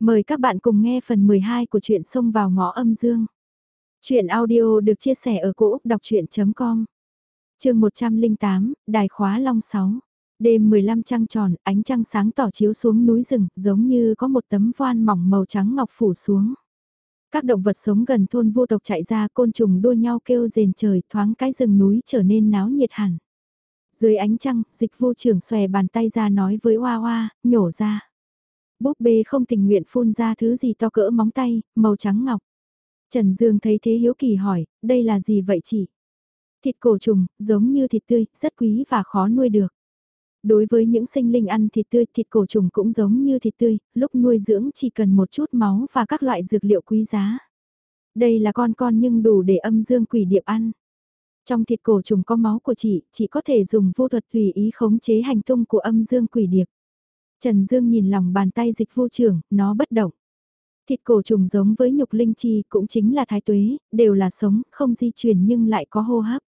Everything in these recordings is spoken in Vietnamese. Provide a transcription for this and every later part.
Mời các bạn cùng nghe phần 12 của truyện Sông vào ngõ âm dương. Chuyện audio được chia sẻ ở cỗ đọc chuyện.com Trường 108, Đài khóa Long 6 Đêm 15 trăng tròn, ánh trăng sáng tỏ chiếu xuống núi rừng, giống như có một tấm voan mỏng màu trắng ngọc phủ xuống. Các động vật sống gần thôn vô tộc chạy ra côn trùng đua nhau kêu rền trời thoáng cái rừng núi trở nên náo nhiệt hẳn. Dưới ánh trăng, dịch vô trưởng xòe bàn tay ra nói với Hoa Hoa, nhổ ra búp bê không tình nguyện phun ra thứ gì to cỡ móng tay, màu trắng ngọc. Trần Dương thấy thế hiếu kỳ hỏi, đây là gì vậy chị? Thịt cổ trùng, giống như thịt tươi, rất quý và khó nuôi được. Đối với những sinh linh ăn thịt tươi, thịt cổ trùng cũng giống như thịt tươi, lúc nuôi dưỡng chỉ cần một chút máu và các loại dược liệu quý giá. Đây là con con nhưng đủ để âm dương quỷ điệp ăn. Trong thịt cổ trùng có máu của chị, chị có thể dùng vô thuật tùy ý khống chế hành tung của âm dương quỷ điệp. Trần Dương nhìn lòng bàn tay dịch vô trưởng, nó bất động. Thịt cổ trùng giống với nhục linh chi cũng chính là thái tuế, đều là sống, không di chuyển nhưng lại có hô hấp.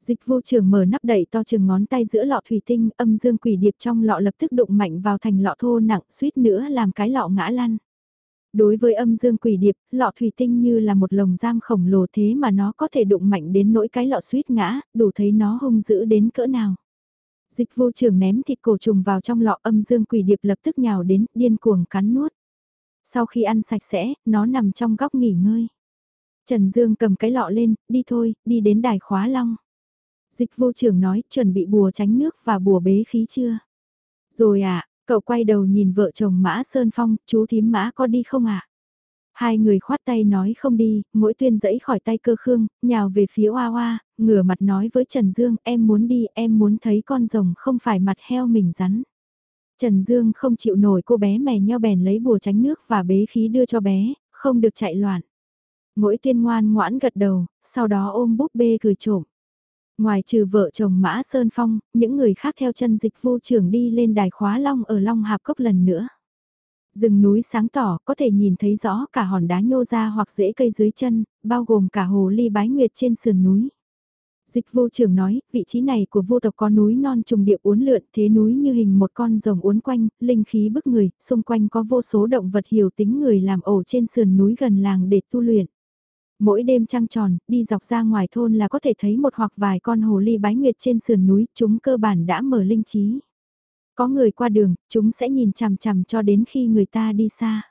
Dịch vô trường mở nắp đậy to chừng ngón tay giữa lọ thủy tinh, âm dương quỷ điệp trong lọ lập tức đụng mạnh vào thành lọ thô nặng, suýt nữa làm cái lọ ngã lăn. Đối với âm dương quỷ điệp, lọ thủy tinh như là một lồng giam khổng lồ thế mà nó có thể đụng mạnh đến nỗi cái lọ suýt ngã, đủ thấy nó hung dữ đến cỡ nào. Dịch vô trường ném thịt cổ trùng vào trong lọ âm dương quỷ điệp lập tức nhào đến, điên cuồng cắn nuốt. Sau khi ăn sạch sẽ, nó nằm trong góc nghỉ ngơi. Trần Dương cầm cái lọ lên, đi thôi, đi đến đài khóa long. Dịch vô trường nói, chuẩn bị bùa tránh nước và bùa bế khí chưa? Rồi à, cậu quay đầu nhìn vợ chồng Mã Sơn Phong, chú thím Mã có đi không ạ? À? Hai người khoát tay nói không đi, mỗi tuyên dẫy khỏi tay cơ khương, nhào về phía Hoa Hoa, ngửa mặt nói với Trần Dương, em muốn đi, em muốn thấy con rồng không phải mặt heo mình rắn. Trần Dương không chịu nổi cô bé mè nheo bèn lấy bùa tránh nước và bế khí đưa cho bé, không được chạy loạn. Mỗi tuyên ngoan ngoãn gật đầu, sau đó ôm búp bê cười trộm. Ngoài trừ vợ chồng Mã Sơn Phong, những người khác theo chân dịch vô trưởng đi lên đài khóa long ở Long Hạp Cốc lần nữa. Rừng núi sáng tỏ có thể nhìn thấy rõ cả hòn đá nhô ra hoặc rễ cây dưới chân, bao gồm cả hồ ly bái nguyệt trên sườn núi. Dịch vô trưởng nói, vị trí này của vô tộc có núi non trùng điệp uốn lượn, thế núi như hình một con rồng uốn quanh, linh khí bức người, xung quanh có vô số động vật hiểu tính người làm ổ trên sườn núi gần làng để tu luyện. Mỗi đêm trăng tròn, đi dọc ra ngoài thôn là có thể thấy một hoặc vài con hồ ly bái nguyệt trên sườn núi, chúng cơ bản đã mở linh trí. Có người qua đường, chúng sẽ nhìn chằm chằm cho đến khi người ta đi xa.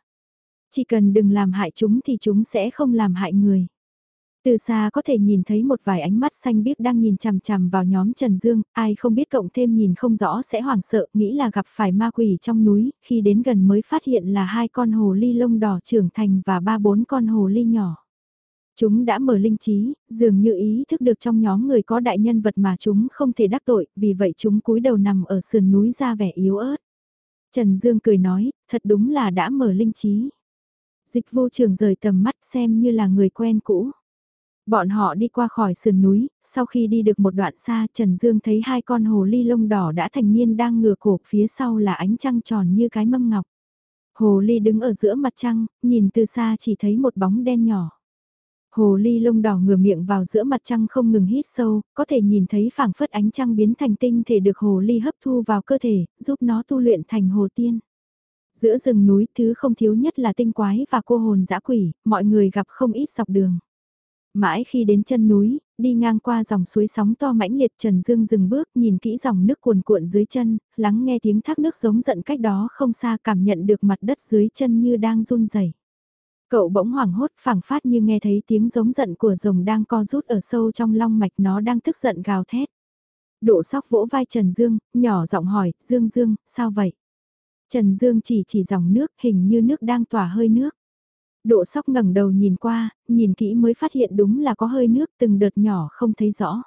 Chỉ cần đừng làm hại chúng thì chúng sẽ không làm hại người. Từ xa có thể nhìn thấy một vài ánh mắt xanh biếc đang nhìn chằm chằm vào nhóm Trần Dương, ai không biết cộng thêm nhìn không rõ sẽ hoảng sợ, nghĩ là gặp phải ma quỷ trong núi, khi đến gần mới phát hiện là hai con hồ ly lông đỏ trưởng thành và ba bốn con hồ ly nhỏ. Chúng đã mở linh trí, dường như ý thức được trong nhóm người có đại nhân vật mà chúng không thể đắc tội, vì vậy chúng cúi đầu nằm ở sườn núi ra vẻ yếu ớt. Trần Dương cười nói, thật đúng là đã mở linh trí. Dịch vô trường rời tầm mắt xem như là người quen cũ. Bọn họ đi qua khỏi sườn núi, sau khi đi được một đoạn xa Trần Dương thấy hai con hồ ly lông đỏ đã thành niên đang ngửa cổ phía sau là ánh trăng tròn như cái mâm ngọc. Hồ ly đứng ở giữa mặt trăng, nhìn từ xa chỉ thấy một bóng đen nhỏ. Hồ ly lông đỏ ngửa miệng vào giữa mặt trăng không ngừng hít sâu, có thể nhìn thấy phảng phất ánh trăng biến thành tinh thể được hồ ly hấp thu vào cơ thể, giúp nó tu luyện thành hồ tiên. Giữa rừng núi, thứ không thiếu nhất là tinh quái và cô hồn dã quỷ, mọi người gặp không ít dọc đường. Mãi khi đến chân núi, đi ngang qua dòng suối sóng to mãnh liệt Trần Dương dừng bước nhìn kỹ dòng nước cuồn cuộn dưới chân, lắng nghe tiếng thác nước giống giận cách đó không xa cảm nhận được mặt đất dưới chân như đang run rẩy. Cậu bỗng hoảng hốt phảng phát như nghe thấy tiếng giống giận của rồng đang co rút ở sâu trong long mạch nó đang tức giận gào thét. Độ sóc vỗ vai Trần Dương, nhỏ giọng hỏi, Dương Dương, sao vậy? Trần Dương chỉ chỉ dòng nước, hình như nước đang tỏa hơi nước. Độ sóc ngẩng đầu nhìn qua, nhìn kỹ mới phát hiện đúng là có hơi nước từng đợt nhỏ không thấy rõ.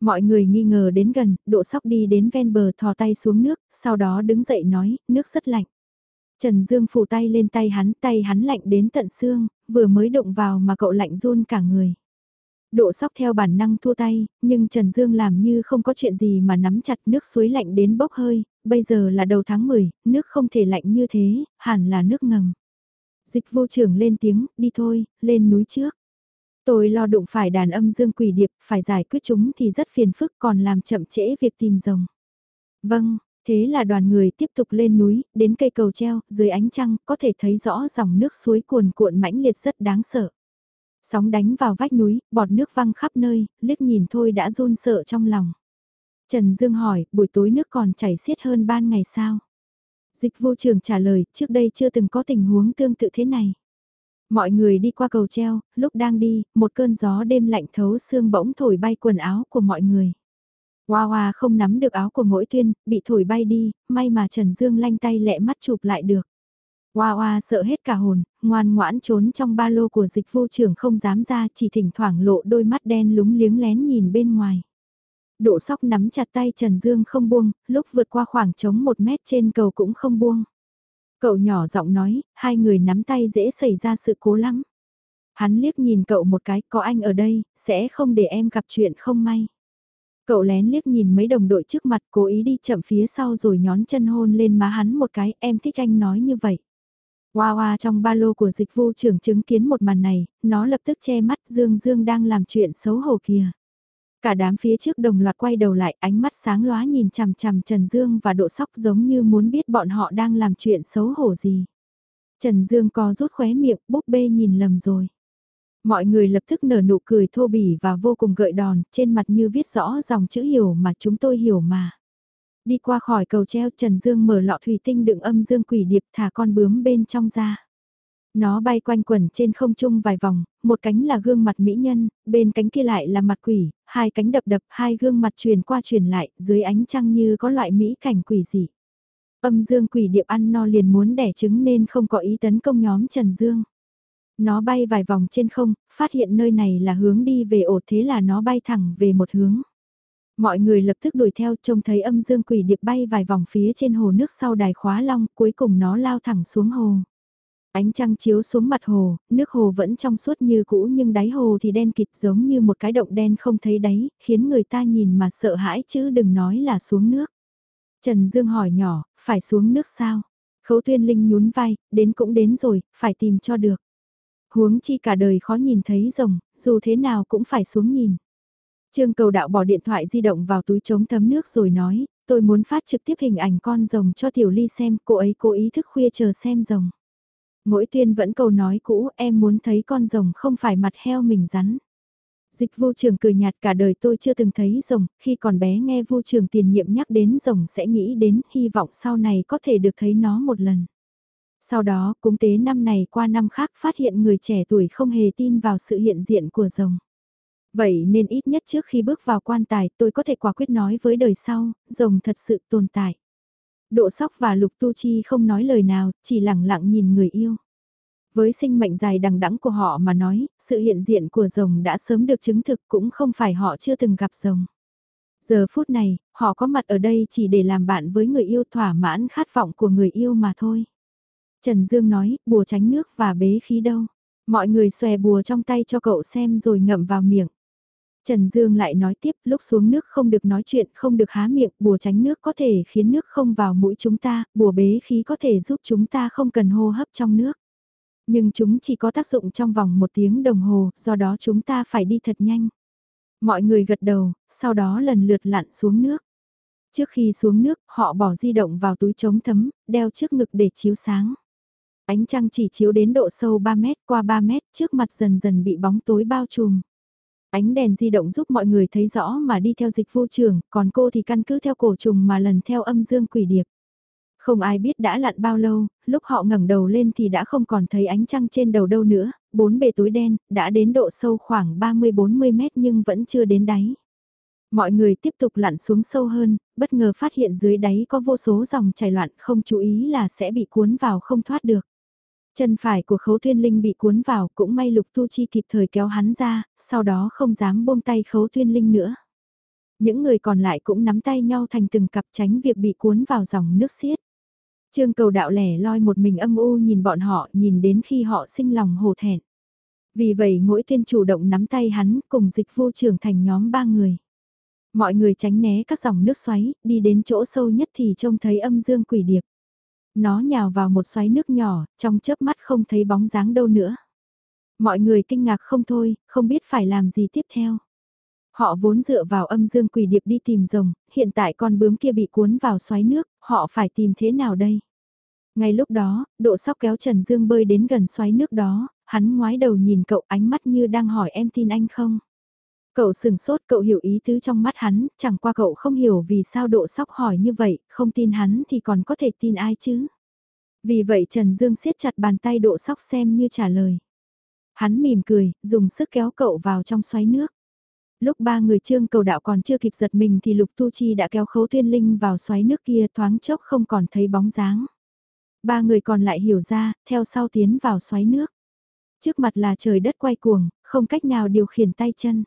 Mọi người nghi ngờ đến gần, độ sóc đi đến ven bờ thò tay xuống nước, sau đó đứng dậy nói, nước rất lạnh. Trần Dương phủ tay lên tay hắn, tay hắn lạnh đến tận xương, vừa mới động vào mà cậu lạnh run cả người. Độ sóc theo bản năng thua tay, nhưng Trần Dương làm như không có chuyện gì mà nắm chặt nước suối lạnh đến bốc hơi, bây giờ là đầu tháng 10, nước không thể lạnh như thế, hẳn là nước ngầm. Dịch vô trưởng lên tiếng, đi thôi, lên núi trước. Tôi lo đụng phải đàn âm dương quỷ điệp, phải giải quyết chúng thì rất phiền phức còn làm chậm trễ việc tìm rồng. Vâng, Thế là đoàn người tiếp tục lên núi, đến cây cầu treo, dưới ánh trăng, có thể thấy rõ dòng nước suối cuồn cuộn mãnh liệt rất đáng sợ. Sóng đánh vào vách núi, bọt nước văng khắp nơi, liếc nhìn thôi đã run sợ trong lòng. Trần Dương hỏi, buổi tối nước còn chảy xiết hơn ban ngày sao? Dịch vô trường trả lời, trước đây chưa từng có tình huống tương tự thế này. Mọi người đi qua cầu treo, lúc đang đi, một cơn gió đêm lạnh thấu xương bỗng thổi bay quần áo của mọi người. Hoa hoa không nắm được áo của mỗi tuyên, bị thổi bay đi, may mà Trần Dương lanh tay lẹ mắt chụp lại được. Hoa hoa sợ hết cả hồn, ngoan ngoãn trốn trong ba lô của dịch vô trưởng không dám ra chỉ thỉnh thoảng lộ đôi mắt đen lúng liếng lén nhìn bên ngoài. Độ sóc nắm chặt tay Trần Dương không buông, lúc vượt qua khoảng trống một mét trên cầu cũng không buông. Cậu nhỏ giọng nói, hai người nắm tay dễ xảy ra sự cố lắm. Hắn liếc nhìn cậu một cái, có anh ở đây, sẽ không để em gặp chuyện không may. Cậu lén liếc nhìn mấy đồng đội trước mặt cố ý đi chậm phía sau rồi nhón chân hôn lên má hắn một cái, em thích anh nói như vậy. Hoa hoa trong ba lô của dịch vụ trưởng chứng kiến một màn này, nó lập tức che mắt Dương Dương đang làm chuyện xấu hổ kìa. Cả đám phía trước đồng loạt quay đầu lại ánh mắt sáng lóa nhìn chằm chằm Trần Dương và độ sóc giống như muốn biết bọn họ đang làm chuyện xấu hổ gì. Trần Dương co rút khóe miệng búp bê nhìn lầm rồi. Mọi người lập tức nở nụ cười thô bỉ và vô cùng gợi đòn, trên mặt như viết rõ dòng chữ hiểu mà chúng tôi hiểu mà. Đi qua khỏi cầu treo Trần Dương mở lọ thủy tinh đựng âm dương quỷ điệp thả con bướm bên trong ra. Nó bay quanh quẩn trên không trung vài vòng, một cánh là gương mặt mỹ nhân, bên cánh kia lại là mặt quỷ, hai cánh đập đập, hai gương mặt truyền qua truyền lại, dưới ánh trăng như có loại mỹ cảnh quỷ dị. Âm dương quỷ điệp ăn no liền muốn đẻ trứng nên không có ý tấn công nhóm Trần Dương. Nó bay vài vòng trên không, phát hiện nơi này là hướng đi về ổ thế là nó bay thẳng về một hướng. Mọi người lập tức đuổi theo trông thấy âm dương quỷ điệp bay vài vòng phía trên hồ nước sau đài khóa long, cuối cùng nó lao thẳng xuống hồ. Ánh trăng chiếu xuống mặt hồ, nước hồ vẫn trong suốt như cũ nhưng đáy hồ thì đen kịt giống như một cái động đen không thấy đáy, khiến người ta nhìn mà sợ hãi chứ đừng nói là xuống nước. Trần Dương hỏi nhỏ, phải xuống nước sao? Khấu tuyên linh nhún vai, đến cũng đến rồi, phải tìm cho được. Huống chi cả đời khó nhìn thấy rồng, dù thế nào cũng phải xuống nhìn. Trương cầu đạo bỏ điện thoại di động vào túi chống thấm nước rồi nói, tôi muốn phát trực tiếp hình ảnh con rồng cho Tiểu Ly xem, cô ấy cố ý thức khuya chờ xem rồng. Mỗi tuyên vẫn câu nói cũ, em muốn thấy con rồng không phải mặt heo mình rắn. Dịch vô trường cười nhạt cả đời tôi chưa từng thấy rồng, khi còn bé nghe vô trường tiền nhiệm nhắc đến rồng sẽ nghĩ đến hy vọng sau này có thể được thấy nó một lần. Sau đó, cúng tế năm này qua năm khác phát hiện người trẻ tuổi không hề tin vào sự hiện diện của rồng. Vậy nên ít nhất trước khi bước vào quan tài tôi có thể quả quyết nói với đời sau, rồng thật sự tồn tại. Độ sóc và lục tu chi không nói lời nào, chỉ lặng lặng nhìn người yêu. Với sinh mệnh dài đằng đẵng của họ mà nói, sự hiện diện của rồng đã sớm được chứng thực cũng không phải họ chưa từng gặp rồng. Giờ phút này, họ có mặt ở đây chỉ để làm bạn với người yêu thỏa mãn khát vọng của người yêu mà thôi. Trần Dương nói, bùa tránh nước và bế khí đâu. Mọi người xòe bùa trong tay cho cậu xem rồi ngậm vào miệng. Trần Dương lại nói tiếp, lúc xuống nước không được nói chuyện, không được há miệng, bùa tránh nước có thể khiến nước không vào mũi chúng ta, bùa bế khí có thể giúp chúng ta không cần hô hấp trong nước. Nhưng chúng chỉ có tác dụng trong vòng một tiếng đồng hồ, do đó chúng ta phải đi thật nhanh. Mọi người gật đầu, sau đó lần lượt lặn xuống nước. Trước khi xuống nước, họ bỏ di động vào túi chống thấm, đeo trước ngực để chiếu sáng. Ánh trăng chỉ chiếu đến độ sâu 3 mét qua 3 mét, trước mặt dần dần bị bóng tối bao trùm. Ánh đèn di động giúp mọi người thấy rõ mà đi theo dịch vô trường, còn cô thì căn cứ theo cổ trùng mà lần theo âm dương quỷ điệp. Không ai biết đã lặn bao lâu, lúc họ ngẩng đầu lên thì đã không còn thấy ánh trăng trên đầu đâu nữa, bốn bề tối đen, đã đến độ sâu khoảng 30-40 mét nhưng vẫn chưa đến đáy. Mọi người tiếp tục lặn xuống sâu hơn, bất ngờ phát hiện dưới đáy có vô số dòng chảy loạn không chú ý là sẽ bị cuốn vào không thoát được. Chân phải của khấu tuyên linh bị cuốn vào cũng may lục tu chi kịp thời kéo hắn ra, sau đó không dám buông tay khấu tuyên linh nữa. Những người còn lại cũng nắm tay nhau thành từng cặp tránh việc bị cuốn vào dòng nước xiết. Trương cầu đạo lẻ loi một mình âm u nhìn bọn họ nhìn đến khi họ sinh lòng hổ thẹn. Vì vậy mỗi tiên chủ động nắm tay hắn cùng dịch vô trưởng thành nhóm ba người. Mọi người tránh né các dòng nước xoáy, đi đến chỗ sâu nhất thì trông thấy âm dương quỷ điệp. Nó nhào vào một xoáy nước nhỏ, trong chớp mắt không thấy bóng dáng đâu nữa. Mọi người kinh ngạc không thôi, không biết phải làm gì tiếp theo. Họ vốn dựa vào âm dương quỷ điệp đi tìm rồng, hiện tại con bướm kia bị cuốn vào xoáy nước, họ phải tìm thế nào đây? Ngay lúc đó, độ sóc kéo Trần Dương bơi đến gần xoáy nước đó, hắn ngoái đầu nhìn cậu ánh mắt như đang hỏi em tin anh không? Cậu sừng sốt cậu hiểu ý tứ trong mắt hắn, chẳng qua cậu không hiểu vì sao độ sóc hỏi như vậy, không tin hắn thì còn có thể tin ai chứ? Vì vậy Trần Dương siết chặt bàn tay độ sóc xem như trả lời. Hắn mỉm cười, dùng sức kéo cậu vào trong xoáy nước. Lúc ba người trương cầu đạo còn chưa kịp giật mình thì Lục Tu Chi đã kéo khấu tuyên linh vào xoáy nước kia thoáng chốc không còn thấy bóng dáng. Ba người còn lại hiểu ra, theo sau tiến vào xoáy nước. Trước mặt là trời đất quay cuồng, không cách nào điều khiển tay chân.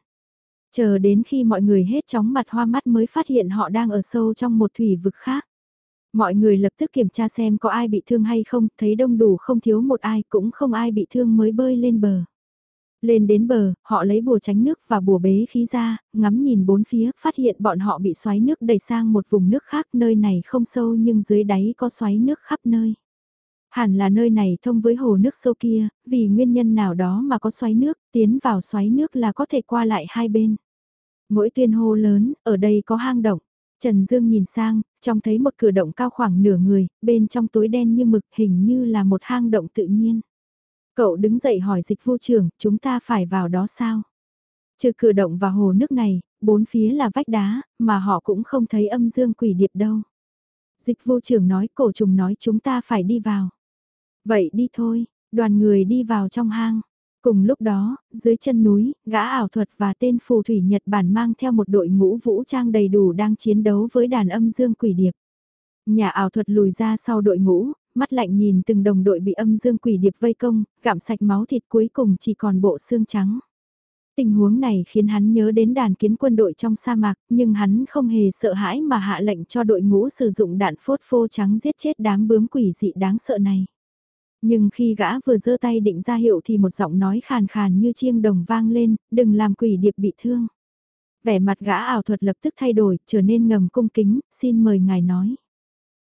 Chờ đến khi mọi người hết chóng mặt hoa mắt mới phát hiện họ đang ở sâu trong một thủy vực khác. Mọi người lập tức kiểm tra xem có ai bị thương hay không, thấy đông đủ không thiếu một ai cũng không ai bị thương mới bơi lên bờ. Lên đến bờ, họ lấy bùa tránh nước và bùa bế khí ra, ngắm nhìn bốn phía, phát hiện bọn họ bị xoáy nước đẩy sang một vùng nước khác, nơi này không sâu nhưng dưới đáy có xoáy nước khắp nơi. Hẳn là nơi này thông với hồ nước sâu kia, vì nguyên nhân nào đó mà có xoáy nước, tiến vào xoáy nước là có thể qua lại hai bên. Mỗi tuyên hô lớn, ở đây có hang động. Trần Dương nhìn sang, trong thấy một cửa động cao khoảng nửa người, bên trong tối đen như mực hình như là một hang động tự nhiên. Cậu đứng dậy hỏi dịch vô trưởng, chúng ta phải vào đó sao? Trừ cửa động và hồ nước này, bốn phía là vách đá, mà họ cũng không thấy âm dương quỷ điệp đâu. Dịch vô trưởng nói cổ trùng nói chúng ta phải đi vào. Vậy đi thôi, đoàn người đi vào trong hang. Cùng lúc đó, dưới chân núi, gã ảo thuật và tên phù thủy Nhật Bản mang theo một đội ngũ vũ trang đầy đủ đang chiến đấu với đàn âm dương quỷ điệp. Nhà ảo thuật lùi ra sau đội ngũ, mắt lạnh nhìn từng đồng đội bị âm dương quỷ điệp vây công, gặm sạch máu thịt cuối cùng chỉ còn bộ xương trắng. Tình huống này khiến hắn nhớ đến đàn kiến quân đội trong sa mạc, nhưng hắn không hề sợ hãi mà hạ lệnh cho đội ngũ sử dụng đạn phốt phô trắng giết chết đám bướm quỷ dị đáng sợ này. Nhưng khi gã vừa giơ tay định ra hiệu thì một giọng nói khàn khàn như chiêng đồng vang lên, đừng làm quỷ điệp bị thương. Vẻ mặt gã ảo thuật lập tức thay đổi, trở nên ngầm cung kính, xin mời ngài nói.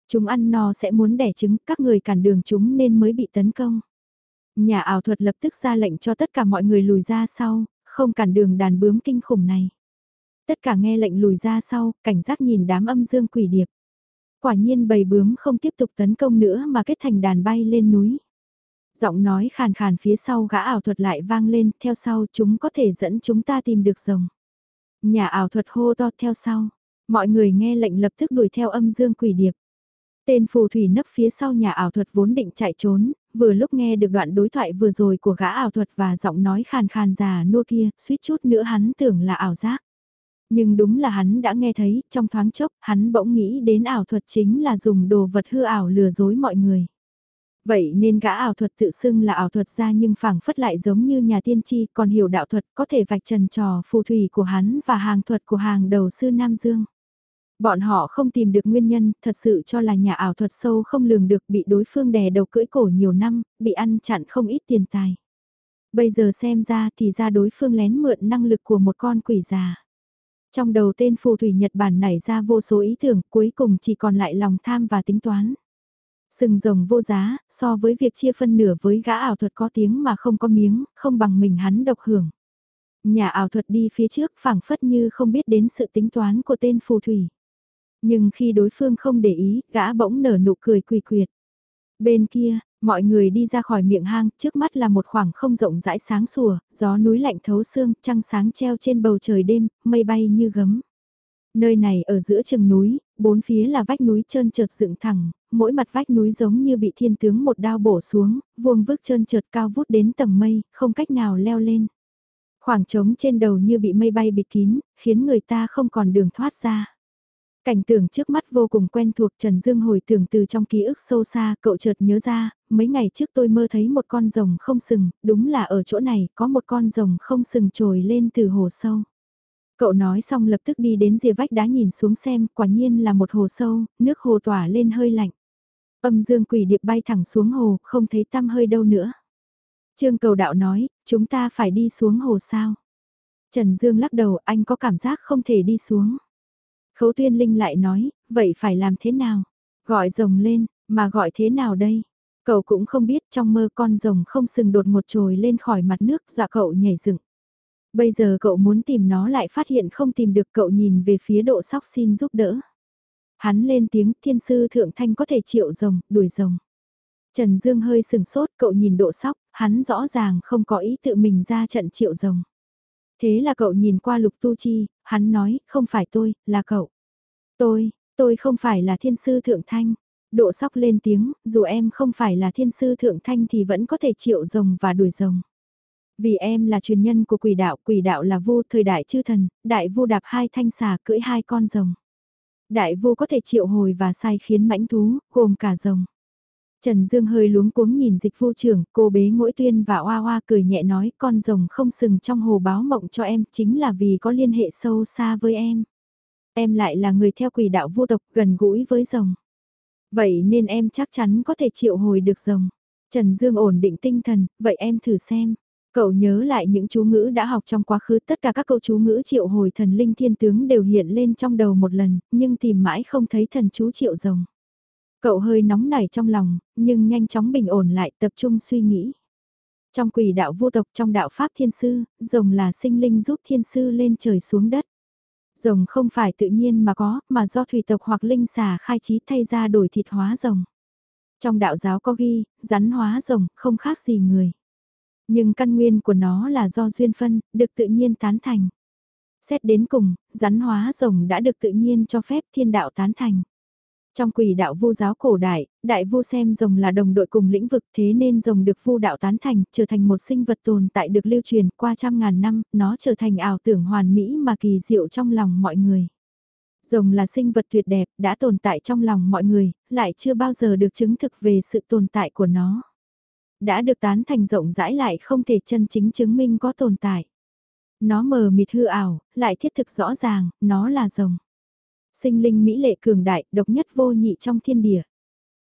Chúng ăn no sẽ muốn đẻ trứng, các người cản đường chúng nên mới bị tấn công. Nhà ảo thuật lập tức ra lệnh cho tất cả mọi người lùi ra sau, không cản đường đàn bướm kinh khủng này. Tất cả nghe lệnh lùi ra sau, cảnh giác nhìn đám âm dương quỷ điệp. Quả nhiên bầy bướm không tiếp tục tấn công nữa mà kết thành đàn bay lên núi. Giọng nói khàn khàn phía sau gã ảo thuật lại vang lên, theo sau chúng có thể dẫn chúng ta tìm được rồng. Nhà ảo thuật hô to theo sau. Mọi người nghe lệnh lập tức đuổi theo âm dương quỷ điệp. Tên phù thủy nấp phía sau nhà ảo thuật vốn định chạy trốn, vừa lúc nghe được đoạn đối thoại vừa rồi của gã ảo thuật và giọng nói khàn khàn già nua kia, suýt chút nữa hắn tưởng là ảo giác. Nhưng đúng là hắn đã nghe thấy, trong thoáng chốc, hắn bỗng nghĩ đến ảo thuật chính là dùng đồ vật hư ảo lừa dối mọi người. Vậy nên gã ảo thuật tự xưng là ảo thuật ra nhưng phảng phất lại giống như nhà tiên tri còn hiểu đạo thuật có thể vạch trần trò phù thủy của hắn và hàng thuật của hàng đầu sư Nam Dương. Bọn họ không tìm được nguyên nhân, thật sự cho là nhà ảo thuật sâu không lường được bị đối phương đè đầu cưỡi cổ nhiều năm, bị ăn chặn không ít tiền tài. Bây giờ xem ra thì ra đối phương lén mượn năng lực của một con quỷ già. Trong đầu tên phù thủy Nhật Bản nảy ra vô số ý tưởng, cuối cùng chỉ còn lại lòng tham và tính toán. Sừng rồng vô giá, so với việc chia phân nửa với gã ảo thuật có tiếng mà không có miếng, không bằng mình hắn độc hưởng. Nhà ảo thuật đi phía trước phảng phất như không biết đến sự tính toán của tên phù thủy. Nhưng khi đối phương không để ý, gã bỗng nở nụ cười quỳ quyệt. Bên kia, mọi người đi ra khỏi miệng hang, trước mắt là một khoảng không rộng rãi sáng sủa, gió núi lạnh thấu xương, trăng sáng treo trên bầu trời đêm, mây bay như gấm. Nơi này ở giữa chừng núi, bốn phía là vách núi trơn trượt dựng thẳng, mỗi mặt vách núi giống như bị thiên tướng một đao bổ xuống, vuông vức trơn trượt cao vút đến tầng mây, không cách nào leo lên. Khoảng trống trên đầu như bị mây bay bịt kín, khiến người ta không còn đường thoát ra. Cảnh tượng trước mắt vô cùng quen thuộc Trần Dương hồi tưởng từ trong ký ức sâu xa, cậu chợt nhớ ra, mấy ngày trước tôi mơ thấy một con rồng không sừng, đúng là ở chỗ này có một con rồng không sừng trồi lên từ hồ sâu. Cậu nói xong lập tức đi đến rìa vách đá nhìn xuống xem, quả nhiên là một hồ sâu, nước hồ tỏa lên hơi lạnh. Âm dương quỷ điệp bay thẳng xuống hồ, không thấy tăm hơi đâu nữa. Trương cầu đạo nói, chúng ta phải đi xuống hồ sao? Trần Dương lắc đầu, anh có cảm giác không thể đi xuống. Khấu tuyên linh lại nói, vậy phải làm thế nào? Gọi rồng lên, mà gọi thế nào đây? Cậu cũng không biết trong mơ con rồng không sừng đột một trồi lên khỏi mặt nước dọa cậu nhảy dựng. Bây giờ cậu muốn tìm nó lại phát hiện không tìm được cậu nhìn về phía độ sóc xin giúp đỡ. Hắn lên tiếng thiên sư thượng thanh có thể triệu rồng, đuổi rồng. Trần Dương hơi sừng sốt cậu nhìn độ sóc, hắn rõ ràng không có ý tự mình ra trận triệu rồng. Thế là cậu nhìn qua lục tu chi, hắn nói, không phải tôi, là cậu. Tôi, tôi không phải là thiên sư thượng thanh. Độ sóc lên tiếng, dù em không phải là thiên sư thượng thanh thì vẫn có thể triệu rồng và đuổi rồng. Vì em là truyền nhân của quỷ đạo, quỷ đạo là vô thời đại chư thần, đại vu đạp hai thanh xà cưỡi hai con rồng. Đại vô có thể triệu hồi và sai khiến mãnh thú, gồm cả rồng. Trần Dương hơi luống cuống nhìn dịch vu trưởng, cô bế mỗi tuyên và oa oa cười nhẹ nói con rồng không sừng trong hồ báo mộng cho em chính là vì có liên hệ sâu xa với em. Em lại là người theo quỷ đạo vô tộc gần gũi với rồng. Vậy nên em chắc chắn có thể triệu hồi được rồng. Trần Dương ổn định tinh thần, vậy em thử xem. Cậu nhớ lại những chú ngữ đã học trong quá khứ tất cả các câu chú ngữ triệu hồi thần linh thiên tướng đều hiện lên trong đầu một lần, nhưng tìm mãi không thấy thần chú triệu rồng. Cậu hơi nóng nảy trong lòng, nhưng nhanh chóng bình ổn lại tập trung suy nghĩ. Trong quỷ đạo vô tộc trong đạo Pháp Thiên Sư, rồng là sinh linh giúp Thiên Sư lên trời xuống đất. Rồng không phải tự nhiên mà có, mà do thủy tộc hoặc linh xà khai trí thay ra đổi thịt hóa rồng. Trong đạo giáo có ghi, rắn hóa rồng, không khác gì người. Nhưng căn nguyên của nó là do duyên phân, được tự nhiên tán thành. Xét đến cùng, rắn hóa rồng đã được tự nhiên cho phép thiên đạo tán thành. Trong quỷ đạo vu giáo cổ đại, đại vu xem rồng là đồng đội cùng lĩnh vực thế nên rồng được vu đạo tán thành, trở thành một sinh vật tồn tại được lưu truyền qua trăm ngàn năm, nó trở thành ảo tưởng hoàn mỹ mà kỳ diệu trong lòng mọi người. Rồng là sinh vật tuyệt đẹp, đã tồn tại trong lòng mọi người, lại chưa bao giờ được chứng thực về sự tồn tại của nó. Đã được tán thành rộng rãi lại không thể chân chính chứng minh có tồn tại. Nó mờ mịt hư ảo, lại thiết thực rõ ràng, nó là rồng. Sinh linh mỹ lệ cường đại, độc nhất vô nhị trong thiên địa.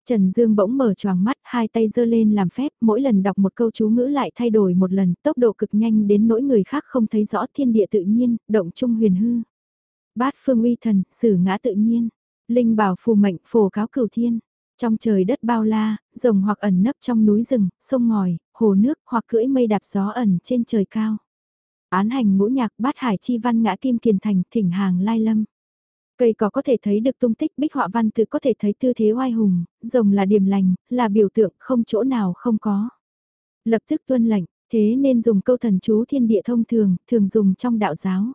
Trần Dương bỗng mở choàng mắt, hai tay giơ lên làm phép, mỗi lần đọc một câu chú ngữ lại thay đổi một lần, tốc độ cực nhanh đến nỗi người khác không thấy rõ thiên địa tự nhiên, động trung huyền hư. Bát phương uy thần, sử ngã tự nhiên, linh bảo phù mệnh, phổ cáo cửu thiên. Trong trời đất bao la, rồng hoặc ẩn nấp trong núi rừng, sông ngòi, hồ nước hoặc cưỡi mây đạp gió ẩn trên trời cao. Án hành ngũ nhạc bát hải chi văn ngã kim kiền thành thỉnh hàng lai lâm. Cây có có thể thấy được tung tích bích họa văn tự có thể thấy tư thế oai hùng, rồng là điểm lành, là biểu tượng không chỗ nào không có. Lập tức tuân lệnh, thế nên dùng câu thần chú thiên địa thông thường, thường dùng trong đạo giáo.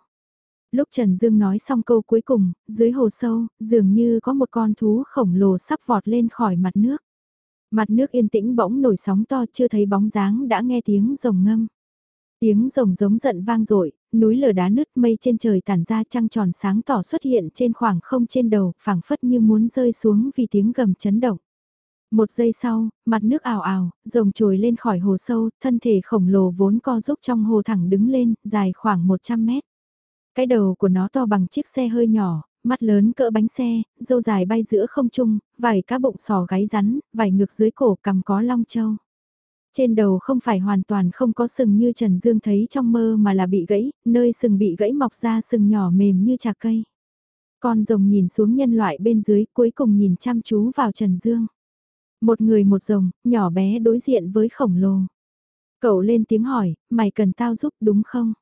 Lúc Trần Dương nói xong câu cuối cùng, dưới hồ sâu, dường như có một con thú khổng lồ sắp vọt lên khỏi mặt nước. Mặt nước yên tĩnh bỗng nổi sóng to chưa thấy bóng dáng đã nghe tiếng rồng ngâm. Tiếng rồng giống giận vang dội núi lở đá nứt mây trên trời tản ra trăng tròn sáng tỏ xuất hiện trên khoảng không trên đầu, phảng phất như muốn rơi xuống vì tiếng gầm chấn động. Một giây sau, mặt nước ảo ảo, rồng trồi lên khỏi hồ sâu, thân thể khổng lồ vốn co giúp trong hồ thẳng đứng lên, dài khoảng 100 mét. Cái đầu của nó to bằng chiếc xe hơi nhỏ, mắt lớn cỡ bánh xe, dâu dài bay giữa không trung, vải cá bụng sò gáy rắn, vải ngược dưới cổ cầm có long châu. Trên đầu không phải hoàn toàn không có sừng như Trần Dương thấy trong mơ mà là bị gãy, nơi sừng bị gãy mọc ra sừng nhỏ mềm như trà cây. Con rồng nhìn xuống nhân loại bên dưới cuối cùng nhìn chăm chú vào Trần Dương. Một người một rồng, nhỏ bé đối diện với khổng lồ. Cậu lên tiếng hỏi, mày cần tao giúp đúng không?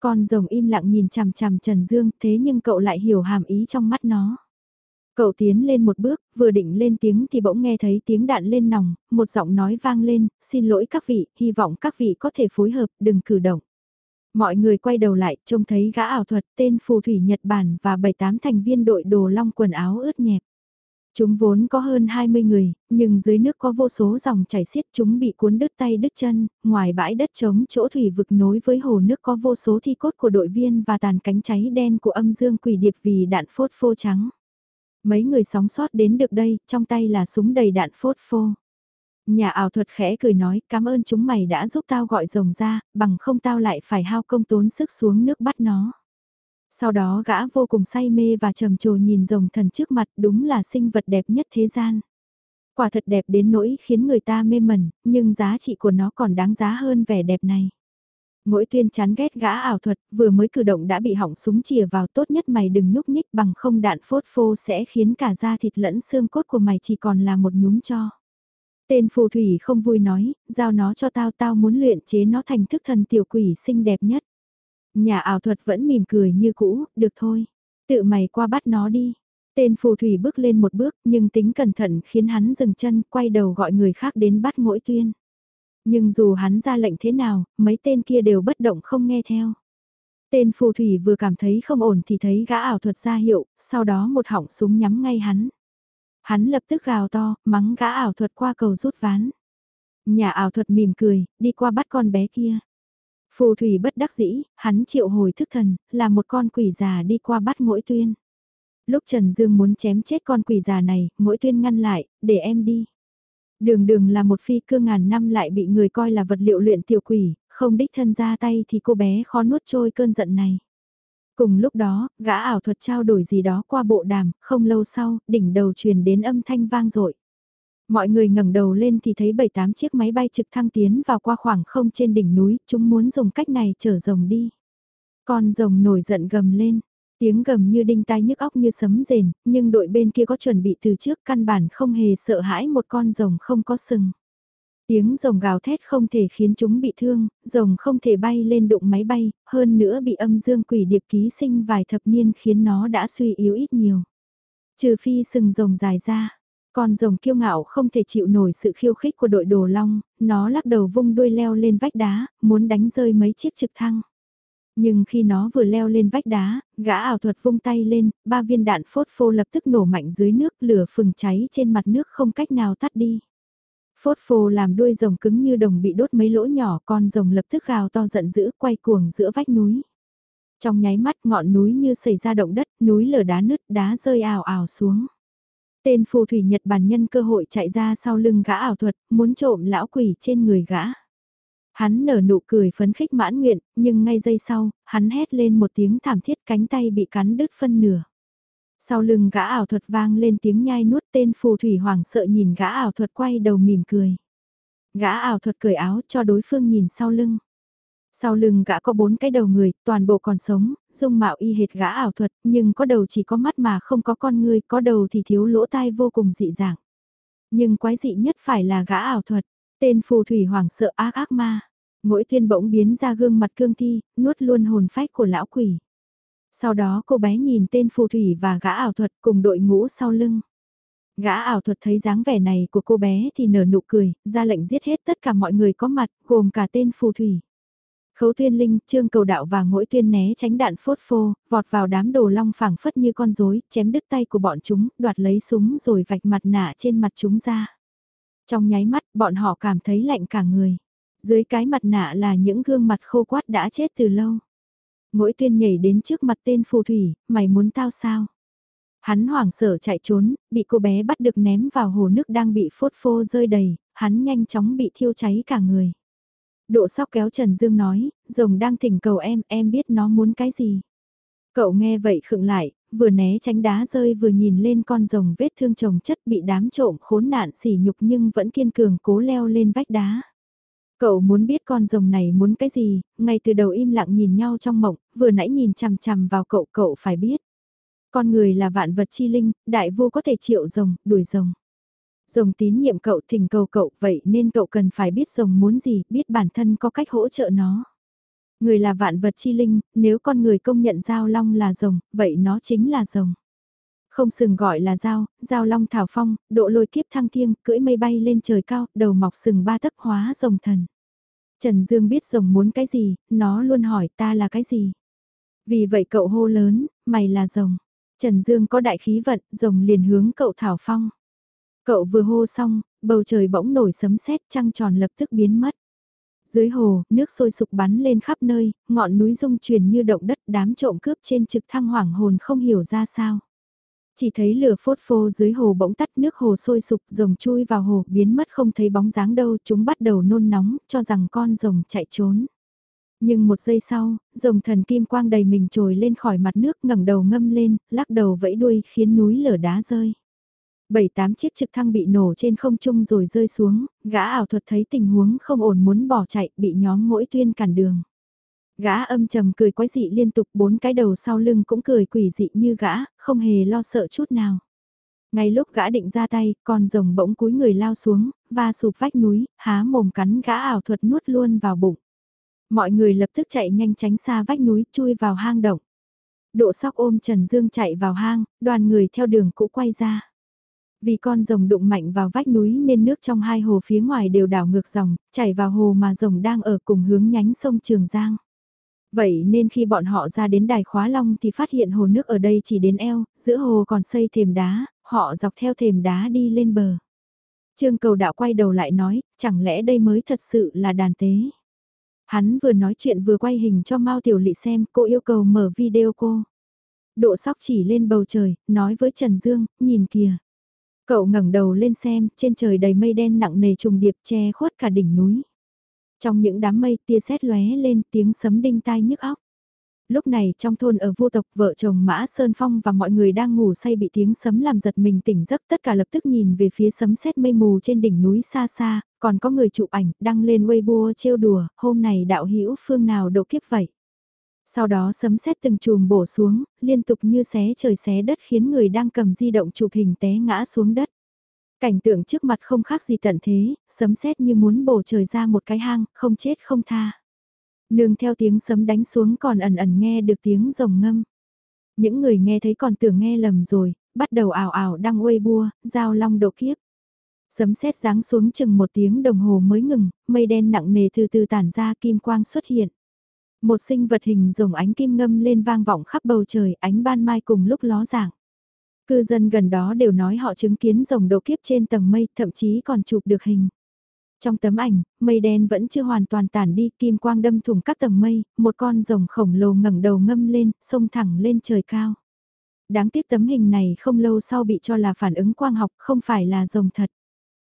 Con rồng im lặng nhìn chằm chằm Trần Dương thế nhưng cậu lại hiểu hàm ý trong mắt nó. Cậu tiến lên một bước, vừa định lên tiếng thì bỗng nghe thấy tiếng đạn lên nòng, một giọng nói vang lên, xin lỗi các vị, hy vọng các vị có thể phối hợp, đừng cử động. Mọi người quay đầu lại, trông thấy gã ảo thuật tên phù thủy Nhật Bản và 7-8 thành viên đội đồ long quần áo ướt nhẹp. Chúng vốn có hơn 20 người, nhưng dưới nước có vô số dòng chảy xiết chúng bị cuốn đứt tay đứt chân, ngoài bãi đất trống chỗ thủy vực nối với hồ nước có vô số thi cốt của đội viên và tàn cánh cháy đen của âm dương quỷ điệp vì đạn phốt phô trắng. Mấy người sóng sót đến được đây, trong tay là súng đầy đạn phốt phô. Nhà ảo thuật khẽ cười nói, cảm ơn chúng mày đã giúp tao gọi rồng ra, bằng không tao lại phải hao công tốn sức xuống nước bắt nó. Sau đó gã vô cùng say mê và trầm trồ nhìn rồng thần trước mặt đúng là sinh vật đẹp nhất thế gian. Quả thật đẹp đến nỗi khiến người ta mê mẩn, nhưng giá trị của nó còn đáng giá hơn vẻ đẹp này. Mỗi tuyên chán ghét gã ảo thuật, vừa mới cử động đã bị hỏng súng chìa vào tốt nhất mày đừng nhúc nhích bằng không đạn phốt phô sẽ khiến cả da thịt lẫn xương cốt của mày chỉ còn là một nhúm cho. Tên phù thủy không vui nói, giao nó cho tao tao muốn luyện chế nó thành thức thần tiểu quỷ xinh đẹp nhất. Nhà ảo thuật vẫn mỉm cười như cũ, được thôi. Tự mày qua bắt nó đi. Tên phù thủy bước lên một bước nhưng tính cẩn thận khiến hắn dừng chân quay đầu gọi người khác đến bắt mỗi tuyên. Nhưng dù hắn ra lệnh thế nào, mấy tên kia đều bất động không nghe theo. Tên phù thủy vừa cảm thấy không ổn thì thấy gã ảo thuật ra hiệu, sau đó một họng súng nhắm ngay hắn. Hắn lập tức gào to, mắng gã ảo thuật qua cầu rút ván. Nhà ảo thuật mỉm cười, đi qua bắt con bé kia. Phù thủy bất đắc dĩ, hắn triệu hồi thức thần, là một con quỷ già đi qua bắt mỗi tuyên. Lúc Trần Dương muốn chém chết con quỷ già này, mỗi tuyên ngăn lại, để em đi. Đường đường là một phi cương ngàn năm lại bị người coi là vật liệu luyện tiểu quỷ, không đích thân ra tay thì cô bé khó nuốt trôi cơn giận này. Cùng lúc đó, gã ảo thuật trao đổi gì đó qua bộ đàm, không lâu sau, đỉnh đầu truyền đến âm thanh vang dội. Mọi người ngẩng đầu lên thì thấy bảy tám chiếc máy bay trực thăng tiến vào qua khoảng không trên đỉnh núi, chúng muốn dùng cách này chở rồng đi. Con rồng nổi giận gầm lên, tiếng gầm như đinh tai nhức óc như sấm rền, nhưng đội bên kia có chuẩn bị từ trước căn bản không hề sợ hãi một con rồng không có sừng. Tiếng rồng gào thét không thể khiến chúng bị thương, rồng không thể bay lên đụng máy bay, hơn nữa bị âm dương quỷ điệp ký sinh vài thập niên khiến nó đã suy yếu ít nhiều. Trừ phi sừng rồng dài ra, con rồng kiêu ngạo không thể chịu nổi sự khiêu khích của đội đồ long, nó lắc đầu vung đuôi leo lên vách đá, muốn đánh rơi mấy chiếc trực thăng. Nhưng khi nó vừa leo lên vách đá, gã ảo thuật vung tay lên, ba viên đạn phốt phô lập tức nổ mạnh dưới nước lửa phừng cháy trên mặt nước không cách nào tắt đi. Phốt phô làm đuôi rồng cứng như đồng bị đốt mấy lỗ nhỏ con rồng lập tức gào to giận dữ quay cuồng giữa vách núi. Trong nháy mắt ngọn núi như xảy ra động đất, núi lở đá nứt đá rơi ảo ảo xuống. Tên phù thủy Nhật Bản nhân cơ hội chạy ra sau lưng gã ảo thuật, muốn trộm lão quỷ trên người gã. Hắn nở nụ cười phấn khích mãn nguyện, nhưng ngay giây sau, hắn hét lên một tiếng thảm thiết cánh tay bị cắn đứt phân nửa. Sau lưng gã ảo thuật vang lên tiếng nhai nuốt tên phù thủy hoàng sợ nhìn gã ảo thuật quay đầu mỉm cười. Gã ảo thuật cởi áo cho đối phương nhìn sau lưng. Sau lưng gã có bốn cái đầu người, toàn bộ còn sống, dung mạo y hệt gã ảo thuật, nhưng có đầu chỉ có mắt mà không có con người, có đầu thì thiếu lỗ tai vô cùng dị dạng. Nhưng quái dị nhất phải là gã ảo thuật, tên phù thủy hoàng sợ ác ác ma. Mỗi thiên bỗng biến ra gương mặt cương thi, nuốt luôn hồn phách của lão quỷ. Sau đó cô bé nhìn tên phù thủy và gã ảo thuật cùng đội ngũ sau lưng. Gã ảo thuật thấy dáng vẻ này của cô bé thì nở nụ cười, ra lệnh giết hết tất cả mọi người có mặt, gồm cả tên phù thủy. Khấu tuyên linh, trương cầu đạo và mỗi tuyên né tránh đạn phốt phô, vọt vào đám đồ long phẳng phất như con rối, chém đứt tay của bọn chúng, đoạt lấy súng rồi vạch mặt nạ trên mặt chúng ra. Trong nháy mắt, bọn họ cảm thấy lạnh cả người. Dưới cái mặt nạ là những gương mặt khô quát đã chết từ lâu. Mỗi tuyên nhảy đến trước mặt tên phù thủy, mày muốn tao sao? Hắn hoảng sợ chạy trốn, bị cô bé bắt được ném vào hồ nước đang bị phốt phô rơi đầy, hắn nhanh chóng bị thiêu cháy cả người. Độ sóc kéo Trần Dương nói, rồng đang thỉnh cầu em, em biết nó muốn cái gì. Cậu nghe vậy khựng lại, vừa né tránh đá rơi vừa nhìn lên con rồng vết thương chồng chất bị đám trộm khốn nạn sỉ nhục nhưng vẫn kiên cường cố leo lên vách đá. Cậu muốn biết con rồng này muốn cái gì, ngay từ đầu im lặng nhìn nhau trong mộng, vừa nãy nhìn chằm chằm vào cậu cậu phải biết. Con người là vạn vật chi linh, đại vô có thể triệu rồng, đuổi rồng. Rồng tín nhiệm cậu thỉnh cầu cậu vậy nên cậu cần phải biết rồng muốn gì, biết bản thân có cách hỗ trợ nó. Người là vạn vật chi linh, nếu con người công nhận giao long là rồng, vậy nó chính là rồng. Không sừng gọi là dao, dao long thảo phong, độ lôi kiếp thăng thiêng, cưỡi mây bay lên trời cao, đầu mọc sừng ba tấc hóa rồng thần. Trần Dương biết rồng muốn cái gì, nó luôn hỏi ta là cái gì. Vì vậy cậu hô lớn, mày là rồng. Trần Dương có đại khí vận, rồng liền hướng cậu thảo phong. Cậu vừa hô xong, bầu trời bỗng nổi sấm sét trăng tròn lập tức biến mất. Dưới hồ, nước sôi sục bắn lên khắp nơi, ngọn núi rung chuyển như động đất đám trộm cướp trên trực thăng hoảng hồn không hiểu ra sao. Chỉ thấy lửa phốt phô dưới hồ bỗng tắt nước hồ sôi sục rồng chui vào hồ biến mất không thấy bóng dáng đâu chúng bắt đầu nôn nóng cho rằng con rồng chạy trốn. Nhưng một giây sau, rồng thần kim quang đầy mình trồi lên khỏi mặt nước ngẩng đầu ngâm lên, lắc đầu vẫy đuôi khiến núi lở đá rơi. Bảy tám chiếc trực thăng bị nổ trên không trung rồi rơi xuống, gã ảo thuật thấy tình huống không ổn muốn bỏ chạy bị nhóm mỗi tuyên cản đường. Gã âm trầm cười quái dị liên tục bốn cái đầu sau lưng cũng cười quỷ dị như gã, không hề lo sợ chút nào. Ngay lúc gã định ra tay, con rồng bỗng cúi người lao xuống, và sụp vách núi, há mồm cắn gã ảo thuật nuốt luôn vào bụng. Mọi người lập tức chạy nhanh tránh xa vách núi chui vào hang động. Độ sóc ôm Trần Dương chạy vào hang, đoàn người theo đường cũ quay ra. Vì con rồng đụng mạnh vào vách núi nên nước trong hai hồ phía ngoài đều đảo ngược dòng, chảy vào hồ mà rồng đang ở cùng hướng nhánh sông Trường Giang. Vậy nên khi bọn họ ra đến đài khóa long thì phát hiện hồ nước ở đây chỉ đến eo, giữa hồ còn xây thềm đá, họ dọc theo thềm đá đi lên bờ. Trương cầu đạo quay đầu lại nói, chẳng lẽ đây mới thật sự là đàn tế. Hắn vừa nói chuyện vừa quay hình cho Mao Tiểu Lị xem, cô yêu cầu mở video cô. Độ sóc chỉ lên bầu trời, nói với Trần Dương, nhìn kìa. Cậu ngẩng đầu lên xem, trên trời đầy mây đen nặng nề trùng điệp che khuất cả đỉnh núi. Trong những đám mây tia sét lóe lên tiếng sấm đinh tai nhức óc. Lúc này trong thôn ở vô tộc vợ chồng Mã Sơn Phong và mọi người đang ngủ say bị tiếng sấm làm giật mình tỉnh giấc tất cả lập tức nhìn về phía sấm sét mây mù trên đỉnh núi xa xa, còn có người chụp ảnh đăng lên Weibo trêu đùa, hôm này đạo hữu phương nào độ kiếp vậy. Sau đó sấm sét từng chùm bổ xuống, liên tục như xé trời xé đất khiến người đang cầm di động chụp hình té ngã xuống đất. Cảnh tượng trước mặt không khác gì tận thế, sấm sét như muốn bổ trời ra một cái hang, không chết không tha. Nương theo tiếng sấm đánh xuống còn ẩn ẩn nghe được tiếng rồng ngâm. Những người nghe thấy còn tưởng nghe lầm rồi, bắt đầu ảo ảo đăng uê bua, giao long độ kiếp. Sấm sét giáng xuống chừng một tiếng đồng hồ mới ngừng, mây đen nặng nề từ từ tản ra kim quang xuất hiện. Một sinh vật hình rồng ánh kim ngâm lên vang vọng khắp bầu trời, ánh ban mai cùng lúc ló dạng. Cư dân gần đó đều nói họ chứng kiến rồng độ kiếp trên tầng mây, thậm chí còn chụp được hình. Trong tấm ảnh, mây đen vẫn chưa hoàn toàn tản đi, kim quang đâm thủng các tầng mây, một con rồng khổng lồ ngẩng đầu ngâm lên, sông thẳng lên trời cao. Đáng tiếc tấm hình này không lâu sau bị cho là phản ứng quang học, không phải là rồng thật.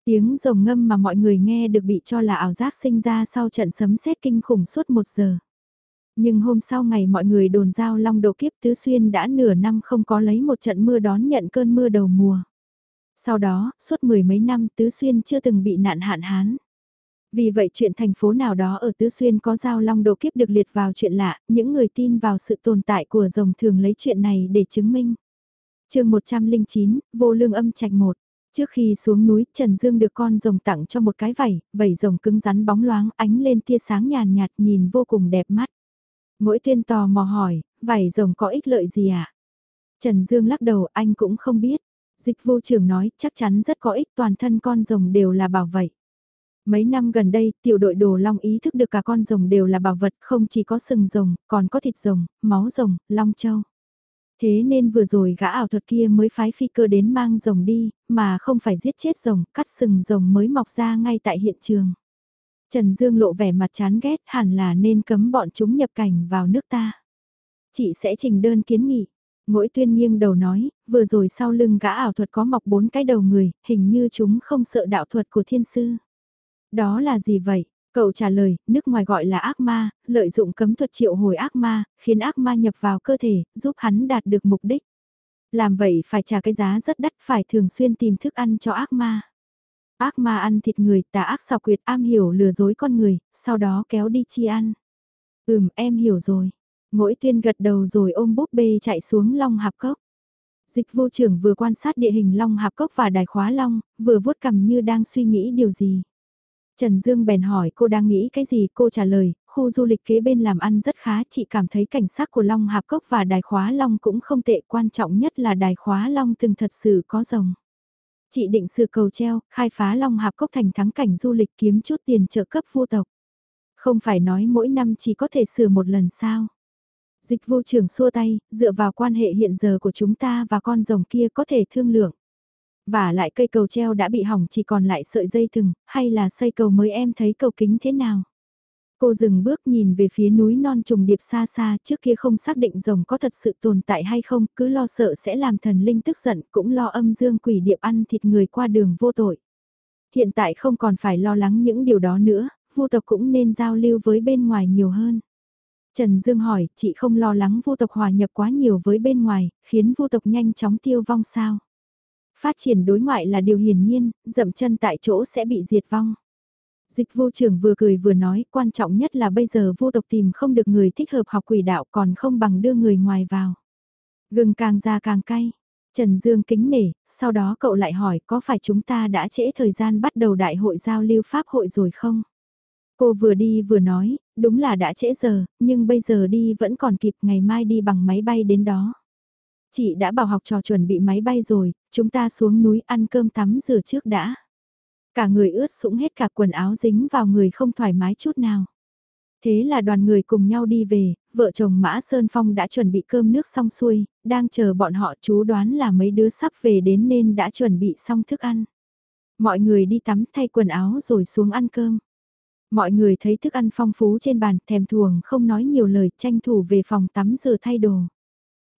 Tiếng rồng ngâm mà mọi người nghe được bị cho là ảo giác sinh ra sau trận sấm sét kinh khủng suốt một giờ. Nhưng hôm sau ngày mọi người đồn giao long độ kiếp Tứ Xuyên đã nửa năm không có lấy một trận mưa đón nhận cơn mưa đầu mùa. Sau đó, suốt mười mấy năm Tứ Xuyên chưa từng bị nạn hạn hán. Vì vậy chuyện thành phố nào đó ở Tứ Xuyên có giao long độ kiếp được liệt vào chuyện lạ, những người tin vào sự tồn tại của rồng thường lấy chuyện này để chứng minh. chương 109, vô lương âm trạch một Trước khi xuống núi, Trần Dương được con rồng tặng cho một cái vảy, vảy rồng cứng rắn bóng loáng ánh lên tia sáng nhàn nhạt nhìn vô cùng đẹp mắt. Mỗi tuyên tò mò hỏi, vảy rồng có ích lợi gì ạ? À? Trần Dương lắc đầu anh cũng không biết. Dịch vô trưởng nói chắc chắn rất có ích toàn thân con rồng đều là bảo vệ. Mấy năm gần đây, tiểu đội đồ long ý thức được cả con rồng đều là bảo vật, không chỉ có sừng rồng, còn có thịt rồng, máu rồng, long châu. Thế nên vừa rồi gã ảo thuật kia mới phái phi cơ đến mang rồng đi, mà không phải giết chết rồng, cắt sừng rồng mới mọc ra ngay tại hiện trường. Trần Dương lộ vẻ mặt chán ghét hẳn là nên cấm bọn chúng nhập cảnh vào nước ta. Chị sẽ trình đơn kiến nghị. Mỗi tuyên nghiêng đầu nói, vừa rồi sau lưng gã ảo thuật có mọc bốn cái đầu người, hình như chúng không sợ đạo thuật của thiên sư. Đó là gì vậy? Cậu trả lời, nước ngoài gọi là ác ma, lợi dụng cấm thuật triệu hồi ác ma, khiến ác ma nhập vào cơ thể, giúp hắn đạt được mục đích. Làm vậy phải trả cái giá rất đắt, phải thường xuyên tìm thức ăn cho ác ma. Ác ma ăn thịt người, tà ác xào quyệt am hiểu lừa dối con người, sau đó kéo đi chi ăn. Ừm, em hiểu rồi. Mỗi tuyên gật đầu rồi ôm búp bê chạy xuống long hạp cốc. Dịch vô trưởng vừa quan sát địa hình long hạp cốc và đài khóa long, vừa vuốt cầm như đang suy nghĩ điều gì. Trần Dương bèn hỏi cô đang nghĩ cái gì, cô trả lời, khu du lịch kế bên làm ăn rất khá, chị cảm thấy cảnh sắc của Long Hạp Cốc và Đài Khóa Long cũng không tệ, quan trọng nhất là Đài Khóa Long từng thật sự có rồng. Chị định sự cầu treo, khai phá Long Hạp Cốc thành thắng cảnh du lịch kiếm chút tiền trợ cấp vô tộc. Không phải nói mỗi năm chỉ có thể sửa một lần sao. Dịch vô trưởng xua tay, dựa vào quan hệ hiện giờ của chúng ta và con rồng kia có thể thương lượng. Và lại cây cầu treo đã bị hỏng chỉ còn lại sợi dây thừng, hay là xây cầu mới em thấy cầu kính thế nào? Cô dừng bước nhìn về phía núi non trùng điệp xa xa trước kia không xác định rồng có thật sự tồn tại hay không, cứ lo sợ sẽ làm thần linh tức giận, cũng lo âm dương quỷ điệp ăn thịt người qua đường vô tội. Hiện tại không còn phải lo lắng những điều đó nữa, vô tộc cũng nên giao lưu với bên ngoài nhiều hơn. Trần Dương hỏi, chị không lo lắng vô tộc hòa nhập quá nhiều với bên ngoài, khiến vô tộc nhanh chóng tiêu vong sao? Phát triển đối ngoại là điều hiển nhiên, dậm chân tại chỗ sẽ bị diệt vong. Dịch vô trưởng vừa cười vừa nói, quan trọng nhất là bây giờ vô tộc tìm không được người thích hợp học quỷ đạo còn không bằng đưa người ngoài vào. Gừng càng ra càng cay. Trần Dương kính nể, sau đó cậu lại hỏi có phải chúng ta đã trễ thời gian bắt đầu đại hội giao lưu pháp hội rồi không? Cô vừa đi vừa nói, đúng là đã trễ giờ, nhưng bây giờ đi vẫn còn kịp ngày mai đi bằng máy bay đến đó. Chị đã bảo học trò chuẩn bị máy bay rồi, chúng ta xuống núi ăn cơm tắm rửa trước đã. Cả người ướt sũng hết cả quần áo dính vào người không thoải mái chút nào. Thế là đoàn người cùng nhau đi về, vợ chồng Mã Sơn Phong đã chuẩn bị cơm nước xong xuôi, đang chờ bọn họ chú đoán là mấy đứa sắp về đến nên đã chuẩn bị xong thức ăn. Mọi người đi tắm thay quần áo rồi xuống ăn cơm. Mọi người thấy thức ăn phong phú trên bàn, thèm thuồng không nói nhiều lời tranh thủ về phòng tắm rửa thay đồ.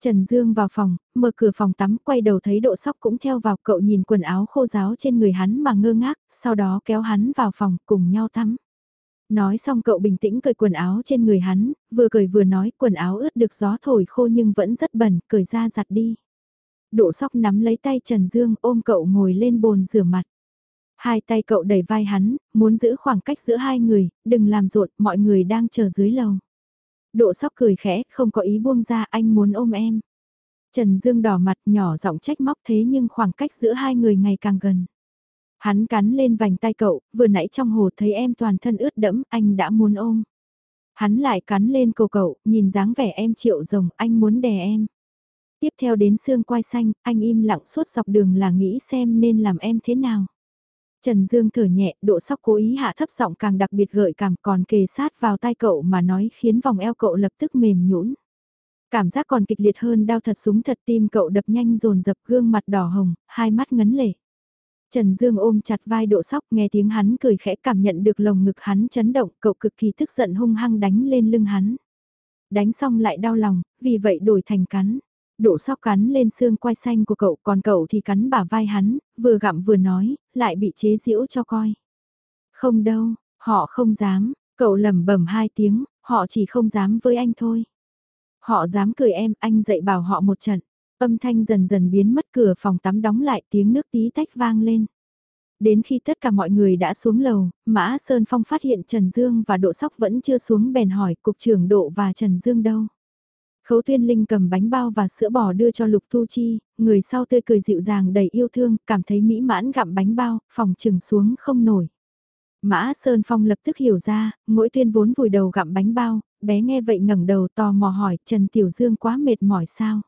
Trần Dương vào phòng, mở cửa phòng tắm, quay đầu thấy độ sóc cũng theo vào, cậu nhìn quần áo khô ráo trên người hắn mà ngơ ngác, sau đó kéo hắn vào phòng cùng nhau tắm. Nói xong cậu bình tĩnh cởi quần áo trên người hắn, vừa cởi vừa nói quần áo ướt được gió thổi khô nhưng vẫn rất bẩn, cởi ra giặt đi. Độ sóc nắm lấy tay Trần Dương ôm cậu ngồi lên bồn rửa mặt. Hai tay cậu đẩy vai hắn, muốn giữ khoảng cách giữa hai người, đừng làm rộn, mọi người đang chờ dưới lầu. Độ sóc cười khẽ, không có ý buông ra, anh muốn ôm em. Trần Dương đỏ mặt nhỏ giọng trách móc thế nhưng khoảng cách giữa hai người ngày càng gần. Hắn cắn lên vành tay cậu, vừa nãy trong hồ thấy em toàn thân ướt đẫm, anh đã muốn ôm. Hắn lại cắn lên cổ cậu, nhìn dáng vẻ em triệu rồng, anh muốn đè em. Tiếp theo đến xương quai xanh, anh im lặng suốt dọc đường là nghĩ xem nên làm em thế nào. Trần Dương thở nhẹ, độ sóc cố ý hạ thấp giọng càng đặc biệt gợi cảm còn kề sát vào tai cậu mà nói khiến vòng eo cậu lập tức mềm nhũn. Cảm giác còn kịch liệt hơn đau thật súng thật tim cậu đập nhanh dồn dập gương mặt đỏ hồng, hai mắt ngấn lệ. Trần Dương ôm chặt vai độ sóc nghe tiếng hắn cười khẽ cảm nhận được lồng ngực hắn chấn động, cậu cực kỳ tức giận hung hăng đánh lên lưng hắn. Đánh xong lại đau lòng, vì vậy đổi thành cắn. Độ sóc cắn lên xương quai xanh của cậu còn cậu thì cắn bả vai hắn, vừa gặm vừa nói, lại bị chế giễu cho coi. Không đâu, họ không dám, cậu lẩm bẩm hai tiếng, họ chỉ không dám với anh thôi. Họ dám cười em, anh dạy bảo họ một trận. Âm thanh dần dần biến mất cửa phòng tắm đóng lại tiếng nước tí tách vang lên. Đến khi tất cả mọi người đã xuống lầu, Mã Sơn Phong phát hiện Trần Dương và Độ Sóc vẫn chưa xuống bèn hỏi cục trưởng Độ và Trần Dương đâu. Khấu Thiên Linh cầm bánh bao và sữa bò đưa cho Lục Thu Chi, người sau tươi cười dịu dàng đầy yêu thương, cảm thấy mỹ mãn gặm bánh bao, phòng trừng xuống không nổi. Mã Sơn Phong lập tức hiểu ra, mỗi tuyên vốn vùi đầu gặm bánh bao, bé nghe vậy ngẩng đầu tò mò hỏi Trần Tiểu Dương quá mệt mỏi sao?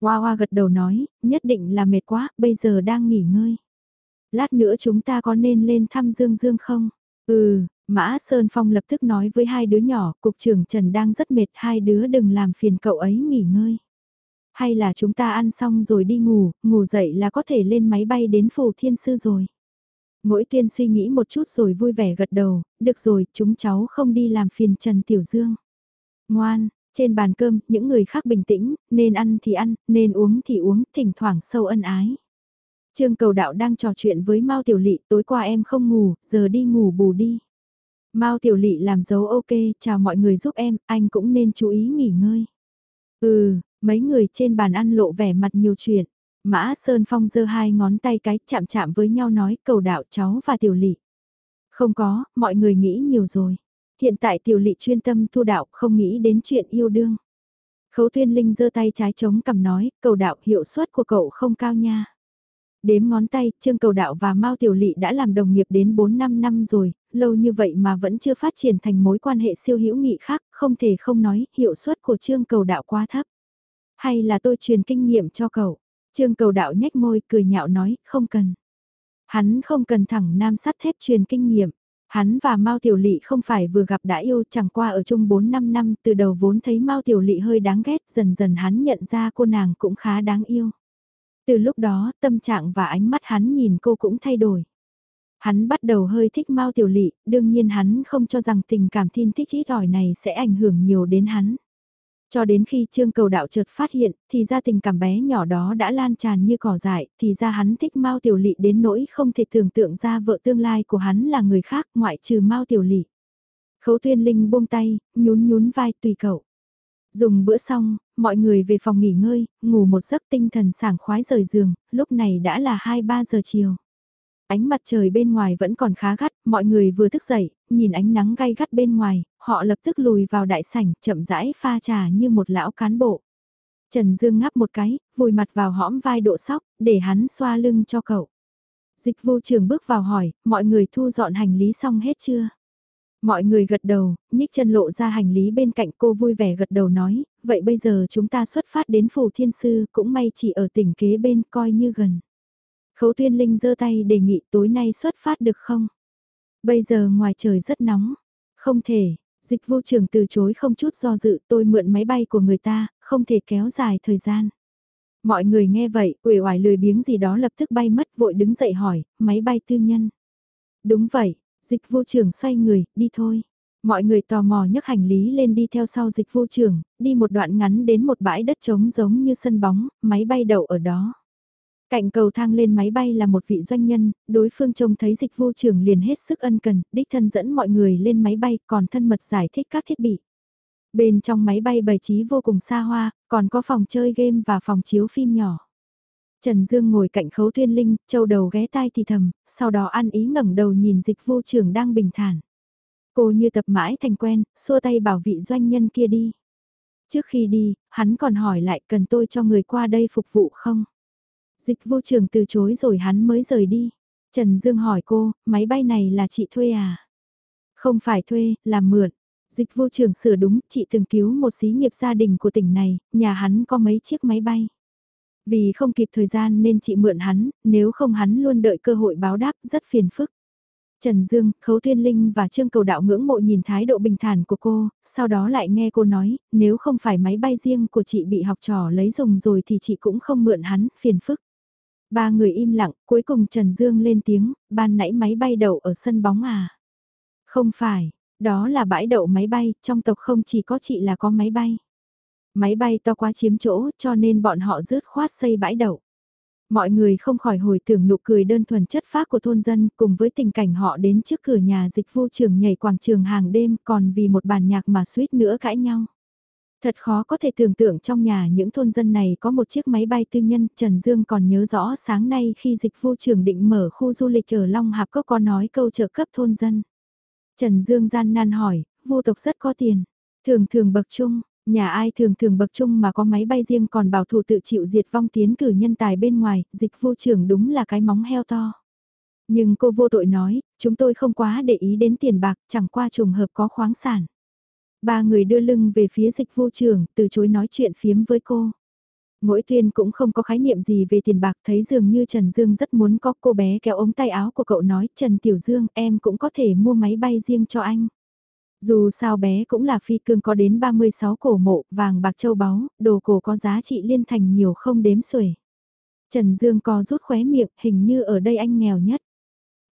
Hoa Hoa gật đầu nói, nhất định là mệt quá, bây giờ đang nghỉ ngơi. Lát nữa chúng ta có nên lên thăm Dương Dương không? Ừ, Mã Sơn Phong lập tức nói với hai đứa nhỏ, cục trưởng Trần đang rất mệt, hai đứa đừng làm phiền cậu ấy nghỉ ngơi. Hay là chúng ta ăn xong rồi đi ngủ, ngủ dậy là có thể lên máy bay đến Phù thiên sư rồi. Mỗi tiên suy nghĩ một chút rồi vui vẻ gật đầu, được rồi, chúng cháu không đi làm phiền Trần Tiểu Dương. Ngoan, trên bàn cơm, những người khác bình tĩnh, nên ăn thì ăn, nên uống thì uống, thỉnh thoảng sâu ân ái. Trương cầu đạo đang trò chuyện với Mao Tiểu Lị, tối qua em không ngủ, giờ đi ngủ bù đi. Mao Tiểu Lị làm dấu ok, chào mọi người giúp em, anh cũng nên chú ý nghỉ ngơi. Ừ, mấy người trên bàn ăn lộ vẻ mặt nhiều chuyện. Mã Sơn Phong giơ hai ngón tay cái chạm chạm với nhau nói cầu đạo cháu và Tiểu Lị. Không có, mọi người nghĩ nhiều rồi. Hiện tại Tiểu Lị chuyên tâm thu đạo không nghĩ đến chuyện yêu đương. Khấu Thiên Linh giơ tay trái chống cầm nói, cầu đạo hiệu suất của cậu không cao nha. Đếm ngón tay, Trương Cầu Đạo và Mao Tiểu Lị đã làm đồng nghiệp đến 4-5 năm rồi, lâu như vậy mà vẫn chưa phát triển thành mối quan hệ siêu hữu nghị khác, không thể không nói, hiệu suất của Trương Cầu Đạo quá thấp. Hay là tôi truyền kinh nghiệm cho cậu? Trương Cầu Đạo nhếch môi, cười nhạo nói, không cần. Hắn không cần thẳng nam sắt thép truyền kinh nghiệm. Hắn và Mao Tiểu Lị không phải vừa gặp đã yêu chẳng qua ở chung 4-5 năm từ đầu vốn thấy Mao Tiểu Lị hơi đáng ghét dần dần hắn nhận ra cô nàng cũng khá đáng yêu. Từ lúc đó, tâm trạng và ánh mắt hắn nhìn cô cũng thay đổi. Hắn bắt đầu hơi thích Mao Tiểu Lị, đương nhiên hắn không cho rằng tình cảm thiên thích ít ỏi này sẽ ảnh hưởng nhiều đến hắn. Cho đến khi Trương Cầu Đạo chợt phát hiện, thì ra tình cảm bé nhỏ đó đã lan tràn như cỏ dại, thì ra hắn thích Mao Tiểu Lị đến nỗi không thể tưởng tượng ra vợ tương lai của hắn là người khác ngoại trừ Mao Tiểu Lị. Khấu Tuyên Linh buông tay, nhún nhún vai tùy cậu. Dùng bữa xong, mọi người về phòng nghỉ ngơi, ngủ một giấc tinh thần sảng khoái rời giường, lúc này đã là 2-3 giờ chiều. Ánh mặt trời bên ngoài vẫn còn khá gắt, mọi người vừa thức dậy, nhìn ánh nắng gay gắt bên ngoài, họ lập tức lùi vào đại sảnh, chậm rãi pha trà như một lão cán bộ. Trần Dương ngáp một cái, vùi mặt vào hõm vai độ sóc, để hắn xoa lưng cho cậu. Dịch vô trường bước vào hỏi, mọi người thu dọn hành lý xong hết chưa? Mọi người gật đầu, nhích chân lộ ra hành lý bên cạnh cô vui vẻ gật đầu nói, vậy bây giờ chúng ta xuất phát đến phủ thiên sư, cũng may chỉ ở tỉnh kế bên coi như gần. Khấu tuyên linh giơ tay đề nghị tối nay xuất phát được không? Bây giờ ngoài trời rất nóng. Không thể, dịch vô trường từ chối không chút do dự tôi mượn máy bay của người ta, không thể kéo dài thời gian. Mọi người nghe vậy, uể oải lười biếng gì đó lập tức bay mất vội đứng dậy hỏi, máy bay tư nhân. Đúng vậy, dịch vô trường xoay người, đi thôi. Mọi người tò mò nhấc hành lý lên đi theo sau dịch vô trường, đi một đoạn ngắn đến một bãi đất trống giống như sân bóng, máy bay đậu ở đó. Cạnh cầu thang lên máy bay là một vị doanh nhân, đối phương trông thấy dịch vu trưởng liền hết sức ân cần, đích thân dẫn mọi người lên máy bay còn thân mật giải thích các thiết bị. Bên trong máy bay bày trí vô cùng xa hoa, còn có phòng chơi game và phòng chiếu phim nhỏ. Trần Dương ngồi cạnh khấu tuyên linh, châu đầu ghé tai thì thầm, sau đó ăn ý ngẩng đầu nhìn dịch vô trưởng đang bình thản. Cô như tập mãi thành quen, xua tay bảo vị doanh nhân kia đi. Trước khi đi, hắn còn hỏi lại cần tôi cho người qua đây phục vụ không? Dịch vô trường từ chối rồi hắn mới rời đi. Trần Dương hỏi cô, máy bay này là chị thuê à? Không phải thuê, là mượn. Dịch vô trường sửa đúng, chị từng cứu một xí nghiệp gia đình của tỉnh này, nhà hắn có mấy chiếc máy bay. Vì không kịp thời gian nên chị mượn hắn, nếu không hắn luôn đợi cơ hội báo đáp rất phiền phức. Trần Dương, Khấu Thiên Linh và Trương Cầu Đạo ngưỡng mộ nhìn thái độ bình thản của cô, sau đó lại nghe cô nói, nếu không phải máy bay riêng của chị bị học trò lấy dùng rồi thì chị cũng không mượn hắn, phiền phức. Ba người im lặng, cuối cùng Trần Dương lên tiếng, ban nãy máy bay đậu ở sân bóng à? Không phải, đó là bãi đậu máy bay, trong tộc không chỉ có chị là có máy bay. Máy bay to quá chiếm chỗ cho nên bọn họ rớt khoát xây bãi đậu. Mọi người không khỏi hồi tưởng nụ cười đơn thuần chất phác của thôn dân cùng với tình cảnh họ đến trước cửa nhà dịch vụ trường nhảy quảng trường hàng đêm còn vì một bàn nhạc mà suýt nữa cãi nhau. Thật khó có thể tưởng tượng trong nhà những thôn dân này có một chiếc máy bay tư nhân, Trần Dương còn nhớ rõ sáng nay khi dịch vu trường định mở khu du lịch ở Long Hạp có có nói câu trợ cấp thôn dân. Trần Dương gian nan hỏi, vô tộc rất có tiền, thường thường bậc trung, nhà ai thường thường bậc trung mà có máy bay riêng còn bảo thủ tự chịu diệt vong tiến cử nhân tài bên ngoài, dịch vô trưởng đúng là cái móng heo to. Nhưng cô vô tội nói, chúng tôi không quá để ý đến tiền bạc, chẳng qua trùng hợp có khoáng sản. Ba người đưa lưng về phía dịch vô trưởng, từ chối nói chuyện phiếm với cô. Mỗi tuyên cũng không có khái niệm gì về tiền bạc thấy dường như Trần Dương rất muốn có cô bé kéo ống tay áo của cậu nói Trần Tiểu Dương em cũng có thể mua máy bay riêng cho anh. Dù sao bé cũng là phi cương có đến 36 cổ mộ, vàng bạc châu báu, đồ cổ có giá trị liên thành nhiều không đếm xuể. Trần Dương co rút khóe miệng, hình như ở đây anh nghèo nhất.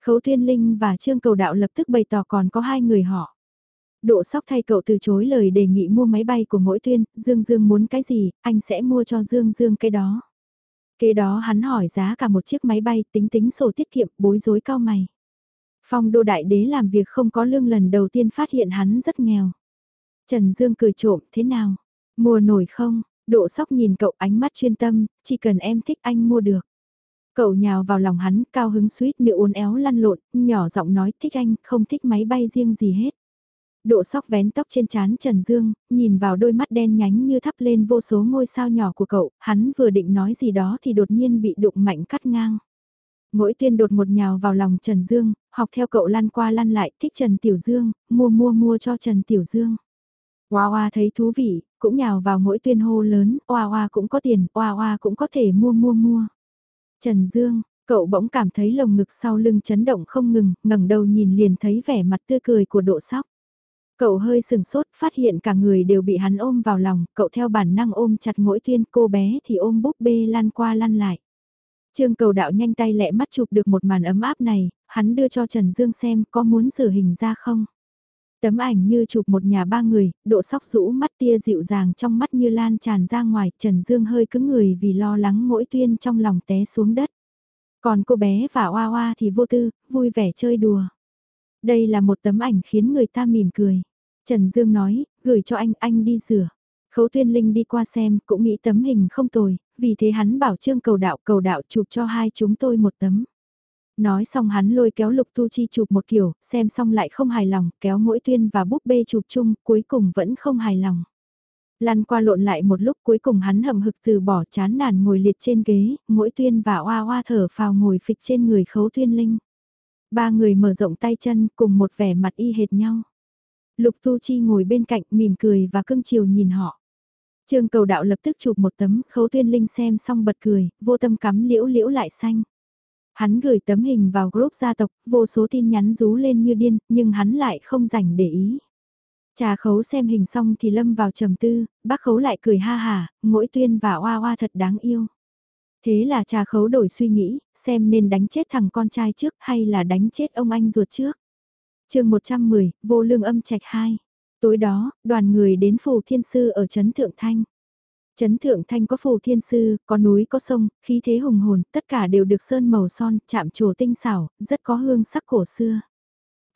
Khấu Thiên Linh và Trương Cầu Đạo lập tức bày tỏ còn có hai người họ. Độ sóc thay cậu từ chối lời đề nghị mua máy bay của mỗi tuyên, Dương Dương muốn cái gì, anh sẽ mua cho Dương Dương cái đó. Kế đó hắn hỏi giá cả một chiếc máy bay tính tính sổ tiết kiệm bối rối cao mày. Phong đô đại đế làm việc không có lương lần đầu tiên phát hiện hắn rất nghèo. Trần Dương cười trộm thế nào? Mua nổi không? Độ sóc nhìn cậu ánh mắt chuyên tâm, chỉ cần em thích anh mua được. Cậu nhào vào lòng hắn, cao hứng suýt nữa uốn éo lăn lộn, nhỏ giọng nói thích anh, không thích máy bay riêng gì hết. Độ sóc vén tóc trên trán Trần Dương, nhìn vào đôi mắt đen nhánh như thắp lên vô số ngôi sao nhỏ của cậu, hắn vừa định nói gì đó thì đột nhiên bị đụng mạnh cắt ngang. Mỗi tuyên đột một nhào vào lòng Trần Dương, học theo cậu lăn qua lăn lại thích Trần Tiểu Dương, mua mua mua cho Trần Tiểu Dương. Hoa Hoa thấy thú vị, cũng nhào vào mỗi tuyên hô lớn, Hoa Hoa cũng có tiền, Hoa Hoa cũng có thể mua mua mua. Trần Dương, cậu bỗng cảm thấy lồng ngực sau lưng chấn động không ngừng, ngẩng đầu nhìn liền thấy vẻ mặt tươi cười của độ sóc. Cậu hơi sừng sốt, phát hiện cả người đều bị hắn ôm vào lòng, cậu theo bản năng ôm chặt mỗi tuyên cô bé thì ôm búp bê lăn qua lăn lại. Trương cầu đạo nhanh tay lẹ mắt chụp được một màn ấm áp này, hắn đưa cho Trần Dương xem có muốn sửa hình ra không. Tấm ảnh như chụp một nhà ba người, độ sóc rũ mắt tia dịu dàng trong mắt như lan tràn ra ngoài, Trần Dương hơi cứng người vì lo lắng mỗi tuyên trong lòng té xuống đất. Còn cô bé và Oa Oa thì vô tư, vui vẻ chơi đùa. Đây là một tấm ảnh khiến người ta mỉm cười. Trần Dương nói, gửi cho anh, anh đi rửa. Khấu Thiên Linh đi qua xem, cũng nghĩ tấm hình không tồi, vì thế hắn bảo Trương cầu đạo cầu đạo chụp cho hai chúng tôi một tấm. Nói xong hắn lôi kéo Lục Tu Chi chụp một kiểu, xem xong lại không hài lòng, kéo mỗi tuyên và búp bê chụp chung, cuối cùng vẫn không hài lòng. Lăn qua lộn lại một lúc cuối cùng hắn hậm hực từ bỏ chán nản ngồi liệt trên ghế, mỗi tuyên và oa oa thở phào ngồi phịch trên người khấu tuyên linh. Ba người mở rộng tay chân cùng một vẻ mặt y hệt nhau. Lục Tu Chi ngồi bên cạnh mỉm cười và cưng chiều nhìn họ. Trương cầu đạo lập tức chụp một tấm khấu tuyên linh xem xong bật cười, vô tâm cắm liễu liễu lại xanh. Hắn gửi tấm hình vào group gia tộc, vô số tin nhắn rú lên như điên, nhưng hắn lại không rảnh để ý. Trà khấu xem hình xong thì lâm vào trầm tư, bác khấu lại cười ha hà, mỗi tuyên và oa oa thật đáng yêu. Thế là trà khấu đổi suy nghĩ, xem nên đánh chết thằng con trai trước hay là đánh chết ông anh ruột trước. chương 110, vô lương âm trạch 2. Tối đó, đoàn người đến phù thiên sư ở Trấn Thượng Thanh. Trấn Thượng Thanh có phù thiên sư, có núi có sông, khí thế hùng hồn, tất cả đều được sơn màu son, chạm trổ tinh xảo, rất có hương sắc cổ xưa.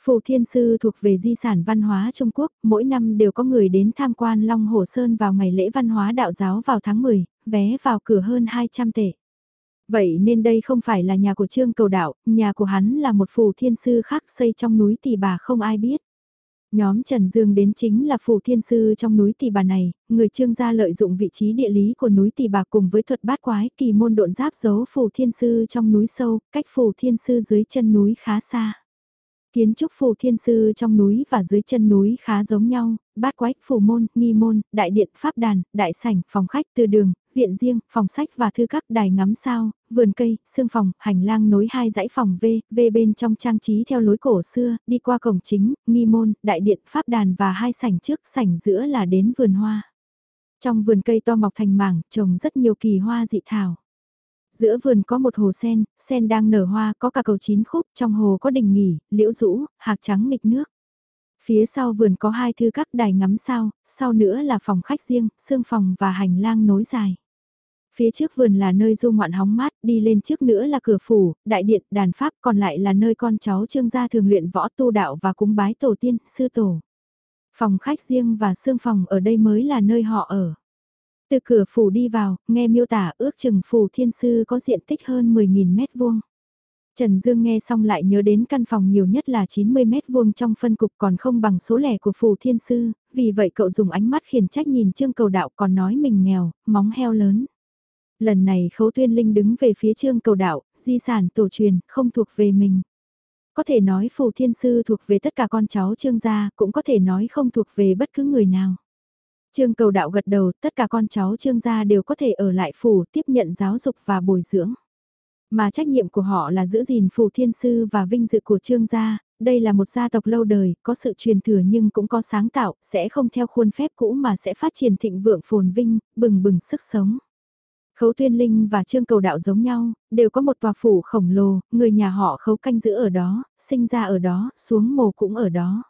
Phù Thiên Sư thuộc về di sản văn hóa Trung Quốc, mỗi năm đều có người đến tham quan Long Hồ Sơn vào ngày lễ văn hóa đạo giáo vào tháng 10, vé vào cửa hơn 200 tệ. Vậy nên đây không phải là nhà của Trương Cầu Đạo, nhà của hắn là một phù thiên sư khác xây trong núi tỷ bà không ai biết. Nhóm Trần Dương đến chính là phù thiên sư trong núi tỷ bà này, người trương gia lợi dụng vị trí địa lý của núi tỷ bà cùng với thuật bát quái kỳ môn độn giáp giấu phù thiên sư trong núi sâu, cách phù thiên sư dưới chân núi khá xa. Kiến trúc phù thiên sư trong núi và dưới chân núi khá giống nhau, bát quái, phù môn, nghi môn, đại điện, pháp đàn, đại sảnh, phòng khách, từ đường, viện riêng, phòng sách và thư các đài ngắm sao, vườn cây, xương phòng, hành lang nối hai dãy phòng V, V bên trong trang trí theo lối cổ xưa, đi qua cổng chính, nghi môn, đại điện, pháp đàn và hai sảnh trước, sảnh giữa là đến vườn hoa. Trong vườn cây to mọc thành mảng, trồng rất nhiều kỳ hoa dị thảo. Giữa vườn có một hồ sen, sen đang nở hoa, có cả cầu chín khúc, trong hồ có đình nghỉ, liễu rũ, hạc trắng nghịch nước. Phía sau vườn có hai thư các đài ngắm sao, sau nữa là phòng khách riêng, xương phòng và hành lang nối dài. Phía trước vườn là nơi du ngoạn hóng mát, đi lên trước nữa là cửa phủ, đại điện, đàn pháp, còn lại là nơi con cháu trương gia thường luyện võ tu đạo và cúng bái tổ tiên, sư tổ. Phòng khách riêng và xương phòng ở đây mới là nơi họ ở. Từ cửa phủ đi vào, nghe miêu tả ước chừng phủ thiên sư có diện tích hơn 10.000 mét vuông. Trần Dương nghe xong lại nhớ đến căn phòng nhiều nhất là 90 mét vuông trong phân cục còn không bằng số lẻ của phủ thiên sư, vì vậy cậu dùng ánh mắt khiển trách nhìn Trương Cầu Đạo còn nói mình nghèo, móng heo lớn. Lần này Khấu Tuyên Linh đứng về phía Trương Cầu Đạo, di sản tổ truyền, không thuộc về mình. Có thể nói phủ thiên sư thuộc về tất cả con cháu Trương gia, cũng có thể nói không thuộc về bất cứ người nào. Trương cầu đạo gật đầu, tất cả con cháu trương gia đều có thể ở lại phủ tiếp nhận giáo dục và bồi dưỡng. Mà trách nhiệm của họ là giữ gìn phủ thiên sư và vinh dự của trương gia, đây là một gia tộc lâu đời, có sự truyền thừa nhưng cũng có sáng tạo, sẽ không theo khuôn phép cũ mà sẽ phát triển thịnh vượng phồn vinh, bừng bừng sức sống. Khấu Tuyên Linh và Trương Cầu Đạo giống nhau, đều có một tòa phủ khổng lồ, người nhà họ khấu canh giữ ở đó, sinh ra ở đó, xuống mồ cũng ở đó.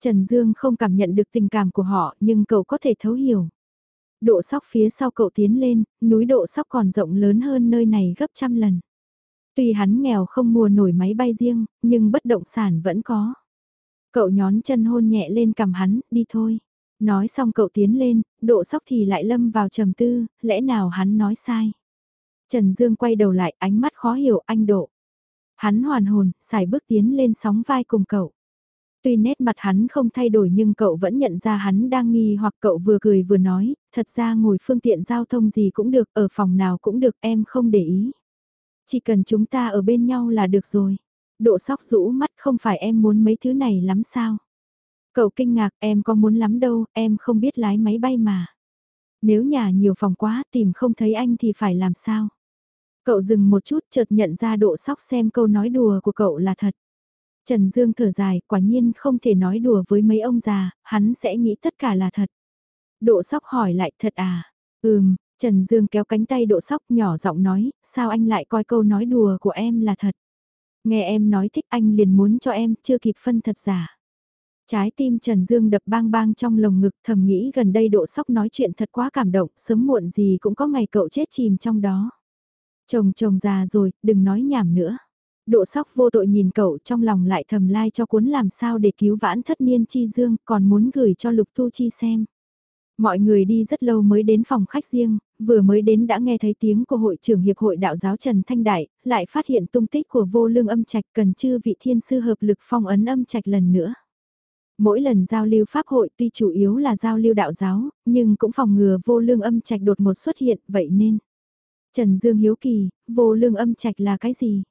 Trần Dương không cảm nhận được tình cảm của họ nhưng cậu có thể thấu hiểu. Độ sóc phía sau cậu tiến lên, núi độ sóc còn rộng lớn hơn nơi này gấp trăm lần. Tuy hắn nghèo không mua nổi máy bay riêng, nhưng bất động sản vẫn có. Cậu nhón chân hôn nhẹ lên cầm hắn, đi thôi. Nói xong cậu tiến lên, độ sóc thì lại lâm vào trầm tư, lẽ nào hắn nói sai. Trần Dương quay đầu lại ánh mắt khó hiểu anh độ. Hắn hoàn hồn, xài bước tiến lên sóng vai cùng cậu. Tuy nét mặt hắn không thay đổi nhưng cậu vẫn nhận ra hắn đang nghi hoặc cậu vừa cười vừa nói, thật ra ngồi phương tiện giao thông gì cũng được, ở phòng nào cũng được, em không để ý. Chỉ cần chúng ta ở bên nhau là được rồi. Độ sóc rũ mắt không phải em muốn mấy thứ này lắm sao? Cậu kinh ngạc em có muốn lắm đâu, em không biết lái máy bay mà. Nếu nhà nhiều phòng quá tìm không thấy anh thì phải làm sao? Cậu dừng một chút chợt nhận ra độ sóc xem câu nói đùa của cậu là thật. Trần Dương thở dài, quả nhiên không thể nói đùa với mấy ông già, hắn sẽ nghĩ tất cả là thật. Độ sóc hỏi lại thật à? Ừm, Trần Dương kéo cánh tay độ sóc nhỏ giọng nói, sao anh lại coi câu nói đùa của em là thật? Nghe em nói thích anh liền muốn cho em, chưa kịp phân thật giả. Trái tim Trần Dương đập bang bang trong lồng ngực thầm nghĩ gần đây độ sóc nói chuyện thật quá cảm động, sớm muộn gì cũng có ngày cậu chết chìm trong đó. Chồng chồng già rồi, đừng nói nhảm nữa. Độ sóc vô tội nhìn cậu trong lòng lại thầm lai cho cuốn làm sao để cứu vãn thất niên chi dương còn muốn gửi cho lục tu chi xem. Mọi người đi rất lâu mới đến phòng khách riêng, vừa mới đến đã nghe thấy tiếng của hội trưởng hiệp hội đạo giáo Trần Thanh Đại, lại phát hiện tung tích của vô lương âm trạch cần chư vị thiên sư hợp lực phong ấn âm trạch lần nữa. Mỗi lần giao lưu pháp hội tuy chủ yếu là giao lưu đạo giáo, nhưng cũng phòng ngừa vô lương âm trạch đột một xuất hiện, vậy nên. Trần Dương Hiếu Kỳ, vô lương âm trạch là cái gì?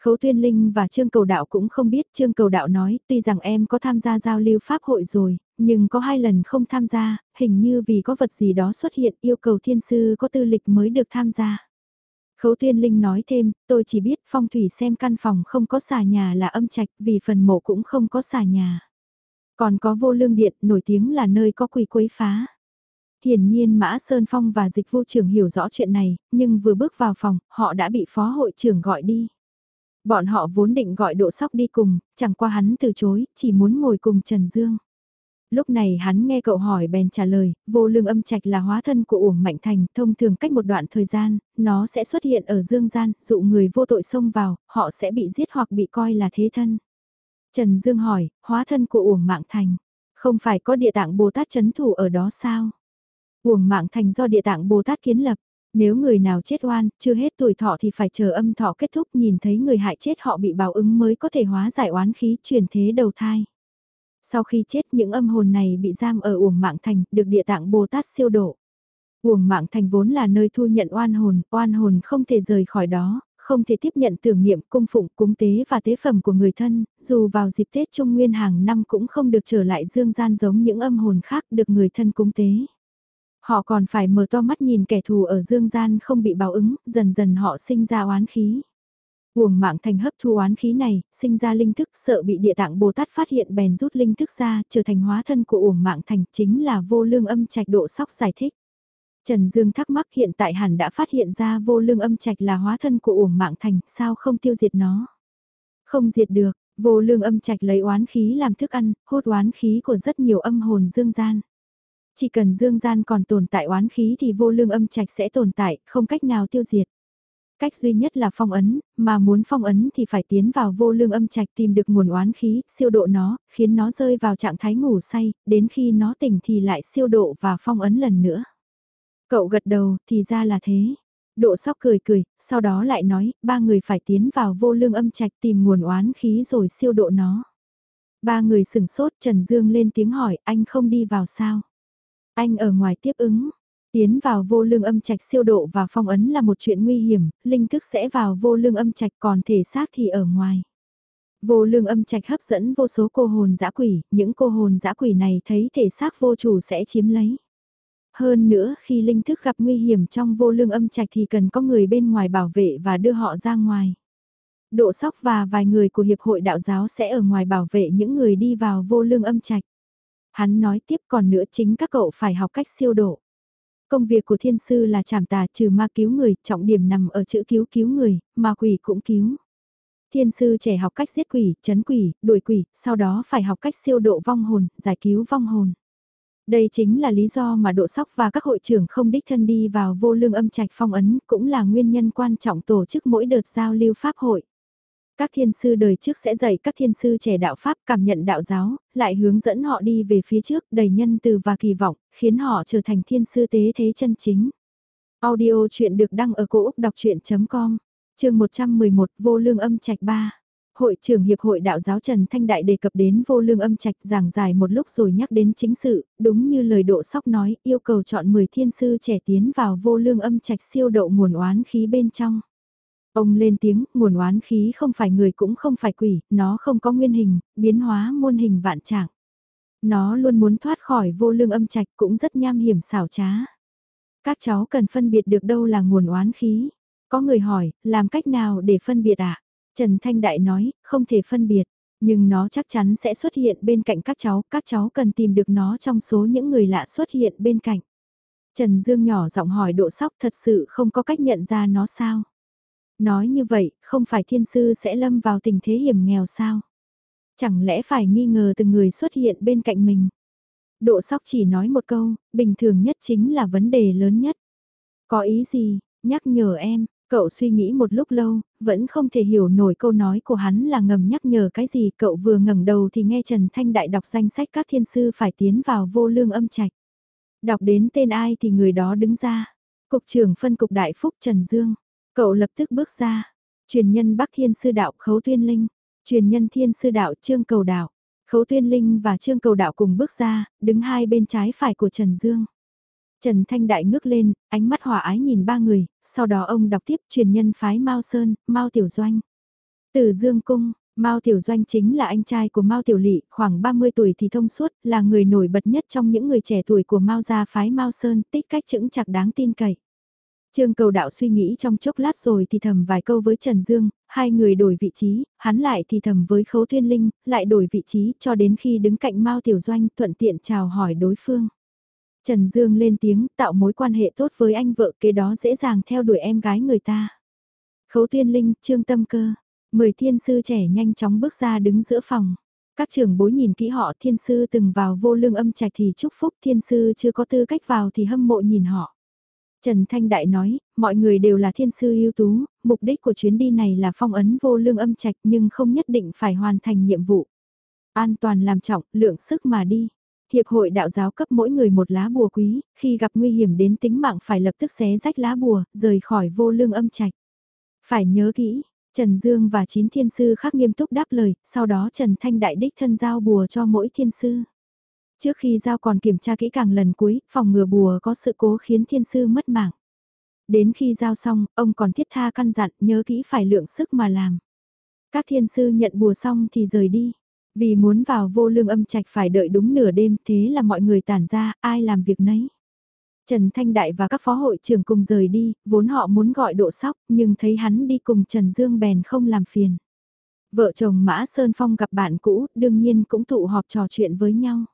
Khấu Tuyên Linh và Trương Cầu Đạo cũng không biết Trương Cầu Đạo nói tuy rằng em có tham gia giao lưu pháp hội rồi, nhưng có hai lần không tham gia, hình như vì có vật gì đó xuất hiện yêu cầu thiên sư có tư lịch mới được tham gia. Khấu Tuyên Linh nói thêm, tôi chỉ biết phong thủy xem căn phòng không có xà nhà là âm trạch vì phần mộ cũng không có xà nhà. Còn có vô lương điện nổi tiếng là nơi có quỷ quấy phá. Hiển nhiên Mã Sơn Phong và dịch vô trưởng hiểu rõ chuyện này, nhưng vừa bước vào phòng, họ đã bị phó hội trưởng gọi đi. Bọn họ vốn định gọi độ sóc đi cùng, chẳng qua hắn từ chối, chỉ muốn ngồi cùng Trần Dương. Lúc này hắn nghe cậu hỏi bèn trả lời, vô lương âm trạch là hóa thân của uổng mạnh thành, thông thường cách một đoạn thời gian, nó sẽ xuất hiện ở dương gian, dụ người vô tội xông vào, họ sẽ bị giết hoặc bị coi là thế thân. Trần Dương hỏi, hóa thân của uổng mạng thành, không phải có địa tạng Bồ Tát chấn thủ ở đó sao? Uổng mạng thành do địa tạng Bồ Tát kiến lập, nếu người nào chết oan, chưa hết tuổi thọ thì phải chờ âm thọ kết thúc nhìn thấy người hại chết họ bị báo ứng mới có thể hóa giải oán khí chuyển thế đầu thai. Sau khi chết những âm hồn này bị giam ở uổng mạng thành, được địa tạng Bồ Tát siêu độ. Uổng mạng thành vốn là nơi thu nhận oan hồn, oan hồn không thể rời khỏi đó, không thể tiếp nhận tưởng niệm cung phụng cúng tế và tế phẩm của người thân, dù vào dịp Tết Trung Nguyên hàng năm cũng không được trở lại dương gian giống những âm hồn khác được người thân cúng tế. Họ còn phải mở to mắt nhìn kẻ thù ở dương gian không bị báo ứng, dần dần họ sinh ra oán khí. Uổng mạng thành hấp thu oán khí này, sinh ra linh thức sợ bị địa tạng Bồ Tát phát hiện bèn rút linh thức ra, trở thành hóa thân của uổng mạng thành chính là vô lương âm trạch độ sóc giải thích. Trần Dương thắc mắc hiện tại hẳn đã phát hiện ra vô lương âm trạch là hóa thân của uổng mạng thành, sao không tiêu diệt nó? Không diệt được, vô lương âm trạch lấy oán khí làm thức ăn, hút oán khí của rất nhiều âm hồn dương gian. Chỉ cần dương gian còn tồn tại oán khí thì vô lương âm trạch sẽ tồn tại, không cách nào tiêu diệt. Cách duy nhất là phong ấn, mà muốn phong ấn thì phải tiến vào vô lương âm trạch tìm được nguồn oán khí, siêu độ nó, khiến nó rơi vào trạng thái ngủ say, đến khi nó tỉnh thì lại siêu độ và phong ấn lần nữa. Cậu gật đầu, thì ra là thế. Độ sóc cười cười, sau đó lại nói, ba người phải tiến vào vô lương âm trạch tìm nguồn oán khí rồi siêu độ nó. Ba người sửng sốt, Trần Dương lên tiếng hỏi, anh không đi vào sao? Anh ở ngoài tiếp ứng. Tiến vào vô lương âm trạch siêu độ và phong ấn là một chuyện nguy hiểm, linh thức sẽ vào vô lương âm trạch còn thể xác thì ở ngoài. Vô lương âm trạch hấp dẫn vô số cô hồn dã quỷ, những cô hồn dã quỷ này thấy thể xác vô chủ sẽ chiếm lấy. Hơn nữa khi linh thức gặp nguy hiểm trong vô lương âm trạch thì cần có người bên ngoài bảo vệ và đưa họ ra ngoài. Độ sóc và vài người của Hiệp hội Đạo giáo sẽ ở ngoài bảo vệ những người đi vào vô lương âm trạch. Hắn nói tiếp còn nữa chính các cậu phải học cách siêu độ. Công việc của thiên sư là chảm tà trừ ma cứu người, trọng điểm nằm ở chữ cứu cứu người, ma quỷ cũng cứu. Thiên sư trẻ học cách giết quỷ, chấn quỷ, đuổi quỷ, sau đó phải học cách siêu độ vong hồn, giải cứu vong hồn. Đây chính là lý do mà độ sóc và các hội trưởng không đích thân đi vào vô lương âm trạch phong ấn, cũng là nguyên nhân quan trọng tổ chức mỗi đợt giao lưu pháp hội. Các thiên sư đời trước sẽ dạy các thiên sư trẻ đạo Pháp cảm nhận đạo giáo, lại hướng dẫn họ đi về phía trước đầy nhân từ và kỳ vọng, khiến họ trở thành thiên sư tế thế chân chính. Audio chuyện được đăng ở cổ Úc đọc chuyện.com, trường 111 vô lương âm trạch 3. Hội trưởng Hiệp hội Đạo giáo Trần Thanh Đại đề cập đến vô lương âm trạch giảng dài một lúc rồi nhắc đến chính sự, đúng như lời độ sóc nói, yêu cầu chọn 10 thiên sư trẻ tiến vào vô lương âm trạch siêu độ nguồn oán khí bên trong. Ông lên tiếng, nguồn oán khí không phải người cũng không phải quỷ, nó không có nguyên hình, biến hóa muôn hình vạn trạng. Nó luôn muốn thoát khỏi vô lương âm trạch cũng rất nham hiểm xảo trá. Các cháu cần phân biệt được đâu là nguồn oán khí. Có người hỏi, làm cách nào để phân biệt ạ? À? Trần Thanh Đại nói, không thể phân biệt, nhưng nó chắc chắn sẽ xuất hiện bên cạnh các cháu, các cháu cần tìm được nó trong số những người lạ xuất hiện bên cạnh. Trần Dương nhỏ giọng hỏi độ sóc thật sự không có cách nhận ra nó sao? Nói như vậy, không phải thiên sư sẽ lâm vào tình thế hiểm nghèo sao? Chẳng lẽ phải nghi ngờ từng người xuất hiện bên cạnh mình? Độ sóc chỉ nói một câu, bình thường nhất chính là vấn đề lớn nhất. Có ý gì, nhắc nhở em, cậu suy nghĩ một lúc lâu, vẫn không thể hiểu nổi câu nói của hắn là ngầm nhắc nhở cái gì. Cậu vừa ngẩng đầu thì nghe Trần Thanh Đại đọc danh sách các thiên sư phải tiến vào vô lương âm trạch. Đọc đến tên ai thì người đó đứng ra. Cục trưởng phân cục Đại Phúc Trần Dương. Cậu lập tức bước ra. Truyền nhân Bắc Thiên Sư Đạo Khấu Tuyên Linh. Truyền nhân Thiên Sư Đạo Trương Cầu Đạo. Khấu Tuyên Linh và Trương Cầu Đạo cùng bước ra, đứng hai bên trái phải của Trần Dương. Trần Thanh Đại ngước lên, ánh mắt hòa ái nhìn ba người, sau đó ông đọc tiếp truyền nhân phái Mao Sơn, Mao Tiểu Doanh. Từ Dương Cung, Mao Tiểu Doanh chính là anh trai của Mao Tiểu Lị, khoảng 30 tuổi thì thông suốt, là người nổi bật nhất trong những người trẻ tuổi của Mao gia phái Mao Sơn, tích cách chững chặt đáng tin cậy. Trương cầu đạo suy nghĩ trong chốc lát rồi thì thầm vài câu với Trần Dương, hai người đổi vị trí, hắn lại thì thầm với Khấu Thiên Linh, lại đổi vị trí cho đến khi đứng cạnh Mao Tiểu Doanh thuận tiện chào hỏi đối phương. Trần Dương lên tiếng tạo mối quan hệ tốt với anh vợ kế đó dễ dàng theo đuổi em gái người ta. Khấu Thiên Linh, Trương Tâm Cơ, mười thiên sư trẻ nhanh chóng bước ra đứng giữa phòng. Các trưởng bối nhìn kỹ họ thiên sư từng vào vô lương âm trạch thì chúc phúc thiên sư chưa có tư cách vào thì hâm mộ nhìn họ. Trần Thanh Đại nói, mọi người đều là thiên sư ưu tú, mục đích của chuyến đi này là phong ấn vô lương âm trạch nhưng không nhất định phải hoàn thành nhiệm vụ. An toàn làm trọng, lượng sức mà đi. Hiệp hội đạo giáo cấp mỗi người một lá bùa quý, khi gặp nguy hiểm đến tính mạng phải lập tức xé rách lá bùa, rời khỏi vô lương âm trạch. Phải nhớ kỹ, Trần Dương và chín thiên sư khác nghiêm túc đáp lời, sau đó Trần Thanh Đại đích thân giao bùa cho mỗi thiên sư. Trước khi giao còn kiểm tra kỹ càng lần cuối, phòng ngừa bùa có sự cố khiến thiên sư mất mạng. Đến khi giao xong, ông còn thiết tha căn dặn nhớ kỹ phải lượng sức mà làm. Các thiên sư nhận bùa xong thì rời đi. Vì muốn vào vô lương âm trạch phải đợi đúng nửa đêm thế là mọi người tản ra, ai làm việc nấy. Trần Thanh Đại và các phó hội trưởng cùng rời đi, vốn họ muốn gọi độ sóc nhưng thấy hắn đi cùng Trần Dương bèn không làm phiền. Vợ chồng Mã Sơn Phong gặp bạn cũ, đương nhiên cũng tụ họp trò chuyện với nhau.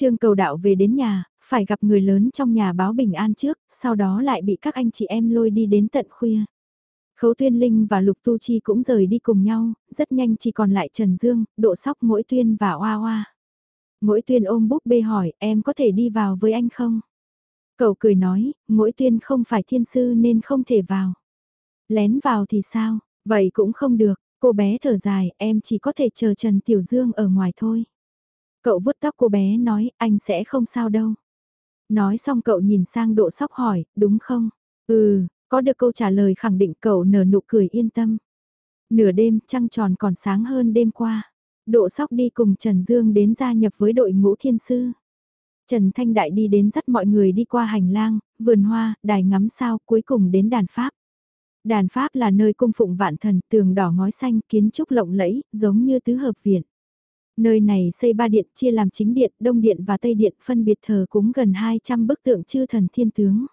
Trương cầu đạo về đến nhà, phải gặp người lớn trong nhà báo bình an trước, sau đó lại bị các anh chị em lôi đi đến tận khuya. Khấu Tuyên Linh và Lục Tu Chi cũng rời đi cùng nhau, rất nhanh chỉ còn lại Trần Dương, Độ Sóc Mỗi Tuyên và Oa Oa. Mỗi Tuyên ôm búp bê hỏi, em có thể đi vào với anh không? Cậu cười nói, Mỗi Tuyên không phải thiên sư nên không thể vào. Lén vào thì sao, vậy cũng không được, cô bé thở dài, em chỉ có thể chờ Trần Tiểu Dương ở ngoài thôi. Cậu vuốt tóc cô bé nói, anh sẽ không sao đâu. Nói xong cậu nhìn sang độ sóc hỏi, đúng không? Ừ, có được câu trả lời khẳng định cậu nở nụ cười yên tâm. Nửa đêm trăng tròn còn sáng hơn đêm qua. Độ sóc đi cùng Trần Dương đến gia nhập với đội ngũ thiên sư. Trần Thanh Đại đi đến dắt mọi người đi qua hành lang, vườn hoa, đài ngắm sao, cuối cùng đến đàn Pháp. Đàn Pháp là nơi cung phụng vạn thần, tường đỏ ngói xanh, kiến trúc lộng lẫy, giống như tứ hợp viện. Nơi này xây ba điện chia làm chính điện, đông điện và tây điện phân biệt thờ cúng gần 200 bức tượng chư thần thiên tướng.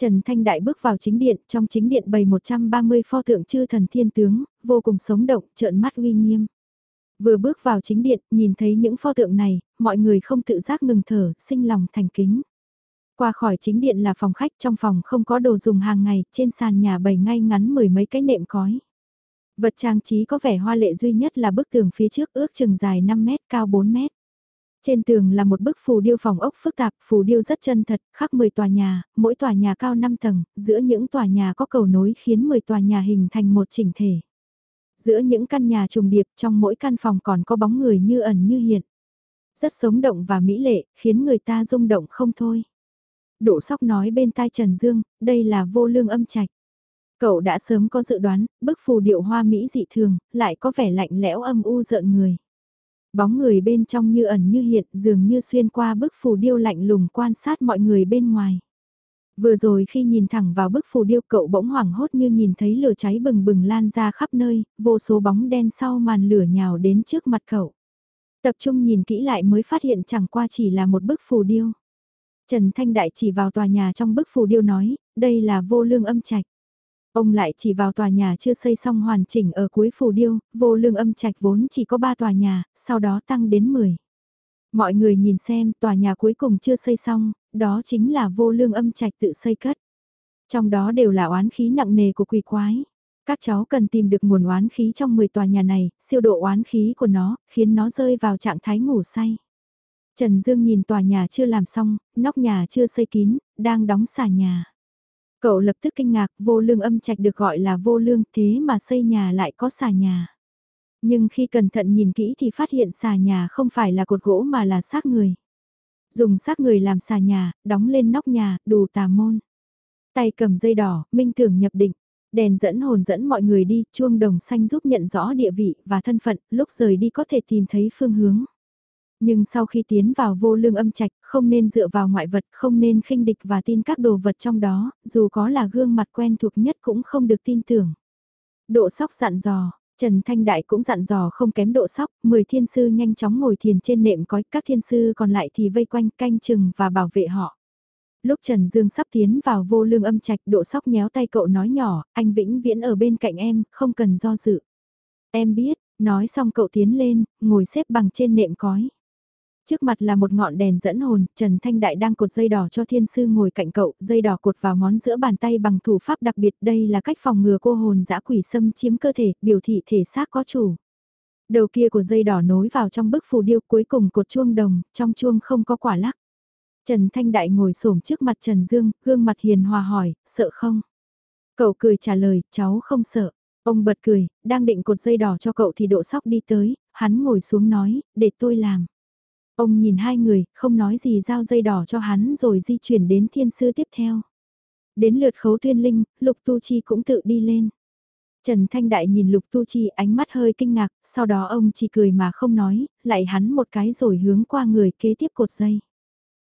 Trần Thanh Đại bước vào chính điện, trong chính điện bày 130 pho tượng chư thần thiên tướng, vô cùng sống động, trợn mắt uy nghiêm. Vừa bước vào chính điện, nhìn thấy những pho tượng này, mọi người không tự giác ngừng thở, sinh lòng thành kính. Qua khỏi chính điện là phòng khách, trong phòng không có đồ dùng hàng ngày, trên sàn nhà bày ngay ngắn mười mấy cái nệm cói. Vật trang trí có vẻ hoa lệ duy nhất là bức tường phía trước ước chừng dài 5 mét, cao 4 mét. Trên tường là một bức phù điêu phòng ốc phức tạp, phù điêu rất chân thật, khắc 10 tòa nhà, mỗi tòa nhà cao 5 tầng, giữa những tòa nhà có cầu nối khiến 10 tòa nhà hình thành một chỉnh thể. Giữa những căn nhà trùng điệp trong mỗi căn phòng còn có bóng người như ẩn như hiện. Rất sống động và mỹ lệ, khiến người ta rung động không thôi. Đỗ sóc nói bên tai Trần Dương, đây là vô lương âm trạch. Cậu đã sớm có dự đoán, bức phù điệu hoa mỹ dị thường, lại có vẻ lạnh lẽo âm u rợn người. Bóng người bên trong như ẩn như hiện dường như xuyên qua bức phù điêu lạnh lùng quan sát mọi người bên ngoài. Vừa rồi khi nhìn thẳng vào bức phù điêu cậu bỗng hoảng hốt như nhìn thấy lửa cháy bừng bừng lan ra khắp nơi, vô số bóng đen sau màn lửa nhào đến trước mặt cậu. Tập trung nhìn kỹ lại mới phát hiện chẳng qua chỉ là một bức phù điêu. Trần Thanh Đại chỉ vào tòa nhà trong bức phù điêu nói, đây là vô lương âm trạch. Ông lại chỉ vào tòa nhà chưa xây xong hoàn chỉnh ở cuối phù điêu, vô lương âm trạch vốn chỉ có 3 tòa nhà, sau đó tăng đến 10. Mọi người nhìn xem tòa nhà cuối cùng chưa xây xong, đó chính là vô lương âm trạch tự xây cất. Trong đó đều là oán khí nặng nề của quỷ quái. Các cháu cần tìm được nguồn oán khí trong 10 tòa nhà này, siêu độ oán khí của nó, khiến nó rơi vào trạng thái ngủ say. Trần Dương nhìn tòa nhà chưa làm xong, nóc nhà chưa xây kín, đang đóng xà nhà. Cậu lập tức kinh ngạc, vô lương âm trạch được gọi là vô lương, thế mà xây nhà lại có xà nhà. Nhưng khi cẩn thận nhìn kỹ thì phát hiện xà nhà không phải là cột gỗ mà là xác người. Dùng xác người làm xà nhà, đóng lên nóc nhà, đủ tà môn. Tay cầm dây đỏ, minh tưởng nhập định. Đèn dẫn hồn dẫn mọi người đi, chuông đồng xanh giúp nhận rõ địa vị và thân phận, lúc rời đi có thể tìm thấy phương hướng. Nhưng sau khi tiến vào vô lương âm trạch, không nên dựa vào ngoại vật, không nên khinh địch và tin các đồ vật trong đó, dù có là gương mặt quen thuộc nhất cũng không được tin tưởng. Độ sóc dặn dò, Trần Thanh Đại cũng dặn dò không kém độ sóc, 10 thiên sư nhanh chóng ngồi thiền trên nệm cói, các thiên sư còn lại thì vây quanh canh chừng và bảo vệ họ. Lúc Trần Dương sắp tiến vào vô lương âm trạch độ sóc nhéo tay cậu nói nhỏ, anh vĩnh viễn ở bên cạnh em, không cần do dự. Em biết, nói xong cậu tiến lên, ngồi xếp bằng trên nệm cói. Trước mặt là một ngọn đèn dẫn hồn, Trần Thanh Đại đang cột dây đỏ cho thiên sư ngồi cạnh cậu, dây đỏ cột vào ngón giữa bàn tay bằng thủ pháp đặc biệt đây là cách phòng ngừa cô hồn dã quỷ xâm chiếm cơ thể, biểu thị thể xác có chủ. Đầu kia của dây đỏ nối vào trong bức phù điêu cuối cùng cột chuông đồng, trong chuông không có quả lắc. Trần Thanh Đại ngồi xổm trước mặt Trần Dương, gương mặt hiền hòa hỏi, sợ không? Cậu cười trả lời, cháu không sợ. Ông bật cười, đang định cột dây đỏ cho cậu thì độ sóc đi tới, hắn ngồi xuống nói, để tôi làm. Ông nhìn hai người, không nói gì giao dây đỏ cho hắn rồi di chuyển đến thiên sư tiếp theo. Đến lượt khấu tuyên linh, Lục Tu Chi cũng tự đi lên. Trần Thanh Đại nhìn Lục Tu Chi ánh mắt hơi kinh ngạc, sau đó ông chỉ cười mà không nói, lại hắn một cái rồi hướng qua người kế tiếp cột dây.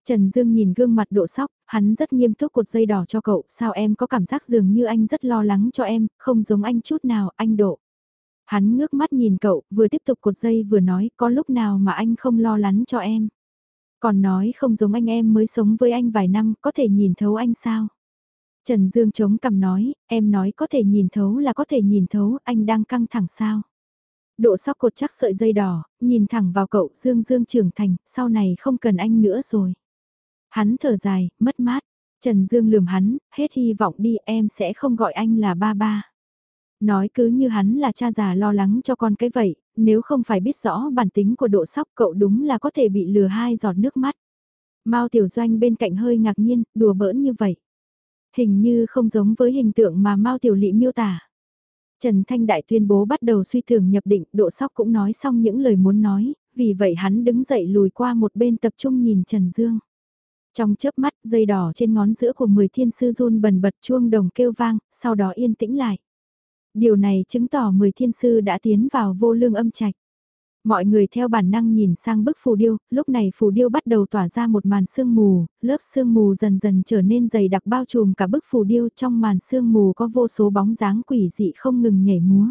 Trần Dương nhìn gương mặt độ sóc, hắn rất nghiêm túc cột dây đỏ cho cậu, sao em có cảm giác dường như anh rất lo lắng cho em, không giống anh chút nào, anh độ. Hắn ngước mắt nhìn cậu, vừa tiếp tục cột dây vừa nói, có lúc nào mà anh không lo lắng cho em. Còn nói không giống anh em mới sống với anh vài năm, có thể nhìn thấu anh sao? Trần Dương chống cằm nói, em nói có thể nhìn thấu là có thể nhìn thấu, anh đang căng thẳng sao? Độ sóc cột chắc sợi dây đỏ, nhìn thẳng vào cậu Dương Dương trưởng thành, sau này không cần anh nữa rồi. Hắn thở dài, mất mát. Trần Dương lườm hắn, hết hy vọng đi em sẽ không gọi anh là ba ba. Nói cứ như hắn là cha già lo lắng cho con cái vậy, nếu không phải biết rõ bản tính của độ sóc cậu đúng là có thể bị lừa hai giọt nước mắt. Mao Tiểu Doanh bên cạnh hơi ngạc nhiên, đùa bỡn như vậy. Hình như không giống với hình tượng mà Mao Tiểu Lị miêu tả. Trần Thanh Đại tuyên bố bắt đầu suy tưởng nhập định, độ sóc cũng nói xong những lời muốn nói, vì vậy hắn đứng dậy lùi qua một bên tập trung nhìn Trần Dương. Trong chớp mắt, dây đỏ trên ngón giữa của 10 thiên sư run bần bật chuông đồng kêu vang, sau đó yên tĩnh lại. Điều này chứng tỏ 10 thiên sư đã tiến vào vô lương âm trạch. Mọi người theo bản năng nhìn sang bức phù điêu, lúc này phù điêu bắt đầu tỏa ra một màn sương mù, lớp sương mù dần dần trở nên dày đặc bao trùm cả bức phù điêu trong màn sương mù có vô số bóng dáng quỷ dị không ngừng nhảy múa.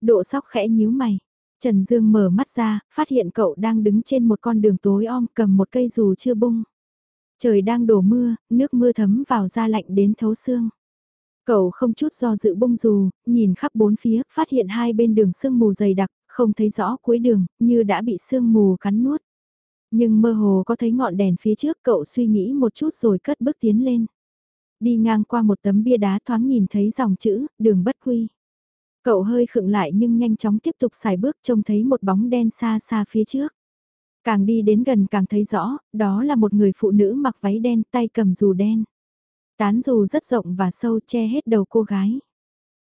Độ sóc khẽ nhíu mày. Trần Dương mở mắt ra, phát hiện cậu đang đứng trên một con đường tối om cầm một cây dù chưa bung. Trời đang đổ mưa, nước mưa thấm vào da lạnh đến thấu xương. Cậu không chút do dự bông dù, nhìn khắp bốn phía, phát hiện hai bên đường sương mù dày đặc, không thấy rõ cuối đường, như đã bị sương mù cắn nuốt. Nhưng mơ hồ có thấy ngọn đèn phía trước cậu suy nghĩ một chút rồi cất bước tiến lên. Đi ngang qua một tấm bia đá thoáng nhìn thấy dòng chữ, đường bất quy. Cậu hơi khựng lại nhưng nhanh chóng tiếp tục xài bước trông thấy một bóng đen xa xa phía trước. Càng đi đến gần càng thấy rõ, đó là một người phụ nữ mặc váy đen tay cầm dù đen. Tán dù rất rộng và sâu che hết đầu cô gái.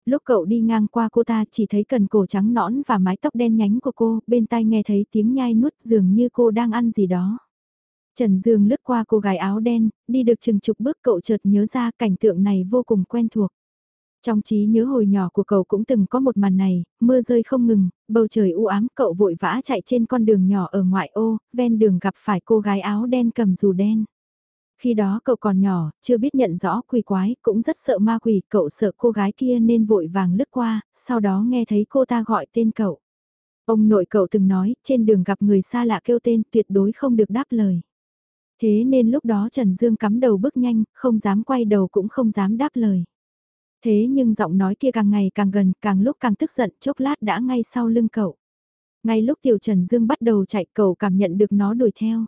Lúc cậu đi ngang qua cô ta chỉ thấy cần cổ trắng nõn và mái tóc đen nhánh của cô, bên tai nghe thấy tiếng nhai nuốt dường như cô đang ăn gì đó. Trần Dương lướt qua cô gái áo đen, đi được chừng chục bước cậu chợt nhớ ra cảnh tượng này vô cùng quen thuộc. Trong trí nhớ hồi nhỏ của cậu cũng từng có một màn này, mưa rơi không ngừng, bầu trời u ám cậu vội vã chạy trên con đường nhỏ ở ngoại ô, ven đường gặp phải cô gái áo đen cầm dù đen. Khi đó cậu còn nhỏ, chưa biết nhận rõ quỷ quái, cũng rất sợ ma quỷ, cậu sợ cô gái kia nên vội vàng lướt qua, sau đó nghe thấy cô ta gọi tên cậu. Ông nội cậu từng nói, trên đường gặp người xa lạ kêu tên tuyệt đối không được đáp lời. Thế nên lúc đó Trần Dương cắm đầu bước nhanh, không dám quay đầu cũng không dám đáp lời. Thế nhưng giọng nói kia càng ngày càng gần, càng lúc càng tức giận, chốc lát đã ngay sau lưng cậu. Ngay lúc Tiểu Trần Dương bắt đầu chạy cậu cảm nhận được nó đuổi theo.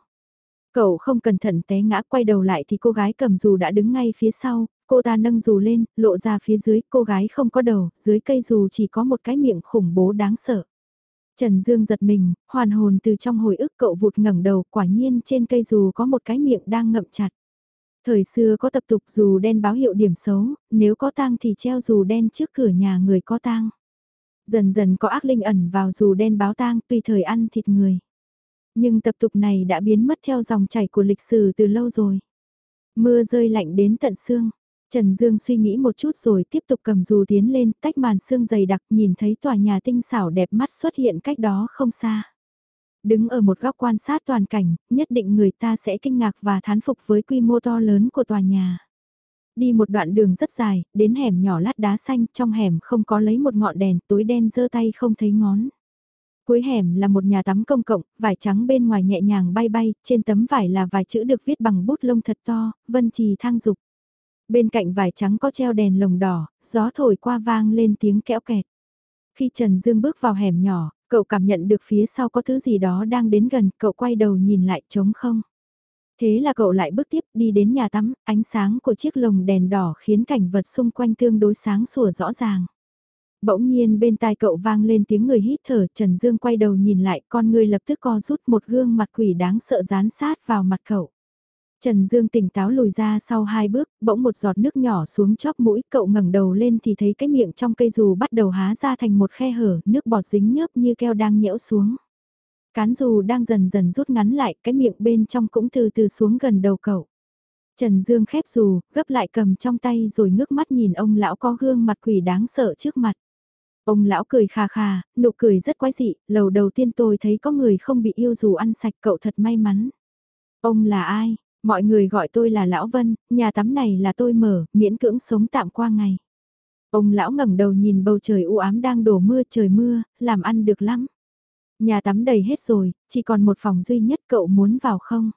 Cậu không cẩn thận té ngã quay đầu lại thì cô gái cầm dù đã đứng ngay phía sau, cô ta nâng dù lên, lộ ra phía dưới, cô gái không có đầu, dưới cây dù chỉ có một cái miệng khủng bố đáng sợ. Trần Dương giật mình, hoàn hồn từ trong hồi ức cậu vụt ngẩng đầu, quả nhiên trên cây dù có một cái miệng đang ngậm chặt. Thời xưa có tập tục dù đen báo hiệu điểm xấu, nếu có tang thì treo dù đen trước cửa nhà người có tang. Dần dần có ác linh ẩn vào dù đen báo tang tùy thời ăn thịt người. Nhưng tập tục này đã biến mất theo dòng chảy của lịch sử từ lâu rồi. Mưa rơi lạnh đến tận xương. Trần Dương suy nghĩ một chút rồi tiếp tục cầm dù tiến lên, tách màn xương dày đặc nhìn thấy tòa nhà tinh xảo đẹp mắt xuất hiện cách đó không xa. Đứng ở một góc quan sát toàn cảnh, nhất định người ta sẽ kinh ngạc và thán phục với quy mô to lớn của tòa nhà. Đi một đoạn đường rất dài, đến hẻm nhỏ lát đá xanh, trong hẻm không có lấy một ngọn đèn, tối đen dơ tay không thấy ngón. Cuối hẻm là một nhà tắm công cộng, vải trắng bên ngoài nhẹ nhàng bay bay, trên tấm vải là vài chữ được viết bằng bút lông thật to, vân trì thang dục. Bên cạnh vải trắng có treo đèn lồng đỏ, gió thổi qua vang lên tiếng kẽo kẹt. Khi Trần Dương bước vào hẻm nhỏ, cậu cảm nhận được phía sau có thứ gì đó đang đến gần, cậu quay đầu nhìn lại trống không. Thế là cậu lại bước tiếp đi đến nhà tắm, ánh sáng của chiếc lồng đèn đỏ khiến cảnh vật xung quanh tương đối sáng sủa rõ ràng. Bỗng nhiên bên tai cậu vang lên tiếng người hít thở, Trần Dương quay đầu nhìn lại, con người lập tức co rút một gương mặt quỷ đáng sợ dán sát vào mặt cậu. Trần Dương tỉnh táo lùi ra sau hai bước, bỗng một giọt nước nhỏ xuống chóp mũi, cậu ngẩng đầu lên thì thấy cái miệng trong cây dù bắt đầu há ra thành một khe hở, nước bọt dính nhớp như keo đang nhễu xuống. Cán dù đang dần dần rút ngắn lại, cái miệng bên trong cũng từ từ xuống gần đầu cậu. Trần Dương khép dù, gấp lại cầm trong tay rồi ngước mắt nhìn ông lão có gương mặt quỷ đáng sợ trước mặt. Ông lão cười khà khà, nụ cười rất quái dị, lầu đầu tiên tôi thấy có người không bị yêu dù ăn sạch cậu thật may mắn. Ông là ai? Mọi người gọi tôi là Lão Vân, nhà tắm này là tôi mở, miễn cưỡng sống tạm qua ngày. Ông lão ngẩng đầu nhìn bầu trời u ám đang đổ mưa trời mưa, làm ăn được lắm. Nhà tắm đầy hết rồi, chỉ còn một phòng duy nhất cậu muốn vào không?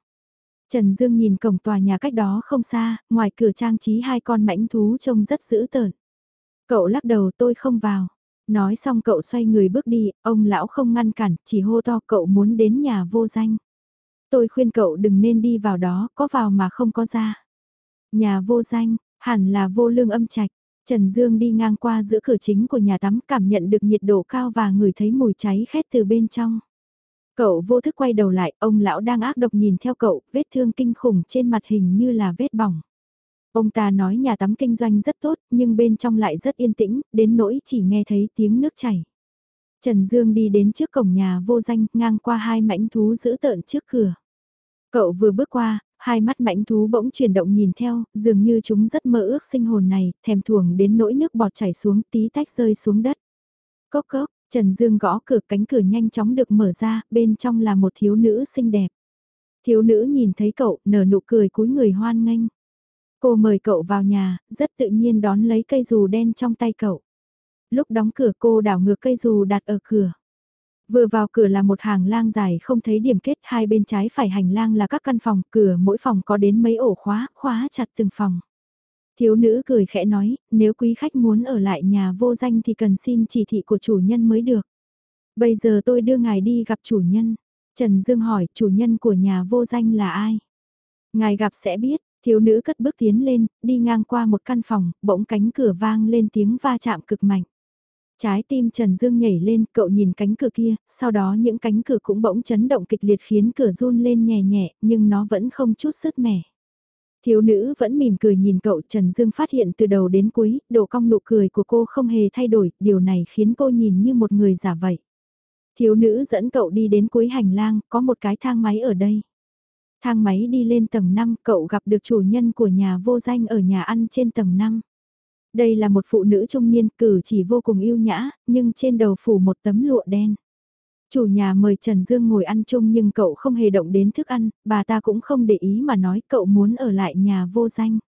Trần Dương nhìn cổng tòa nhà cách đó không xa, ngoài cửa trang trí hai con mãnh thú trông rất dữ tợn. Cậu lắc đầu tôi không vào. Nói xong cậu xoay người bước đi, ông lão không ngăn cản, chỉ hô to cậu muốn đến nhà vô danh. Tôi khuyên cậu đừng nên đi vào đó, có vào mà không có ra. Nhà vô danh, hẳn là vô lương âm trạch. Trần Dương đi ngang qua giữa cửa chính của nhà tắm cảm nhận được nhiệt độ cao và ngửi thấy mùi cháy khét từ bên trong. Cậu vô thức quay đầu lại, ông lão đang ác độc nhìn theo cậu, vết thương kinh khủng trên mặt hình như là vết bỏng. Ông ta nói nhà tắm kinh doanh rất tốt, nhưng bên trong lại rất yên tĩnh, đến nỗi chỉ nghe thấy tiếng nước chảy. Trần Dương đi đến trước cổng nhà vô danh, ngang qua hai mảnh thú giữ tợn trước cửa. Cậu vừa bước qua, hai mắt mảnh thú bỗng chuyển động nhìn theo, dường như chúng rất mơ ước sinh hồn này, thèm thuồng đến nỗi nước bọt chảy xuống tí tách rơi xuống đất. Cốc cốc, Trần Dương gõ cửa cánh cửa nhanh chóng được mở ra, bên trong là một thiếu nữ xinh đẹp. Thiếu nữ nhìn thấy cậu, nở nụ cười cúi người hoan nghênh. Cô mời cậu vào nhà, rất tự nhiên đón lấy cây dù đen trong tay cậu. Lúc đóng cửa cô đảo ngược cây dù đặt ở cửa. Vừa vào cửa là một hàng lang dài không thấy điểm kết, hai bên trái phải hành lang là các căn phòng, cửa mỗi phòng có đến mấy ổ khóa, khóa chặt từng phòng. Thiếu nữ cười khẽ nói, nếu quý khách muốn ở lại nhà vô danh thì cần xin chỉ thị của chủ nhân mới được. Bây giờ tôi đưa ngài đi gặp chủ nhân. Trần Dương hỏi, chủ nhân của nhà vô danh là ai? Ngài gặp sẽ biết, thiếu nữ cất bước tiến lên, đi ngang qua một căn phòng, bỗng cánh cửa vang lên tiếng va chạm cực mạnh. Trái tim Trần Dương nhảy lên, cậu nhìn cánh cửa kia, sau đó những cánh cửa cũng bỗng chấn động kịch liệt khiến cửa run lên nhẹ nhẹ, nhưng nó vẫn không chút sức mẻ. Thiếu nữ vẫn mỉm cười nhìn cậu Trần Dương phát hiện từ đầu đến cuối, độ cong nụ cười của cô không hề thay đổi, điều này khiến cô nhìn như một người giả vậy. Thiếu nữ dẫn cậu đi đến cuối hành lang, có một cái thang máy ở đây. Thang máy đi lên tầng 5, cậu gặp được chủ nhân của nhà vô danh ở nhà ăn trên tầng 5. Đây là một phụ nữ trung niên cử chỉ vô cùng yêu nhã, nhưng trên đầu phủ một tấm lụa đen. Chủ nhà mời Trần Dương ngồi ăn chung nhưng cậu không hề động đến thức ăn, bà ta cũng không để ý mà nói cậu muốn ở lại nhà vô danh.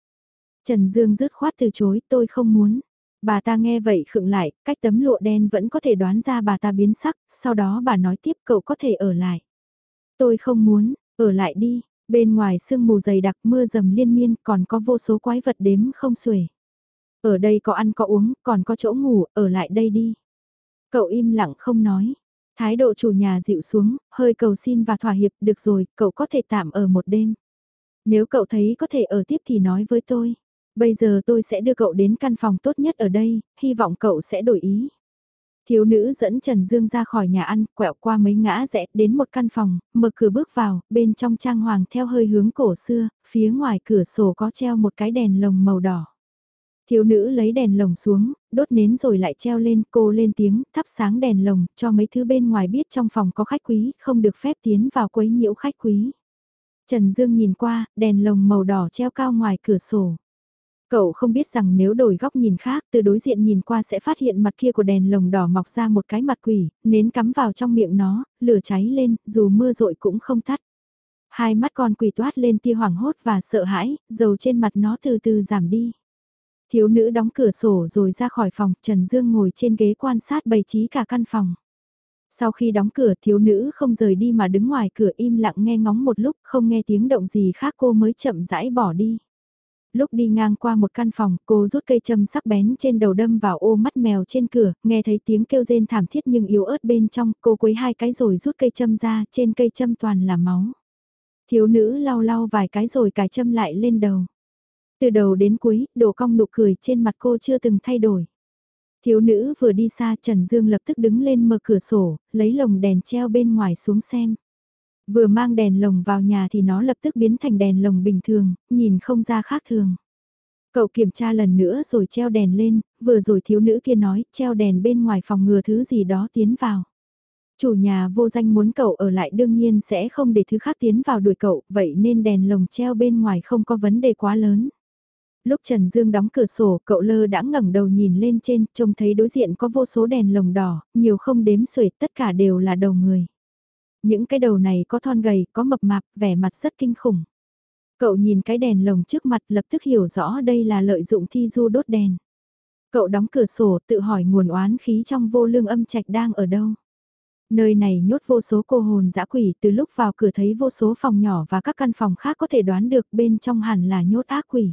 Trần Dương dứt khoát từ chối tôi không muốn. Bà ta nghe vậy khựng lại, cách tấm lụa đen vẫn có thể đoán ra bà ta biến sắc, sau đó bà nói tiếp cậu có thể ở lại. Tôi không muốn, ở lại đi, bên ngoài sương mù dày đặc mưa dầm liên miên còn có vô số quái vật đếm không xuể. Ở đây có ăn có uống, còn có chỗ ngủ, ở lại đây đi. Cậu im lặng không nói. Thái độ chủ nhà dịu xuống, hơi cầu xin và thỏa hiệp, được rồi, cậu có thể tạm ở một đêm. Nếu cậu thấy có thể ở tiếp thì nói với tôi. Bây giờ tôi sẽ đưa cậu đến căn phòng tốt nhất ở đây, hy vọng cậu sẽ đổi ý. Thiếu nữ dẫn Trần Dương ra khỏi nhà ăn, quẹo qua mấy ngã rẽ đến một căn phòng, mở cửa bước vào, bên trong trang hoàng theo hơi hướng cổ xưa, phía ngoài cửa sổ có treo một cái đèn lồng màu đỏ. Thiếu nữ lấy đèn lồng xuống, đốt nến rồi lại treo lên, cô lên tiếng, thắp sáng đèn lồng, cho mấy thứ bên ngoài biết trong phòng có khách quý, không được phép tiến vào quấy nhiễu khách quý. Trần Dương nhìn qua, đèn lồng màu đỏ treo cao ngoài cửa sổ. Cậu không biết rằng nếu đổi góc nhìn khác, từ đối diện nhìn qua sẽ phát hiện mặt kia của đèn lồng đỏ mọc ra một cái mặt quỷ, nến cắm vào trong miệng nó, lửa cháy lên, dù mưa rội cũng không tắt. Hai mắt con quỷ toát lên tia hoảng hốt và sợ hãi, dầu trên mặt nó từ từ giảm đi. Thiếu nữ đóng cửa sổ rồi ra khỏi phòng, Trần Dương ngồi trên ghế quan sát bày trí cả căn phòng. Sau khi đóng cửa thiếu nữ không rời đi mà đứng ngoài cửa im lặng nghe ngóng một lúc không nghe tiếng động gì khác cô mới chậm rãi bỏ đi. Lúc đi ngang qua một căn phòng cô rút cây châm sắc bén trên đầu đâm vào ô mắt mèo trên cửa, nghe thấy tiếng kêu rên thảm thiết nhưng yếu ớt bên trong, cô quấy hai cái rồi rút cây châm ra, trên cây châm toàn là máu. Thiếu nữ lau lau vài cái rồi cài châm lại lên đầu. Từ đầu đến cuối, đồ cong nụ cười trên mặt cô chưa từng thay đổi. Thiếu nữ vừa đi xa Trần Dương lập tức đứng lên mở cửa sổ, lấy lồng đèn treo bên ngoài xuống xem. Vừa mang đèn lồng vào nhà thì nó lập tức biến thành đèn lồng bình thường, nhìn không ra khác thường. Cậu kiểm tra lần nữa rồi treo đèn lên, vừa rồi thiếu nữ kia nói, treo đèn bên ngoài phòng ngừa thứ gì đó tiến vào. Chủ nhà vô danh muốn cậu ở lại đương nhiên sẽ không để thứ khác tiến vào đuổi cậu, vậy nên đèn lồng treo bên ngoài không có vấn đề quá lớn lúc Trần Dương đóng cửa sổ, cậu lơ đã ngẩng đầu nhìn lên trên, trông thấy đối diện có vô số đèn lồng đỏ, nhiều không đếm xuể, tất cả đều là đầu người. Những cái đầu này có thon gầy, có mập mạp, vẻ mặt rất kinh khủng. Cậu nhìn cái đèn lồng trước mặt lập tức hiểu rõ đây là lợi dụng thi du đốt đèn. Cậu đóng cửa sổ tự hỏi nguồn oán khí trong vô lương âm trạch đang ở đâu. Nơi này nhốt vô số cô hồn dã quỷ từ lúc vào cửa thấy vô số phòng nhỏ và các căn phòng khác có thể đoán được bên trong hẳn là nhốt ác quỷ.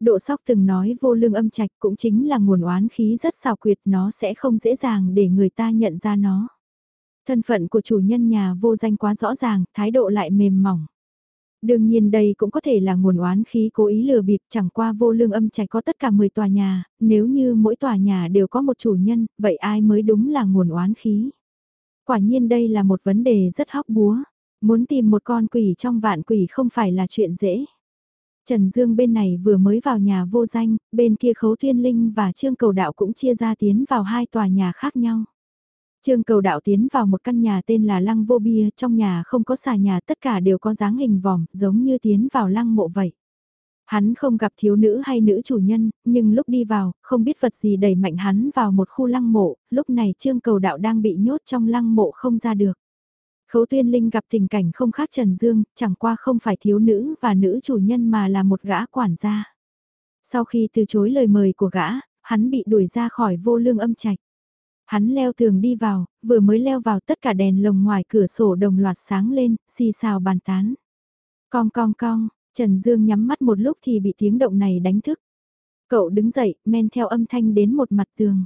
Độ sóc từng nói vô lương âm trạch cũng chính là nguồn oán khí rất xào quyệt nó sẽ không dễ dàng để người ta nhận ra nó. Thân phận của chủ nhân nhà vô danh quá rõ ràng, thái độ lại mềm mỏng. Đương nhiên đây cũng có thể là nguồn oán khí cố ý lừa bịp chẳng qua vô lương âm trạch có tất cả 10 tòa nhà, nếu như mỗi tòa nhà đều có một chủ nhân, vậy ai mới đúng là nguồn oán khí. Quả nhiên đây là một vấn đề rất hóc búa, muốn tìm một con quỷ trong vạn quỷ không phải là chuyện dễ. Trần Dương bên này vừa mới vào nhà vô danh, bên kia khấu thiên linh và trương cầu đạo cũng chia ra tiến vào hai tòa nhà khác nhau. Trương cầu đạo tiến vào một căn nhà tên là lăng vô bia, trong nhà không có xà nhà tất cả đều có dáng hình vòm, giống như tiến vào lăng mộ vậy. Hắn không gặp thiếu nữ hay nữ chủ nhân, nhưng lúc đi vào, không biết vật gì đẩy mạnh hắn vào một khu lăng mộ, lúc này trương cầu đạo đang bị nhốt trong lăng mộ không ra được. Khấu tuyên linh gặp tình cảnh không khác Trần Dương, chẳng qua không phải thiếu nữ và nữ chủ nhân mà là một gã quản gia. Sau khi từ chối lời mời của gã, hắn bị đuổi ra khỏi vô lương âm trạch. Hắn leo tường đi vào, vừa mới leo vào tất cả đèn lồng ngoài cửa sổ đồng loạt sáng lên, xì xào bàn tán. Cong cong cong, Trần Dương nhắm mắt một lúc thì bị tiếng động này đánh thức. Cậu đứng dậy, men theo âm thanh đến một mặt tường.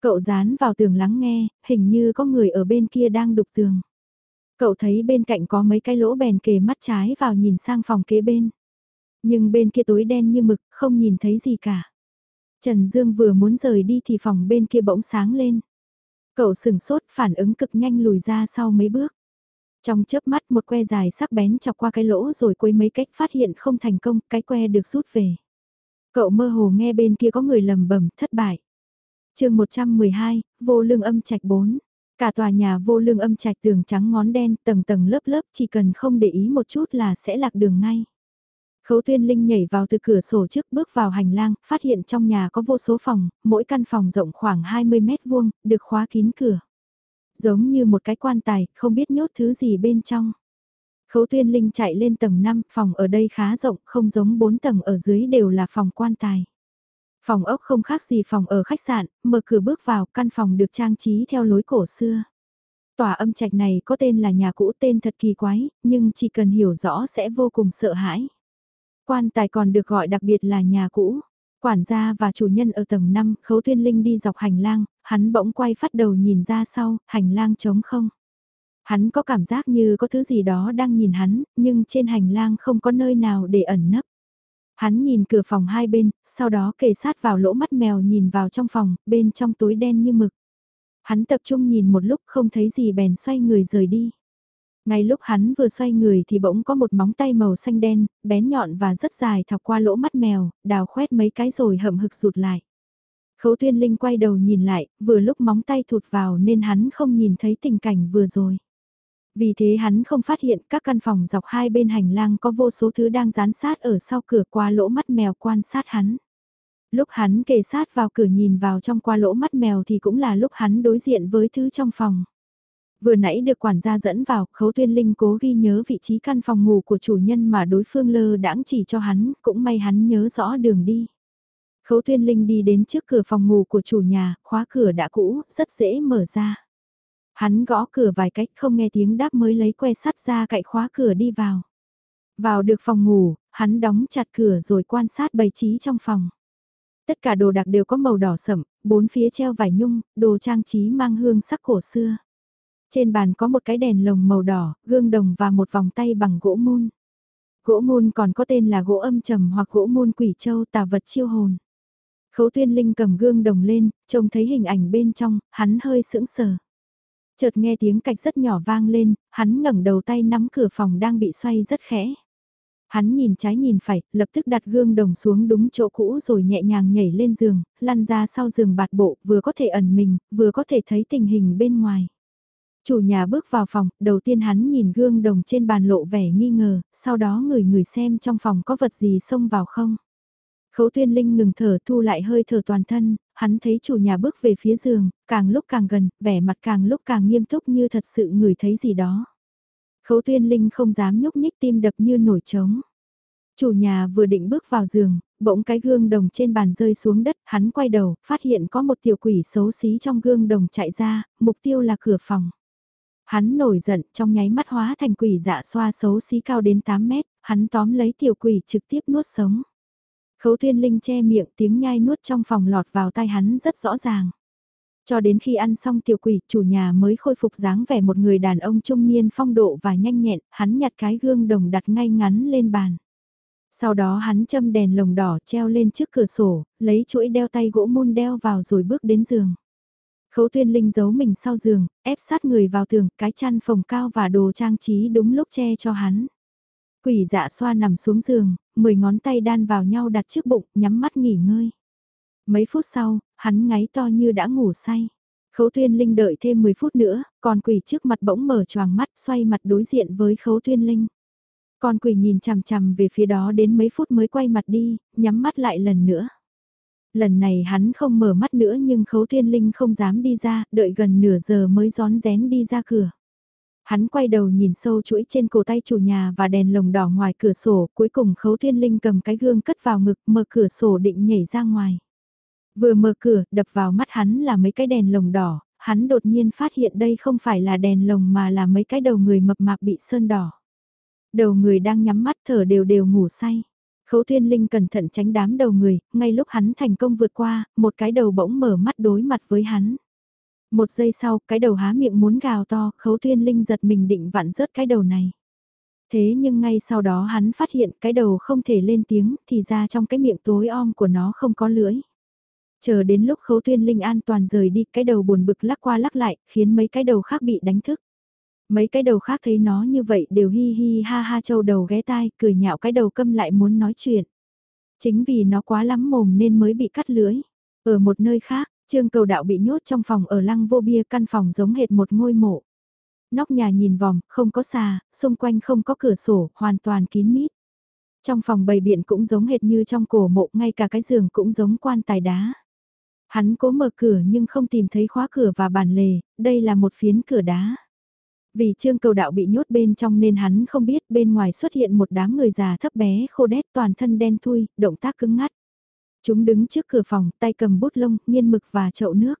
Cậu dán vào tường lắng nghe, hình như có người ở bên kia đang đục tường. Cậu thấy bên cạnh có mấy cái lỗ bèn kề mắt trái vào nhìn sang phòng kế bên. Nhưng bên kia tối đen như mực, không nhìn thấy gì cả. Trần Dương vừa muốn rời đi thì phòng bên kia bỗng sáng lên. Cậu sừng sốt phản ứng cực nhanh lùi ra sau mấy bước. Trong chớp mắt một que dài sắc bén chọc qua cái lỗ rồi quấy mấy cách phát hiện không thành công, cái que được rút về. Cậu mơ hồ nghe bên kia có người lầm bẩm thất bại. chương 112, vô lương âm trạch 4. Cả tòa nhà vô lương âm trạch tường trắng ngón đen tầng tầng lớp lớp chỉ cần không để ý một chút là sẽ lạc đường ngay. Khấu tuyên linh nhảy vào từ cửa sổ trước bước vào hành lang, phát hiện trong nhà có vô số phòng, mỗi căn phòng rộng khoảng 20 mét vuông, được khóa kín cửa. Giống như một cái quan tài, không biết nhốt thứ gì bên trong. Khấu tuyên linh chạy lên tầng 5, phòng ở đây khá rộng, không giống 4 tầng ở dưới đều là phòng quan tài. Phòng ốc không khác gì phòng ở khách sạn, mở cửa bước vào căn phòng được trang trí theo lối cổ xưa. Tòa âm trạch này có tên là nhà cũ tên thật kỳ quái, nhưng chỉ cần hiểu rõ sẽ vô cùng sợ hãi. Quan tài còn được gọi đặc biệt là nhà cũ. Quản gia và chủ nhân ở tầng 5, khấu Thiên linh đi dọc hành lang, hắn bỗng quay phát đầu nhìn ra sau, hành lang trống không. Hắn có cảm giác như có thứ gì đó đang nhìn hắn, nhưng trên hành lang không có nơi nào để ẩn nấp. Hắn nhìn cửa phòng hai bên, sau đó kề sát vào lỗ mắt mèo nhìn vào trong phòng, bên trong tối đen như mực. Hắn tập trung nhìn một lúc không thấy gì bèn xoay người rời đi. Ngay lúc hắn vừa xoay người thì bỗng có một móng tay màu xanh đen, bén nhọn và rất dài thọc qua lỗ mắt mèo, đào khoét mấy cái rồi hậm hực rụt lại. Khấu tuyên linh quay đầu nhìn lại, vừa lúc móng tay thụt vào nên hắn không nhìn thấy tình cảnh vừa rồi. Vì thế hắn không phát hiện các căn phòng dọc hai bên hành lang có vô số thứ đang dán sát ở sau cửa qua lỗ mắt mèo quan sát hắn. Lúc hắn kề sát vào cửa nhìn vào trong qua lỗ mắt mèo thì cũng là lúc hắn đối diện với thứ trong phòng. Vừa nãy được quản gia dẫn vào, khấu tuyên linh cố ghi nhớ vị trí căn phòng ngủ của chủ nhân mà đối phương lơ đãng chỉ cho hắn, cũng may hắn nhớ rõ đường đi. Khấu Tuyên Linh đi đến trước cửa phòng ngủ của chủ nhà, khóa cửa đã cũ, rất dễ mở ra. Hắn gõ cửa vài cách không nghe tiếng đáp mới lấy que sắt ra cậy khóa cửa đi vào. Vào được phòng ngủ, hắn đóng chặt cửa rồi quan sát bày trí trong phòng. Tất cả đồ đạc đều có màu đỏ sẫm, bốn phía treo vải nhung, đồ trang trí mang hương sắc cổ xưa. Trên bàn có một cái đèn lồng màu đỏ, gương đồng và một vòng tay bằng gỗ mun. Gỗ mun còn có tên là gỗ âm trầm hoặc gỗ mun quỷ châu tà vật chiêu hồn. Khấu tuyên linh cầm gương đồng lên, trông thấy hình ảnh bên trong, hắn hơi sững sờ. Chợt nghe tiếng cạch rất nhỏ vang lên, hắn ngẩng đầu tay nắm cửa phòng đang bị xoay rất khẽ. Hắn nhìn trái nhìn phải, lập tức đặt gương đồng xuống đúng chỗ cũ rồi nhẹ nhàng nhảy lên giường, lăn ra sau giường bạt bộ, vừa có thể ẩn mình, vừa có thể thấy tình hình bên ngoài. Chủ nhà bước vào phòng, đầu tiên hắn nhìn gương đồng trên bàn lộ vẻ nghi ngờ, sau đó người người xem trong phòng có vật gì xông vào không. Khấu tuyên linh ngừng thở thu lại hơi thở toàn thân, hắn thấy chủ nhà bước về phía giường, càng lúc càng gần, vẻ mặt càng lúc càng nghiêm túc như thật sự người thấy gì đó. Khấu tuyên linh không dám nhúc nhích tim đập như nổi trống. Chủ nhà vừa định bước vào giường, bỗng cái gương đồng trên bàn rơi xuống đất, hắn quay đầu, phát hiện có một tiểu quỷ xấu xí trong gương đồng chạy ra, mục tiêu là cửa phòng. Hắn nổi giận trong nháy mắt hóa thành quỷ dạ xoa xấu xí cao đến 8 mét, hắn tóm lấy tiểu quỷ trực tiếp nuốt sống. Khấu Thiên Linh che miệng tiếng nhai nuốt trong phòng lọt vào tai hắn rất rõ ràng. Cho đến khi ăn xong tiểu quỷ, chủ nhà mới khôi phục dáng vẻ một người đàn ông trung niên phong độ và nhanh nhẹn, hắn nhặt cái gương đồng đặt ngay ngắn lên bàn. Sau đó hắn châm đèn lồng đỏ treo lên trước cửa sổ, lấy chuỗi đeo tay gỗ môn đeo vào rồi bước đến giường. Khấu tuyên linh giấu mình sau giường, ép sát người vào tường, cái chăn phòng cao và đồ trang trí đúng lúc che cho hắn. Quỷ dạ xoa nằm xuống giường, mười ngón tay đan vào nhau đặt trước bụng, nhắm mắt nghỉ ngơi. Mấy phút sau, hắn ngáy to như đã ngủ say. Khấu tuyên linh đợi thêm 10 phút nữa, còn quỷ trước mặt bỗng mở choàng mắt xoay mặt đối diện với khấu tuyên linh. Con quỷ nhìn chằm chằm về phía đó đến mấy phút mới quay mặt đi, nhắm mắt lại lần nữa. Lần này hắn không mở mắt nữa nhưng khấu thiên linh không dám đi ra, đợi gần nửa giờ mới gión rén đi ra cửa. Hắn quay đầu nhìn sâu chuỗi trên cổ tay chủ nhà và đèn lồng đỏ ngoài cửa sổ, cuối cùng khấu thiên linh cầm cái gương cất vào ngực mở cửa sổ định nhảy ra ngoài. Vừa mở cửa, đập vào mắt hắn là mấy cái đèn lồng đỏ, hắn đột nhiên phát hiện đây không phải là đèn lồng mà là mấy cái đầu người mập mạp bị sơn đỏ. Đầu người đang nhắm mắt thở đều đều ngủ say. Khấu Thiên Linh cẩn thận tránh đám đầu người, ngay lúc hắn thành công vượt qua, một cái đầu bỗng mở mắt đối mặt với hắn. Một giây sau, cái đầu há miệng muốn gào to, Khấu Thiên Linh giật mình định vặn rớt cái đầu này. Thế nhưng ngay sau đó hắn phát hiện cái đầu không thể lên tiếng, thì ra trong cái miệng tối om của nó không có lưỡi. Chờ đến lúc Khấu Thiên Linh an toàn rời đi, cái đầu buồn bực lắc qua lắc lại, khiến mấy cái đầu khác bị đánh thức. Mấy cái đầu khác thấy nó như vậy đều hi hi ha ha châu đầu ghé tai, cười nhạo cái đầu câm lại muốn nói chuyện. Chính vì nó quá lắm mồm nên mới bị cắt lưỡi Ở một nơi khác, Trương cầu đạo bị nhốt trong phòng ở lăng vô bia căn phòng giống hệt một ngôi mộ. Nóc nhà nhìn vòng, không có xà, xung quanh không có cửa sổ, hoàn toàn kín mít. Trong phòng bầy biện cũng giống hệt như trong cổ mộ, ngay cả cái giường cũng giống quan tài đá. Hắn cố mở cửa nhưng không tìm thấy khóa cửa và bàn lề, đây là một phiến cửa đá. Vì trương cầu đạo bị nhốt bên trong nên hắn không biết bên ngoài xuất hiện một đám người già thấp bé khô đét toàn thân đen thui, động tác cứng ngắt. Chúng đứng trước cửa phòng, tay cầm bút lông, nghiên mực và chậu nước.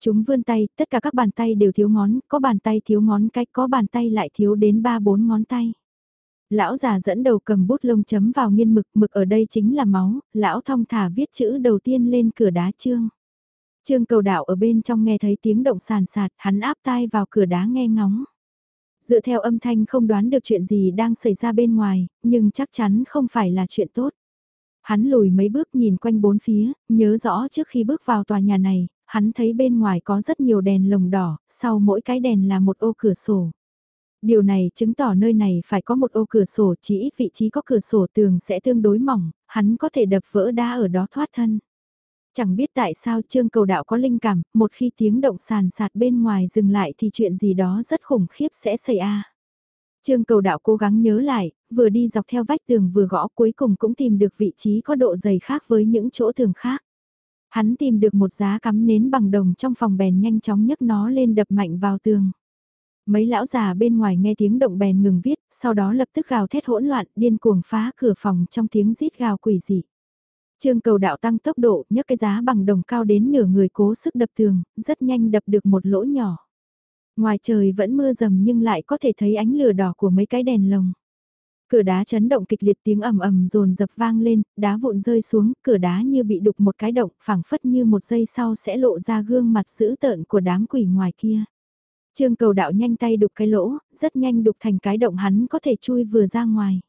Chúng vươn tay, tất cả các bàn tay đều thiếu ngón, có bàn tay thiếu ngón cái, có bàn tay lại thiếu đến 3-4 ngón tay. Lão già dẫn đầu cầm bút lông chấm vào nghiên mực, mực ở đây chính là máu, lão thong thả viết chữ đầu tiên lên cửa đá trương. Trương cầu đạo ở bên trong nghe thấy tiếng động sàn sạt, hắn áp tai vào cửa đá nghe ngóng. Dựa theo âm thanh không đoán được chuyện gì đang xảy ra bên ngoài, nhưng chắc chắn không phải là chuyện tốt. Hắn lùi mấy bước nhìn quanh bốn phía, nhớ rõ trước khi bước vào tòa nhà này, hắn thấy bên ngoài có rất nhiều đèn lồng đỏ, sau mỗi cái đèn là một ô cửa sổ. Điều này chứng tỏ nơi này phải có một ô cửa sổ chỉ ít vị trí có cửa sổ tường sẽ tương đối mỏng, hắn có thể đập vỡ đá ở đó thoát thân. Chẳng biết tại sao trương cầu đạo có linh cảm, một khi tiếng động sàn sạt bên ngoài dừng lại thì chuyện gì đó rất khủng khiếp sẽ xảy ra. Trương cầu đạo cố gắng nhớ lại, vừa đi dọc theo vách tường vừa gõ cuối cùng cũng tìm được vị trí có độ dày khác với những chỗ tường khác. Hắn tìm được một giá cắm nến bằng đồng trong phòng bèn nhanh chóng nhấc nó lên đập mạnh vào tường. Mấy lão già bên ngoài nghe tiếng động bèn ngừng viết, sau đó lập tức gào thét hỗn loạn, điên cuồng phá cửa phòng trong tiếng rít gào quỷ dị. Trương cầu đạo tăng tốc độ nhấc cái giá bằng đồng cao đến nửa người cố sức đập tường, rất nhanh đập được một lỗ nhỏ. Ngoài trời vẫn mưa rầm nhưng lại có thể thấy ánh lửa đỏ của mấy cái đèn lồng. Cửa đá chấn động kịch liệt tiếng ầm ầm rồn dập vang lên, đá vụn rơi xuống, cửa đá như bị đục một cái động, phảng phất như một giây sau sẽ lộ ra gương mặt dữ tợn của đám quỷ ngoài kia. Trương cầu đạo nhanh tay đục cái lỗ, rất nhanh đục thành cái động hắn có thể chui vừa ra ngoài.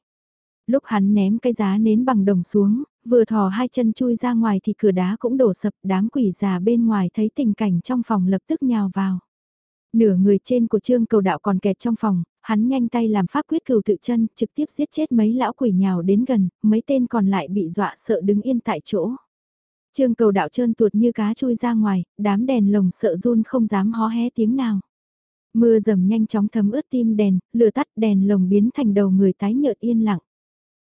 Lúc hắn ném cái giá nến bằng đồng xuống, vừa thò hai chân chui ra ngoài thì cửa đá cũng đổ sập, đám quỷ già bên ngoài thấy tình cảnh trong phòng lập tức nhào vào. Nửa người trên của trương cầu đạo còn kẹt trong phòng, hắn nhanh tay làm pháp quyết cừu tự chân, trực tiếp giết chết mấy lão quỷ nhào đến gần, mấy tên còn lại bị dọa sợ đứng yên tại chỗ. Trương cầu đạo trơn tuột như cá chui ra ngoài, đám đèn lồng sợ run không dám hó hé tiếng nào. Mưa dầm nhanh chóng thấm ướt tim đèn, lửa tắt đèn lồng biến thành đầu người tái nhợt yên lặng.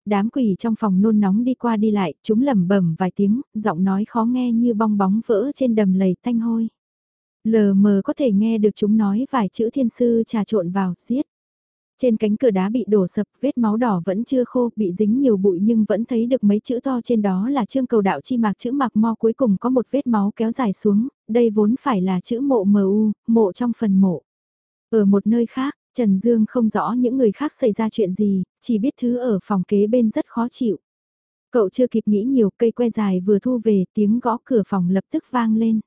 Đám quỷ trong phòng nôn nóng đi qua đi lại, chúng lẩm bẩm vài tiếng, giọng nói khó nghe như bong bóng vỡ trên đầm lầy tanh hôi. Lờ mờ có thể nghe được chúng nói vài chữ thiên sư trà trộn vào, giết. Trên cánh cửa đá bị đổ sập, vết máu đỏ vẫn chưa khô, bị dính nhiều bụi nhưng vẫn thấy được mấy chữ to trên đó là trương cầu đạo chi mạc chữ mạc mo cuối cùng có một vết máu kéo dài xuống, đây vốn phải là chữ mộ MU, mộ trong phần mộ. Ở một nơi khác, Trần Dương không rõ những người khác xảy ra chuyện gì, chỉ biết thứ ở phòng kế bên rất khó chịu. Cậu chưa kịp nghĩ nhiều cây que dài vừa thu về tiếng gõ cửa phòng lập tức vang lên.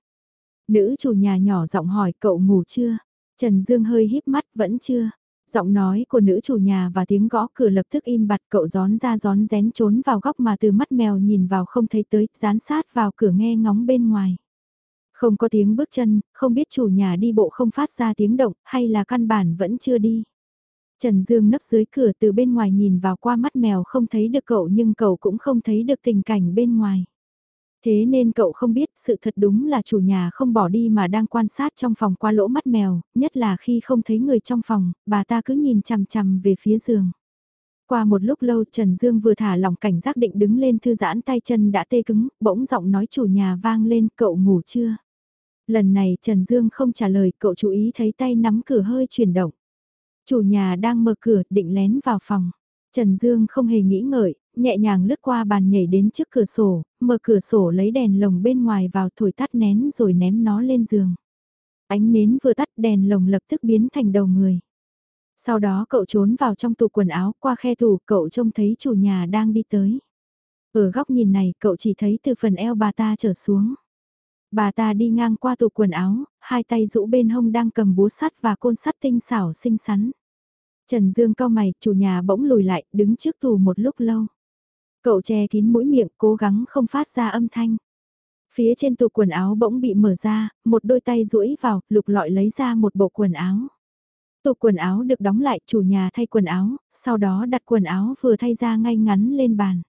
Nữ chủ nhà nhỏ giọng hỏi cậu ngủ chưa? Trần Dương hơi híp mắt vẫn chưa. Giọng nói của nữ chủ nhà và tiếng gõ cửa lập tức im bặt cậu gión ra gión rén trốn vào góc mà từ mắt mèo nhìn vào không thấy tới, dán sát vào cửa nghe ngóng bên ngoài. Không có tiếng bước chân, không biết chủ nhà đi bộ không phát ra tiếng động hay là căn bản vẫn chưa đi. Trần Dương nấp dưới cửa từ bên ngoài nhìn vào qua mắt mèo không thấy được cậu nhưng cậu cũng không thấy được tình cảnh bên ngoài. Thế nên cậu không biết sự thật đúng là chủ nhà không bỏ đi mà đang quan sát trong phòng qua lỗ mắt mèo, nhất là khi không thấy người trong phòng, bà ta cứ nhìn chằm chằm về phía giường. Qua một lúc lâu Trần Dương vừa thả lỏng cảnh giác định đứng lên thư giãn tay chân đã tê cứng, bỗng giọng nói chủ nhà vang lên cậu ngủ chưa? Lần này Trần Dương không trả lời cậu chú ý thấy tay nắm cửa hơi chuyển động. Chủ nhà đang mở cửa định lén vào phòng. Trần Dương không hề nghĩ ngợi, nhẹ nhàng lướt qua bàn nhảy đến trước cửa sổ, mở cửa sổ lấy đèn lồng bên ngoài vào thổi tắt nén rồi ném nó lên giường. Ánh nến vừa tắt đèn lồng lập tức biến thành đầu người. Sau đó cậu trốn vào trong tủ quần áo qua khe tủ cậu trông thấy chủ nhà đang đi tới. Ở góc nhìn này cậu chỉ thấy từ phần eo bà ta trở xuống. Bà ta đi ngang qua tủ quần áo, hai tay rũ bên hông đang cầm búa sắt và côn sắt tinh xảo xinh xắn. Trần Dương cao mày, chủ nhà bỗng lùi lại, đứng trước tủ một lúc lâu. Cậu che kín mũi miệng, cố gắng không phát ra âm thanh. Phía trên tủ quần áo bỗng bị mở ra, một đôi tay duỗi vào, lục lọi lấy ra một bộ quần áo. Tủ quần áo được đóng lại, chủ nhà thay quần áo, sau đó đặt quần áo vừa thay ra ngay ngắn lên bàn.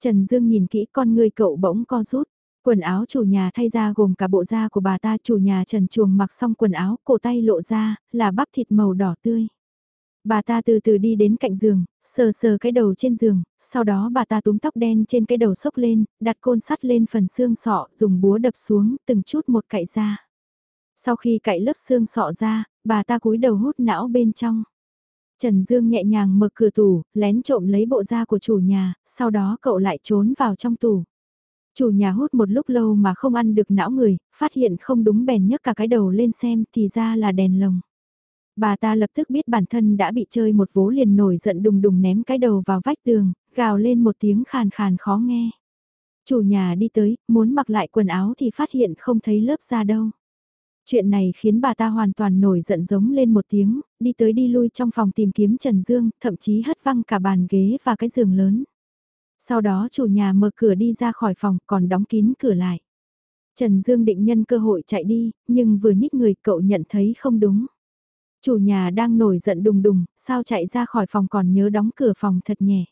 Trần Dương nhìn kỹ con người cậu bỗng co rút. Quần áo chủ nhà thay ra gồm cả bộ da của bà ta chủ nhà trần chuồng mặc xong quần áo, cổ tay lộ ra, là bắp thịt màu đỏ tươi. Bà ta từ từ đi đến cạnh giường, sờ sờ cái đầu trên giường, sau đó bà ta túm tóc đen trên cái đầu sốc lên, đặt côn sắt lên phần xương sọ, dùng búa đập xuống, từng chút một cạy ra. Sau khi cạy lớp xương sọ ra, bà ta cúi đầu hút não bên trong. Trần Dương nhẹ nhàng mở cửa tủ, lén trộm lấy bộ da của chủ nhà, sau đó cậu lại trốn vào trong tủ. Chủ nhà hút một lúc lâu mà không ăn được não người, phát hiện không đúng bèn nhấc cả cái đầu lên xem thì ra là đèn lồng. Bà ta lập tức biết bản thân đã bị chơi một vố liền nổi giận đùng đùng ném cái đầu vào vách tường, gào lên một tiếng khàn khàn khó nghe. Chủ nhà đi tới, muốn mặc lại quần áo thì phát hiện không thấy lớp da đâu. Chuyện này khiến bà ta hoàn toàn nổi giận giống lên một tiếng, đi tới đi lui trong phòng tìm kiếm Trần Dương, thậm chí hất văng cả bàn ghế và cái giường lớn. Sau đó chủ nhà mở cửa đi ra khỏi phòng còn đóng kín cửa lại. Trần Dương định nhân cơ hội chạy đi, nhưng vừa nhích người cậu nhận thấy không đúng. Chủ nhà đang nổi giận đùng đùng, sao chạy ra khỏi phòng còn nhớ đóng cửa phòng thật nhẹ.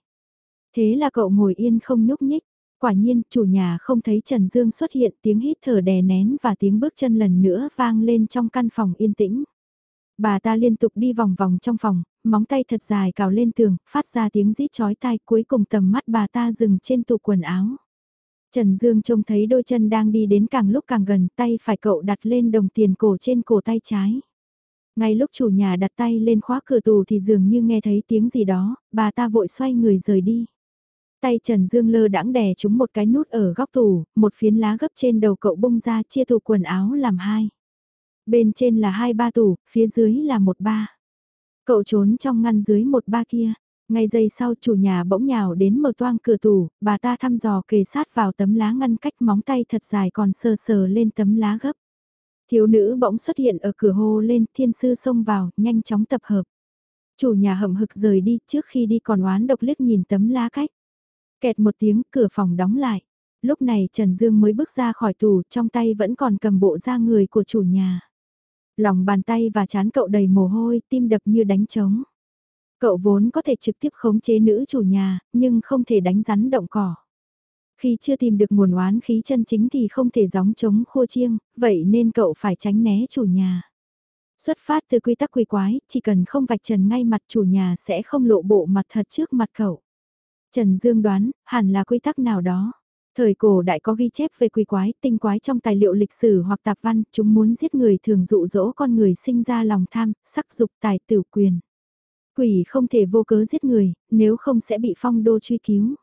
Thế là cậu ngồi yên không nhúc nhích. Quả nhiên, chủ nhà không thấy Trần Dương xuất hiện tiếng hít thở đè nén và tiếng bước chân lần nữa vang lên trong căn phòng yên tĩnh. Bà ta liên tục đi vòng vòng trong phòng, móng tay thật dài cào lên tường, phát ra tiếng rít chói tai cuối cùng tầm mắt bà ta dừng trên tủ quần áo. Trần Dương trông thấy đôi chân đang đi đến càng lúc càng gần, tay phải cậu đặt lên đồng tiền cổ trên cổ tay trái. Ngay lúc chủ nhà đặt tay lên khóa cửa tù thì dường như nghe thấy tiếng gì đó, bà ta vội xoay người rời đi. Tay Trần Dương lơ đãng đè trúng một cái nút ở góc tủ, một phiến lá gấp trên đầu cậu bung ra chia tủ quần áo làm hai. Bên trên là hai ba tủ, phía dưới là một ba. Cậu trốn trong ngăn dưới một ba kia. Ngay giây sau chủ nhà bỗng nhào đến mở toang cửa tủ, bà ta thăm dò kề sát vào tấm lá ngăn cách móng tay thật dài còn sờ sờ lên tấm lá gấp. Thiếu nữ bỗng xuất hiện ở cửa hô lên thiên sư xông vào, nhanh chóng tập hợp. Chủ nhà hậm hực rời đi trước khi đi còn oán độc liếc nhìn tấm lá cách. Kẹt một tiếng cửa phòng đóng lại. Lúc này Trần Dương mới bước ra khỏi tủ trong tay vẫn còn cầm bộ da người của chủ nhà. Lòng bàn tay và chán cậu đầy mồ hôi, tim đập như đánh trống. Cậu vốn có thể trực tiếp khống chế nữ chủ nhà, nhưng không thể đánh rắn động cỏ. Khi chưa tìm được nguồn oán khí chân chính thì không thể gióng trống khua chiêng, vậy nên cậu phải tránh né chủ nhà. Xuất phát từ quy tắc quy quái, chỉ cần không vạch trần ngay mặt chủ nhà sẽ không lộ bộ mặt thật trước mặt cậu. Trần Dương đoán, hẳn là quy tắc nào đó. Thời cổ đại có ghi chép về quỷ quái, tinh quái trong tài liệu lịch sử hoặc tạp văn, chúng muốn giết người thường dụ dỗ con người sinh ra lòng tham, sắc dục tài tử quyền. Quỷ không thể vô cớ giết người, nếu không sẽ bị phong đô truy cứu.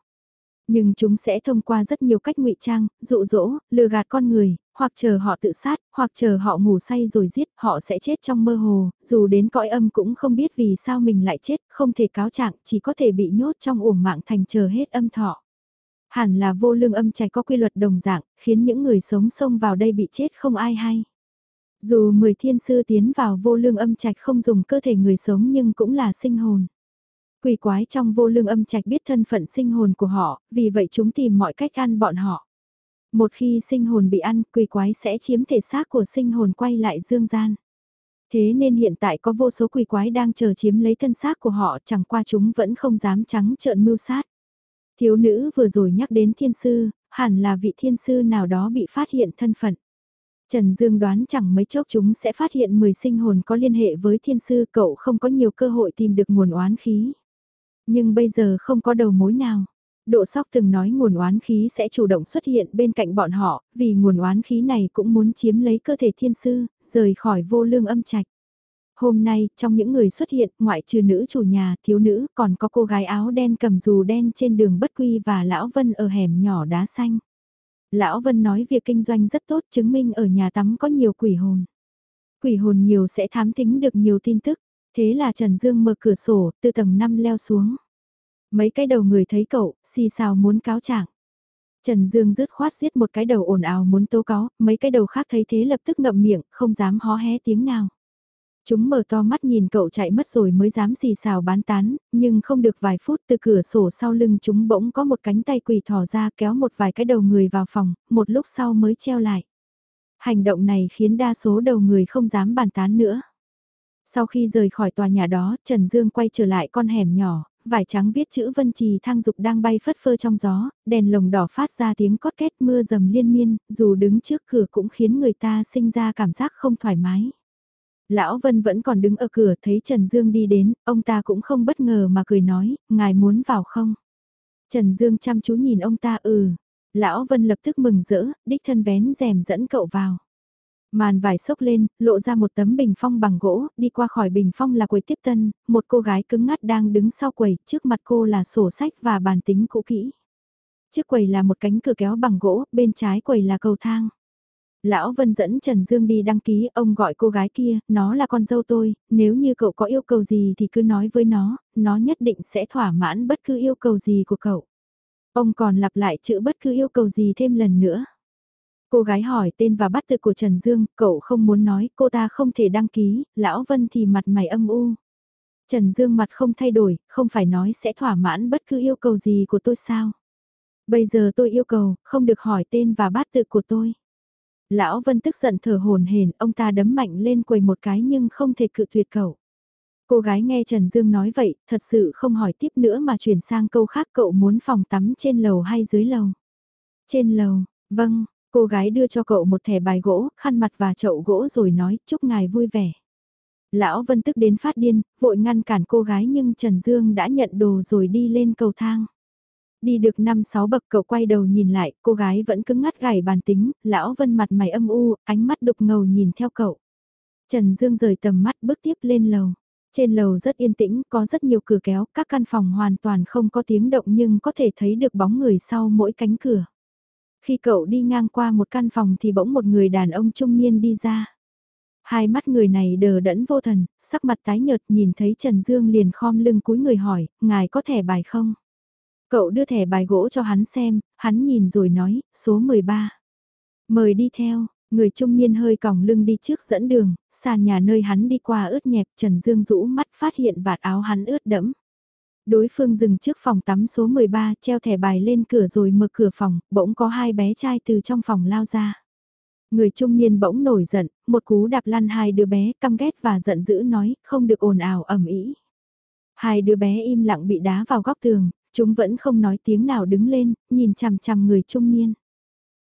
Nhưng chúng sẽ thông qua rất nhiều cách ngụy trang, dụ dỗ, lừa gạt con người, hoặc chờ họ tự sát, hoặc chờ họ ngủ say rồi giết, họ sẽ chết trong mơ hồ, dù đến cõi âm cũng không biết vì sao mình lại chết, không thể cáo trạng, chỉ có thể bị nhốt trong uổng mạng thành chờ hết âm thọ. Hẳn là vô lương âm trạch có quy luật đồng dạng, khiến những người sống xông vào đây bị chết không ai hay. Dù mười thiên sư tiến vào vô lương âm trạch không dùng cơ thể người sống nhưng cũng là sinh hồn. Quỷ quái trong vô lương âm trạch biết thân phận sinh hồn của họ, vì vậy chúng tìm mọi cách ăn bọn họ. Một khi sinh hồn bị ăn, quỷ quái sẽ chiếm thể xác của sinh hồn quay lại dương gian. Thế nên hiện tại có vô số quỷ quái đang chờ chiếm lấy thân xác của họ chẳng qua chúng vẫn không dám trắng trợn mưu sát. Thiếu nữ vừa rồi nhắc đến thiên sư, hẳn là vị thiên sư nào đó bị phát hiện thân phận. Trần Dương đoán chẳng mấy chốc chúng sẽ phát hiện 10 sinh hồn có liên hệ với thiên sư cậu không có nhiều cơ hội tìm được nguồn oán khí. Nhưng bây giờ không có đầu mối nào. Độ sóc từng nói nguồn oán khí sẽ chủ động xuất hiện bên cạnh bọn họ, vì nguồn oán khí này cũng muốn chiếm lấy cơ thể thiên sư, rời khỏi vô lương âm trạch. Hôm nay, trong những người xuất hiện, ngoại trừ nữ chủ nhà, thiếu nữ, còn có cô gái áo đen cầm dù đen trên đường bất quy và Lão Vân ở hẻm nhỏ đá xanh. Lão Vân nói việc kinh doanh rất tốt chứng minh ở nhà tắm có nhiều quỷ hồn. Quỷ hồn nhiều sẽ thám tính được nhiều tin tức, thế là Trần Dương mở cửa sổ, từ tầng 5 leo xuống. Mấy cái đầu người thấy cậu, xì xào muốn cáo trạng. Trần Dương rứt khoát giết một cái đầu ồn ào muốn tố cáo, mấy cái đầu khác thấy thế lập tức ngậm miệng, không dám hó hé tiếng nào. Chúng mở to mắt nhìn cậu chạy mất rồi mới dám xì xào bán tán, nhưng không được vài phút từ cửa sổ sau lưng chúng bỗng có một cánh tay quỳ thò ra kéo một vài cái đầu người vào phòng, một lúc sau mới treo lại. Hành động này khiến đa số đầu người không dám bàn tán nữa. Sau khi rời khỏi tòa nhà đó, Trần Dương quay trở lại con hẻm nhỏ, vải trắng viết chữ vân trì thang dục đang bay phất phơ trong gió, đèn lồng đỏ phát ra tiếng cót két mưa dầm liên miên, dù đứng trước cửa cũng khiến người ta sinh ra cảm giác không thoải mái. Lão Vân vẫn còn đứng ở cửa thấy Trần Dương đi đến, ông ta cũng không bất ngờ mà cười nói, ngài muốn vào không? Trần Dương chăm chú nhìn ông ta ừ. Lão Vân lập tức mừng rỡ, đích thân vén rèm dẫn cậu vào. Màn vải xốc lên, lộ ra một tấm bình phong bằng gỗ, đi qua khỏi bình phong là quầy tiếp tân, một cô gái cứng ngắt đang đứng sau quầy, trước mặt cô là sổ sách và bàn tính cũ kỹ. Trước quầy là một cánh cửa kéo bằng gỗ, bên trái quầy là cầu thang. Lão Vân dẫn Trần Dương đi đăng ký, ông gọi cô gái kia, nó là con dâu tôi, nếu như cậu có yêu cầu gì thì cứ nói với nó, nó nhất định sẽ thỏa mãn bất cứ yêu cầu gì của cậu. Ông còn lặp lại chữ bất cứ yêu cầu gì thêm lần nữa. Cô gái hỏi tên và bắt tự của Trần Dương, cậu không muốn nói, cô ta không thể đăng ký, Lão Vân thì mặt mày âm u. Trần Dương mặt không thay đổi, không phải nói sẽ thỏa mãn bất cứ yêu cầu gì của tôi sao. Bây giờ tôi yêu cầu, không được hỏi tên và bát tự của tôi. Lão Vân tức giận thở hồn hển, ông ta đấm mạnh lên quầy một cái nhưng không thể cự tuyệt cậu. Cô gái nghe Trần Dương nói vậy, thật sự không hỏi tiếp nữa mà chuyển sang câu khác cậu muốn phòng tắm trên lầu hay dưới lầu. Trên lầu, vâng, cô gái đưa cho cậu một thẻ bài gỗ, khăn mặt và chậu gỗ rồi nói chúc ngài vui vẻ. Lão Vân tức đến phát điên, vội ngăn cản cô gái nhưng Trần Dương đã nhận đồ rồi đi lên cầu thang. Đi được 5-6 bậc cậu quay đầu nhìn lại, cô gái vẫn cứng ngắt gảy bàn tính, lão vân mặt mày âm u, ánh mắt đục ngầu nhìn theo cậu. Trần Dương rời tầm mắt bước tiếp lên lầu. Trên lầu rất yên tĩnh, có rất nhiều cửa kéo, các căn phòng hoàn toàn không có tiếng động nhưng có thể thấy được bóng người sau mỗi cánh cửa. Khi cậu đi ngang qua một căn phòng thì bỗng một người đàn ông trung niên đi ra. Hai mắt người này đờ đẫn vô thần, sắc mặt tái nhợt nhìn thấy Trần Dương liền khom lưng cúi người hỏi, ngài có thẻ bài không? Cậu đưa thẻ bài gỗ cho hắn xem, hắn nhìn rồi nói, số 13. Mời đi theo, người trung niên hơi còng lưng đi trước dẫn đường, sàn nhà nơi hắn đi qua ướt nhẹp Trần Dương rũ mắt phát hiện vạt áo hắn ướt đẫm. Đối phương dừng trước phòng tắm số 13 treo thẻ bài lên cửa rồi mở cửa phòng, bỗng có hai bé trai từ trong phòng lao ra. Người trung niên bỗng nổi giận, một cú đạp lăn hai đứa bé căm ghét và giận dữ nói, không được ồn ào ầm ĩ. Hai đứa bé im lặng bị đá vào góc tường, chúng vẫn không nói tiếng nào đứng lên, nhìn chằm chằm người trung niên.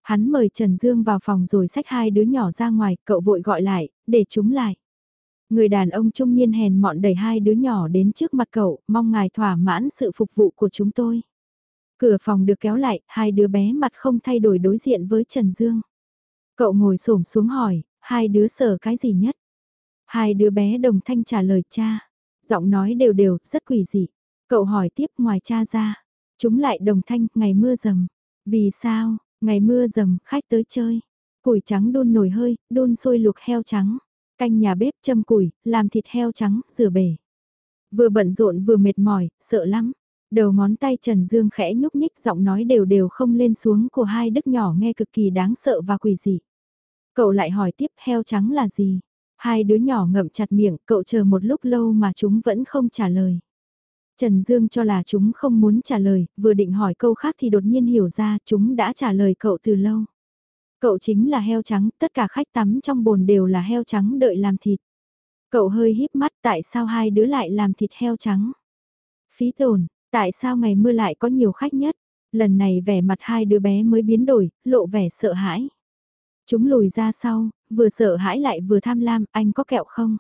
Hắn mời Trần Dương vào phòng rồi xách hai đứa nhỏ ra ngoài, cậu vội gọi lại, để chúng lại. Người đàn ông trung niên hèn mọn đẩy hai đứa nhỏ đến trước mặt cậu, mong ngài thỏa mãn sự phục vụ của chúng tôi. Cửa phòng được kéo lại, hai đứa bé mặt không thay đổi đối diện với Trần Dương. Cậu ngồi xổm xuống hỏi, hai đứa sợ cái gì nhất? Hai đứa bé đồng thanh trả lời cha. Giọng nói đều đều, rất quỷ dị. Cậu hỏi tiếp ngoài cha ra. Chúng lại đồng thanh, ngày mưa rầm. Vì sao, ngày mưa rầm, khách tới chơi. Củi trắng đun nồi hơi, đun sôi luộc heo trắng. Canh nhà bếp châm củi, làm thịt heo trắng, rửa bể. Vừa bận rộn vừa mệt mỏi, sợ lắm. Đầu ngón tay Trần Dương khẽ nhúc nhích giọng nói đều đều không lên xuống của hai đức nhỏ nghe cực kỳ đáng sợ và quỷ dị. Cậu lại hỏi tiếp heo trắng là gì? Hai đứa nhỏ ngậm chặt miệng, cậu chờ một lúc lâu mà chúng vẫn không trả lời. Trần Dương cho là chúng không muốn trả lời, vừa định hỏi câu khác thì đột nhiên hiểu ra chúng đã trả lời cậu từ lâu. Cậu chính là heo trắng, tất cả khách tắm trong bồn đều là heo trắng đợi làm thịt. Cậu hơi híp mắt tại sao hai đứa lại làm thịt heo trắng? Phí tồn, tại sao ngày mưa lại có nhiều khách nhất? Lần này vẻ mặt hai đứa bé mới biến đổi, lộ vẻ sợ hãi. Chúng lùi ra sau, vừa sợ hãi lại vừa tham lam, anh có kẹo không?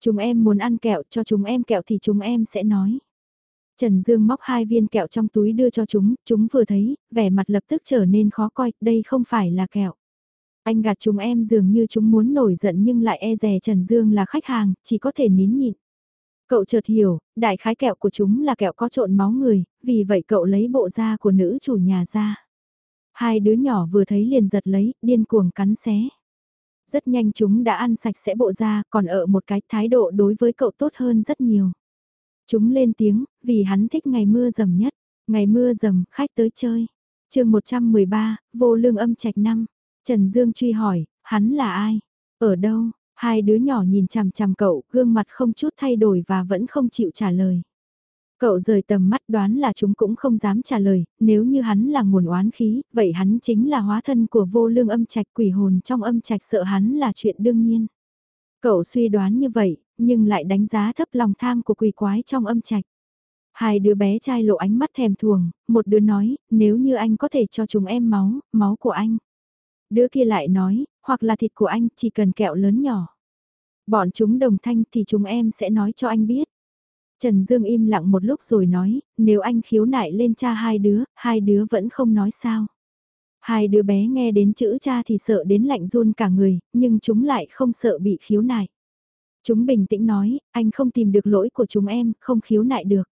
Chúng em muốn ăn kẹo cho chúng em kẹo thì chúng em sẽ nói. Trần Dương móc hai viên kẹo trong túi đưa cho chúng, chúng vừa thấy, vẻ mặt lập tức trở nên khó coi, đây không phải là kẹo. Anh gạt chúng em dường như chúng muốn nổi giận nhưng lại e rè Trần Dương là khách hàng, chỉ có thể nín nhịn. Cậu chợt hiểu, đại khái kẹo của chúng là kẹo có trộn máu người, vì vậy cậu lấy bộ da của nữ chủ nhà ra. Hai đứa nhỏ vừa thấy liền giật lấy, điên cuồng cắn xé. Rất nhanh chúng đã ăn sạch sẽ bộ da, còn ở một cái thái độ đối với cậu tốt hơn rất nhiều. Chúng lên tiếng, vì hắn thích ngày mưa dầm nhất. Ngày mưa dầm, khách tới chơi. chương 113, vô lương âm trạch năm. Trần Dương truy hỏi, hắn là ai? Ở đâu? Hai đứa nhỏ nhìn chằm chằm cậu, gương mặt không chút thay đổi và vẫn không chịu trả lời. Cậu rời tầm mắt đoán là chúng cũng không dám trả lời, nếu như hắn là nguồn oán khí, vậy hắn chính là hóa thân của vô lương âm trạch quỷ hồn trong âm trạch sợ hắn là chuyện đương nhiên. Cậu suy đoán như vậy, nhưng lại đánh giá thấp lòng tham của quỷ quái trong âm trạch. Hai đứa bé trai lộ ánh mắt thèm thuồng, một đứa nói, nếu như anh có thể cho chúng em máu, máu của anh. Đứa kia lại nói, hoặc là thịt của anh, chỉ cần kẹo lớn nhỏ. Bọn chúng đồng thanh thì chúng em sẽ nói cho anh biết. Trần Dương im lặng một lúc rồi nói, nếu anh khiếu nại lên cha hai đứa, hai đứa vẫn không nói sao. Hai đứa bé nghe đến chữ cha thì sợ đến lạnh run cả người, nhưng chúng lại không sợ bị khiếu nại. Chúng bình tĩnh nói, anh không tìm được lỗi của chúng em, không khiếu nại được.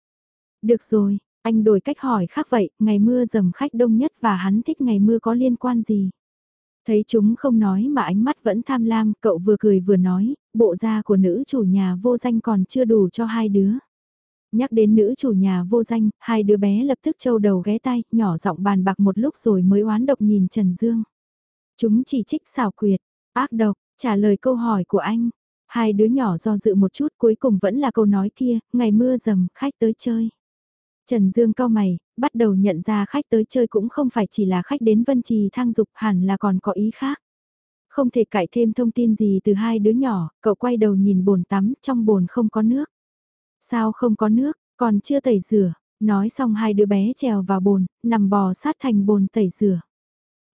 Được rồi, anh đổi cách hỏi khác vậy, ngày mưa dầm khách đông nhất và hắn thích ngày mưa có liên quan gì? Thấy chúng không nói mà ánh mắt vẫn tham lam, cậu vừa cười vừa nói, bộ da của nữ chủ nhà vô danh còn chưa đủ cho hai đứa. Nhắc đến nữ chủ nhà vô danh, hai đứa bé lập tức trâu đầu ghé tay, nhỏ giọng bàn bạc một lúc rồi mới oán độc nhìn Trần Dương. Chúng chỉ trích xảo quyệt, ác độc, trả lời câu hỏi của anh. Hai đứa nhỏ do dự một chút cuối cùng vẫn là câu nói kia, ngày mưa dầm, khách tới chơi. Trần Dương cao mày, bắt đầu nhận ra khách tới chơi cũng không phải chỉ là khách đến Vân Trì thang dục hẳn là còn có ý khác. Không thể cải thêm thông tin gì từ hai đứa nhỏ, cậu quay đầu nhìn bồn tắm, trong bồn không có nước. Sao không có nước, còn chưa tẩy rửa, nói xong hai đứa bé trèo vào bồn, nằm bò sát thành bồn tẩy rửa.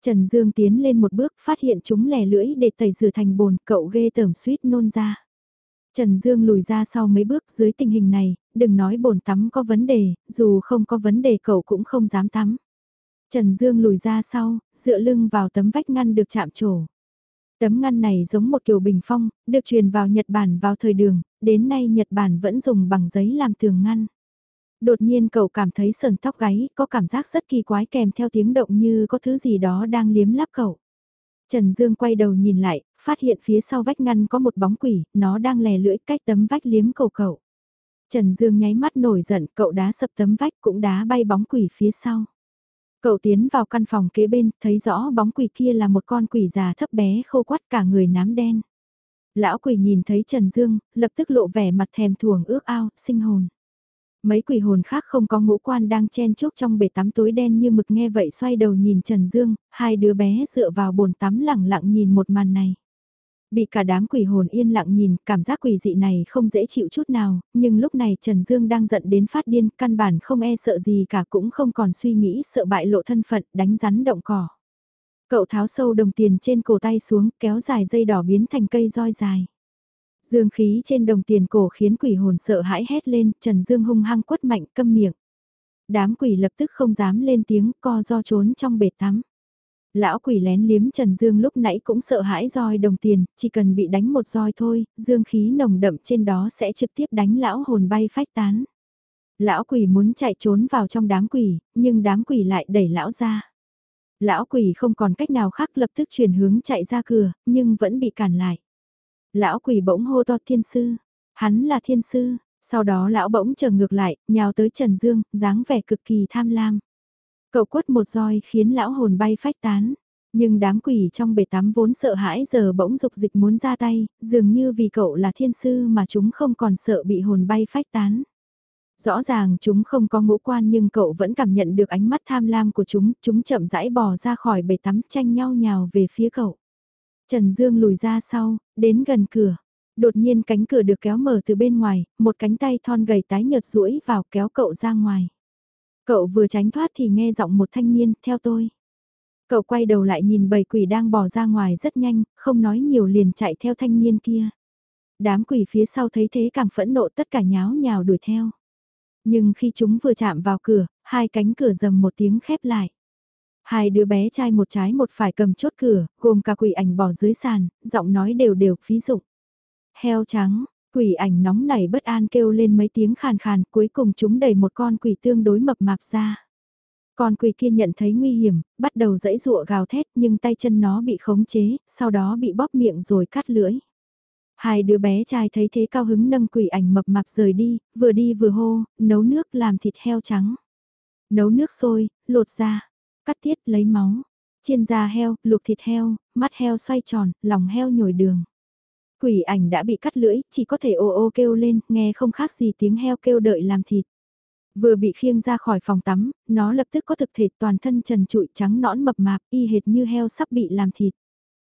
Trần Dương tiến lên một bước phát hiện chúng lẻ lưỡi để tẩy rửa thành bồn, cậu ghê tởm suýt nôn ra. Trần Dương lùi ra sau mấy bước dưới tình hình này, đừng nói bồn tắm có vấn đề, dù không có vấn đề cậu cũng không dám tắm. Trần Dương lùi ra sau, dựa lưng vào tấm vách ngăn được chạm trổ. Tấm ngăn này giống một kiểu bình phong, được truyền vào Nhật Bản vào thời đường, đến nay Nhật Bản vẫn dùng bằng giấy làm tường ngăn. Đột nhiên cậu cảm thấy sờn tóc gáy, có cảm giác rất kỳ quái kèm theo tiếng động như có thứ gì đó đang liếm lắp cậu. Trần Dương quay đầu nhìn lại, phát hiện phía sau vách ngăn có một bóng quỷ, nó đang lè lưỡi cách tấm vách liếm cầu cậu. Trần Dương nháy mắt nổi giận, cậu đá sập tấm vách cũng đá bay bóng quỷ phía sau. Cậu tiến vào căn phòng kế bên, thấy rõ bóng quỷ kia là một con quỷ già thấp bé khô quắt cả người nám đen. Lão quỷ nhìn thấy Trần Dương, lập tức lộ vẻ mặt thèm thuồng ước ao, sinh hồn. Mấy quỷ hồn khác không có ngũ quan đang chen chúc trong bể tắm tối đen như mực nghe vậy xoay đầu nhìn Trần Dương, hai đứa bé dựa vào bồn tắm lẳng lặng nhìn một màn này. Bị cả đám quỷ hồn yên lặng nhìn, cảm giác quỷ dị này không dễ chịu chút nào, nhưng lúc này Trần Dương đang giận đến phát điên, căn bản không e sợ gì cả cũng không còn suy nghĩ sợ bại lộ thân phận, đánh rắn động cỏ. Cậu tháo sâu đồng tiền trên cổ tay xuống, kéo dài dây đỏ biến thành cây roi dài. Dương khí trên đồng tiền cổ khiến quỷ hồn sợ hãi hét lên, Trần Dương hung hăng quất mạnh câm miệng. Đám quỷ lập tức không dám lên tiếng co do trốn trong bể tắm. Lão quỷ lén liếm Trần Dương lúc nãy cũng sợ hãi roi đồng tiền, chỉ cần bị đánh một roi thôi, dương khí nồng đậm trên đó sẽ trực tiếp đánh lão hồn bay phách tán. Lão quỷ muốn chạy trốn vào trong đám quỷ, nhưng đám quỷ lại đẩy lão ra. Lão quỷ không còn cách nào khác lập tức chuyển hướng chạy ra cửa, nhưng vẫn bị cản lại. Lão quỷ bỗng hô to thiên sư, hắn là thiên sư, sau đó lão bỗng trở ngược lại, nhào tới Trần Dương, dáng vẻ cực kỳ tham lam. Cậu quất một roi khiến lão hồn bay phách tán. Nhưng đám quỷ trong bể tắm vốn sợ hãi giờ bỗng dục dịch muốn ra tay, dường như vì cậu là thiên sư mà chúng không còn sợ bị hồn bay phách tán. Rõ ràng chúng không có ngũ quan nhưng cậu vẫn cảm nhận được ánh mắt tham lam của chúng, chúng chậm rãi bò ra khỏi bể tắm tranh nhau nhào về phía cậu. Trần Dương lùi ra sau, đến gần cửa. Đột nhiên cánh cửa được kéo mở từ bên ngoài, một cánh tay thon gầy tái nhợt duỗi vào kéo cậu ra ngoài. Cậu vừa tránh thoát thì nghe giọng một thanh niên, theo tôi. Cậu quay đầu lại nhìn bầy quỷ đang bò ra ngoài rất nhanh, không nói nhiều liền chạy theo thanh niên kia. Đám quỷ phía sau thấy thế càng phẫn nộ tất cả nháo nhào đuổi theo. Nhưng khi chúng vừa chạm vào cửa, hai cánh cửa dầm một tiếng khép lại. Hai đứa bé trai một trái một phải cầm chốt cửa, gồm cả quỷ ảnh bò dưới sàn, giọng nói đều đều phí dụng. Heo trắng, quỷ ảnh nóng nảy bất an kêu lên mấy tiếng khàn khàn, cuối cùng chúng đẩy một con quỷ tương đối mập mạp ra. Con quỷ kia nhận thấy nguy hiểm, bắt đầu dẫy dụa gào thét nhưng tay chân nó bị khống chế, sau đó bị bóp miệng rồi cắt lưỡi. Hai đứa bé trai thấy thế cao hứng nâng quỷ ảnh mập mạp rời đi, vừa đi vừa hô, nấu nước làm thịt heo trắng. Nấu nước sôi, lột ra, cắt tiết lấy máu, chiên da heo, luộc thịt heo, mắt heo xoay tròn, lòng heo nhồi đường. Quỷ ảnh đã bị cắt lưỡi, chỉ có thể ô ô kêu lên, nghe không khác gì tiếng heo kêu đợi làm thịt. Vừa bị khiêng ra khỏi phòng tắm, nó lập tức có thực thể toàn thân trần trụi trắng nõn mập mạp, y hệt như heo sắp bị làm thịt.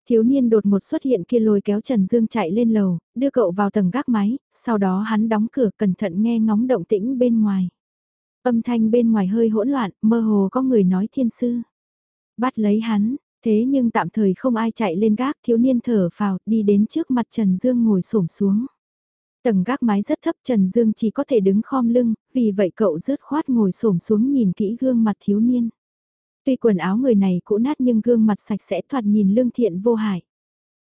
Thiếu niên đột một xuất hiện kia lôi kéo Trần Dương chạy lên lầu, đưa cậu vào tầng gác máy, sau đó hắn đóng cửa cẩn thận nghe ngóng động tĩnh bên ngoài. Âm thanh bên ngoài hơi hỗn loạn, mơ hồ có người nói thiên sư. Bắt lấy hắn, thế nhưng tạm thời không ai chạy lên gác thiếu niên thở phào đi đến trước mặt Trần Dương ngồi xổm xuống. Tầng gác mái rất thấp Trần Dương chỉ có thể đứng khom lưng, vì vậy cậu rớt khoát ngồi xổm xuống nhìn kỹ gương mặt thiếu niên. Tuy quần áo người này cũ nát nhưng gương mặt sạch sẽ thoạt nhìn lương thiện vô hại.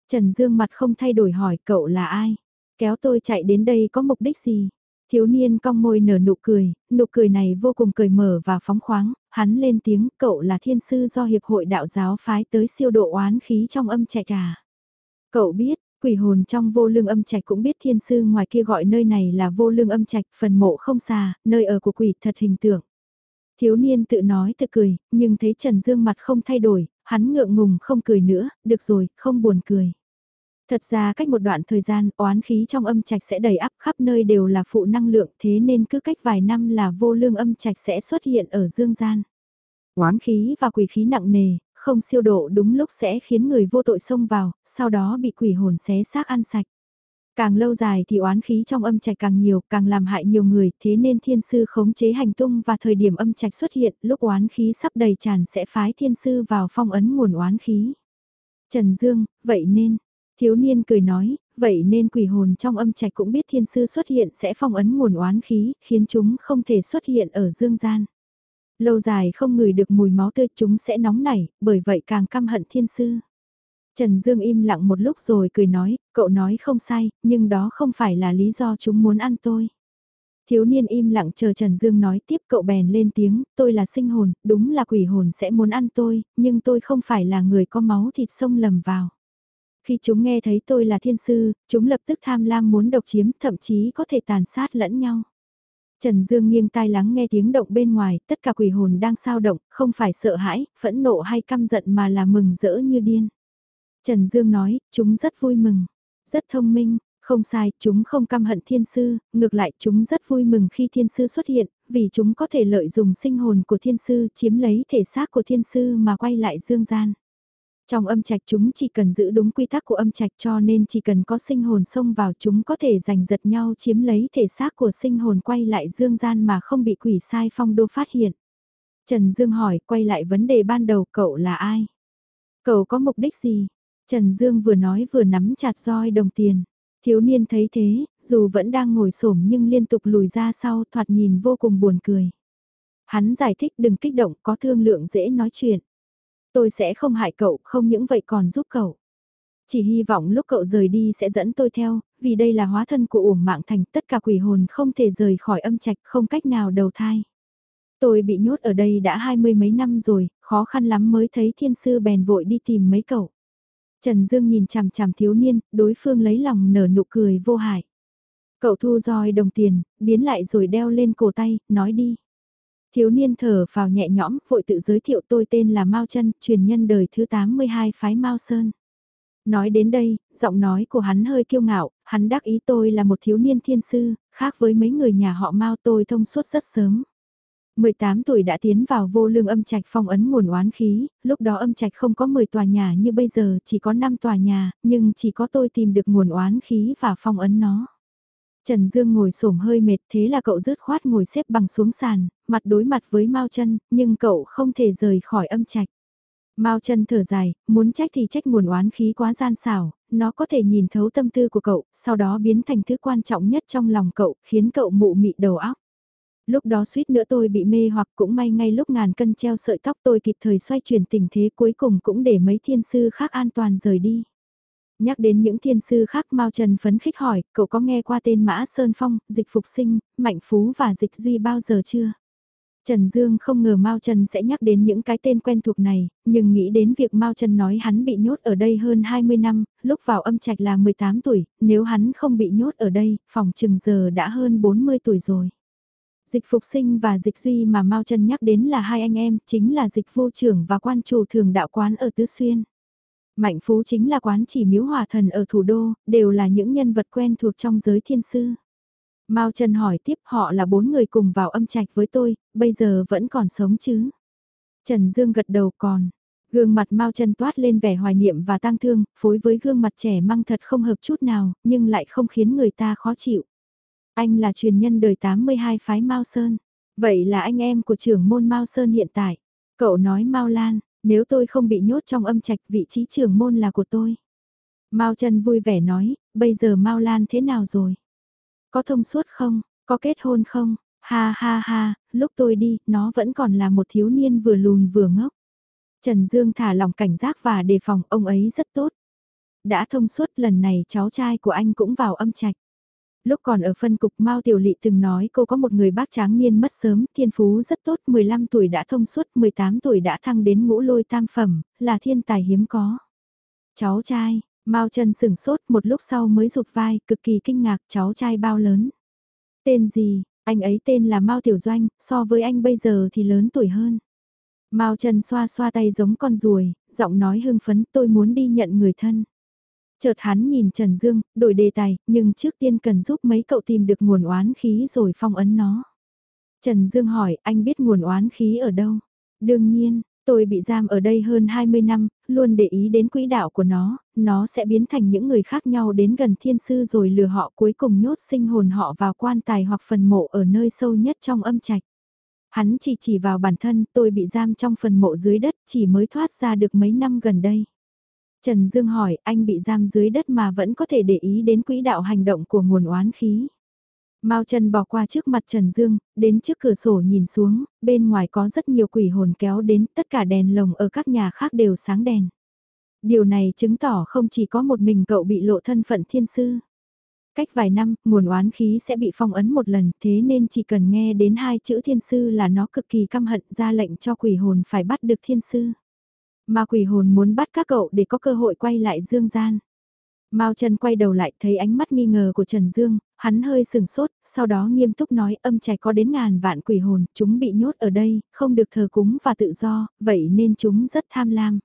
Trần Dương mặt không thay đổi hỏi cậu là ai? Kéo tôi chạy đến đây có mục đích gì? Thiếu niên cong môi nở nụ cười, nụ cười này vô cùng cười mở và phóng khoáng, hắn lên tiếng cậu là thiên sư do Hiệp hội Đạo giáo phái tới siêu độ oán khí trong âm trạch à. Cậu biết, quỷ hồn trong vô lương âm trạch cũng biết thiên sư ngoài kia gọi nơi này là vô lương âm trạch, phần mộ không xa nơi ở của quỷ thật hình tượng. Thiếu niên tự nói tự cười, nhưng thấy Trần Dương mặt không thay đổi, hắn ngượng ngùng không cười nữa, được rồi, không buồn cười. Thật ra cách một đoạn thời gian, oán khí trong âm trạch sẽ đầy ắp khắp nơi đều là phụ năng lượng thế nên cứ cách vài năm là vô lương âm trạch sẽ xuất hiện ở dương gian. Oán khí và quỷ khí nặng nề, không siêu độ đúng lúc sẽ khiến người vô tội xông vào, sau đó bị quỷ hồn xé xác ăn sạch. Càng lâu dài thì oán khí trong âm trạch càng nhiều, càng làm hại nhiều người, thế nên thiên sư khống chế hành tung và thời điểm âm trạch xuất hiện, lúc oán khí sắp đầy tràn sẽ phái thiên sư vào phong ấn nguồn oán khí. Trần Dương, vậy nên, thiếu niên cười nói, vậy nên quỷ hồn trong âm trạch cũng biết thiên sư xuất hiện sẽ phong ấn nguồn oán khí, khiến chúng không thể xuất hiện ở dương gian. Lâu dài không ngửi được mùi máu tươi chúng sẽ nóng nảy, bởi vậy càng căm hận thiên sư. Trần Dương im lặng một lúc rồi cười nói, cậu nói không sai, nhưng đó không phải là lý do chúng muốn ăn tôi. Thiếu niên im lặng chờ Trần Dương nói tiếp cậu bèn lên tiếng, tôi là sinh hồn, đúng là quỷ hồn sẽ muốn ăn tôi, nhưng tôi không phải là người có máu thịt sông lầm vào. Khi chúng nghe thấy tôi là thiên sư, chúng lập tức tham lam muốn độc chiếm, thậm chí có thể tàn sát lẫn nhau. Trần Dương nghiêng tai lắng nghe tiếng động bên ngoài, tất cả quỷ hồn đang sao động, không phải sợ hãi, phẫn nộ hay căm giận mà là mừng rỡ như điên. Trần Dương nói, chúng rất vui mừng, rất thông minh, không sai, chúng không căm hận thiên sư, ngược lại chúng rất vui mừng khi thiên sư xuất hiện, vì chúng có thể lợi dụng sinh hồn của thiên sư chiếm lấy thể xác của thiên sư mà quay lại dương gian. Trong âm trạch chúng chỉ cần giữ đúng quy tắc của âm trạch cho nên chỉ cần có sinh hồn xông vào chúng có thể giành giật nhau chiếm lấy thể xác của sinh hồn quay lại dương gian mà không bị quỷ sai phong đô phát hiện. Trần Dương hỏi quay lại vấn đề ban đầu cậu là ai? Cậu có mục đích gì? Trần Dương vừa nói vừa nắm chặt roi đồng tiền. Thiếu niên thấy thế, dù vẫn đang ngồi xổm nhưng liên tục lùi ra sau thoạt nhìn vô cùng buồn cười. Hắn giải thích đừng kích động có thương lượng dễ nói chuyện. Tôi sẽ không hại cậu, không những vậy còn giúp cậu. Chỉ hy vọng lúc cậu rời đi sẽ dẫn tôi theo, vì đây là hóa thân của uổng mạng thành tất cả quỷ hồn không thể rời khỏi âm trạch không cách nào đầu thai. Tôi bị nhốt ở đây đã hai mươi mấy năm rồi, khó khăn lắm mới thấy thiên sư bèn vội đi tìm mấy cậu. Trần Dương nhìn chằm chằm thiếu niên, đối phương lấy lòng nở nụ cười vô hại. Cậu thu roi đồng tiền, biến lại rồi đeo lên cổ tay, nói đi. Thiếu niên thở vào nhẹ nhõm, vội tự giới thiệu tôi tên là Mao Chân, truyền nhân đời thứ 82 phái Mao Sơn. Nói đến đây, giọng nói của hắn hơi kiêu ngạo, hắn đắc ý tôi là một thiếu niên thiên sư, khác với mấy người nhà họ Mao tôi thông suốt rất sớm. 18 tuổi đã tiến vào vô lương âm trạch phong ấn nguồn oán khí, lúc đó âm trạch không có 10 tòa nhà như bây giờ, chỉ có 5 tòa nhà, nhưng chỉ có tôi tìm được nguồn oán khí và phong ấn nó. Trần Dương ngồi xổm hơi mệt thế là cậu rứt khoát ngồi xếp bằng xuống sàn, mặt đối mặt với Mao chân, nhưng cậu không thể rời khỏi âm trạch. Mao chân thở dài, muốn trách thì trách nguồn oán khí quá gian xảo, nó có thể nhìn thấu tâm tư của cậu, sau đó biến thành thứ quan trọng nhất trong lòng cậu, khiến cậu mụ mị đầu óc. Lúc đó suýt nữa tôi bị mê hoặc cũng may ngay lúc ngàn cân treo sợi tóc tôi kịp thời xoay chuyển tình thế cuối cùng cũng để mấy thiên sư khác an toàn rời đi. Nhắc đến những thiên sư khác Mao Trần phấn khích hỏi, cậu có nghe qua tên Mã Sơn Phong, Dịch Phục Sinh, Mạnh Phú và Dịch Duy bao giờ chưa? Trần Dương không ngờ Mao Trần sẽ nhắc đến những cái tên quen thuộc này, nhưng nghĩ đến việc Mao Trần nói hắn bị nhốt ở đây hơn 20 năm, lúc vào âm trạch là 18 tuổi, nếu hắn không bị nhốt ở đây, phòng trừng giờ đã hơn 40 tuổi rồi. Dịch Phục Sinh và Dịch Duy mà Mao Trần nhắc đến là hai anh em, chính là Dịch Vô Trưởng và quan chủ thường đạo quán ở Tứ Xuyên. Mạnh Phú chính là quán chỉ miếu hòa thần ở thủ đô, đều là những nhân vật quen thuộc trong giới thiên sư. Mao Trần hỏi tiếp họ là bốn người cùng vào âm trạch với tôi, bây giờ vẫn còn sống chứ? Trần Dương gật đầu còn. Gương mặt Mao Trần toát lên vẻ hoài niệm và tang thương, phối với gương mặt trẻ măng thật không hợp chút nào, nhưng lại không khiến người ta khó chịu. Anh là truyền nhân đời 82 phái Mao Sơn. Vậy là anh em của trưởng môn Mao Sơn hiện tại. Cậu nói Mao Lan, nếu tôi không bị nhốt trong âm trạch vị trí trưởng môn là của tôi. Mao Trần vui vẻ nói, bây giờ Mao Lan thế nào rồi? Có thông suốt không? Có kết hôn không? Ha ha ha, lúc tôi đi, nó vẫn còn là một thiếu niên vừa lùn vừa ngốc. Trần Dương thả lòng cảnh giác và đề phòng ông ấy rất tốt. Đã thông suốt lần này cháu trai của anh cũng vào âm trạch. Lúc còn ở phân cục Mao Tiểu Lị từng nói cô có một người bác tráng niên mất sớm, thiên phú rất tốt, 15 tuổi đã thông suốt, 18 tuổi đã thăng đến ngũ lôi tam phẩm, là thiên tài hiếm có. Cháu trai, Mao chân sửng sốt một lúc sau mới rụt vai, cực kỳ kinh ngạc cháu trai bao lớn. Tên gì, anh ấy tên là Mao Tiểu Doanh, so với anh bây giờ thì lớn tuổi hơn. Mao chân xoa xoa tay giống con ruồi, giọng nói hưng phấn tôi muốn đi nhận người thân. Chợt hắn nhìn Trần Dương, đổi đề tài, nhưng trước tiên cần giúp mấy cậu tìm được nguồn oán khí rồi phong ấn nó. Trần Dương hỏi, anh biết nguồn oán khí ở đâu? Đương nhiên, tôi bị giam ở đây hơn 20 năm, luôn để ý đến quỹ đạo của nó, nó sẽ biến thành những người khác nhau đến gần thiên sư rồi lừa họ cuối cùng nhốt sinh hồn họ vào quan tài hoặc phần mộ ở nơi sâu nhất trong âm trạch. Hắn chỉ chỉ vào bản thân tôi bị giam trong phần mộ dưới đất chỉ mới thoát ra được mấy năm gần đây. Trần Dương hỏi anh bị giam dưới đất mà vẫn có thể để ý đến quỹ đạo hành động của nguồn oán khí. Mao Trần bỏ qua trước mặt Trần Dương, đến trước cửa sổ nhìn xuống, bên ngoài có rất nhiều quỷ hồn kéo đến, tất cả đèn lồng ở các nhà khác đều sáng đèn. Điều này chứng tỏ không chỉ có một mình cậu bị lộ thân phận thiên sư. Cách vài năm, nguồn oán khí sẽ bị phong ấn một lần, thế nên chỉ cần nghe đến hai chữ thiên sư là nó cực kỳ căm hận ra lệnh cho quỷ hồn phải bắt được thiên sư ma quỷ hồn muốn bắt các cậu để có cơ hội quay lại dương gian. Mao Trần quay đầu lại thấy ánh mắt nghi ngờ của Trần Dương, hắn hơi sừng sốt, sau đó nghiêm túc nói âm trẻ có đến ngàn vạn quỷ hồn, chúng bị nhốt ở đây, không được thờ cúng và tự do, vậy nên chúng rất tham lam.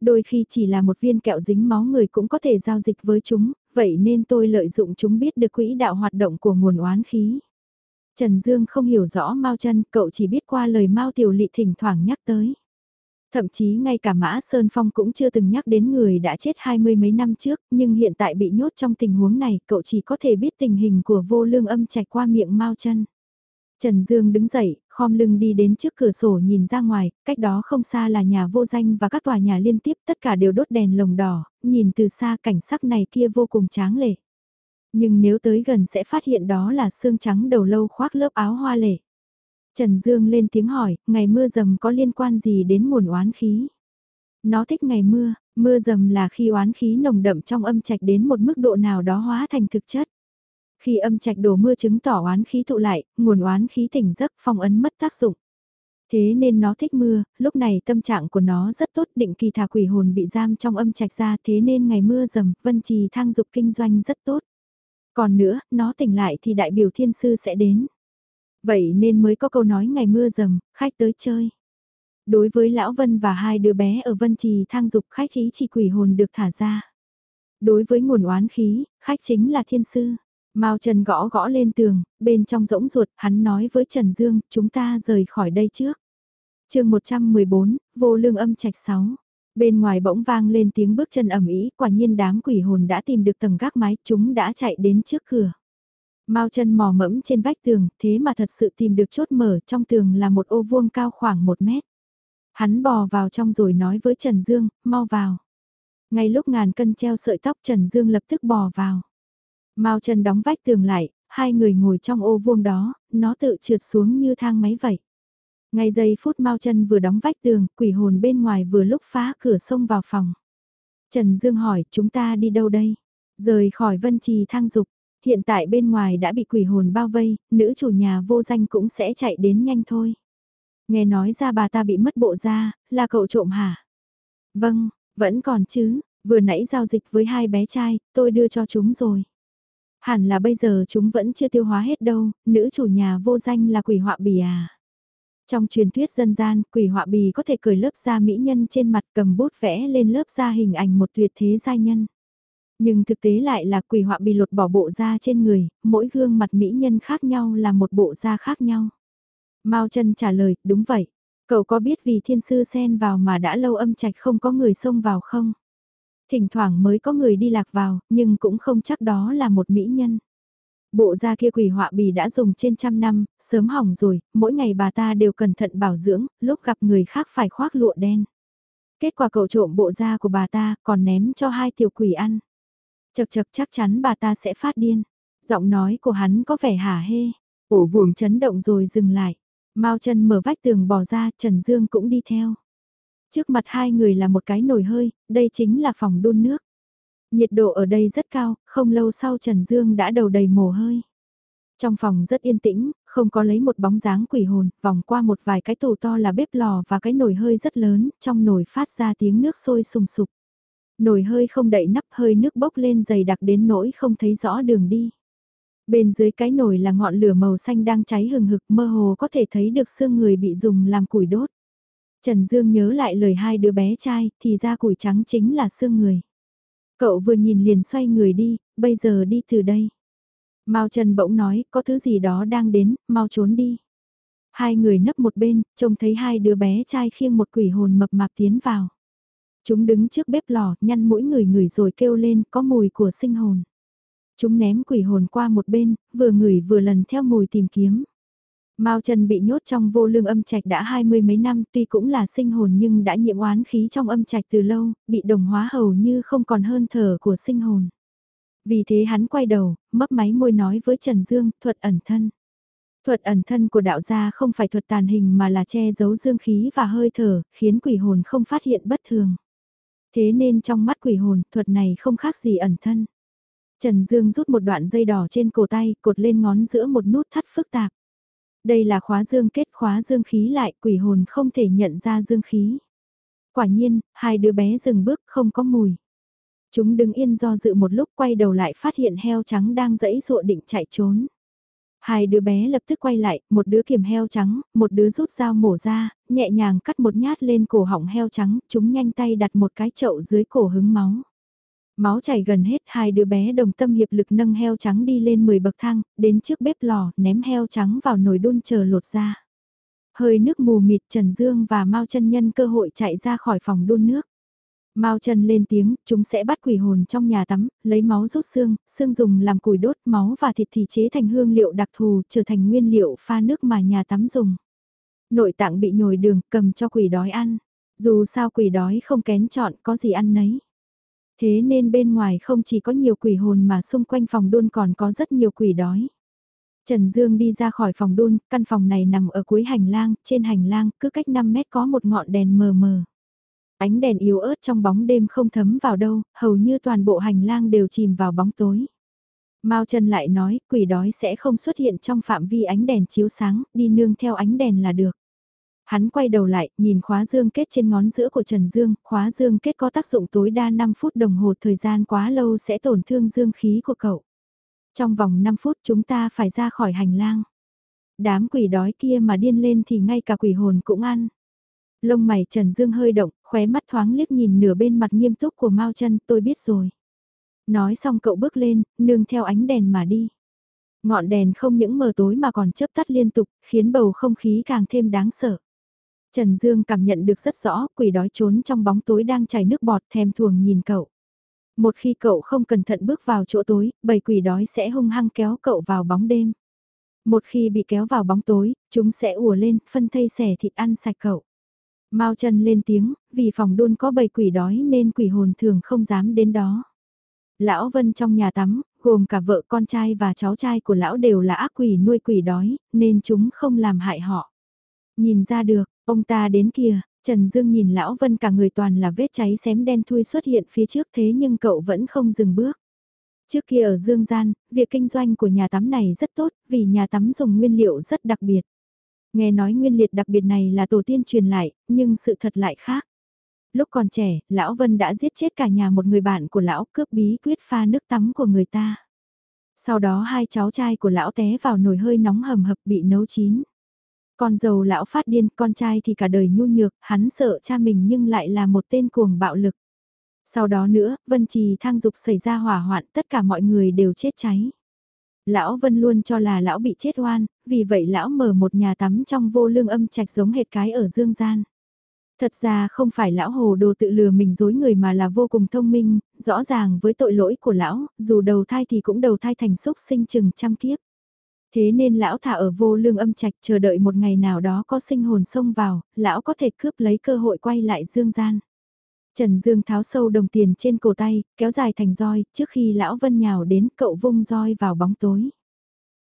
Đôi khi chỉ là một viên kẹo dính máu người cũng có thể giao dịch với chúng, vậy nên tôi lợi dụng chúng biết được quỹ đạo hoạt động của nguồn oán khí. Trần Dương không hiểu rõ Mao Trần, cậu chỉ biết qua lời Mao Tiểu Lị thỉnh thoảng nhắc tới. Thậm chí ngay cả Mã Sơn Phong cũng chưa từng nhắc đến người đã chết hai mươi mấy năm trước, nhưng hiện tại bị nhốt trong tình huống này, cậu chỉ có thể biết tình hình của vô lương âm trạch qua miệng Mao chân. Trần Dương đứng dậy, khom lưng đi đến trước cửa sổ nhìn ra ngoài, cách đó không xa là nhà vô danh và các tòa nhà liên tiếp tất cả đều đốt đèn lồng đỏ, nhìn từ xa cảnh sắc này kia vô cùng tráng lệ. Nhưng nếu tới gần sẽ phát hiện đó là xương trắng đầu lâu khoác lớp áo hoa lệ. Trần Dương lên tiếng hỏi, ngày mưa dầm có liên quan gì đến nguồn oán khí? Nó thích ngày mưa, mưa dầm là khi oán khí nồng đậm trong âm trạch đến một mức độ nào đó hóa thành thực chất. Khi âm trạch đổ mưa chứng tỏ oán khí tụ lại, nguồn oán khí tỉnh giấc phong ấn mất tác dụng. Thế nên nó thích mưa, lúc này tâm trạng của nó rất tốt định kỳ thả quỷ hồn bị giam trong âm trạch ra thế nên ngày mưa dầm, vân trì thang dục kinh doanh rất tốt. Còn nữa, nó tỉnh lại thì đại biểu thiên sư sẽ đến. Vậy nên mới có câu nói ngày mưa dầm, khách tới chơi. Đối với Lão Vân và hai đứa bé ở Vân Trì thang dục khách ý chỉ quỷ hồn được thả ra. Đối với nguồn oán khí, khách chính là thiên sư. Mao Trần gõ gõ lên tường, bên trong rỗng ruột, hắn nói với Trần Dương, chúng ta rời khỏi đây trước. chương 114, vô lương âm trạch 6. Bên ngoài bỗng vang lên tiếng bước chân ẩm ý, quả nhiên đám quỷ hồn đã tìm được tầng gác mái, chúng đã chạy đến trước cửa. Mao chân mò mẫm trên vách tường, thế mà thật sự tìm được chốt mở, trong tường là một ô vuông cao khoảng một mét. Hắn bò vào trong rồi nói với Trần Dương, mau vào. Ngay lúc ngàn cân treo sợi tóc Trần Dương lập tức bò vào. Mao chân đóng vách tường lại, hai người ngồi trong ô vuông đó, nó tự trượt xuống như thang máy vậy. Ngay giây phút Mao chân vừa đóng vách tường, quỷ hồn bên ngoài vừa lúc phá cửa sông vào phòng. Trần Dương hỏi, chúng ta đi đâu đây? Rời khỏi vân trì thang dục, Hiện tại bên ngoài đã bị quỷ hồn bao vây, nữ chủ nhà vô danh cũng sẽ chạy đến nhanh thôi. Nghe nói ra bà ta bị mất bộ da, là cậu trộm hả? Vâng, vẫn còn chứ, vừa nãy giao dịch với hai bé trai, tôi đưa cho chúng rồi. Hẳn là bây giờ chúng vẫn chưa tiêu hóa hết đâu, nữ chủ nhà vô danh là quỷ họa bì à. Trong truyền thuyết dân gian, quỷ họa bì có thể cười lớp da mỹ nhân trên mặt cầm bút vẽ lên lớp da hình ảnh một tuyệt thế giai nhân. Nhưng thực tế lại là quỷ họa bị lột bỏ bộ da trên người, mỗi gương mặt mỹ nhân khác nhau là một bộ da khác nhau. Mao chân trả lời, đúng vậy. Cậu có biết vì thiên sư xen vào mà đã lâu âm trạch không có người xông vào không? Thỉnh thoảng mới có người đi lạc vào, nhưng cũng không chắc đó là một mỹ nhân. Bộ da kia quỷ họa bì đã dùng trên trăm năm, sớm hỏng rồi, mỗi ngày bà ta đều cẩn thận bảo dưỡng, lúc gặp người khác phải khoác lụa đen. Kết quả cậu trộm bộ da của bà ta, còn ném cho hai tiểu quỷ ăn. Chật chật chắc chắn bà ta sẽ phát điên. Giọng nói của hắn có vẻ hả hê. Ổ vuồng chấn động rồi dừng lại. Mao chân mở vách tường bỏ ra, Trần Dương cũng đi theo. Trước mặt hai người là một cái nồi hơi, đây chính là phòng đun nước. Nhiệt độ ở đây rất cao, không lâu sau Trần Dương đã đầu đầy mồ hôi. Trong phòng rất yên tĩnh, không có lấy một bóng dáng quỷ hồn, vòng qua một vài cái tủ to là bếp lò và cái nồi hơi rất lớn, trong nồi phát ra tiếng nước sôi sùng sục. Nồi hơi không đậy nắp hơi nước bốc lên dày đặc đến nỗi không thấy rõ đường đi. Bên dưới cái nồi là ngọn lửa màu xanh đang cháy hừng hực mơ hồ có thể thấy được xương người bị dùng làm củi đốt. Trần Dương nhớ lại lời hai đứa bé trai thì ra củi trắng chính là xương người. Cậu vừa nhìn liền xoay người đi, bây giờ đi từ đây. Mao Trần bỗng nói, có thứ gì đó đang đến, mau trốn đi. Hai người nấp một bên, trông thấy hai đứa bé trai khiêng một quỷ hồn mập mạp tiến vào. Chúng đứng trước bếp lò, nhăn mũi người người rồi kêu lên, có mùi của sinh hồn. Chúng ném quỷ hồn qua một bên, vừa ngửi vừa lần theo mùi tìm kiếm. Mao Trần bị nhốt trong vô lương âm trạch đã hai mươi mấy năm tuy cũng là sinh hồn nhưng đã nhiễm oán khí trong âm trạch từ lâu, bị đồng hóa hầu như không còn hơn thở của sinh hồn. Vì thế hắn quay đầu, mấp máy môi nói với Trần Dương, thuật ẩn thân. Thuật ẩn thân của đạo gia không phải thuật tàn hình mà là che giấu dương khí và hơi thở, khiến quỷ hồn không phát hiện bất thường. Thế nên trong mắt quỷ hồn, thuật này không khác gì ẩn thân. Trần Dương rút một đoạn dây đỏ trên cổ tay, cột lên ngón giữa một nút thắt phức tạp. Đây là khóa dương kết khóa dương khí lại, quỷ hồn không thể nhận ra dương khí. Quả nhiên, hai đứa bé dừng bước không có mùi. Chúng đứng yên do dự một lúc quay đầu lại phát hiện heo trắng đang dẫy dụa định chạy trốn. Hai đứa bé lập tức quay lại, một đứa kiềm heo trắng, một đứa rút dao mổ ra, nhẹ nhàng cắt một nhát lên cổ họng heo trắng, chúng nhanh tay đặt một cái chậu dưới cổ hứng máu. Máu chảy gần hết hai đứa bé đồng tâm hiệp lực nâng heo trắng đi lên 10 bậc thang, đến trước bếp lò, ném heo trắng vào nồi đun chờ lột ra. Hơi nước mù mịt Trần Dương và Mao chân nhân cơ hội chạy ra khỏi phòng đun nước. Mao Trần lên tiếng, chúng sẽ bắt quỷ hồn trong nhà tắm, lấy máu rút xương, xương dùng làm củi đốt máu và thịt thì chế thành hương liệu đặc thù, trở thành nguyên liệu pha nước mà nhà tắm dùng. Nội tạng bị nhồi đường, cầm cho quỷ đói ăn. Dù sao quỷ đói không kén chọn, có gì ăn nấy. Thế nên bên ngoài không chỉ có nhiều quỷ hồn mà xung quanh phòng đun còn có rất nhiều quỷ đói. Trần Dương đi ra khỏi phòng đun, căn phòng này nằm ở cuối hành lang, trên hành lang cứ cách 5 mét có một ngọn đèn mờ mờ. Ánh đèn yếu ớt trong bóng đêm không thấm vào đâu, hầu như toàn bộ hành lang đều chìm vào bóng tối. Mao Trần lại nói, quỷ đói sẽ không xuất hiện trong phạm vi ánh đèn chiếu sáng, đi nương theo ánh đèn là được. Hắn quay đầu lại, nhìn khóa dương kết trên ngón giữa của Trần Dương, khóa dương kết có tác dụng tối đa 5 phút đồng hồ thời gian quá lâu sẽ tổn thương dương khí của cậu. Trong vòng 5 phút chúng ta phải ra khỏi hành lang. Đám quỷ đói kia mà điên lên thì ngay cả quỷ hồn cũng ăn. Lông mày Trần Dương hơi động, khóe mắt thoáng liếc nhìn nửa bên mặt nghiêm túc của Mao chân tôi biết rồi. Nói xong cậu bước lên, nương theo ánh đèn mà đi. Ngọn đèn không những mờ tối mà còn chớp tắt liên tục, khiến bầu không khí càng thêm đáng sợ. Trần Dương cảm nhận được rất rõ, quỷ đói trốn trong bóng tối đang chảy nước bọt thèm thuồng nhìn cậu. Một khi cậu không cẩn thận bước vào chỗ tối, bầy quỷ đói sẽ hung hăng kéo cậu vào bóng đêm. Một khi bị kéo vào bóng tối, chúng sẽ ùa lên, phân thây xẻ thịt ăn sạch cậu. Mao chân lên tiếng, vì phòng đun có bầy quỷ đói nên quỷ hồn thường không dám đến đó. Lão Vân trong nhà tắm, gồm cả vợ con trai và cháu trai của lão đều là ác quỷ nuôi quỷ đói, nên chúng không làm hại họ. Nhìn ra được, ông ta đến kìa, Trần Dương nhìn Lão Vân cả người toàn là vết cháy xém đen thui xuất hiện phía trước thế nhưng cậu vẫn không dừng bước. Trước kia ở Dương Gian, việc kinh doanh của nhà tắm này rất tốt vì nhà tắm dùng nguyên liệu rất đặc biệt. Nghe nói nguyên liệt đặc biệt này là tổ tiên truyền lại, nhưng sự thật lại khác. Lúc còn trẻ, Lão Vân đã giết chết cả nhà một người bạn của Lão cướp bí quyết pha nước tắm của người ta. Sau đó hai cháu trai của Lão té vào nồi hơi nóng hầm hập bị nấu chín. Con dầu Lão phát điên, con trai thì cả đời nhu nhược, hắn sợ cha mình nhưng lại là một tên cuồng bạo lực. Sau đó nữa, Vân Trì thang dục xảy ra hỏa hoạn, tất cả mọi người đều chết cháy. Lão Vân luôn cho là lão bị chết oan, vì vậy lão mở một nhà tắm trong vô lương âm trạch giống hệt cái ở dương gian. Thật ra không phải lão hồ đồ tự lừa mình dối người mà là vô cùng thông minh, rõ ràng với tội lỗi của lão, dù đầu thai thì cũng đầu thai thành xúc sinh chừng trăm kiếp. Thế nên lão thả ở vô lương âm trạch chờ đợi một ngày nào đó có sinh hồn xông vào, lão có thể cướp lấy cơ hội quay lại dương gian. Trần Dương tháo sâu đồng tiền trên cổ tay, kéo dài thành roi, trước khi Lão Vân nhào đến cậu vung roi vào bóng tối.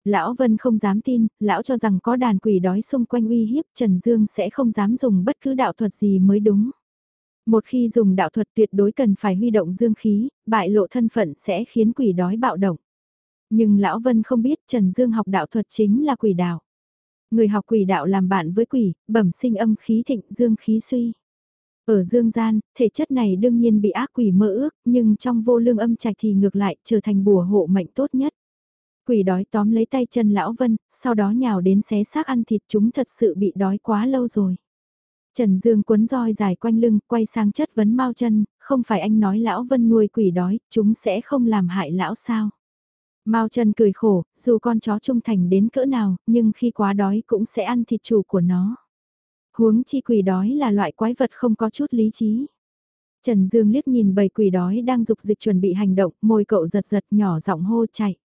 Lão Vân không dám tin, lão cho rằng có đàn quỷ đói xung quanh uy hiếp Trần Dương sẽ không dám dùng bất cứ đạo thuật gì mới đúng. Một khi dùng đạo thuật tuyệt đối cần phải huy động dương khí, bại lộ thân phận sẽ khiến quỷ đói bạo động. Nhưng Lão Vân không biết Trần Dương học đạo thuật chính là quỷ đạo. Người học quỷ đạo làm bạn với quỷ, bẩm sinh âm khí thịnh dương khí suy. Ở dương gian, thể chất này đương nhiên bị ác quỷ mơ ước, nhưng trong vô lương âm trạch thì ngược lại trở thành bùa hộ mệnh tốt nhất. Quỷ đói tóm lấy tay chân lão Vân, sau đó nhào đến xé xác ăn thịt chúng thật sự bị đói quá lâu rồi. Trần Dương cuốn roi dài quanh lưng, quay sang chất vấn mau chân, không phải anh nói lão Vân nuôi quỷ đói, chúng sẽ không làm hại lão sao. Mao chân cười khổ, dù con chó trung thành đến cỡ nào, nhưng khi quá đói cũng sẽ ăn thịt chủ của nó. Huống chi quỷ đói là loại quái vật không có chút lý trí. Trần Dương liếc nhìn bầy quỷ đói đang dục dịch chuẩn bị hành động, môi cậu giật giật nhỏ giọng hô chạy.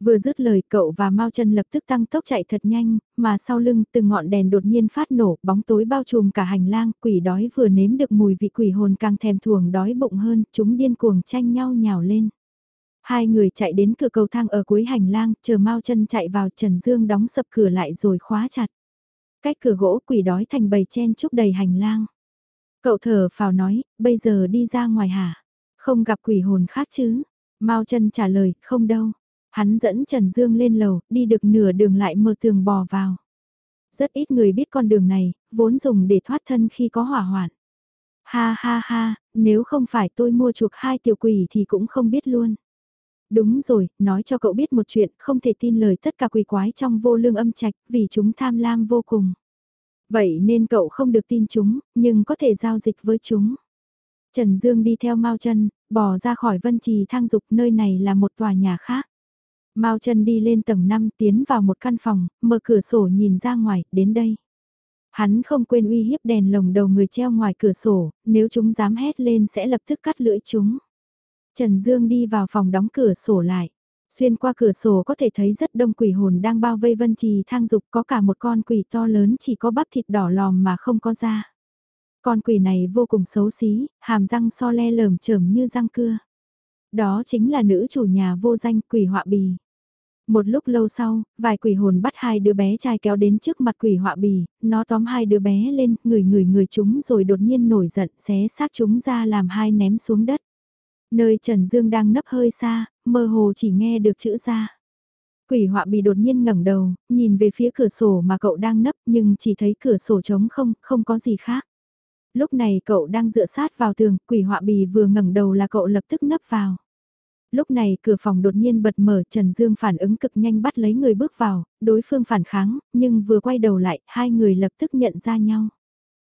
Vừa dứt lời cậu và Mao chân lập tức tăng tốc chạy thật nhanh, mà sau lưng từng ngọn đèn đột nhiên phát nổ, bóng tối bao trùm cả hành lang, quỷ đói vừa nếm được mùi vị quỷ hồn càng thèm thuồng đói bụng hơn, chúng điên cuồng tranh nhau nhào lên. Hai người chạy đến cửa cầu thang ở cuối hành lang, chờ Mao chân chạy vào Trần Dương đóng sập cửa lại rồi khóa chặt. Cách cửa gỗ quỷ đói thành bầy chen chúc đầy hành lang. Cậu thở phào nói, bây giờ đi ra ngoài hả? Không gặp quỷ hồn khác chứ? Mao chân trả lời, không đâu. Hắn dẫn Trần Dương lên lầu, đi được nửa đường lại mở tường bò vào. Rất ít người biết con đường này, vốn dùng để thoát thân khi có hỏa hoạn. Ha ha ha, nếu không phải tôi mua chuộc hai tiểu quỷ thì cũng không biết luôn. Đúng rồi, nói cho cậu biết một chuyện, không thể tin lời tất cả quỷ quái trong vô lương âm trạch, vì chúng tham lam vô cùng. Vậy nên cậu không được tin chúng, nhưng có thể giao dịch với chúng. Trần Dương đi theo Mao Chân, bò ra khỏi Vân Trì thang dục, nơi này là một tòa nhà khác. Mao Chân đi lên tầng 5 tiến vào một căn phòng, mở cửa sổ nhìn ra ngoài, đến đây. Hắn không quên uy hiếp đèn lồng đầu người treo ngoài cửa sổ, nếu chúng dám hét lên sẽ lập tức cắt lưỡi chúng. Trần Dương đi vào phòng đóng cửa sổ lại. Xuyên qua cửa sổ có thể thấy rất đông quỷ hồn đang bao vây vân trì thang dục có cả một con quỷ to lớn chỉ có bắp thịt đỏ lòm mà không có da. Con quỷ này vô cùng xấu xí, hàm răng so le lởm chởm như răng cưa. Đó chính là nữ chủ nhà vô danh quỷ họa bì. Một lúc lâu sau, vài quỷ hồn bắt hai đứa bé trai kéo đến trước mặt quỷ họa bì, nó tóm hai đứa bé lên, người người người chúng rồi đột nhiên nổi giận xé xác chúng ra làm hai ném xuống đất. Nơi Trần Dương đang nấp hơi xa, mơ hồ chỉ nghe được chữ ra. Quỷ họa bì đột nhiên ngẩng đầu, nhìn về phía cửa sổ mà cậu đang nấp nhưng chỉ thấy cửa sổ trống không, không có gì khác. Lúc này cậu đang dựa sát vào tường, quỷ họa bì vừa ngẩng đầu là cậu lập tức nấp vào. Lúc này cửa phòng đột nhiên bật mở Trần Dương phản ứng cực nhanh bắt lấy người bước vào, đối phương phản kháng, nhưng vừa quay đầu lại, hai người lập tức nhận ra nhau.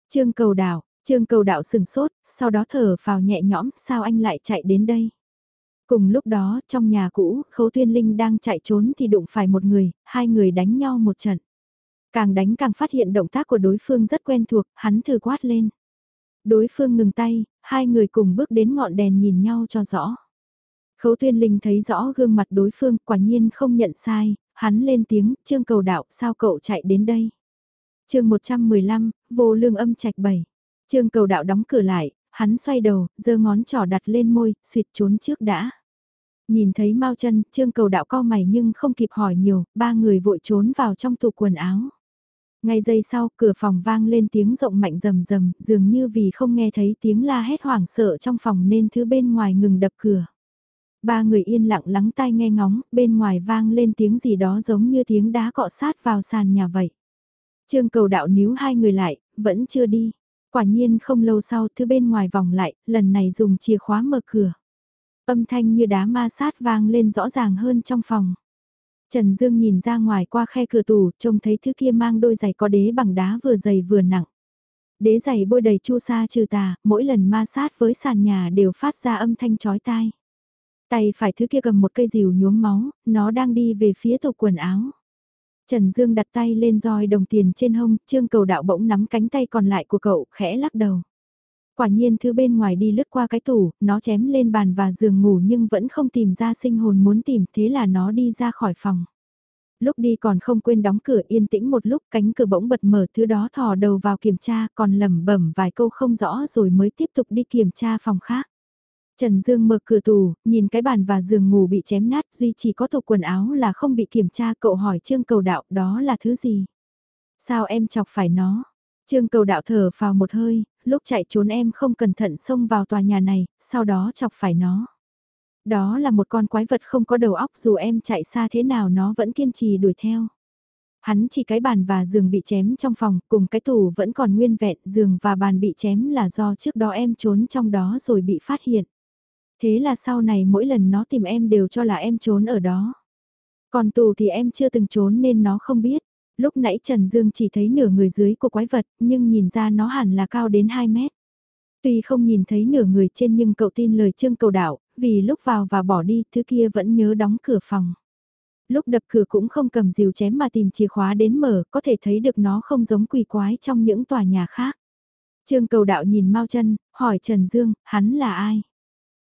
Trương cầu đảo, Trương cầu đạo sừng sốt, sau đó thở vào nhẹ nhõm, sao anh lại chạy đến đây? Cùng lúc đó, trong nhà cũ, Khấu Tuyên Linh đang chạy trốn thì đụng phải một người, hai người đánh nhau một trận. Càng đánh càng phát hiện động tác của đối phương rất quen thuộc, hắn thử quát lên. Đối phương ngừng tay, hai người cùng bước đến ngọn đèn nhìn nhau cho rõ. Khấu Tuyên Linh thấy rõ gương mặt đối phương, quả nhiên không nhận sai, hắn lên tiếng, Trương cầu đạo, sao cậu chạy đến đây? chương 115, vô lương âm trạch 7. Trương cầu đạo đóng cửa lại, hắn xoay đầu, giơ ngón trỏ đặt lên môi, suyệt trốn trước đã. Nhìn thấy Mao chân, trương cầu đạo co mày nhưng không kịp hỏi nhiều, ba người vội trốn vào trong tủ quần áo. Ngay giây sau, cửa phòng vang lên tiếng rộng mạnh rầm rầm, dường như vì không nghe thấy tiếng la hét hoảng sợ trong phòng nên thứ bên ngoài ngừng đập cửa. Ba người yên lặng lắng tai nghe ngóng, bên ngoài vang lên tiếng gì đó giống như tiếng đá cọ sát vào sàn nhà vậy. Trương cầu đạo níu hai người lại, vẫn chưa đi. Quả nhiên không lâu sau thứ bên ngoài vòng lại, lần này dùng chìa khóa mở cửa. Âm thanh như đá ma sát vang lên rõ ràng hơn trong phòng. Trần Dương nhìn ra ngoài qua khe cửa tủ, trông thấy thứ kia mang đôi giày có đế bằng đá vừa dày vừa nặng. Đế giày bôi đầy chu sa trừ tà, mỗi lần ma sát với sàn nhà đều phát ra âm thanh chói tai. Tay phải thứ kia cầm một cây rìu nhuốm máu, nó đang đi về phía tủ quần áo. Trần Dương đặt tay lên roi đồng tiền trên hông, trương cầu đạo bỗng nắm cánh tay còn lại của cậu, khẽ lắc đầu. Quả nhiên thứ bên ngoài đi lướt qua cái tủ, nó chém lên bàn và giường ngủ nhưng vẫn không tìm ra sinh hồn muốn tìm, thế là nó đi ra khỏi phòng. Lúc đi còn không quên đóng cửa yên tĩnh một lúc cánh cửa bỗng bật mở thứ đó thò đầu vào kiểm tra còn lẩm bẩm vài câu không rõ rồi mới tiếp tục đi kiểm tra phòng khác. Trần Dương mở cửa tủ, nhìn cái bàn và giường ngủ bị chém nát, duy chỉ có tủ quần áo là không bị kiểm tra, cậu hỏi Trương Cầu Đạo đó là thứ gì? Sao em chọc phải nó? Trương Cầu Đạo thở vào một hơi, lúc chạy trốn em không cẩn thận xông vào tòa nhà này, sau đó chọc phải nó. Đó là một con quái vật không có đầu óc dù em chạy xa thế nào nó vẫn kiên trì đuổi theo. Hắn chỉ cái bàn và giường bị chém trong phòng, cùng cái tủ vẫn còn nguyên vẹn, giường và bàn bị chém là do trước đó em trốn trong đó rồi bị phát hiện. Thế là sau này mỗi lần nó tìm em đều cho là em trốn ở đó. Còn tù thì em chưa từng trốn nên nó không biết. Lúc nãy Trần Dương chỉ thấy nửa người dưới của quái vật nhưng nhìn ra nó hẳn là cao đến 2 mét. Tuy không nhìn thấy nửa người trên nhưng cậu tin lời Trương Cầu Đạo, vì lúc vào và bỏ đi thứ kia vẫn nhớ đóng cửa phòng. Lúc đập cửa cũng không cầm rìu chém mà tìm chìa khóa đến mở, có thể thấy được nó không giống quỷ quái trong những tòa nhà khác. Trương Cầu Đạo nhìn Mao chân, hỏi Trần Dương, hắn là ai?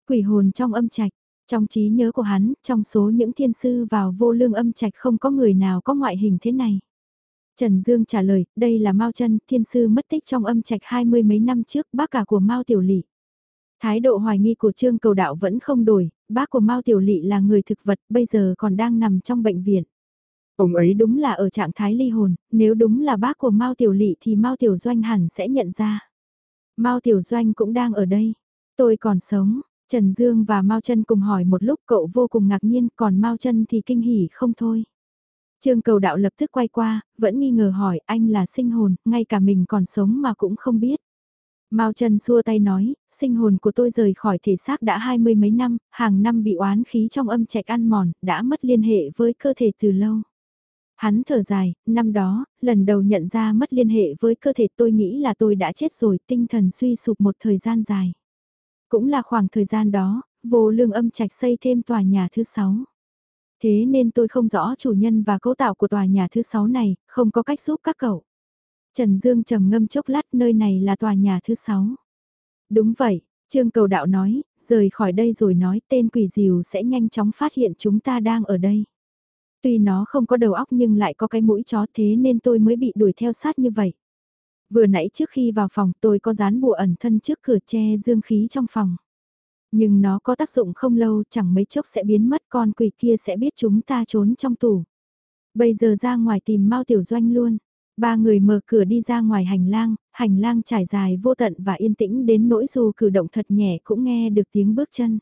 Quỷ hồn trong âm trạch, trong trí nhớ của hắn, trong số những thiên sư vào vô lương âm trạch không có người nào có ngoại hình thế này. Trần Dương trả lời, đây là Mao chân, thiên sư mất tích trong âm trạch hai mươi mấy năm trước, bác cả của Mao Tiểu Lị. Thái độ hoài nghi của Trương Cầu Đạo vẫn không đổi, bác của Mao Tiểu Lị là người thực vật, bây giờ còn đang nằm trong bệnh viện. Ông ấy đúng là ở trạng thái ly hồn, nếu đúng là bác của Mao Tiểu Lị thì Mao Tiểu Doanh hẳn sẽ nhận ra. Mao Tiểu Doanh cũng đang ở đây. Tôi còn sống. Trần Dương và Mao Trân cùng hỏi một lúc cậu vô cùng ngạc nhiên còn Mao Trân thì kinh hỉ không thôi. Trương cầu đạo lập tức quay qua, vẫn nghi ngờ hỏi anh là sinh hồn, ngay cả mình còn sống mà cũng không biết. Mao Trần xua tay nói, sinh hồn của tôi rời khỏi thể xác đã hai mươi mấy năm, hàng năm bị oán khí trong âm trạch ăn mòn, đã mất liên hệ với cơ thể từ lâu. Hắn thở dài, năm đó, lần đầu nhận ra mất liên hệ với cơ thể tôi nghĩ là tôi đã chết rồi, tinh thần suy sụp một thời gian dài. Cũng là khoảng thời gian đó, vô lương âm trạch xây thêm tòa nhà thứ sáu. Thế nên tôi không rõ chủ nhân và cấu tạo của tòa nhà thứ sáu này, không có cách giúp các cậu. Trần Dương trầm ngâm chốc lát nơi này là tòa nhà thứ sáu. Đúng vậy, Trương Cầu Đạo nói, rời khỏi đây rồi nói tên quỷ diều sẽ nhanh chóng phát hiện chúng ta đang ở đây. Tuy nó không có đầu óc nhưng lại có cái mũi chó thế nên tôi mới bị đuổi theo sát như vậy. Vừa nãy trước khi vào phòng tôi có dán bùa ẩn thân trước cửa che dương khí trong phòng. Nhưng nó có tác dụng không lâu chẳng mấy chốc sẽ biến mất con quỷ kia sẽ biết chúng ta trốn trong tủ. Bây giờ ra ngoài tìm Mao Tiểu Doanh luôn. Ba người mở cửa đi ra ngoài hành lang, hành lang trải dài vô tận và yên tĩnh đến nỗi dù cử động thật nhẹ cũng nghe được tiếng bước chân.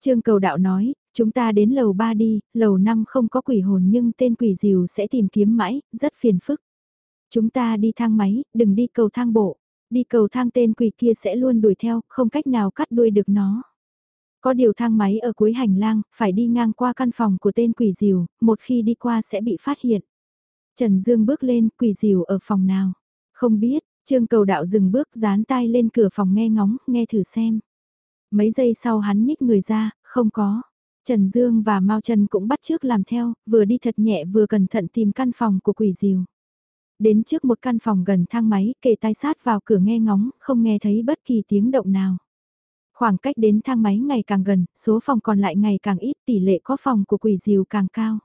Trương cầu đạo nói, chúng ta đến lầu 3 đi, lầu 5 không có quỷ hồn nhưng tên quỷ diều sẽ tìm kiếm mãi, rất phiền phức. Chúng ta đi thang máy, đừng đi cầu thang bộ. Đi cầu thang tên quỷ kia sẽ luôn đuổi theo, không cách nào cắt đuôi được nó. Có điều thang máy ở cuối hành lang, phải đi ngang qua căn phòng của tên quỷ diều, một khi đi qua sẽ bị phát hiện. Trần Dương bước lên, quỷ diều ở phòng nào? Không biết, Trương cầu đạo dừng bước dán tay lên cửa phòng nghe ngóng, nghe thử xem. Mấy giây sau hắn nhích người ra, không có. Trần Dương và Mao Trần cũng bắt trước làm theo, vừa đi thật nhẹ vừa cẩn thận tìm căn phòng của quỷ diều. Đến trước một căn phòng gần thang máy, kề tai sát vào cửa nghe ngóng, không nghe thấy bất kỳ tiếng động nào. Khoảng cách đến thang máy ngày càng gần, số phòng còn lại ngày càng ít, tỷ lệ có phòng của quỷ diều càng cao.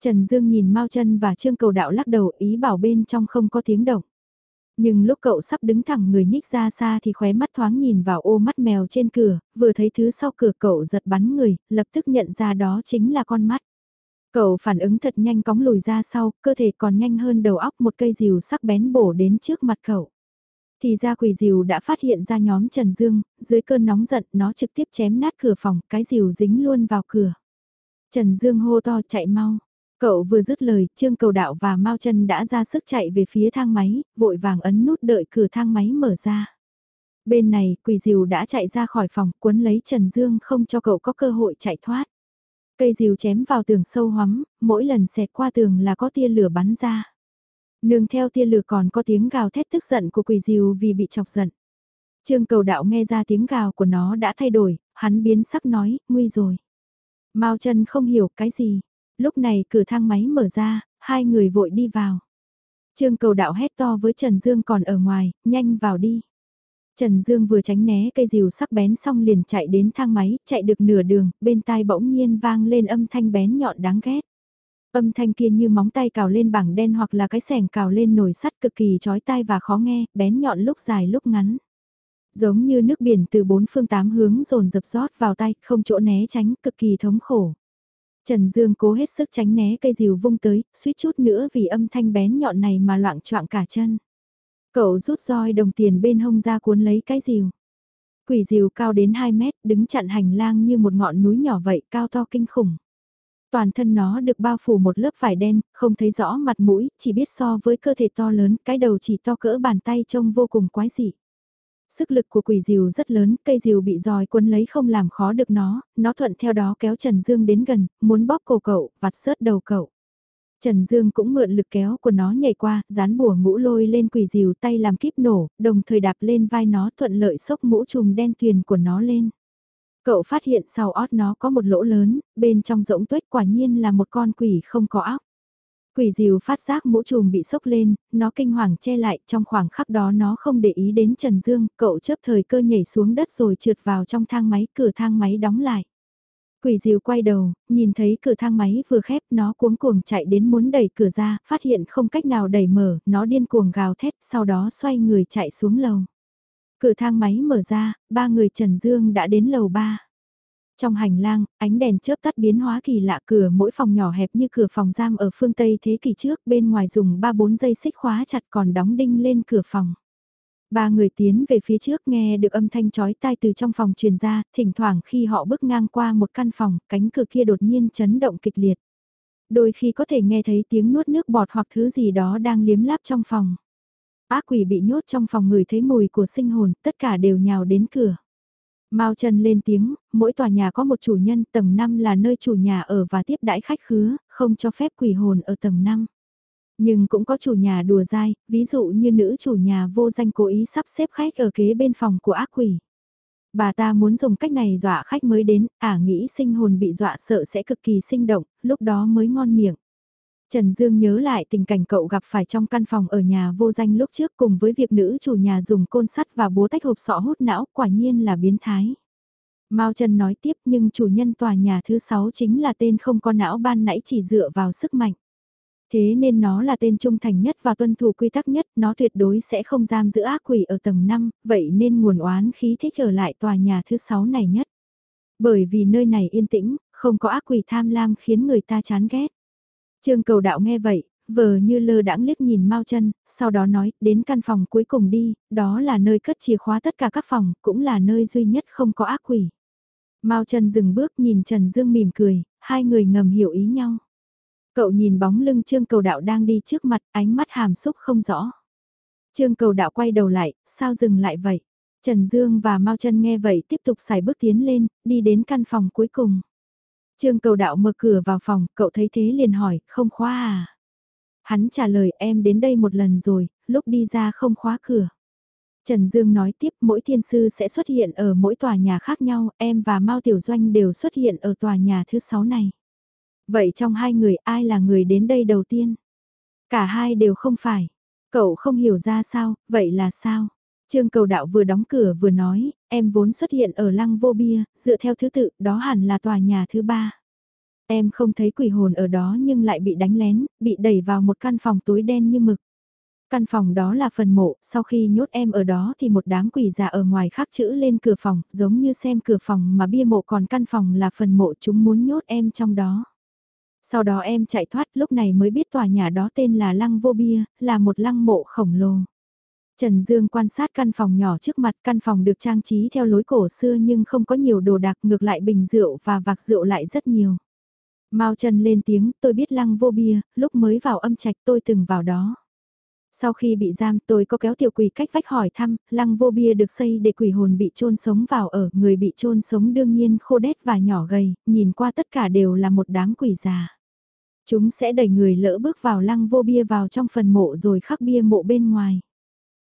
Trần Dương nhìn Mao Chân và Trương Cầu Đạo lắc đầu ý bảo bên trong không có tiếng động. Nhưng lúc cậu sắp đứng thẳng người nhích ra xa thì khóe mắt thoáng nhìn vào ô mắt mèo trên cửa, vừa thấy thứ sau cửa cậu giật bắn người, lập tức nhận ra đó chính là con mắt. Cậu phản ứng thật nhanh cóng lùi ra sau, cơ thể còn nhanh hơn đầu óc một cây rìu sắc bén bổ đến trước mặt cậu. Thì ra quỷ rìu đã phát hiện ra nhóm Trần Dương, dưới cơn nóng giận nó trực tiếp chém nát cửa phòng, cái rìu dính luôn vào cửa. Trần Dương hô to chạy mau. Cậu vừa dứt lời, Trương Cầu Đạo và Mao Chân đã ra sức chạy về phía thang máy, vội vàng ấn nút đợi cửa thang máy mở ra. Bên này, quỷ diều đã chạy ra khỏi phòng, cuốn lấy Trần Dương không cho cậu có cơ hội chạy thoát. Cây rìu chém vào tường sâu hoắm, mỗi lần xẹt qua tường là có tia lửa bắn ra. Nương theo tia lửa còn có tiếng gào thét tức giận của quỷ rìu vì bị chọc giận. Trương cầu đạo nghe ra tiếng gào của nó đã thay đổi, hắn biến sắc nói, nguy rồi. Mao chân không hiểu cái gì. Lúc này cửa thang máy mở ra, hai người vội đi vào. Trương cầu đạo hét to với Trần Dương còn ở ngoài, nhanh vào đi. Trần Dương vừa tránh né cây rìu sắc bén xong liền chạy đến thang máy, chạy được nửa đường, bên tai bỗng nhiên vang lên âm thanh bén nhọn đáng ghét. Âm thanh kia như móng tay cào lên bảng đen hoặc là cái sẻng cào lên nồi sắt cực kỳ chói tai và khó nghe, bén nhọn lúc dài lúc ngắn. Giống như nước biển từ bốn phương tám hướng dồn dập rót vào tay, không chỗ né tránh, cực kỳ thống khổ. Trần Dương cố hết sức tránh né cây rìu vung tới, suýt chút nữa vì âm thanh bén nhọn này mà loạn choạng cả chân. Cậu rút roi đồng tiền bên hông ra cuốn lấy cái rìu. Quỷ rìu cao đến 2 mét, đứng chặn hành lang như một ngọn núi nhỏ vậy, cao to kinh khủng. Toàn thân nó được bao phủ một lớp vải đen, không thấy rõ mặt mũi, chỉ biết so với cơ thể to lớn, cái đầu chỉ to cỡ bàn tay trông vô cùng quái dị. Sức lực của quỷ diều rất lớn, cây diều bị dòi cuốn lấy không làm khó được nó, nó thuận theo đó kéo Trần Dương đến gần, muốn bóp cổ cậu, vặt sớt đầu cậu. Trần Dương cũng mượn lực kéo của nó nhảy qua, dán bùa ngũ lôi lên quỷ diều tay làm kíp nổ, đồng thời đạp lên vai nó thuận lợi sốc mũ trùm đen tuyền của nó lên. Cậu phát hiện sau ót nó có một lỗ lớn, bên trong rỗng tuếch quả nhiên là một con quỷ không có óc. Quỷ diều phát giác mũ trùm bị sốc lên, nó kinh hoàng che lại trong khoảng khắc đó nó không để ý đến Trần Dương, cậu chớp thời cơ nhảy xuống đất rồi trượt vào trong thang máy, cửa thang máy đóng lại. Quỷ diều quay đầu, nhìn thấy cửa thang máy vừa khép nó cuống cuồng chạy đến muốn đẩy cửa ra, phát hiện không cách nào đẩy mở, nó điên cuồng gào thét, sau đó xoay người chạy xuống lầu. Cửa thang máy mở ra, ba người Trần Dương đã đến lầu ba. Trong hành lang, ánh đèn chớp tắt biến hóa kỳ lạ cửa mỗi phòng nhỏ hẹp như cửa phòng giam ở phương Tây thế kỷ trước bên ngoài dùng 3-4 dây xích khóa chặt còn đóng đinh lên cửa phòng. Ba người tiến về phía trước nghe được âm thanh chói tai từ trong phòng truyền ra, thỉnh thoảng khi họ bước ngang qua một căn phòng, cánh cửa kia đột nhiên chấn động kịch liệt. Đôi khi có thể nghe thấy tiếng nuốt nước bọt hoặc thứ gì đó đang liếm láp trong phòng. Ác quỷ bị nhốt trong phòng người thấy mùi của sinh hồn, tất cả đều nhào đến cửa. Mao Trần lên tiếng, mỗi tòa nhà có một chủ nhân, tầng 5 là nơi chủ nhà ở và tiếp đãi khách khứa, không cho phép quỷ hồn ở tầng 5. Nhưng cũng có chủ nhà đùa dai, ví dụ như nữ chủ nhà vô danh cố ý sắp xếp khách ở kế bên phòng của ác quỷ. Bà ta muốn dùng cách này dọa khách mới đến, ả nghĩ sinh hồn bị dọa sợ sẽ cực kỳ sinh động, lúc đó mới ngon miệng. Trần Dương nhớ lại tình cảnh cậu gặp phải trong căn phòng ở nhà vô danh lúc trước cùng với việc nữ chủ nhà dùng côn sắt và búa tách hộp sọ hút não quả nhiên là biến thái. Mao Trần nói tiếp nhưng chủ nhân tòa nhà thứ 6 chính là tên không có não ban nãy chỉ dựa vào sức mạnh. Thế nên nó là tên trung thành nhất và tuân thủ quy tắc nhất, nó tuyệt đối sẽ không giam giữ ác quỷ ở tầng 5, vậy nên nguồn oán khí thích ở lại tòa nhà thứ 6 này nhất. Bởi vì nơi này yên tĩnh, không có ác quỷ tham lam khiến người ta chán ghét. Trương cầu đạo nghe vậy, vờ như lơ đãng liếc nhìn Mao chân, sau đó nói, đến căn phòng cuối cùng đi, đó là nơi cất chìa khóa tất cả các phòng, cũng là nơi duy nhất không có ác quỷ. Mao chân dừng bước nhìn Trần Dương mỉm cười, hai người ngầm hiểu ý nhau. Cậu nhìn bóng lưng Trương cầu đạo đang đi trước mặt, ánh mắt hàm xúc không rõ. Trương cầu đạo quay đầu lại, sao dừng lại vậy? Trần Dương và Mao chân nghe vậy tiếp tục xài bước tiến lên, đi đến căn phòng cuối cùng. Trương cầu đạo mở cửa vào phòng, cậu thấy thế liền hỏi, không khóa à? Hắn trả lời em đến đây một lần rồi, lúc đi ra không khóa cửa. Trần Dương nói tiếp mỗi thiên sư sẽ xuất hiện ở mỗi tòa nhà khác nhau, em và Mao Tiểu Doanh đều xuất hiện ở tòa nhà thứ sáu này. Vậy trong hai người ai là người đến đây đầu tiên? Cả hai đều không phải. Cậu không hiểu ra sao, vậy là sao? Trương cầu đạo vừa đóng cửa vừa nói, em vốn xuất hiện ở lăng vô bia, dựa theo thứ tự, đó hẳn là tòa nhà thứ ba. Em không thấy quỷ hồn ở đó nhưng lại bị đánh lén, bị đẩy vào một căn phòng tối đen như mực. Căn phòng đó là phần mộ, sau khi nhốt em ở đó thì một đám quỷ già ở ngoài khắc chữ lên cửa phòng, giống như xem cửa phòng mà bia mộ còn căn phòng là phần mộ chúng muốn nhốt em trong đó. Sau đó em chạy thoát lúc này mới biết tòa nhà đó tên là Lăng Vô Bia, là một lăng mộ khổng lồ. Trần Dương quan sát căn phòng nhỏ trước mặt, căn phòng được trang trí theo lối cổ xưa nhưng không có nhiều đồ đạc ngược lại bình rượu và vạc rượu lại rất nhiều. Mao Trần lên tiếng, tôi biết lăng vô bia, lúc mới vào âm trạch tôi từng vào đó. Sau khi bị giam tôi có kéo tiểu quỷ cách vách hỏi thăm, lăng vô bia được xây để quỷ hồn bị chôn sống vào ở, người bị chôn sống đương nhiên khô đét và nhỏ gầy, nhìn qua tất cả đều là một đám quỷ già. Chúng sẽ đẩy người lỡ bước vào lăng vô bia vào trong phần mộ rồi khắc bia mộ bên ngoài.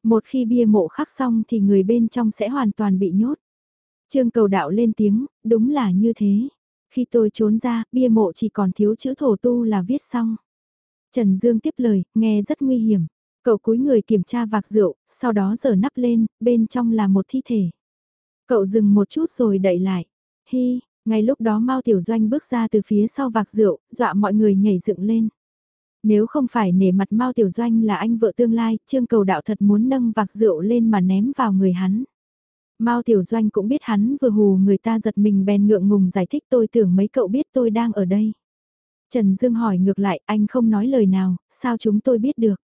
Một khi bia mộ khắc xong thì người bên trong sẽ hoàn toàn bị nhốt. Trương cầu đạo lên tiếng, đúng là như thế. Khi tôi trốn ra, bia mộ chỉ còn thiếu chữ thổ tu là viết xong. Trần Dương tiếp lời, nghe rất nguy hiểm. Cậu cúi người kiểm tra vạc rượu, sau đó giờ nắp lên, bên trong là một thi thể. Cậu dừng một chút rồi đẩy lại. Hi, ngay lúc đó Mao Tiểu Doanh bước ra từ phía sau vạc rượu, dọa mọi người nhảy dựng lên. Nếu không phải nể mặt Mao Tiểu Doanh là anh vợ tương lai, Trương Cầu Đạo thật muốn nâng vạc rượu lên mà ném vào người hắn. Mao Tiểu Doanh cũng biết hắn vừa hù người ta giật mình bèn ngượng ngùng giải thích tôi tưởng mấy cậu biết tôi đang ở đây. Trần Dương hỏi ngược lại anh không nói lời nào, sao chúng tôi biết được?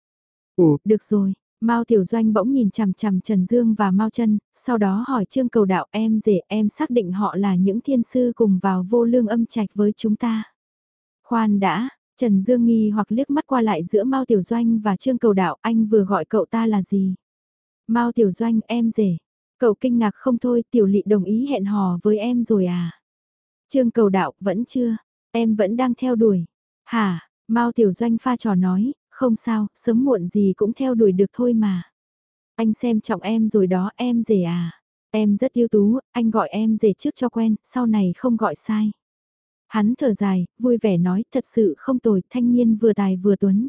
Ủa, được rồi. Mao Tiểu Doanh bỗng nhìn chằm chằm Trần Dương và Mao Chân, sau đó hỏi Trương Cầu Đạo em rể em xác định họ là những thiên sư cùng vào vô lương âm trạch với chúng ta. Khoan đã, Trần Dương nghi hoặc liếc mắt qua lại giữa Mao Tiểu Doanh và Trương Cầu Đạo anh vừa gọi cậu ta là gì? Mao Tiểu Doanh em rể. Cậu kinh ngạc không thôi Tiểu Lị đồng ý hẹn hò với em rồi à? Trương Cầu Đạo vẫn chưa, em vẫn đang theo đuổi. Hả, Mao Tiểu Doanh pha trò nói, không sao, sớm muộn gì cũng theo đuổi được thôi mà. Anh xem trọng em rồi đó em rể à. Em rất yêu tú, anh gọi em rể trước cho quen, sau này không gọi sai. Hắn thở dài, vui vẻ nói thật sự không tồi, thanh niên vừa tài vừa tuấn.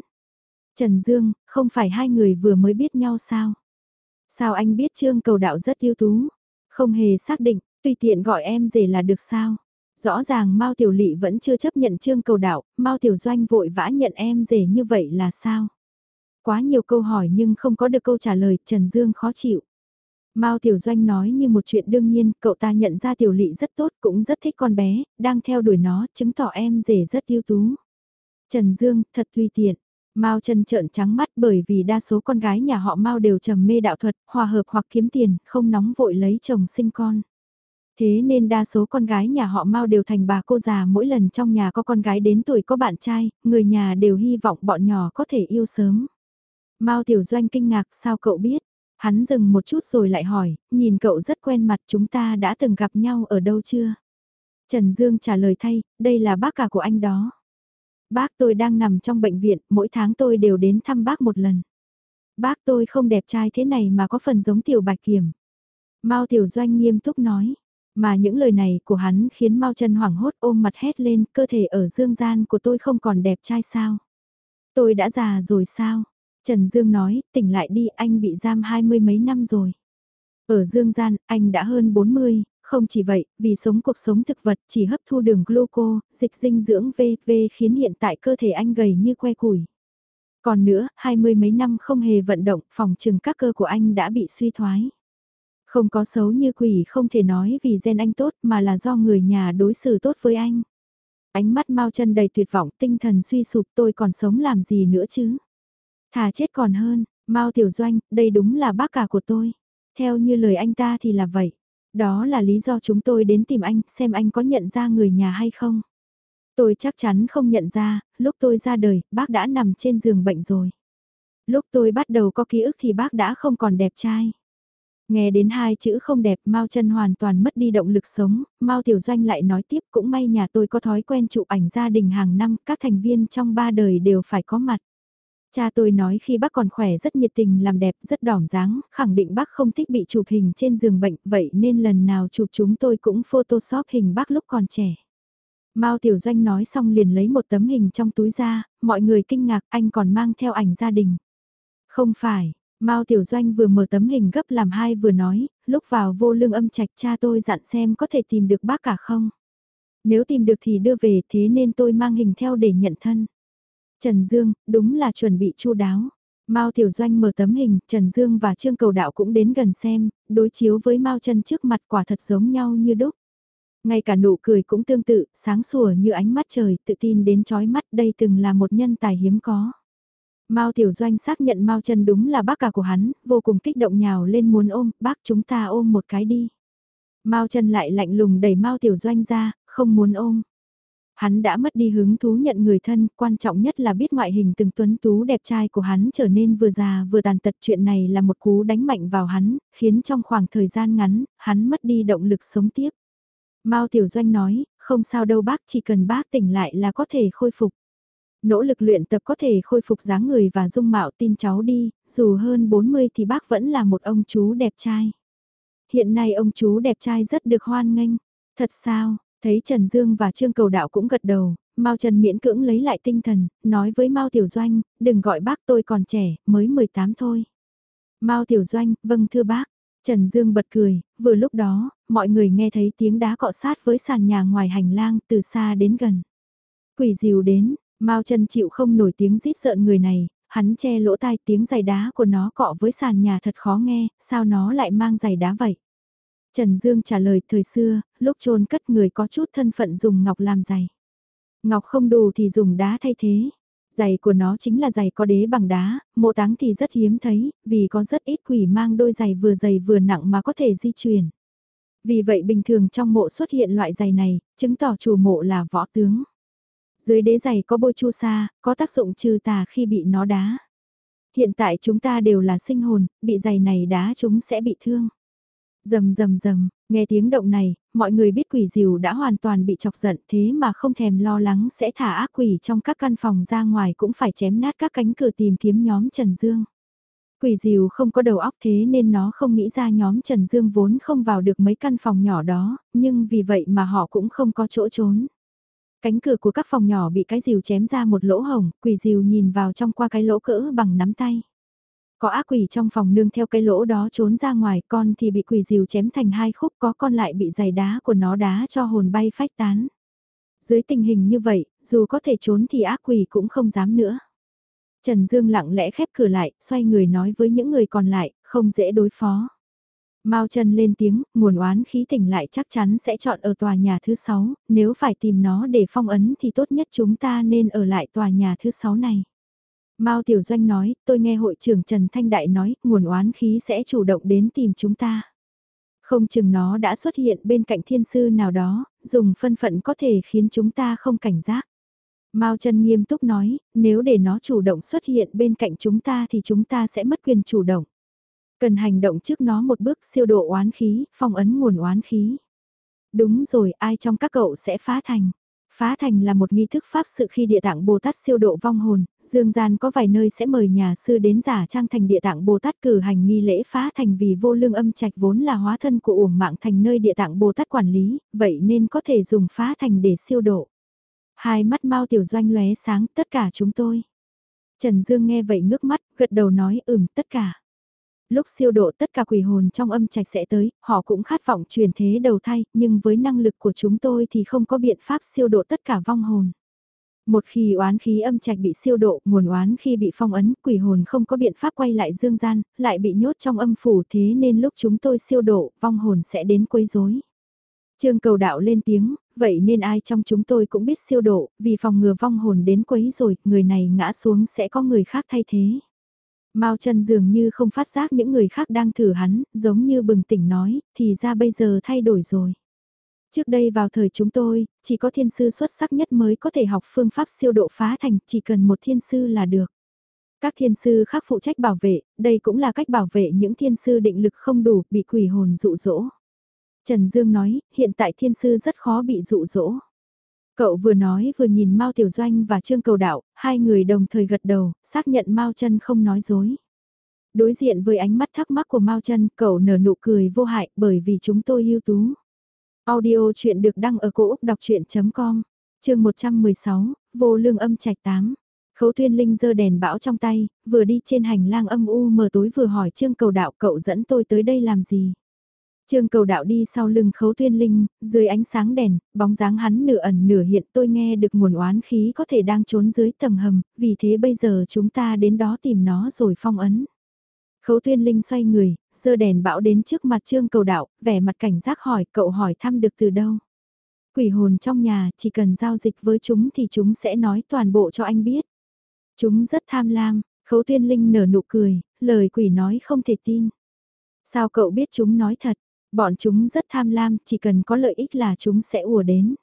Trần Dương, không phải hai người vừa mới biết nhau sao? Sao anh biết Trương Cầu Đạo rất yêu tú? Không hề xác định, tùy tiện gọi em rể là được sao? Rõ ràng Mao Tiểu Lị vẫn chưa chấp nhận Trương Cầu Đạo, Mao Tiểu Doanh vội vã nhận em rể như vậy là sao? Quá nhiều câu hỏi nhưng không có được câu trả lời, Trần Dương khó chịu. Mao Tiểu Doanh nói như một chuyện đương nhiên, cậu ta nhận ra Tiểu Lị rất tốt, cũng rất thích con bé, đang theo đuổi nó, chứng tỏ em rể rất ưu tú. Trần Dương, thật tùy tiện. Mao chân trợn trắng mắt bởi vì đa số con gái nhà họ Mao đều trầm mê đạo thuật, hòa hợp hoặc kiếm tiền, không nóng vội lấy chồng sinh con. Thế nên đa số con gái nhà họ Mao đều thành bà cô già mỗi lần trong nhà có con gái đến tuổi có bạn trai, người nhà đều hy vọng bọn nhỏ có thể yêu sớm. Mao Tiểu Doanh kinh ngạc sao cậu biết? Hắn dừng một chút rồi lại hỏi, nhìn cậu rất quen mặt chúng ta đã từng gặp nhau ở đâu chưa? Trần Dương trả lời thay, đây là bác cả của anh đó. Bác tôi đang nằm trong bệnh viện, mỗi tháng tôi đều đến thăm bác một lần. Bác tôi không đẹp trai thế này mà có phần giống tiểu bạch kiểm. Mao Tiểu Doanh nghiêm túc nói, mà những lời này của hắn khiến Mao Trần hoảng hốt ôm mặt hét lên, cơ thể ở dương gian của tôi không còn đẹp trai sao? Tôi đã già rồi sao? Trần Dương nói, tỉnh lại đi, anh bị giam hai mươi mấy năm rồi. Ở dương gian, anh đã hơn 40, không chỉ vậy, vì sống cuộc sống thực vật chỉ hấp thu đường gluco, dịch dinh dưỡng VV khiến hiện tại cơ thể anh gầy như que củi. Còn nữa, hai mươi mấy năm không hề vận động, phòng trừng các cơ của anh đã bị suy thoái. Không có xấu như quỷ không thể nói vì gen anh tốt mà là do người nhà đối xử tốt với anh. Ánh mắt mau chân đầy tuyệt vọng tinh thần suy sụp tôi còn sống làm gì nữa chứ. Thà chết còn hơn, Mao Tiểu Doanh, đây đúng là bác cả của tôi. Theo như lời anh ta thì là vậy. Đó là lý do chúng tôi đến tìm anh, xem anh có nhận ra người nhà hay không. Tôi chắc chắn không nhận ra, lúc tôi ra đời, bác đã nằm trên giường bệnh rồi. Lúc tôi bắt đầu có ký ức thì bác đã không còn đẹp trai. Nghe đến hai chữ không đẹp, Mao chân hoàn toàn mất đi động lực sống, Mao Tiểu Doanh lại nói tiếp cũng may nhà tôi có thói quen chụp ảnh gia đình hàng năm, các thành viên trong ba đời đều phải có mặt. Cha tôi nói khi bác còn khỏe rất nhiệt tình làm đẹp, rất đỏm dáng, khẳng định bác không thích bị chụp hình trên giường bệnh, vậy nên lần nào chụp chúng tôi cũng photoshop hình bác lúc còn trẻ. Mao Tiểu Doanh nói xong liền lấy một tấm hình trong túi ra, mọi người kinh ngạc anh còn mang theo ảnh gia đình. Không phải, Mao Tiểu Doanh vừa mở tấm hình gấp làm hai vừa nói, lúc vào vô lương âm trạch cha tôi dặn xem có thể tìm được bác cả không. Nếu tìm được thì đưa về thế nên tôi mang hình theo để nhận thân. Trần Dương, đúng là chuẩn bị chu đáo. Mao Tiểu Doanh mở tấm hình, Trần Dương và Trương Cầu Đạo cũng đến gần xem, đối chiếu với Mao Trần trước mặt quả thật giống nhau như đúc. Ngay cả nụ cười cũng tương tự, sáng sủa như ánh mắt trời, tự tin đến chói mắt đây từng là một nhân tài hiếm có. Mao Tiểu Doanh xác nhận Mao Trần đúng là bác cả của hắn, vô cùng kích động nhào lên muốn ôm, bác chúng ta ôm một cái đi. Mao Trần lại lạnh lùng đẩy Mao Tiểu Doanh ra, không muốn ôm. Hắn đã mất đi hứng thú nhận người thân, quan trọng nhất là biết ngoại hình từng tuấn tú đẹp trai của hắn trở nên vừa già vừa tàn tật chuyện này là một cú đánh mạnh vào hắn, khiến trong khoảng thời gian ngắn, hắn mất đi động lực sống tiếp. Mao Tiểu Doanh nói, không sao đâu bác chỉ cần bác tỉnh lại là có thể khôi phục. Nỗ lực luyện tập có thể khôi phục dáng người và dung mạo tin cháu đi, dù hơn 40 thì bác vẫn là một ông chú đẹp trai. Hiện nay ông chú đẹp trai rất được hoan nghênh. Thật sao, thấy Trần Dương và Trương Cầu Đạo cũng gật đầu, Mao Trần miễn cưỡng lấy lại tinh thần, nói với Mao Tiểu Doanh, đừng gọi bác tôi còn trẻ, mới 18 thôi. Mao Tiểu Doanh, vâng thưa bác. Trần Dương bật cười, vừa lúc đó, mọi người nghe thấy tiếng đá cọ sát với sàn nhà ngoài hành lang từ xa đến gần. Quỷ dìu đến, Mao chân chịu không nổi tiếng rít sợn người này, hắn che lỗ tai tiếng giày đá của nó cọ với sàn nhà thật khó nghe, sao nó lại mang giày đá vậy? Trần Dương trả lời thời xưa, lúc chôn cất người có chút thân phận dùng ngọc làm giày. Ngọc không đủ thì dùng đá thay thế. Giày của nó chính là giày có đế bằng đá, mộ táng thì rất hiếm thấy, vì có rất ít quỷ mang đôi giày vừa dày vừa nặng mà có thể di chuyển. Vì vậy bình thường trong mộ xuất hiện loại giày này, chứng tỏ chủ mộ là võ tướng. Dưới đế giày có bôi chu sa, có tác dụng trừ tà khi bị nó đá. Hiện tại chúng ta đều là sinh hồn, bị giày này đá chúng sẽ bị thương. Dầm dầm dầm, nghe tiếng động này, mọi người biết quỷ diều đã hoàn toàn bị chọc giận thế mà không thèm lo lắng sẽ thả ác quỷ trong các căn phòng ra ngoài cũng phải chém nát các cánh cửa tìm kiếm nhóm Trần Dương. Quỷ diều không có đầu óc thế nên nó không nghĩ ra nhóm Trần Dương vốn không vào được mấy căn phòng nhỏ đó, nhưng vì vậy mà họ cũng không có chỗ trốn. Cánh cửa của các phòng nhỏ bị cái rìu chém ra một lỗ hồng, quỷ rìu nhìn vào trong qua cái lỗ cỡ bằng nắm tay. Có ác quỷ trong phòng nương theo cái lỗ đó trốn ra ngoài, con thì bị quỷ rìu chém thành hai khúc, có con lại bị giày đá của nó đá cho hồn bay phách tán. Dưới tình hình như vậy, dù có thể trốn thì ác quỷ cũng không dám nữa. Trần Dương lặng lẽ khép cửa lại, xoay người nói với những người còn lại, không dễ đối phó. Mao Trần lên tiếng, nguồn oán khí tỉnh lại chắc chắn sẽ chọn ở tòa nhà thứ 6, nếu phải tìm nó để phong ấn thì tốt nhất chúng ta nên ở lại tòa nhà thứ 6 này. Mao Tiểu Doanh nói, tôi nghe hội trưởng Trần Thanh Đại nói, nguồn oán khí sẽ chủ động đến tìm chúng ta. Không chừng nó đã xuất hiện bên cạnh thiên sư nào đó, dùng phân phận có thể khiến chúng ta không cảnh giác. Mao Trân nghiêm túc nói, nếu để nó chủ động xuất hiện bên cạnh chúng ta thì chúng ta sẽ mất quyền chủ động. Cần hành động trước nó một bước siêu độ oán khí, phong ấn nguồn oán khí. Đúng rồi, ai trong các cậu sẽ phá thành. Phá thành là một nghi thức pháp sự khi địa tạng Bồ Tát siêu độ vong hồn, dương gian có vài nơi sẽ mời nhà sư đến giả trang thành địa tạng Bồ Tát cử hành nghi lễ phá thành vì vô lương âm trạch vốn là hóa thân của uổng mạng thành nơi địa tạng Bồ Tát quản lý, vậy nên có thể dùng phá thành để siêu độ. Hai mắt mau tiểu doanh lóe sáng tất cả chúng tôi. Trần Dương nghe vậy ngước mắt, gật đầu nói ừm tất cả lúc siêu độ tất cả quỷ hồn trong âm trạch sẽ tới, họ cũng khát vọng truyền thế đầu thai, nhưng với năng lực của chúng tôi thì không có biện pháp siêu độ tất cả vong hồn. Một khi oán khí âm trạch bị siêu độ, nguồn oán khi bị phong ấn, quỷ hồn không có biện pháp quay lại dương gian, lại bị nhốt trong âm phủ thế nên lúc chúng tôi siêu độ, vong hồn sẽ đến quấy rối. Trương cầu đạo lên tiếng, vậy nên ai trong chúng tôi cũng biết siêu độ, vì phòng ngừa vong hồn đến quấy rồi, người này ngã xuống sẽ có người khác thay thế. Mao chân dường như không phát giác những người khác đang thử hắn, giống như bừng tỉnh nói, thì ra bây giờ thay đổi rồi. Trước đây vào thời chúng tôi, chỉ có thiên sư xuất sắc nhất mới có thể học phương pháp siêu độ phá thành, chỉ cần một thiên sư là được. Các thiên sư khác phụ trách bảo vệ, đây cũng là cách bảo vệ những thiên sư định lực không đủ, bị quỷ hồn dụ dỗ. Trần Dương nói, hiện tại thiên sư rất khó bị dụ dỗ. Cậu vừa nói vừa nhìn Mao Tiểu Doanh và Trương Cầu Đạo, hai người đồng thời gật đầu, xác nhận Mao chân không nói dối. Đối diện với ánh mắt thắc mắc của Mao chân, cậu nở nụ cười vô hại bởi vì chúng tôi ưu tú. Audio chuyện được đăng ở cổ Úc đọc chuyện.com, chương 116, vô lương âm trạch 8. Khấu Thuyên Linh giơ đèn bão trong tay, vừa đi trên hành lang âm u mờ tối vừa hỏi Trương Cầu Đạo cậu dẫn tôi tới đây làm gì. Trương cầu đạo đi sau lưng khấu tuyên linh, dưới ánh sáng đèn, bóng dáng hắn nửa ẩn nửa hiện tôi nghe được nguồn oán khí có thể đang trốn dưới tầng hầm, vì thế bây giờ chúng ta đến đó tìm nó rồi phong ấn. Khấu tuyên linh xoay người, giơ đèn bão đến trước mặt trương cầu đạo, vẻ mặt cảnh giác hỏi cậu hỏi thăm được từ đâu. Quỷ hồn trong nhà chỉ cần giao dịch với chúng thì chúng sẽ nói toàn bộ cho anh biết. Chúng rất tham lam, khấu tuyên linh nở nụ cười, lời quỷ nói không thể tin. Sao cậu biết chúng nói thật? Bọn chúng rất tham lam, chỉ cần có lợi ích là chúng sẽ ùa đến.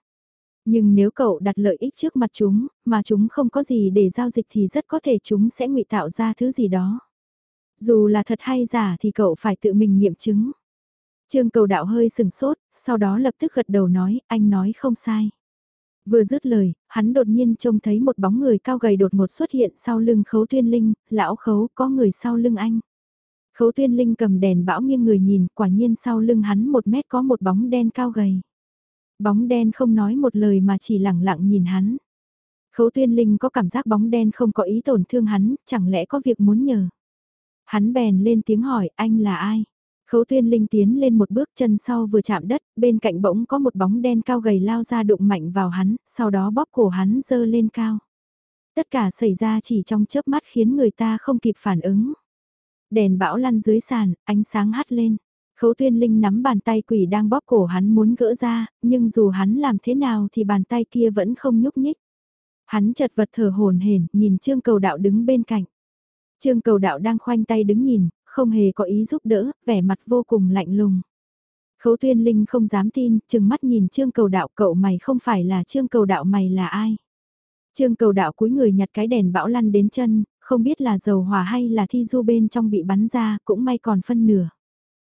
Nhưng nếu cậu đặt lợi ích trước mặt chúng, mà chúng không có gì để giao dịch thì rất có thể chúng sẽ ngụy tạo ra thứ gì đó. Dù là thật hay giả thì cậu phải tự mình nghiệm chứng. Trương cầu đạo hơi sừng sốt, sau đó lập tức gật đầu nói, anh nói không sai. Vừa dứt lời, hắn đột nhiên trông thấy một bóng người cao gầy đột ngột xuất hiện sau lưng khấu tuyên linh, lão khấu có người sau lưng anh. Khấu tuyên linh cầm đèn bão nghiêng người nhìn, quả nhiên sau lưng hắn một mét có một bóng đen cao gầy. Bóng đen không nói một lời mà chỉ lẳng lặng nhìn hắn. Khấu tuyên linh có cảm giác bóng đen không có ý tổn thương hắn, chẳng lẽ có việc muốn nhờ. Hắn bèn lên tiếng hỏi anh là ai? Khấu tuyên linh tiến lên một bước chân sau vừa chạm đất, bên cạnh bỗng có một bóng đen cao gầy lao ra đụng mạnh vào hắn, sau đó bóp cổ hắn dơ lên cao. Tất cả xảy ra chỉ trong chớp mắt khiến người ta không kịp phản ứng. Đèn bão lăn dưới sàn, ánh sáng hắt lên. Khấu tuyên linh nắm bàn tay quỷ đang bóp cổ hắn muốn gỡ ra, nhưng dù hắn làm thế nào thì bàn tay kia vẫn không nhúc nhích. Hắn chật vật thở hồn hển nhìn trương cầu đạo đứng bên cạnh. Trương cầu đạo đang khoanh tay đứng nhìn, không hề có ý giúp đỡ, vẻ mặt vô cùng lạnh lùng. Khấu tuyên linh không dám tin, chừng mắt nhìn trương cầu đạo cậu mày không phải là trương cầu đạo mày là ai. Trương cầu đạo cúi người nhặt cái đèn bão lăn đến chân, không biết là dầu hỏa hay là thi du bên trong bị bắn ra, cũng may còn phân nửa.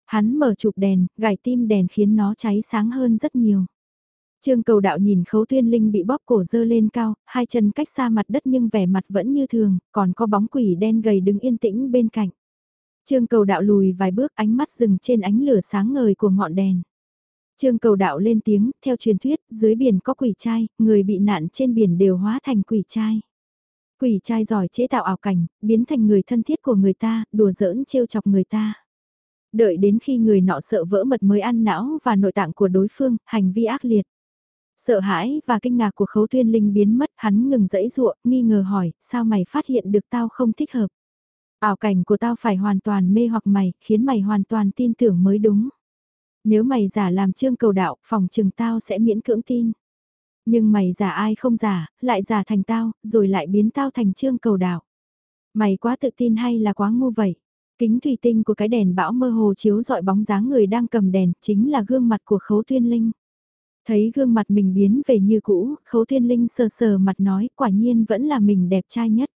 Hắn mở chụp đèn, gài tim đèn khiến nó cháy sáng hơn rất nhiều. Trương cầu đạo nhìn khấu tuyên linh bị bóp cổ dơ lên cao, hai chân cách xa mặt đất nhưng vẻ mặt vẫn như thường, còn có bóng quỷ đen gầy đứng yên tĩnh bên cạnh. Trương cầu đạo lùi vài bước ánh mắt dừng trên ánh lửa sáng ngời của ngọn đèn. Trương cầu đạo lên tiếng, theo truyền thuyết, dưới biển có quỷ trai, người bị nạn trên biển đều hóa thành quỷ trai. Quỷ trai giỏi chế tạo ảo cảnh, biến thành người thân thiết của người ta, đùa giỡn trêu chọc người ta. Đợi đến khi người nọ sợ vỡ mật mới ăn não và nội tạng của đối phương, hành vi ác liệt. Sợ hãi và kinh ngạc của khấu tuyên linh biến mất, hắn ngừng dẫy ruộng, nghi ngờ hỏi, sao mày phát hiện được tao không thích hợp. Ảo cảnh của tao phải hoàn toàn mê hoặc mày, khiến mày hoàn toàn tin tưởng mới đúng. Nếu mày giả làm trương cầu đạo, phòng trừng tao sẽ miễn cưỡng tin. Nhưng mày giả ai không giả, lại giả thành tao, rồi lại biến tao thành trương cầu đạo. Mày quá tự tin hay là quá ngu vậy? Kính thủy tinh của cái đèn bão mơ hồ chiếu dọi bóng dáng người đang cầm đèn, chính là gương mặt của khấu tuyên linh. Thấy gương mặt mình biến về như cũ, khấu tuyên linh sờ sờ mặt nói quả nhiên vẫn là mình đẹp trai nhất.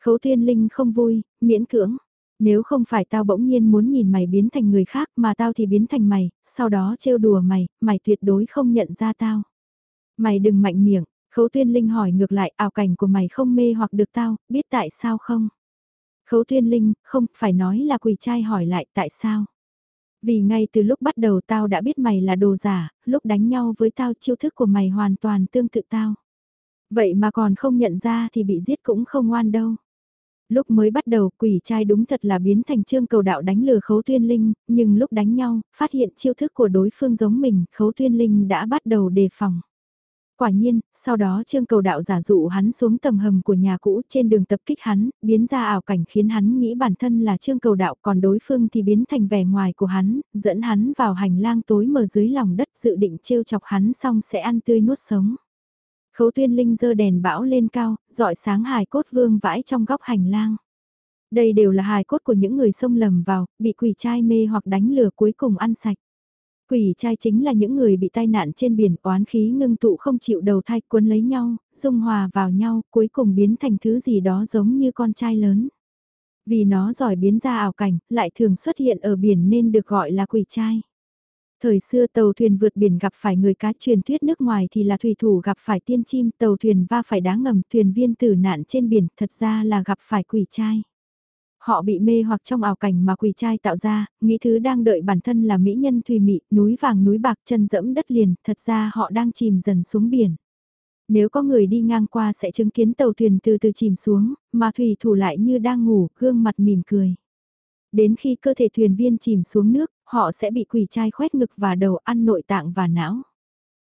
Khấu tuyên linh không vui, miễn cưỡng. Nếu không phải tao bỗng nhiên muốn nhìn mày biến thành người khác mà tao thì biến thành mày, sau đó trêu đùa mày, mày tuyệt đối không nhận ra tao. Mày đừng mạnh miệng, khấu tuyên linh hỏi ngược lại ảo cảnh của mày không mê hoặc được tao, biết tại sao không? Khấu tuyên linh, không, phải nói là quỷ trai hỏi lại tại sao? Vì ngay từ lúc bắt đầu tao đã biết mày là đồ giả, lúc đánh nhau với tao chiêu thức của mày hoàn toàn tương tự tao. Vậy mà còn không nhận ra thì bị giết cũng không ngoan đâu. Lúc mới bắt đầu quỷ trai đúng thật là biến thành trương cầu đạo đánh lừa khấu tuyên linh, nhưng lúc đánh nhau, phát hiện chiêu thức của đối phương giống mình, khấu tuyên linh đã bắt đầu đề phòng. Quả nhiên, sau đó trương cầu đạo giả dụ hắn xuống tầng hầm của nhà cũ trên đường tập kích hắn, biến ra ảo cảnh khiến hắn nghĩ bản thân là trương cầu đạo còn đối phương thì biến thành vẻ ngoài của hắn, dẫn hắn vào hành lang tối mở dưới lòng đất dự định trêu chọc hắn xong sẽ ăn tươi nuốt sống. Khấu tuyên linh dơ đèn bão lên cao, dọi sáng hài cốt vương vãi trong góc hành lang. Đây đều là hài cốt của những người xông lầm vào, bị quỷ trai mê hoặc đánh lừa cuối cùng ăn sạch. Quỷ trai chính là những người bị tai nạn trên biển oán khí ngưng tụ không chịu đầu thai cuốn lấy nhau, dung hòa vào nhau, cuối cùng biến thành thứ gì đó giống như con trai lớn. Vì nó giỏi biến ra ảo cảnh, lại thường xuất hiện ở biển nên được gọi là quỷ trai. Thời xưa tàu thuyền vượt biển gặp phải người cá truyền thuyết nước ngoài thì là thủy thủ gặp phải tiên chim, tàu thuyền va phải đá ngầm, thuyền viên tử nạn trên biển, thật ra là gặp phải quỷ trai. Họ bị mê hoặc trong ảo cảnh mà quỷ trai tạo ra, nghĩ thứ đang đợi bản thân là mỹ nhân thùy mị, núi vàng núi bạc chân dẫm đất liền, thật ra họ đang chìm dần xuống biển. Nếu có người đi ngang qua sẽ chứng kiến tàu thuyền từ từ chìm xuống, mà thủy thủ lại như đang ngủ, gương mặt mỉm cười. Đến khi cơ thể thuyền viên chìm xuống nước, họ sẽ bị quỷ trai khoét ngực và đầu ăn nội tạng và não.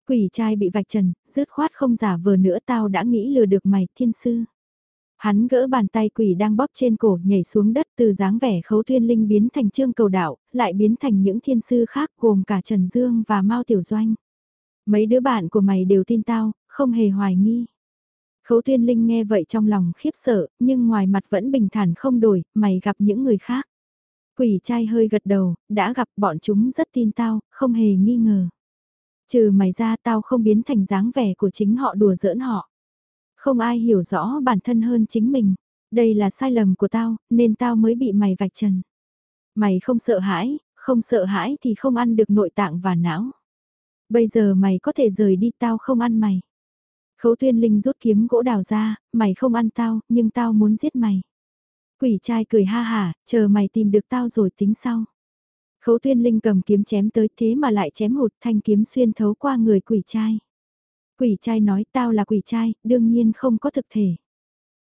Quỷ trai bị vạch trần, dứt khoát không giả vờ nữa tao đã nghĩ lừa được mày, thiên sư. Hắn gỡ bàn tay quỷ đang bóp trên cổ nhảy xuống đất từ dáng vẻ khấu thiên linh biến thành trương cầu đạo, lại biến thành những thiên sư khác gồm cả Trần Dương và Mao Tiểu Doanh. Mấy đứa bạn của mày đều tin tao, không hề hoài nghi. Khấu thiên linh nghe vậy trong lòng khiếp sợ, nhưng ngoài mặt vẫn bình thản không đổi, mày gặp những người khác. Quỷ trai hơi gật đầu, đã gặp bọn chúng rất tin tao, không hề nghi ngờ. Trừ mày ra tao không biến thành dáng vẻ của chính họ đùa giỡn họ. Không ai hiểu rõ bản thân hơn chính mình. Đây là sai lầm của tao, nên tao mới bị mày vạch trần. Mày không sợ hãi, không sợ hãi thì không ăn được nội tạng và não. Bây giờ mày có thể rời đi tao không ăn mày. Khấu tuyên linh rút kiếm gỗ đào ra, mày không ăn tao, nhưng tao muốn giết mày. Quỷ trai cười ha hả, chờ mày tìm được tao rồi tính sau. Khấu tuyên linh cầm kiếm chém tới thế mà lại chém hụt thanh kiếm xuyên thấu qua người quỷ trai. Quỷ trai nói tao là quỷ trai, đương nhiên không có thực thể.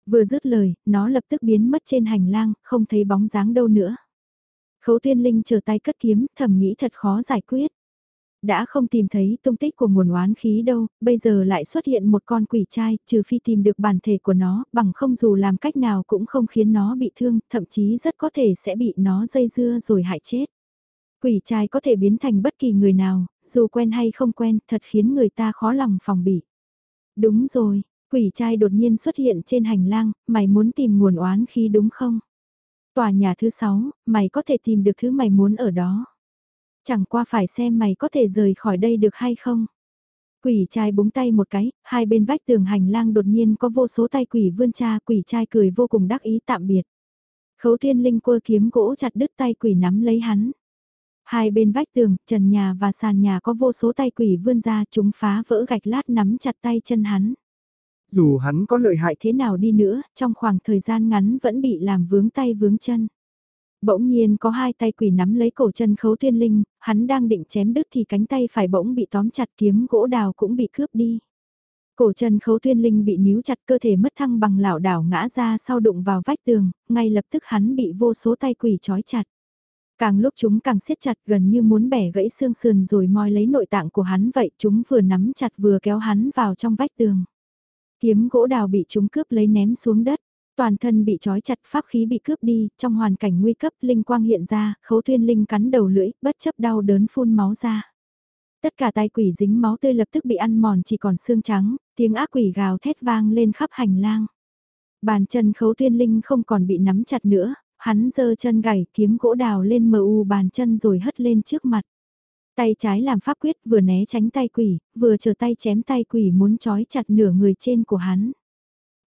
Vừa dứt lời, nó lập tức biến mất trên hành lang, không thấy bóng dáng đâu nữa. Khấu Thiên linh chờ tay cất kiếm, thầm nghĩ thật khó giải quyết. Đã không tìm thấy tung tích của nguồn oán khí đâu, bây giờ lại xuất hiện một con quỷ trai, trừ phi tìm được bản thể của nó, bằng không dù làm cách nào cũng không khiến nó bị thương, thậm chí rất có thể sẽ bị nó dây dưa rồi hại chết. Quỷ trai có thể biến thành bất kỳ người nào, dù quen hay không quen, thật khiến người ta khó lòng phòng bị. Đúng rồi, quỷ trai đột nhiên xuất hiện trên hành lang, mày muốn tìm nguồn oán khí đúng không? Tòa nhà thứ sáu, mày có thể tìm được thứ mày muốn ở đó. Chẳng qua phải xem mày có thể rời khỏi đây được hay không. Quỷ trai búng tay một cái, hai bên vách tường hành lang đột nhiên có vô số tay quỷ vươn cha, quỷ trai cười vô cùng đắc ý tạm biệt. Khấu thiên linh quơ kiếm gỗ chặt đứt tay quỷ nắm lấy hắn. Hai bên vách tường, trần nhà và sàn nhà có vô số tay quỷ vươn ra chúng phá vỡ gạch lát nắm chặt tay chân hắn. Dù hắn có lợi hại thế nào đi nữa, trong khoảng thời gian ngắn vẫn bị làm vướng tay vướng chân. Bỗng nhiên có hai tay quỷ nắm lấy cổ chân khấu tuyên linh, hắn đang định chém đứt thì cánh tay phải bỗng bị tóm chặt kiếm gỗ đào cũng bị cướp đi. Cổ chân khấu tuyên linh bị níu chặt cơ thể mất thăng bằng lảo đảo ngã ra sau đụng vào vách tường, ngay lập tức hắn bị vô số tay quỷ trói chặt. Càng lúc chúng càng siết chặt gần như muốn bẻ gãy xương sườn rồi moi lấy nội tạng của hắn vậy chúng vừa nắm chặt vừa kéo hắn vào trong vách tường. Kiếm gỗ đào bị chúng cướp lấy ném xuống đất. Toàn thân bị trói chặt pháp khí bị cướp đi, trong hoàn cảnh nguy cấp linh quang hiện ra, khấu tuyên linh cắn đầu lưỡi, bất chấp đau đớn phun máu ra. Tất cả tay quỷ dính máu tươi lập tức bị ăn mòn chỉ còn xương trắng, tiếng ác quỷ gào thét vang lên khắp hành lang. Bàn chân khấu tuyên linh không còn bị nắm chặt nữa, hắn giơ chân gảy kiếm gỗ đào lên mờ u bàn chân rồi hất lên trước mặt. Tay trái làm pháp quyết vừa né tránh tay quỷ, vừa chờ tay chém tay quỷ muốn trói chặt nửa người trên của hắn.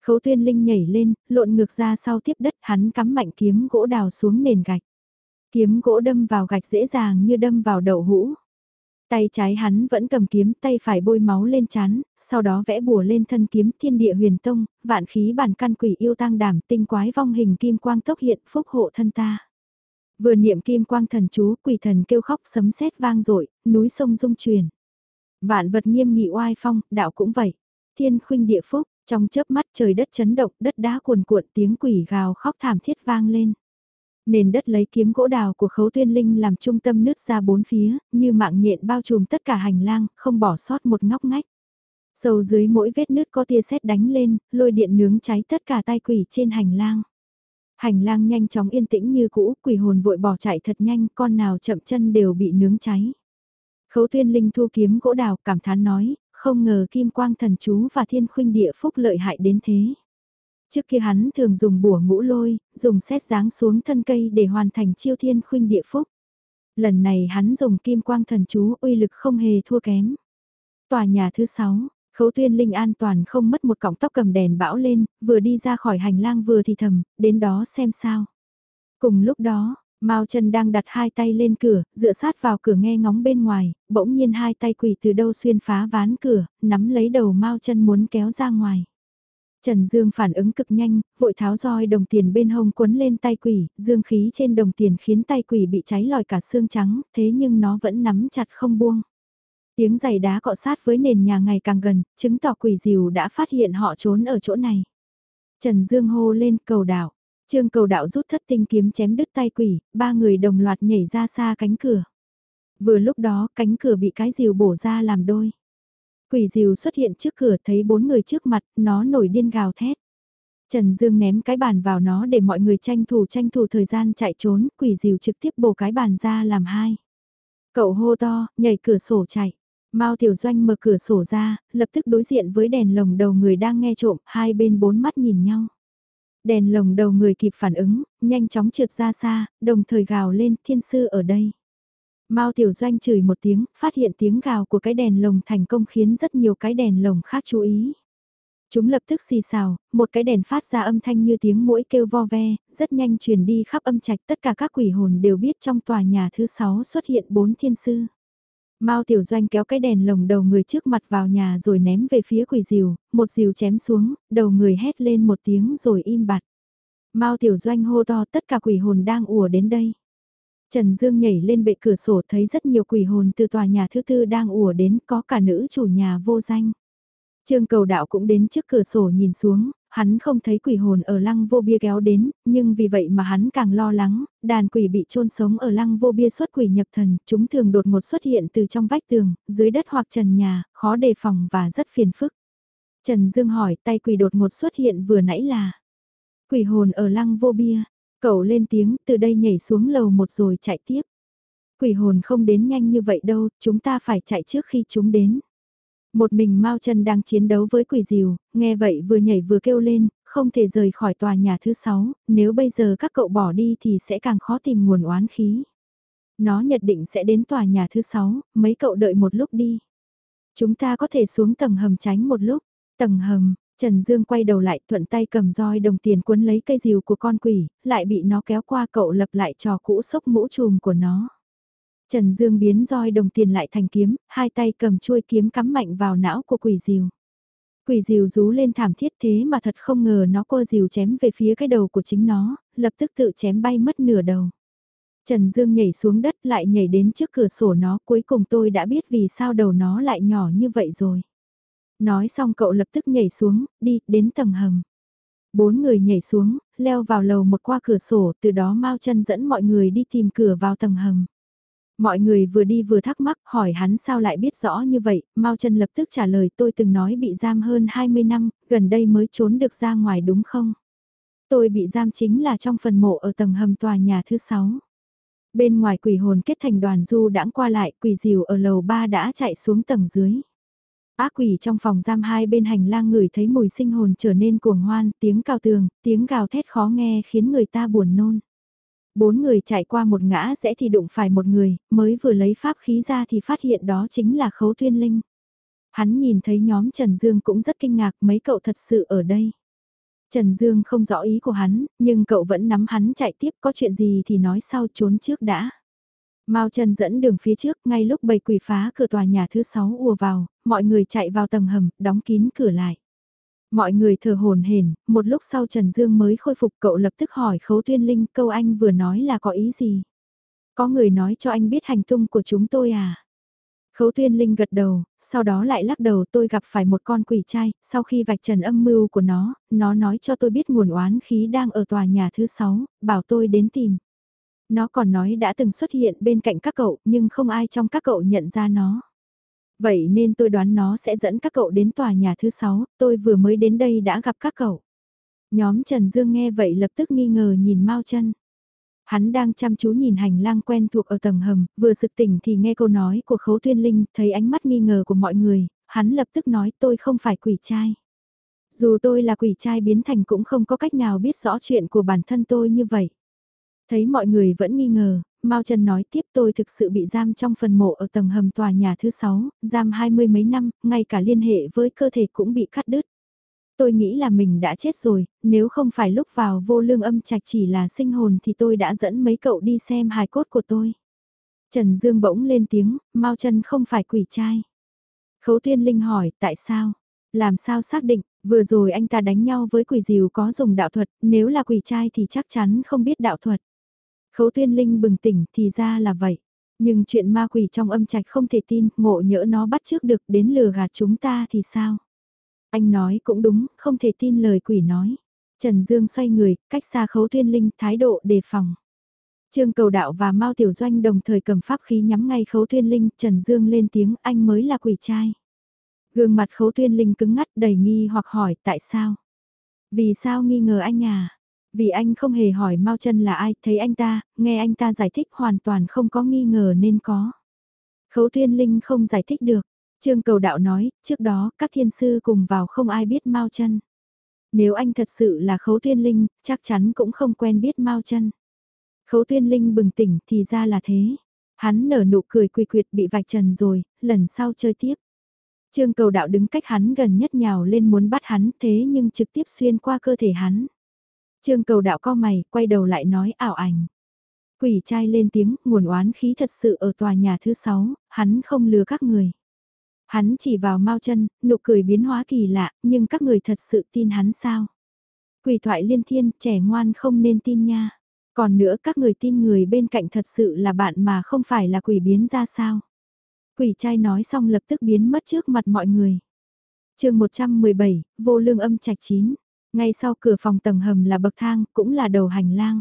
Khấu tuyên linh nhảy lên, lộn ngược ra sau tiếp đất hắn cắm mạnh kiếm gỗ đào xuống nền gạch. Kiếm gỗ đâm vào gạch dễ dàng như đâm vào đậu hũ. Tay trái hắn vẫn cầm kiếm, tay phải bôi máu lên chán, sau đó vẽ bùa lên thân kiếm thiên địa huyền tông, vạn khí bản căn quỷ yêu tăng đảm tinh quái vong hình kim quang tốc hiện phúc hộ thân ta. Vừa niệm kim quang thần chú, quỷ thần kêu khóc sấm sét vang dội núi sông rung truyền. Vạn vật nghiêm nghị oai phong, đạo cũng vậy. Thiên khuynh địa phúc, trong chớp mắt trời đất chấn động, đất đá cuồn cuộn tiếng quỷ gào khóc thảm thiết vang lên. Nền đất lấy kiếm gỗ đào của khấu tuyên linh làm trung tâm nứt ra bốn phía, như mạng nhện bao trùm tất cả hành lang, không bỏ sót một ngóc ngách. Sâu dưới mỗi vết nứt có tia sét đánh lên, lôi điện nướng cháy tất cả tai quỷ trên hành lang. Hành lang nhanh chóng yên tĩnh như cũ, quỷ hồn vội bỏ chạy thật nhanh, con nào chậm chân đều bị nướng cháy. Khấu tuyên linh thu kiếm gỗ đào cảm thán nói, không ngờ kim quang thần chú và thiên khuynh địa phúc lợi hại đến thế. Trước kia hắn thường dùng bùa ngũ lôi, dùng xét dáng xuống thân cây để hoàn thành chiêu thiên khuynh địa phúc. Lần này hắn dùng kim quang thần chú uy lực không hề thua kém. Tòa nhà thứ 6, khấu tuyên linh an toàn không mất một cọng tóc cầm đèn bão lên, vừa đi ra khỏi hành lang vừa thì thầm, đến đó xem sao. Cùng lúc đó, Mao Trần đang đặt hai tay lên cửa, dựa sát vào cửa nghe ngóng bên ngoài, bỗng nhiên hai tay quỳ từ đâu xuyên phá ván cửa, nắm lấy đầu Mao Trần muốn kéo ra ngoài. Trần Dương phản ứng cực nhanh, vội tháo roi đồng tiền bên hông quấn lên tay quỷ, dương khí trên đồng tiền khiến tay quỷ bị cháy lòi cả xương trắng, thế nhưng nó vẫn nắm chặt không buông. Tiếng giày đá cọ sát với nền nhà ngày càng gần, chứng tỏ quỷ diều đã phát hiện họ trốn ở chỗ này. Trần Dương hô lên cầu đảo. Trương cầu đạo rút thất tinh kiếm chém đứt tay quỷ, ba người đồng loạt nhảy ra xa cánh cửa. Vừa lúc đó cánh cửa bị cái diều bổ ra làm đôi. Quỷ diều xuất hiện trước cửa thấy bốn người trước mặt, nó nổi điên gào thét. Trần Dương ném cái bàn vào nó để mọi người tranh thủ tranh thủ thời gian chạy trốn, quỷ diều trực tiếp bổ cái bàn ra làm hai. Cậu hô to, nhảy cửa sổ chạy. Mao Tiểu Doanh mở cửa sổ ra, lập tức đối diện với đèn lồng đầu người đang nghe trộm, hai bên bốn mắt nhìn nhau. Đèn lồng đầu người kịp phản ứng, nhanh chóng trượt ra xa, đồng thời gào lên thiên sư ở đây. Mao Tiểu Doanh chửi một tiếng, phát hiện tiếng gào của cái đèn lồng thành công khiến rất nhiều cái đèn lồng khác chú ý. Chúng lập tức xì xào, một cái đèn phát ra âm thanh như tiếng mũi kêu vo ve, rất nhanh truyền đi khắp âm trạch tất cả các quỷ hồn đều biết trong tòa nhà thứ sáu xuất hiện bốn thiên sư. Mao Tiểu Doanh kéo cái đèn lồng đầu người trước mặt vào nhà rồi ném về phía quỷ diều, một diều chém xuống, đầu người hét lên một tiếng rồi im bặt. Mao Tiểu Doanh hô to tất cả quỷ hồn đang ùa đến đây. Trần Dương nhảy lên bệ cửa sổ thấy rất nhiều quỷ hồn từ tòa nhà thứ tư đang ùa đến có cả nữ chủ nhà vô danh. Trương cầu đạo cũng đến trước cửa sổ nhìn xuống, hắn không thấy quỷ hồn ở lăng vô bia kéo đến, nhưng vì vậy mà hắn càng lo lắng, đàn quỷ bị chôn sống ở lăng vô bia xuất quỷ nhập thần, chúng thường đột ngột xuất hiện từ trong vách tường, dưới đất hoặc trần nhà, khó đề phòng và rất phiền phức. Trần Dương hỏi tay quỷ đột ngột xuất hiện vừa nãy là quỷ hồn ở lăng vô bia, cậu lên tiếng từ đây nhảy xuống lầu một rồi chạy tiếp. Quỷ hồn không đến nhanh như vậy đâu, chúng ta phải chạy trước khi chúng đến. Một mình Mao Trần đang chiến đấu với quỷ diều, nghe vậy vừa nhảy vừa kêu lên, không thể rời khỏi tòa nhà thứ sáu, nếu bây giờ các cậu bỏ đi thì sẽ càng khó tìm nguồn oán khí. Nó nhận định sẽ đến tòa nhà thứ sáu, mấy cậu đợi một lúc đi. Chúng ta có thể xuống tầng hầm tránh một lúc, tầng hầm, Trần Dương quay đầu lại thuận tay cầm roi đồng tiền cuốn lấy cây diều của con quỷ, lại bị nó kéo qua cậu lập lại trò cũ sốc mũ trùm của nó. Trần Dương biến roi đồng tiền lại thành kiếm, hai tay cầm chuôi kiếm cắm mạnh vào não của quỷ diều. Quỷ diều rú lên thảm thiết thế mà thật không ngờ nó cô diều chém về phía cái đầu của chính nó, lập tức tự chém bay mất nửa đầu. Trần Dương nhảy xuống đất lại nhảy đến trước cửa sổ nó cuối cùng tôi đã biết vì sao đầu nó lại nhỏ như vậy rồi. Nói xong cậu lập tức nhảy xuống, đi, đến tầng hầm. Bốn người nhảy xuống, leo vào lầu một qua cửa sổ, từ đó Mao chân dẫn mọi người đi tìm cửa vào tầng hầm. Mọi người vừa đi vừa thắc mắc hỏi hắn sao lại biết rõ như vậy, Mao Trân lập tức trả lời tôi từng nói bị giam hơn 20 năm, gần đây mới trốn được ra ngoài đúng không? Tôi bị giam chính là trong phần mộ ở tầng hầm tòa nhà thứ 6. Bên ngoài quỷ hồn kết thành đoàn du đãng qua lại quỷ diều ở lầu 3 đã chạy xuống tầng dưới. Ác quỷ trong phòng giam hai bên hành lang ngửi thấy mùi sinh hồn trở nên cuồng hoan, tiếng cao tường, tiếng gào thét khó nghe khiến người ta buồn nôn. Bốn người chạy qua một ngã rẽ thì đụng phải một người, mới vừa lấy pháp khí ra thì phát hiện đó chính là khấu tuyên linh. Hắn nhìn thấy nhóm Trần Dương cũng rất kinh ngạc mấy cậu thật sự ở đây. Trần Dương không rõ ý của hắn, nhưng cậu vẫn nắm hắn chạy tiếp có chuyện gì thì nói sau trốn trước đã. Mao Trần dẫn đường phía trước, ngay lúc bầy quỷ phá cửa tòa nhà thứ sáu ùa vào, mọi người chạy vào tầng hầm, đóng kín cửa lại. Mọi người thở hồn hển, một lúc sau Trần Dương mới khôi phục cậu lập tức hỏi Khấu Tuyên Linh câu anh vừa nói là có ý gì? Có người nói cho anh biết hành tung của chúng tôi à? Khấu Tuyên Linh gật đầu, sau đó lại lắc đầu tôi gặp phải một con quỷ trai, sau khi vạch trần âm mưu của nó, nó nói cho tôi biết nguồn oán khí đang ở tòa nhà thứ 6, bảo tôi đến tìm. Nó còn nói đã từng xuất hiện bên cạnh các cậu nhưng không ai trong các cậu nhận ra nó. Vậy nên tôi đoán nó sẽ dẫn các cậu đến tòa nhà thứ 6, tôi vừa mới đến đây đã gặp các cậu. Nhóm Trần Dương nghe vậy lập tức nghi ngờ nhìn Mao chân. Hắn đang chăm chú nhìn hành lang quen thuộc ở tầng hầm, vừa sực tỉnh thì nghe câu nói của khấu tuyên linh, thấy ánh mắt nghi ngờ của mọi người, hắn lập tức nói tôi không phải quỷ trai. Dù tôi là quỷ trai biến thành cũng không có cách nào biết rõ chuyện của bản thân tôi như vậy. Thấy mọi người vẫn nghi ngờ, Mao Trần nói tiếp tôi thực sự bị giam trong phần mộ ở tầng hầm tòa nhà thứ 6, giam hai mươi mấy năm, ngay cả liên hệ với cơ thể cũng bị cắt đứt. Tôi nghĩ là mình đã chết rồi, nếu không phải lúc vào vô lương âm trạch chỉ là sinh hồn thì tôi đã dẫn mấy cậu đi xem hài cốt của tôi. Trần Dương bỗng lên tiếng, Mao Trần không phải quỷ trai. Khấu Thiên Linh hỏi, tại sao? Làm sao xác định, vừa rồi anh ta đánh nhau với quỷ diều có dùng đạo thuật, nếu là quỷ trai thì chắc chắn không biết đạo thuật. Khấu tuyên Linh bừng tỉnh thì ra là vậy. Nhưng chuyện ma quỷ trong âm trạch không thể tin, ngộ nhỡ nó bắt trước được đến lừa gạt chúng ta thì sao? Anh nói cũng đúng, không thể tin lời quỷ nói. Trần Dương xoay người, cách xa khấu tuyên Linh, thái độ đề phòng. Trương Cầu Đạo và Mao Tiểu Doanh đồng thời cầm pháp khí nhắm ngay khấu tuyên Linh, Trần Dương lên tiếng anh mới là quỷ trai. Gương mặt khấu tuyên Linh cứng ngắt đầy nghi hoặc hỏi tại sao? Vì sao nghi ngờ anh à? Vì anh không hề hỏi Mao chân là ai, thấy anh ta, nghe anh ta giải thích hoàn toàn không có nghi ngờ nên có. Khấu thiên Linh không giải thích được. Trương Cầu Đạo nói, trước đó các thiên sư cùng vào không ai biết Mao chân. Nếu anh thật sự là Khấu thiên Linh, chắc chắn cũng không quen biết Mao chân. Khấu thiên Linh bừng tỉnh thì ra là thế. Hắn nở nụ cười quỳ quyệt bị vạch trần rồi, lần sau chơi tiếp. Trương cầu đạo đứng cách hắn gần nhất nhào lên muốn bắt hắn thế nhưng trực tiếp xuyên qua cơ thể hắn. Trương cầu đạo co mày, quay đầu lại nói ảo ảnh. Quỷ trai lên tiếng, nguồn oán khí thật sự ở tòa nhà thứ sáu, hắn không lừa các người. Hắn chỉ vào mau chân, nụ cười biến hóa kỳ lạ, nhưng các người thật sự tin hắn sao? Quỷ thoại liên thiên, trẻ ngoan không nên tin nha. Còn nữa các người tin người bên cạnh thật sự là bạn mà không phải là quỷ biến ra sao? Quỷ trai nói xong lập tức biến mất trước mặt mọi người. chương 117, vô lương âm trạch chín. Ngay sau cửa phòng tầng hầm là bậc thang, cũng là đầu hành lang.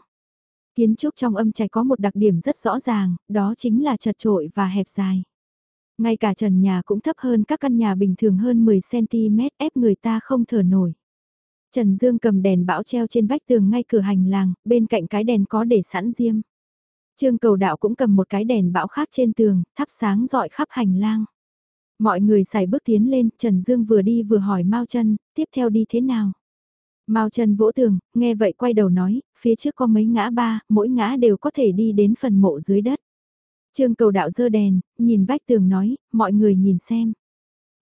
Kiến trúc trong âm trạch có một đặc điểm rất rõ ràng, đó chính là chật trội và hẹp dài. Ngay cả trần nhà cũng thấp hơn các căn nhà bình thường hơn 10cm ép người ta không thở nổi. Trần Dương cầm đèn bão treo trên vách tường ngay cửa hành lang, bên cạnh cái đèn có để sẵn diêm. Trương cầu đạo cũng cầm một cái đèn bão khác trên tường, thắp sáng dọi khắp hành lang. Mọi người xài bước tiến lên, Trần Dương vừa đi vừa hỏi Mao chân, tiếp theo đi thế nào? Mao chân vỗ tường, nghe vậy quay đầu nói, phía trước có mấy ngã ba, mỗi ngã đều có thể đi đến phần mộ dưới đất. Trương cầu đạo dơ đèn, nhìn vách tường nói, mọi người nhìn xem.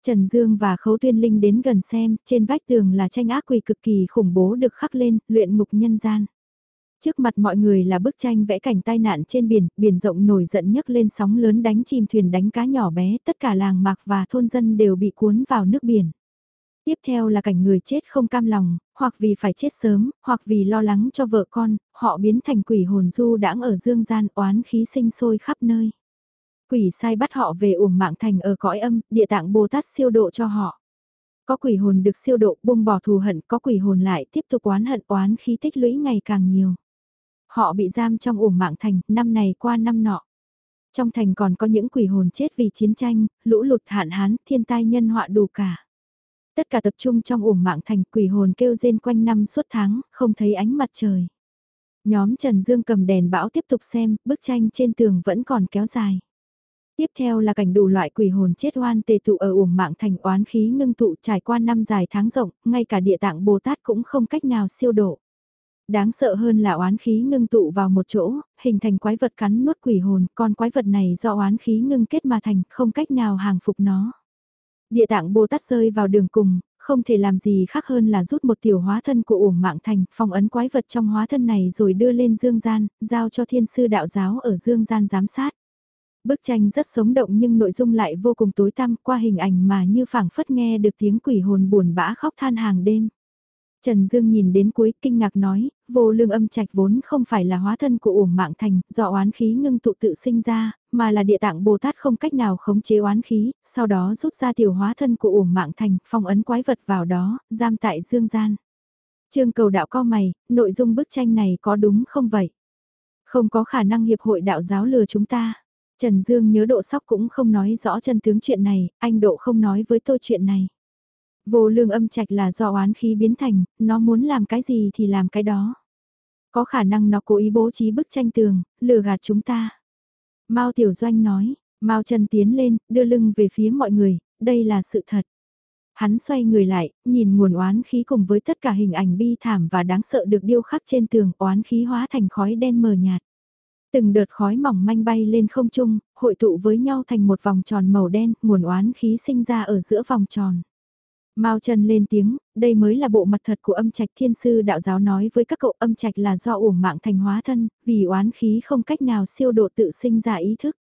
Trần Dương và Khấu Tuyên Linh đến gần xem, trên vách tường là tranh ác quỷ cực kỳ khủng bố được khắc lên, luyện ngục nhân gian. Trước mặt mọi người là bức tranh vẽ cảnh tai nạn trên biển, biển rộng nổi giận nhấc lên sóng lớn đánh chìm thuyền đánh cá nhỏ bé, tất cả làng mạc và thôn dân đều bị cuốn vào nước biển. Tiếp theo là cảnh người chết không cam lòng, hoặc vì phải chết sớm, hoặc vì lo lắng cho vợ con, họ biến thành quỷ hồn du đãng ở dương gian oán khí sinh sôi khắp nơi. Quỷ sai bắt họ về uổng mạng thành ở cõi âm, địa tạng Bồ Tát siêu độ cho họ. Có quỷ hồn được siêu độ buông bỏ thù hận, có quỷ hồn lại tiếp tục oán hận oán khí tích lũy ngày càng nhiều. Họ bị giam trong uổng mạng thành, năm này qua năm nọ. Trong thành còn có những quỷ hồn chết vì chiến tranh, lũ lụt hạn hán, thiên tai nhân họa đủ cả. Tất cả tập trung trong uổng mạng thành quỷ hồn kêu rên quanh năm suốt tháng, không thấy ánh mặt trời. Nhóm Trần Dương cầm đèn bão tiếp tục xem, bức tranh trên tường vẫn còn kéo dài. Tiếp theo là cảnh đủ loại quỷ hồn chết oan tề tụ ở uổng mạng thành oán khí ngưng tụ trải qua năm dài tháng rộng, ngay cả địa tạng Bồ Tát cũng không cách nào siêu độ. Đáng sợ hơn là oán khí ngưng tụ vào một chỗ, hình thành quái vật cắn nuốt quỷ hồn, con quái vật này do oán khí ngưng kết mà thành, không cách nào hàng phục nó. Địa tạng Bồ Tát rơi vào đường cùng, không thể làm gì khác hơn là rút một tiểu hóa thân của uổng mạng thành, phong ấn quái vật trong hóa thân này rồi đưa lên dương gian, giao cho thiên sư đạo giáo ở dương gian giám sát. Bức tranh rất sống động nhưng nội dung lại vô cùng tối tăm qua hình ảnh mà như phảng phất nghe được tiếng quỷ hồn buồn bã khóc than hàng đêm. Trần Dương nhìn đến cuối kinh ngạc nói, vô lương âm trạch vốn không phải là hóa thân của uổng mạng thành, do oán khí ngưng tụ tự sinh ra, mà là địa tạng Bồ Tát không cách nào khống chế oán khí, sau đó rút ra tiểu hóa thân của uổng mạng thành, phong ấn quái vật vào đó, giam tại dương gian. Trương cầu đạo co mày, nội dung bức tranh này có đúng không vậy? Không có khả năng hiệp hội đạo giáo lừa chúng ta. Trần Dương nhớ độ sóc cũng không nói rõ chân tướng chuyện này, anh độ không nói với tôi chuyện này. Vô lương âm trạch là do oán khí biến thành, nó muốn làm cái gì thì làm cái đó. Có khả năng nó cố ý bố trí bức tranh tường, lừa gạt chúng ta. Mao Tiểu Doanh nói, Mao Trần tiến lên, đưa lưng về phía mọi người, đây là sự thật. Hắn xoay người lại, nhìn nguồn oán khí cùng với tất cả hình ảnh bi thảm và đáng sợ được điêu khắc trên tường, oán khí hóa thành khói đen mờ nhạt. Từng đợt khói mỏng manh bay lên không trung, hội tụ với nhau thành một vòng tròn màu đen, nguồn oán khí sinh ra ở giữa vòng tròn. Mao Trần lên tiếng, đây mới là bộ mặt thật của âm trạch thiên sư đạo giáo nói với các cậu âm trạch là do uổng mạng thành hóa thân, vì oán khí không cách nào siêu độ tự sinh ra ý thức.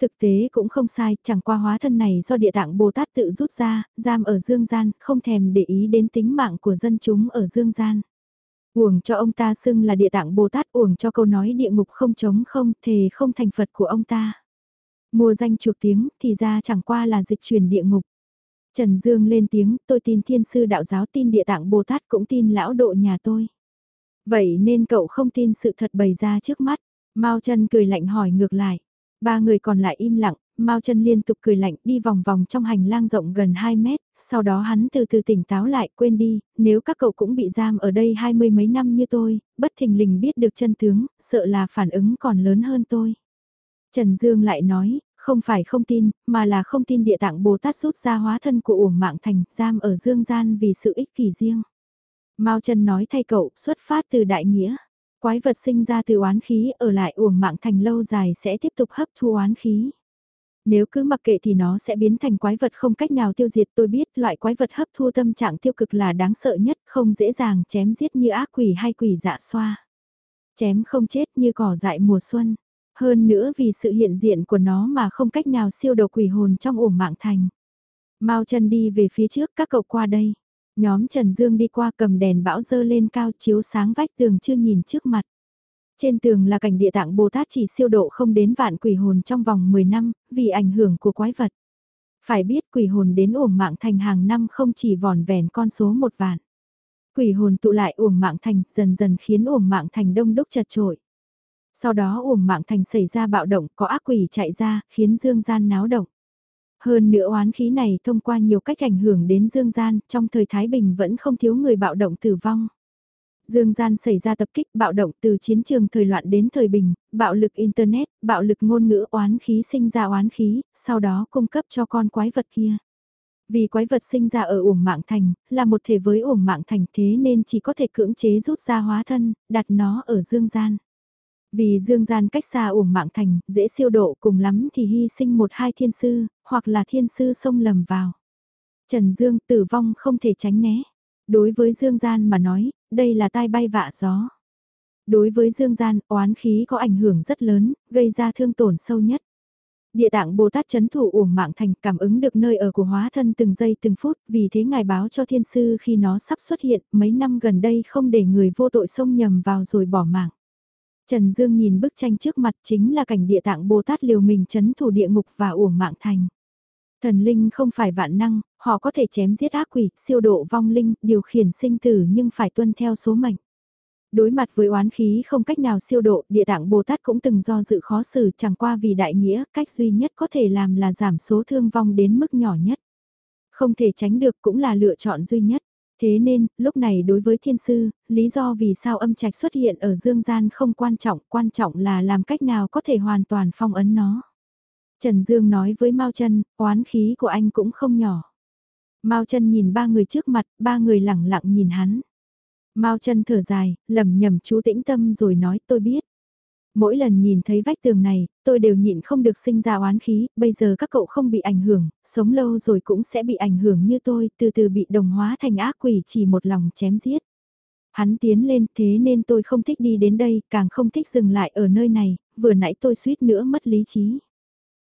Thực tế cũng không sai, chẳng qua hóa thân này do địa tạng Bồ Tát tự rút ra, giam ở dương gian, không thèm để ý đến tính mạng của dân chúng ở dương gian. Uổng cho ông ta xưng là địa tạng Bồ Tát, uổng cho câu nói địa ngục không chống không, thề không thành Phật của ông ta. Mua danh chuộc tiếng, thì ra chẳng qua là dịch chuyển địa ngục. Trần Dương lên tiếng, tôi tin thiên sư đạo giáo tin địa tạng Bồ Tát cũng tin lão độ nhà tôi. Vậy nên cậu không tin sự thật bày ra trước mắt. Mao Trần cười lạnh hỏi ngược lại. Ba người còn lại im lặng, Mao Trần liên tục cười lạnh đi vòng vòng trong hành lang rộng gần 2 mét, sau đó hắn từ từ tỉnh táo lại quên đi, nếu các cậu cũng bị giam ở đây hai mươi mấy năm như tôi, bất thình lình biết được chân tướng, sợ là phản ứng còn lớn hơn tôi. Trần Dương lại nói, không phải không tin, mà là không tin địa tạng Bồ Tát rút ra hóa thân của uổng mạng thành, giam ở dương gian vì sự ích kỷ riêng. Mao Trần nói thay cậu, xuất phát từ đại nghĩa. Quái vật sinh ra từ oán khí ở lại uổng mạng thành lâu dài sẽ tiếp tục hấp thu oán khí. Nếu cứ mặc kệ thì nó sẽ biến thành quái vật không cách nào tiêu diệt tôi biết loại quái vật hấp thu tâm trạng tiêu cực là đáng sợ nhất không dễ dàng chém giết như ác quỷ hay quỷ dạ xoa. Chém không chết như cỏ dại mùa xuân. Hơn nữa vì sự hiện diện của nó mà không cách nào siêu độ quỷ hồn trong ổ mạng thành. Mau chân đi về phía trước các cậu qua đây. Nhóm Trần Dương đi qua cầm đèn bão dơ lên cao chiếu sáng vách tường chưa nhìn trước mặt. Trên tường là cảnh địa tạng Bồ Tát chỉ siêu độ không đến vạn quỷ hồn trong vòng 10 năm, vì ảnh hưởng của quái vật. Phải biết quỷ hồn đến uổng mạng thành hàng năm không chỉ vòn vẹn con số một vạn. Quỷ hồn tụ lại uổng mạng thành dần dần khiến uổng mạng thành đông đúc chật trội. Sau đó uổng mạng thành xảy ra bạo động có ác quỷ chạy ra, khiến dương gian náo động. Hơn nữa oán khí này thông qua nhiều cách ảnh hưởng đến dương gian, trong thời Thái Bình vẫn không thiếu người bạo động tử vong. Dương gian xảy ra tập kích bạo động từ chiến trường thời loạn đến thời bình, bạo lực Internet, bạo lực ngôn ngữ oán khí sinh ra oán khí, sau đó cung cấp cho con quái vật kia. Vì quái vật sinh ra ở uổng mạng thành, là một thể với uổng mạng thành thế nên chỉ có thể cưỡng chế rút ra hóa thân, đặt nó ở dương gian. Vì dương gian cách xa uổng mạng thành, dễ siêu độ cùng lắm thì hy sinh một hai thiên sư, hoặc là thiên sư xông lầm vào. Trần Dương tử vong không thể tránh né. Đối với dương gian mà nói, đây là tai bay vạ gió. Đối với dương gian, oán khí có ảnh hưởng rất lớn, gây ra thương tổn sâu nhất. Địa tạng Bồ Tát chấn thủ uổng mạng thành cảm ứng được nơi ở của hóa thân từng giây từng phút, vì thế ngài báo cho thiên sư khi nó sắp xuất hiện, mấy năm gần đây không để người vô tội xông nhầm vào rồi bỏ mạng. Trần Dương nhìn bức tranh trước mặt chính là cảnh địa tạng Bồ Tát liều mình chấn thủ địa ngục và uổng mạng thành. Thần linh không phải vạn năng, họ có thể chém giết ác quỷ, siêu độ vong linh, điều khiển sinh tử nhưng phải tuân theo số mệnh. Đối mặt với oán khí không cách nào siêu độ, địa tạng Bồ Tát cũng từng do dự khó xử chẳng qua vì đại nghĩa, cách duy nhất có thể làm là giảm số thương vong đến mức nhỏ nhất. Không thể tránh được cũng là lựa chọn duy nhất. Thế nên, lúc này đối với thiên sư, lý do vì sao âm trạch xuất hiện ở dương gian không quan trọng, quan trọng là làm cách nào có thể hoàn toàn phong ấn nó. Trần Dương nói với Mao Chân, oán khí của anh cũng không nhỏ. Mao Chân nhìn ba người trước mặt, ba người lẳng lặng nhìn hắn. Mao Chân thở dài, lẩm nhẩm chú tĩnh tâm rồi nói tôi biết. Mỗi lần nhìn thấy vách tường này, tôi đều nhịn không được sinh ra oán khí, bây giờ các cậu không bị ảnh hưởng, sống lâu rồi cũng sẽ bị ảnh hưởng như tôi, từ từ bị đồng hóa thành ác quỷ chỉ một lòng chém giết. Hắn tiến lên thế nên tôi không thích đi đến đây, càng không thích dừng lại ở nơi này, vừa nãy tôi suýt nữa mất lý trí.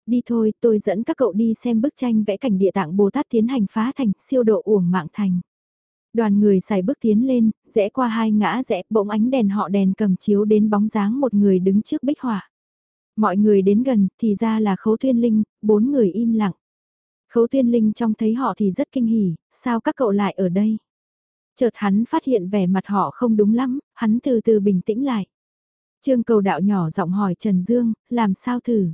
Đi thôi, tôi dẫn các cậu đi xem bức tranh vẽ cảnh địa tạng Bồ Tát tiến hành phá thành, siêu độ uổng mạng thành. Đoàn người xài bước tiến lên, rẽ qua hai ngã rẽ, bỗng ánh đèn họ đèn cầm chiếu đến bóng dáng một người đứng trước bích họa. Mọi người đến gần, thì ra là khấu thiên linh, bốn người im lặng. Khấu thiên linh trông thấy họ thì rất kinh hỉ, sao các cậu lại ở đây? Chợt hắn phát hiện vẻ mặt họ không đúng lắm, hắn từ từ bình tĩnh lại. Trương cầu đạo nhỏ giọng hỏi Trần Dương, làm sao thử?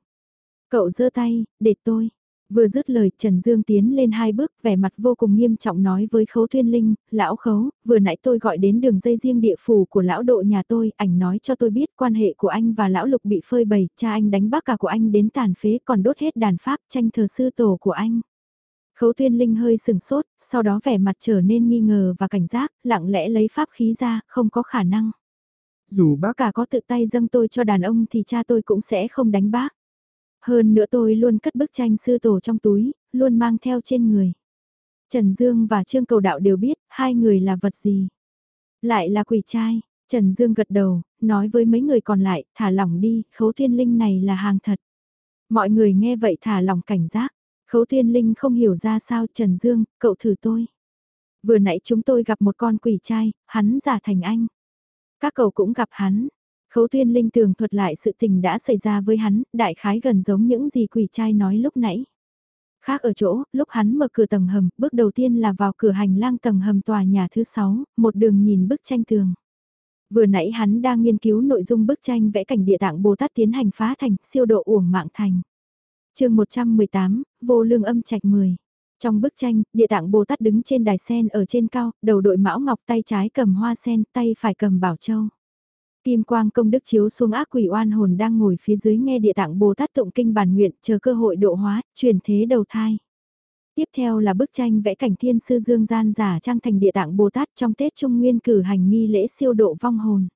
Cậu giơ tay, để tôi. Vừa dứt lời Trần Dương tiến lên hai bước vẻ mặt vô cùng nghiêm trọng nói với khấu tuyên linh, lão khấu, vừa nãy tôi gọi đến đường dây riêng địa phủ của lão độ nhà tôi, ảnh nói cho tôi biết quan hệ của anh và lão lục bị phơi bày, cha anh đánh bác cả của anh đến tàn phế còn đốt hết đàn pháp tranh thờ sư tổ của anh. Khấu tuyên linh hơi sừng sốt, sau đó vẻ mặt trở nên nghi ngờ và cảnh giác, lặng lẽ lấy pháp khí ra, không có khả năng. Dù bác cả có tự tay dâng tôi cho đàn ông thì cha tôi cũng sẽ không đánh bác. Hơn nữa tôi luôn cất bức tranh sư tổ trong túi, luôn mang theo trên người. Trần Dương và Trương Cầu Đạo đều biết, hai người là vật gì. Lại là quỷ trai, Trần Dương gật đầu, nói với mấy người còn lại, thả lỏng đi, khấu thiên linh này là hàng thật. Mọi người nghe vậy thả lỏng cảnh giác, khấu thiên linh không hiểu ra sao Trần Dương, cậu thử tôi. Vừa nãy chúng tôi gặp một con quỷ trai, hắn giả thành anh. Các cậu cũng gặp hắn, Khấu Tuyên Linh tường thuật lại sự tình đã xảy ra với hắn, đại khái gần giống những gì quỷ trai nói lúc nãy. Khác ở chỗ, lúc hắn mở cửa tầng hầm, bước đầu tiên là vào cửa hành lang tầng hầm tòa nhà thứ 6, một đường nhìn bức tranh tường. Vừa nãy hắn đang nghiên cứu nội dung bức tranh vẽ cảnh địa tạng Bồ Tát tiến hành phá thành, siêu độ uổng mạng thành. chương 118, vô lương âm trạch 10. Trong bức tranh, địa tạng Bồ Tát đứng trên đài sen ở trên cao, đầu đội mão ngọc tay trái cầm hoa sen, tay phải cầm bảo châu. Kim quang công đức chiếu xuống ác quỷ oan hồn đang ngồi phía dưới nghe địa tạng Bồ Tát tụng kinh bản nguyện chờ cơ hội độ hóa, truyền thế đầu thai. Tiếp theo là bức tranh vẽ cảnh thiên sư dương gian giả trang thành địa tạng Bồ Tát trong Tết Trung Nguyên cử hành nghi lễ siêu độ vong hồn.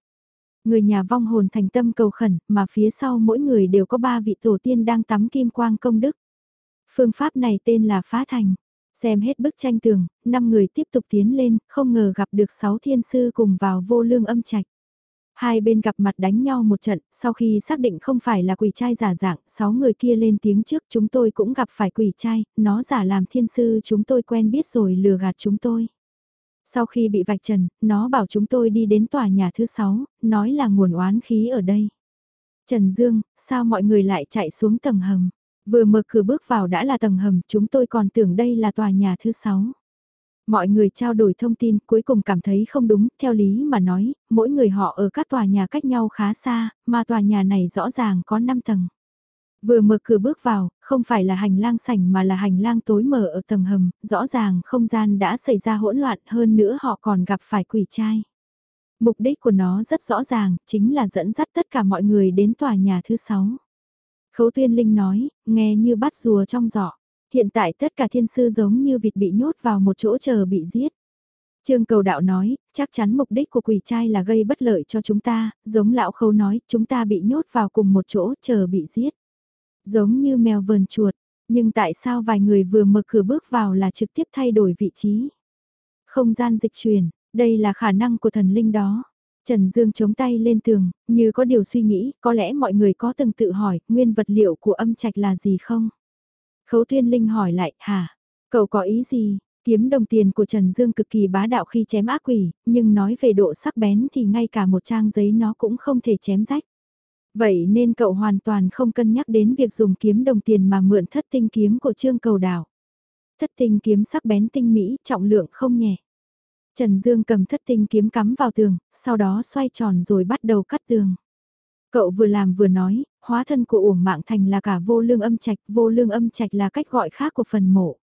Người nhà vong hồn thành tâm cầu khẩn mà phía sau mỗi người đều có ba vị tổ tiên đang tắm kim quang công đức. Phương pháp này tên là phá thành. Xem hết bức tranh tường, năm người tiếp tục tiến lên, không ngờ gặp được sáu thiên sư cùng vào vô lương âm trạch. Hai bên gặp mặt đánh nhau một trận, sau khi xác định không phải là quỷ trai giả dạng, sáu người kia lên tiếng trước chúng tôi cũng gặp phải quỷ trai, nó giả làm thiên sư chúng tôi quen biết rồi lừa gạt chúng tôi. Sau khi bị vạch trần, nó bảo chúng tôi đi đến tòa nhà thứ sáu, nói là nguồn oán khí ở đây. Trần Dương, sao mọi người lại chạy xuống tầng hầm? Vừa mở cửa bước vào đã là tầng hầm, chúng tôi còn tưởng đây là tòa nhà thứ sáu. Mọi người trao đổi thông tin cuối cùng cảm thấy không đúng, theo lý mà nói, mỗi người họ ở các tòa nhà cách nhau khá xa, mà tòa nhà này rõ ràng có 5 tầng. Vừa mở cửa bước vào, không phải là hành lang sảnh mà là hành lang tối mở ở tầng hầm, rõ ràng không gian đã xảy ra hỗn loạn hơn nữa họ còn gặp phải quỷ trai. Mục đích của nó rất rõ ràng, chính là dẫn dắt tất cả mọi người đến tòa nhà thứ 6. Khấu Tuyên Linh nói, nghe như bắt rùa trong giỏ hiện tại tất cả thiên sư giống như vịt bị nhốt vào một chỗ chờ bị giết. Trương cầu đạo nói, chắc chắn mục đích của quỷ trai là gây bất lợi cho chúng ta, giống lão khâu nói, chúng ta bị nhốt vào cùng một chỗ chờ bị giết. Giống như mèo vờn chuột, nhưng tại sao vài người vừa mở cửa bước vào là trực tiếp thay đổi vị trí? Không gian dịch chuyển, đây là khả năng của thần linh đó. Trần Dương chống tay lên tường, như có điều suy nghĩ, có lẽ mọi người có từng tự hỏi, nguyên vật liệu của âm trạch là gì không? Khấu Thiên Linh hỏi lại, hả? Cậu có ý gì? Kiếm đồng tiền của Trần Dương cực kỳ bá đạo khi chém ác quỷ, nhưng nói về độ sắc bén thì ngay cả một trang giấy nó cũng không thể chém rách. Vậy nên cậu hoàn toàn không cân nhắc đến việc dùng kiếm đồng tiền mà mượn thất tinh kiếm của Trương Cầu Đảo. Thất tinh kiếm sắc bén tinh mỹ, trọng lượng không nhẹ. Trần Dương cầm thất tinh kiếm cắm vào tường, sau đó xoay tròn rồi bắt đầu cắt tường. Cậu vừa làm vừa nói, hóa thân của uổng mạng thành là cả vô lương âm trạch, vô lương âm trạch là cách gọi khác của phần mộ.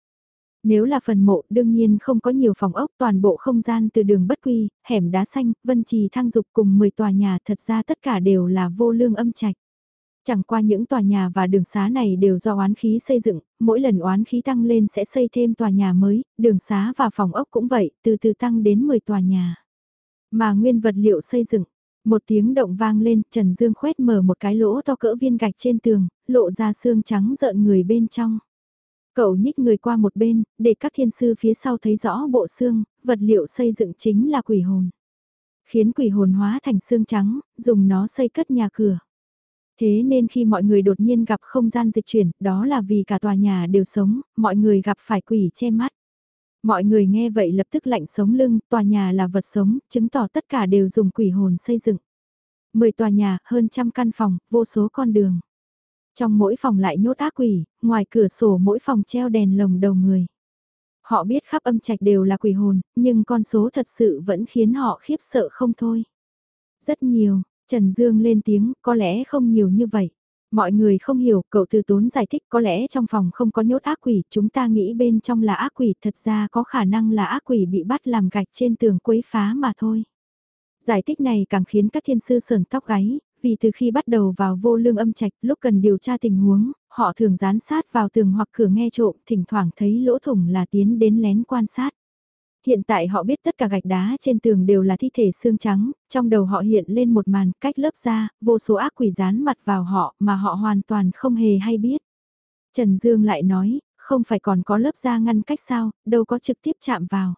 Nếu là phần mộ, đương nhiên không có nhiều phòng ốc, toàn bộ không gian từ đường bất quy, hẻm đá xanh, vân trì thang dục cùng 10 tòa nhà thật ra tất cả đều là vô lương âm trạch. Chẳng qua những tòa nhà và đường xá này đều do oán khí xây dựng, mỗi lần oán khí tăng lên sẽ xây thêm tòa nhà mới, đường xá và phòng ốc cũng vậy, từ từ tăng đến 10 tòa nhà. Mà nguyên vật liệu xây dựng, một tiếng động vang lên, Trần Dương khoét mở một cái lỗ to cỡ viên gạch trên tường, lộ ra xương trắng rợn người bên trong. Cậu nhích người qua một bên, để các thiên sư phía sau thấy rõ bộ xương, vật liệu xây dựng chính là quỷ hồn. Khiến quỷ hồn hóa thành xương trắng, dùng nó xây cất nhà cửa. Thế nên khi mọi người đột nhiên gặp không gian dịch chuyển, đó là vì cả tòa nhà đều sống, mọi người gặp phải quỷ che mắt. Mọi người nghe vậy lập tức lạnh sống lưng, tòa nhà là vật sống, chứng tỏ tất cả đều dùng quỷ hồn xây dựng. Mười tòa nhà, hơn trăm căn phòng, vô số con đường. Trong mỗi phòng lại nhốt ác quỷ, ngoài cửa sổ mỗi phòng treo đèn lồng đầu người. Họ biết khắp âm trạch đều là quỷ hồn, nhưng con số thật sự vẫn khiến họ khiếp sợ không thôi. Rất nhiều, Trần Dương lên tiếng, có lẽ không nhiều như vậy. Mọi người không hiểu, cậu từ tốn giải thích có lẽ trong phòng không có nhốt ác quỷ, chúng ta nghĩ bên trong là ác quỷ, thật ra có khả năng là ác quỷ bị bắt làm gạch trên tường quấy phá mà thôi. Giải thích này càng khiến các thiên sư sờn tóc gáy, vì từ khi bắt đầu vào vô lương âm trạch, lúc cần điều tra tình huống, họ thường dán sát vào tường hoặc cửa nghe trộm, thỉnh thoảng thấy lỗ thủng là tiến đến lén quan sát. Hiện tại họ biết tất cả gạch đá trên tường đều là thi thể xương trắng, trong đầu họ hiện lên một màn cách lớp ra, vô số ác quỷ dán mặt vào họ mà họ hoàn toàn không hề hay biết. Trần Dương lại nói, không phải còn có lớp da ngăn cách sao, đâu có trực tiếp chạm vào.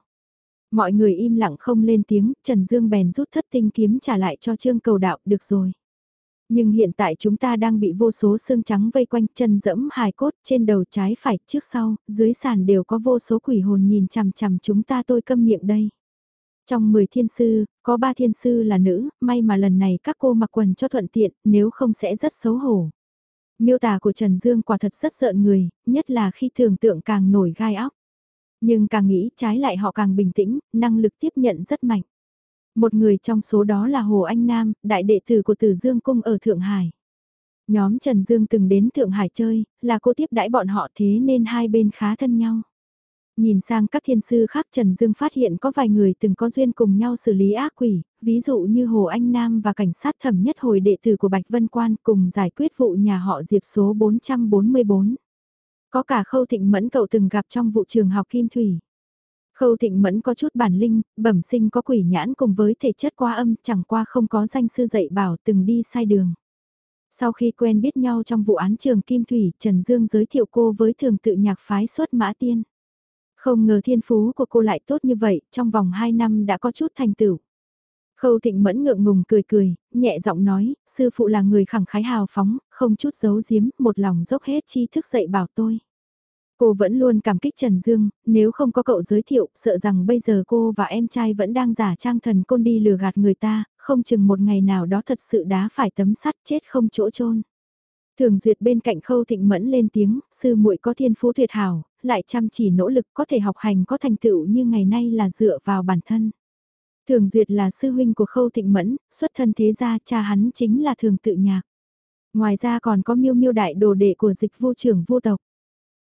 Mọi người im lặng không lên tiếng, Trần Dương bèn rút thất tinh kiếm trả lại cho Trương Cầu Đạo, được rồi. Nhưng hiện tại chúng ta đang bị vô số xương trắng vây quanh chân dẫm hài cốt trên đầu trái phải trước sau, dưới sàn đều có vô số quỷ hồn nhìn chằm chằm chúng ta tôi câm miệng đây. Trong 10 thiên sư, có 3 thiên sư là nữ, may mà lần này các cô mặc quần cho thuận tiện, nếu không sẽ rất xấu hổ. Miêu tả của Trần Dương quả thật rất sợ người, nhất là khi tưởng tượng càng nổi gai óc. Nhưng càng nghĩ trái lại họ càng bình tĩnh, năng lực tiếp nhận rất mạnh. Một người trong số đó là Hồ Anh Nam, đại đệ tử của Tử Dương Cung ở Thượng Hải. Nhóm Trần Dương từng đến Thượng Hải chơi, là cô tiếp đãi bọn họ thế nên hai bên khá thân nhau. Nhìn sang các thiên sư khác Trần Dương phát hiện có vài người từng có duyên cùng nhau xử lý ác quỷ, ví dụ như Hồ Anh Nam và cảnh sát thẩm nhất hồi đệ tử của Bạch Vân Quan cùng giải quyết vụ nhà họ Diệp số 444. Có cả Khâu Thịnh Mẫn cậu từng gặp trong vụ trường học Kim Thủy. Khâu Thịnh Mẫn có chút bản linh, bẩm sinh có quỷ nhãn cùng với thể chất qua âm chẳng qua không có danh sư dạy bảo từng đi sai đường. Sau khi quen biết nhau trong vụ án trường Kim Thủy, Trần Dương giới thiệu cô với thường tự nhạc phái xuất mã tiên. Không ngờ thiên phú của cô lại tốt như vậy, trong vòng 2 năm đã có chút thành tựu. Khâu Thịnh Mẫn ngượng ngùng cười cười, nhẹ giọng nói, sư phụ là người khẳng khái hào phóng, không chút giấu giếm, một lòng dốc hết tri thức dạy bảo tôi. Cô vẫn luôn cảm kích Trần Dương, nếu không có cậu giới thiệu, sợ rằng bây giờ cô và em trai vẫn đang giả trang thần côn đi lừa gạt người ta, không chừng một ngày nào đó thật sự đá phải tấm sắt chết không chỗ chôn. Thường duyệt bên cạnh khâu thịnh mẫn lên tiếng, sư muội có thiên phú tuyệt hảo, lại chăm chỉ nỗ lực có thể học hành có thành tựu như ngày nay là dựa vào bản thân. Thường duyệt là sư huynh của khâu thịnh mẫn, xuất thân thế gia cha hắn chính là thường tự nhạc. Ngoài ra còn có miêu miêu đại đồ đệ của dịch vô trưởng vô tộc.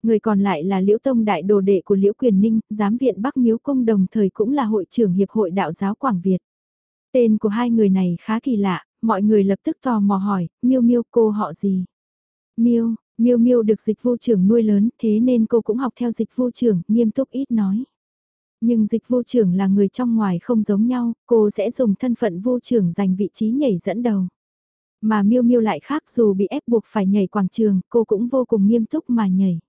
Người còn lại là Liễu Tông đại đồ đệ của Liễu Quyền Ninh, giám viện Bắc Miếu Cung đồng thời cũng là hội trưởng Hiệp hội Đạo giáo Quảng Việt. Tên của hai người này khá kỳ lạ, mọi người lập tức tò mò hỏi, Miêu Miêu cô họ gì? Miêu, Miêu Miêu được dịch vu trưởng nuôi lớn, thế nên cô cũng học theo dịch vu trưởng, nghiêm túc ít nói. Nhưng dịch vu trưởng là người trong ngoài không giống nhau, cô sẽ dùng thân phận vu trưởng giành vị trí nhảy dẫn đầu. Mà Miêu Miêu lại khác dù bị ép buộc phải nhảy quảng trường, cô cũng vô cùng nghiêm túc mà nhảy.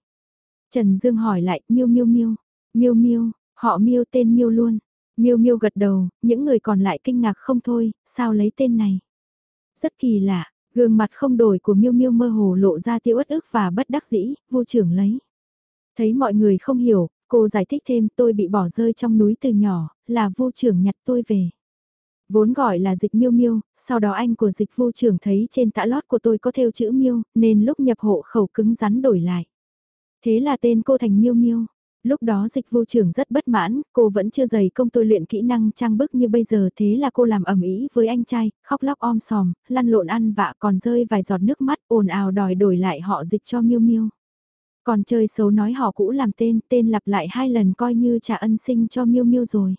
Trần Dương hỏi lại, miêu miêu miêu, miêu miêu, họ miêu tên miêu luôn. Miêu miêu gật đầu, những người còn lại kinh ngạc không thôi, sao lấy tên này? Rất kỳ lạ, gương mặt không đổi của miêu miêu mơ hồ lộ ra tiêu ất ức và bất đắc dĩ, vô trưởng lấy. Thấy mọi người không hiểu, cô giải thích thêm tôi bị bỏ rơi trong núi từ nhỏ, là vô trưởng nhặt tôi về. Vốn gọi là dịch miêu miêu, sau đó anh của dịch vô trưởng thấy trên tã lót của tôi có theo chữ miêu, nên lúc nhập hộ khẩu cứng rắn đổi lại. Thế là tên cô thành Miêu Miêu. Lúc đó dịch vụ trưởng rất bất mãn, cô vẫn chưa dày công tôi luyện kỹ năng trang bức như bây giờ thế là cô làm ẩm ý với anh trai, khóc lóc om sòm, lăn lộn ăn vạ còn rơi vài giọt nước mắt ồn ào đòi đổi lại họ dịch cho Miêu Miêu. Còn chơi xấu nói họ cũ làm tên, tên lặp lại hai lần coi như trả ân sinh cho Miêu Miêu rồi.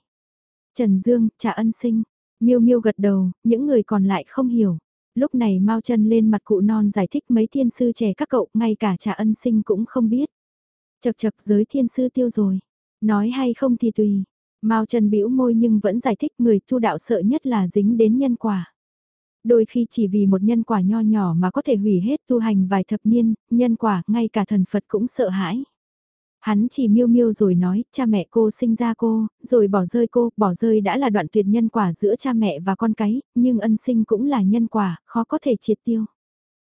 Trần Dương, trả ân sinh. Miêu Miêu gật đầu, những người còn lại không hiểu. Lúc này mau chân lên mặt cụ non giải thích mấy thiên sư trẻ các cậu, ngay cả trà ân sinh cũng không biết. Chật chật giới thiên sư tiêu rồi. Nói hay không thì tùy. Mao chân bĩu môi nhưng vẫn giải thích người tu đạo sợ nhất là dính đến nhân quả. Đôi khi chỉ vì một nhân quả nho nhỏ mà có thể hủy hết tu hành vài thập niên, nhân quả ngay cả thần Phật cũng sợ hãi. Hắn chỉ miêu miêu rồi nói, cha mẹ cô sinh ra cô, rồi bỏ rơi cô, bỏ rơi đã là đoạn tuyệt nhân quả giữa cha mẹ và con cái, nhưng ân sinh cũng là nhân quả, khó có thể triệt tiêu.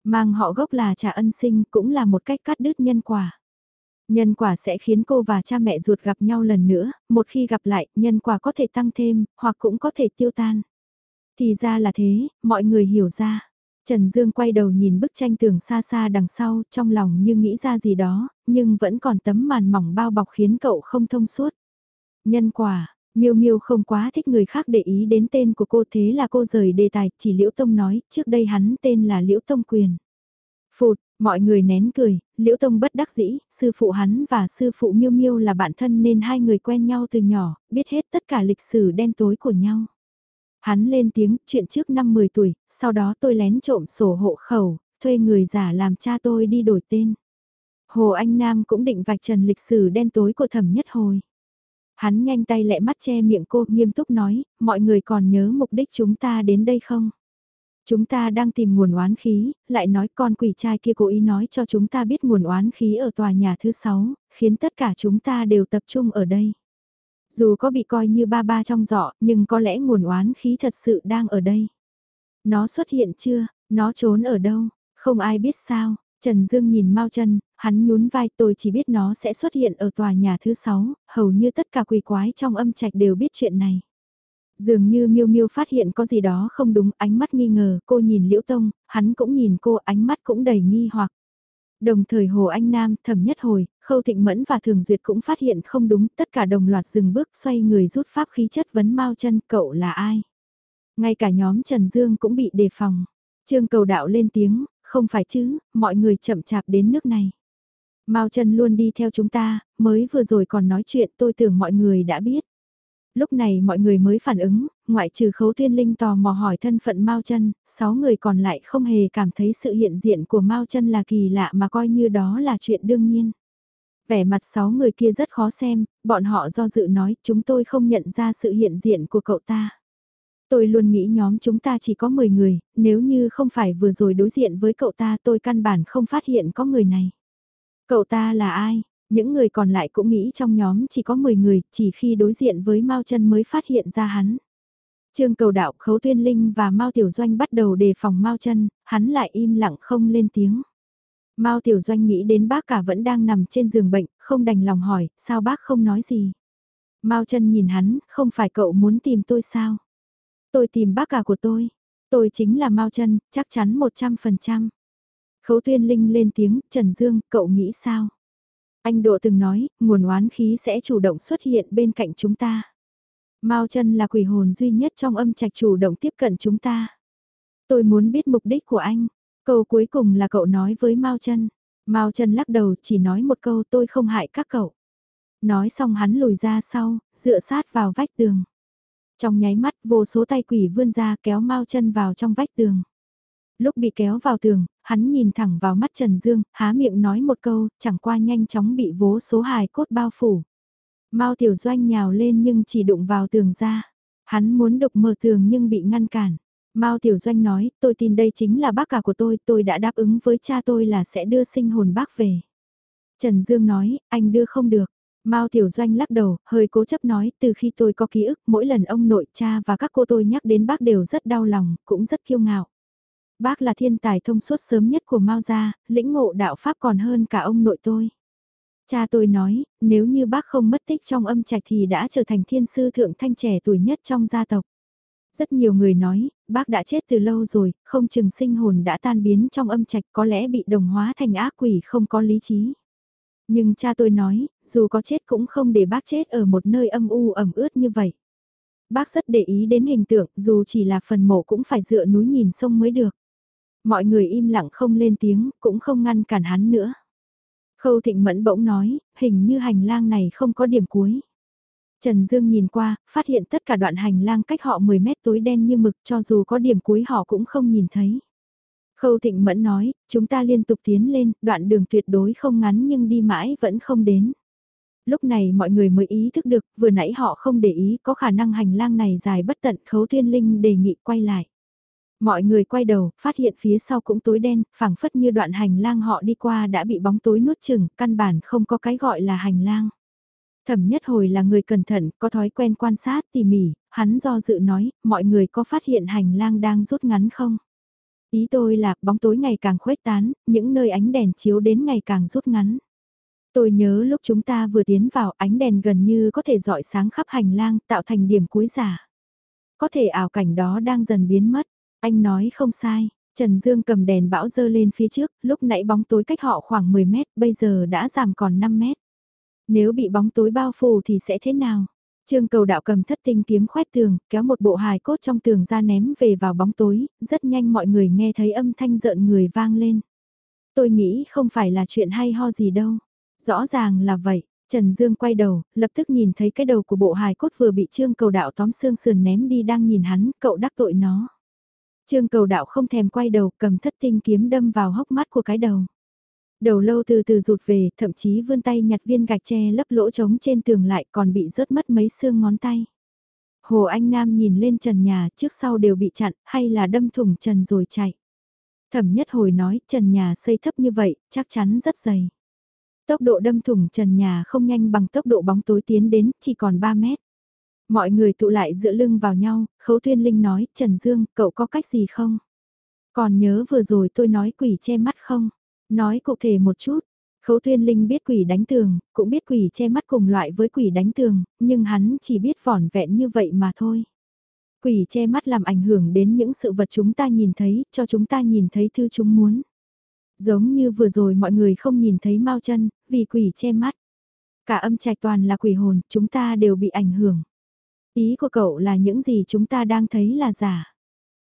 Mang họ gốc là trả ân sinh cũng là một cách cắt đứt nhân quả. Nhân quả sẽ khiến cô và cha mẹ ruột gặp nhau lần nữa, một khi gặp lại, nhân quả có thể tăng thêm, hoặc cũng có thể tiêu tan. Thì ra là thế, mọi người hiểu ra. Trần Dương quay đầu nhìn bức tranh tường xa xa đằng sau, trong lòng như nghĩ ra gì đó, nhưng vẫn còn tấm màn mỏng bao bọc khiến cậu không thông suốt. Nhân quả, Miêu Miêu không quá thích người khác để ý đến tên của cô thế là cô rời đề tài, chỉ Liễu Tông nói, trước đây hắn tên là Liễu Tông Quyền. Phụt, mọi người nén cười, Liễu Tông bất đắc dĩ, sư phụ hắn và sư phụ Miêu Miêu là bạn thân nên hai người quen nhau từ nhỏ, biết hết tất cả lịch sử đen tối của nhau. Hắn lên tiếng, chuyện trước năm 10 tuổi, sau đó tôi lén trộm sổ hộ khẩu, thuê người giả làm cha tôi đi đổi tên. Hồ Anh Nam cũng định vạch trần lịch sử đen tối của thẩm nhất hồi. Hắn nhanh tay lẹ mắt che miệng cô, nghiêm túc nói, mọi người còn nhớ mục đích chúng ta đến đây không? Chúng ta đang tìm nguồn oán khí, lại nói con quỷ trai kia cố ý nói cho chúng ta biết nguồn oán khí ở tòa nhà thứ 6, khiến tất cả chúng ta đều tập trung ở đây. Dù có bị coi như ba ba trong giỏ, nhưng có lẽ nguồn oán khí thật sự đang ở đây. Nó xuất hiện chưa, nó trốn ở đâu, không ai biết sao. Trần Dương nhìn Mao chân, hắn nhún vai tôi chỉ biết nó sẽ xuất hiện ở tòa nhà thứ 6, hầu như tất cả quỷ quái trong âm trạch đều biết chuyện này. Dường như Miêu Miêu phát hiện có gì đó không đúng, ánh mắt nghi ngờ, cô nhìn Liễu Tông, hắn cũng nhìn cô, ánh mắt cũng đầy nghi hoặc. Đồng thời Hồ Anh Nam, Thẩm Nhất Hồi, Khâu Thịnh Mẫn và Thường Duyệt cũng phát hiện không đúng, tất cả đồng loạt dừng bước xoay người rút pháp khí chất vấn Mao chân cậu là ai. Ngay cả nhóm Trần Dương cũng bị đề phòng. Trương cầu đạo lên tiếng, không phải chứ, mọi người chậm chạp đến nước này. Mao chân luôn đi theo chúng ta, mới vừa rồi còn nói chuyện tôi tưởng mọi người đã biết. Lúc này mọi người mới phản ứng, ngoại trừ khấu tuyên linh tò mò hỏi thân phận Mao chân, sáu người còn lại không hề cảm thấy sự hiện diện của Mao chân là kỳ lạ mà coi như đó là chuyện đương nhiên. Vẻ mặt sáu người kia rất khó xem, bọn họ do dự nói chúng tôi không nhận ra sự hiện diện của cậu ta. Tôi luôn nghĩ nhóm chúng ta chỉ có 10 người, nếu như không phải vừa rồi đối diện với cậu ta tôi căn bản không phát hiện có người này. Cậu ta là ai? Những người còn lại cũng nghĩ trong nhóm chỉ có 10 người, chỉ khi đối diện với Mao chân mới phát hiện ra hắn. Trương cầu đạo khấu tuyên linh và Mao Tiểu Doanh bắt đầu đề phòng Mao chân, hắn lại im lặng không lên tiếng. Mao Tiểu Doanh nghĩ đến bác cả vẫn đang nằm trên giường bệnh, không đành lòng hỏi, sao bác không nói gì. Mao chân nhìn hắn, không phải cậu muốn tìm tôi sao? Tôi tìm bác cả của tôi. Tôi chính là Mao chân, chắc chắn 100%. Khấu tuyên linh lên tiếng, Trần Dương, cậu nghĩ sao? Anh Độ từng nói, nguồn oán khí sẽ chủ động xuất hiện bên cạnh chúng ta. Mao chân là quỷ hồn duy nhất trong âm trạch chủ động tiếp cận chúng ta. Tôi muốn biết mục đích của anh. Câu cuối cùng là cậu nói với Mao chân. Mao chân lắc đầu chỉ nói một câu tôi không hại các cậu. Nói xong hắn lùi ra sau, dựa sát vào vách tường. Trong nháy mắt vô số tay quỷ vươn ra kéo Mao chân vào trong vách tường. Lúc bị kéo vào tường, hắn nhìn thẳng vào mắt Trần Dương, há miệng nói một câu, chẳng qua nhanh chóng bị vố số hài cốt bao phủ. Mao Tiểu Doanh nhào lên nhưng chỉ đụng vào tường ra. Hắn muốn đục mở tường nhưng bị ngăn cản. Mao Tiểu Doanh nói, tôi tin đây chính là bác cả của tôi, tôi đã đáp ứng với cha tôi là sẽ đưa sinh hồn bác về. Trần Dương nói, anh đưa không được. Mao Tiểu Doanh lắc đầu, hơi cố chấp nói, từ khi tôi có ký ức, mỗi lần ông nội cha và các cô tôi nhắc đến bác đều rất đau lòng, cũng rất kiêu ngạo. Bác là thiên tài thông suốt sớm nhất của Mao gia, lĩnh ngộ đạo Pháp còn hơn cả ông nội tôi. Cha tôi nói, nếu như bác không mất tích trong âm trạch thì đã trở thành thiên sư thượng thanh trẻ tuổi nhất trong gia tộc. Rất nhiều người nói, bác đã chết từ lâu rồi, không chừng sinh hồn đã tan biến trong âm trạch có lẽ bị đồng hóa thành ác quỷ không có lý trí. Nhưng cha tôi nói, dù có chết cũng không để bác chết ở một nơi âm u ẩm ướt như vậy. Bác rất để ý đến hình tượng, dù chỉ là phần mộ cũng phải dựa núi nhìn sông mới được. Mọi người im lặng không lên tiếng, cũng không ngăn cản hắn nữa. Khâu Thịnh Mẫn bỗng nói, hình như hành lang này không có điểm cuối. Trần Dương nhìn qua, phát hiện tất cả đoạn hành lang cách họ 10 mét tối đen như mực cho dù có điểm cuối họ cũng không nhìn thấy. Khâu Thịnh Mẫn nói, chúng ta liên tục tiến lên, đoạn đường tuyệt đối không ngắn nhưng đi mãi vẫn không đến. Lúc này mọi người mới ý thức được, vừa nãy họ không để ý có khả năng hành lang này dài bất tận khấu thiên linh đề nghị quay lại. Mọi người quay đầu, phát hiện phía sau cũng tối đen, phảng phất như đoạn hành lang họ đi qua đã bị bóng tối nuốt chừng, căn bản không có cái gọi là hành lang. Thẩm nhất hồi là người cẩn thận, có thói quen quan sát tỉ mỉ, hắn do dự nói, mọi người có phát hiện hành lang đang rút ngắn không? Ý tôi là bóng tối ngày càng khuếch tán, những nơi ánh đèn chiếu đến ngày càng rút ngắn. Tôi nhớ lúc chúng ta vừa tiến vào ánh đèn gần như có thể dọi sáng khắp hành lang tạo thành điểm cuối giả. Có thể ảo cảnh đó đang dần biến mất. Anh nói không sai. Trần Dương cầm đèn bão dơ lên phía trước, lúc nãy bóng tối cách họ khoảng 10 mét, bây giờ đã giảm còn 5 mét. Nếu bị bóng tối bao phủ thì sẽ thế nào? Trương cầu đạo cầm thất tinh kiếm khoét tường, kéo một bộ hài cốt trong tường ra ném về vào bóng tối, rất nhanh mọi người nghe thấy âm thanh rợn người vang lên. Tôi nghĩ không phải là chuyện hay ho gì đâu. Rõ ràng là vậy, Trần Dương quay đầu, lập tức nhìn thấy cái đầu của bộ hài cốt vừa bị trương cầu đạo tóm xương sườn ném đi đang nhìn hắn, cậu đắc tội nó. Trương cầu đạo không thèm quay đầu, cầm thất tinh kiếm đâm vào hốc mắt của cái đầu. Đầu lâu từ từ rụt về, thậm chí vươn tay nhặt viên gạch tre lấp lỗ trống trên tường lại còn bị rớt mất mấy xương ngón tay. Hồ Anh Nam nhìn lên trần nhà trước sau đều bị chặn hay là đâm thủng trần rồi chạy. Thẩm nhất hồi nói trần nhà xây thấp như vậy chắc chắn rất dày. Tốc độ đâm thủng trần nhà không nhanh bằng tốc độ bóng tối tiến đến chỉ còn 3 mét. Mọi người tụ lại dựa lưng vào nhau, Khấu Tuyên Linh nói, Trần Dương, cậu có cách gì không? Còn nhớ vừa rồi tôi nói quỷ che mắt không? Nói cụ thể một chút, Khấu Tuyên Linh biết quỷ đánh tường, cũng biết quỷ che mắt cùng loại với quỷ đánh tường, nhưng hắn chỉ biết vỏn vẹn như vậy mà thôi. Quỷ che mắt làm ảnh hưởng đến những sự vật chúng ta nhìn thấy, cho chúng ta nhìn thấy thứ chúng muốn. Giống như vừa rồi mọi người không nhìn thấy mau chân, vì quỷ che mắt. Cả âm trạch toàn là quỷ hồn, chúng ta đều bị ảnh hưởng. Ý của cậu là những gì chúng ta đang thấy là giả.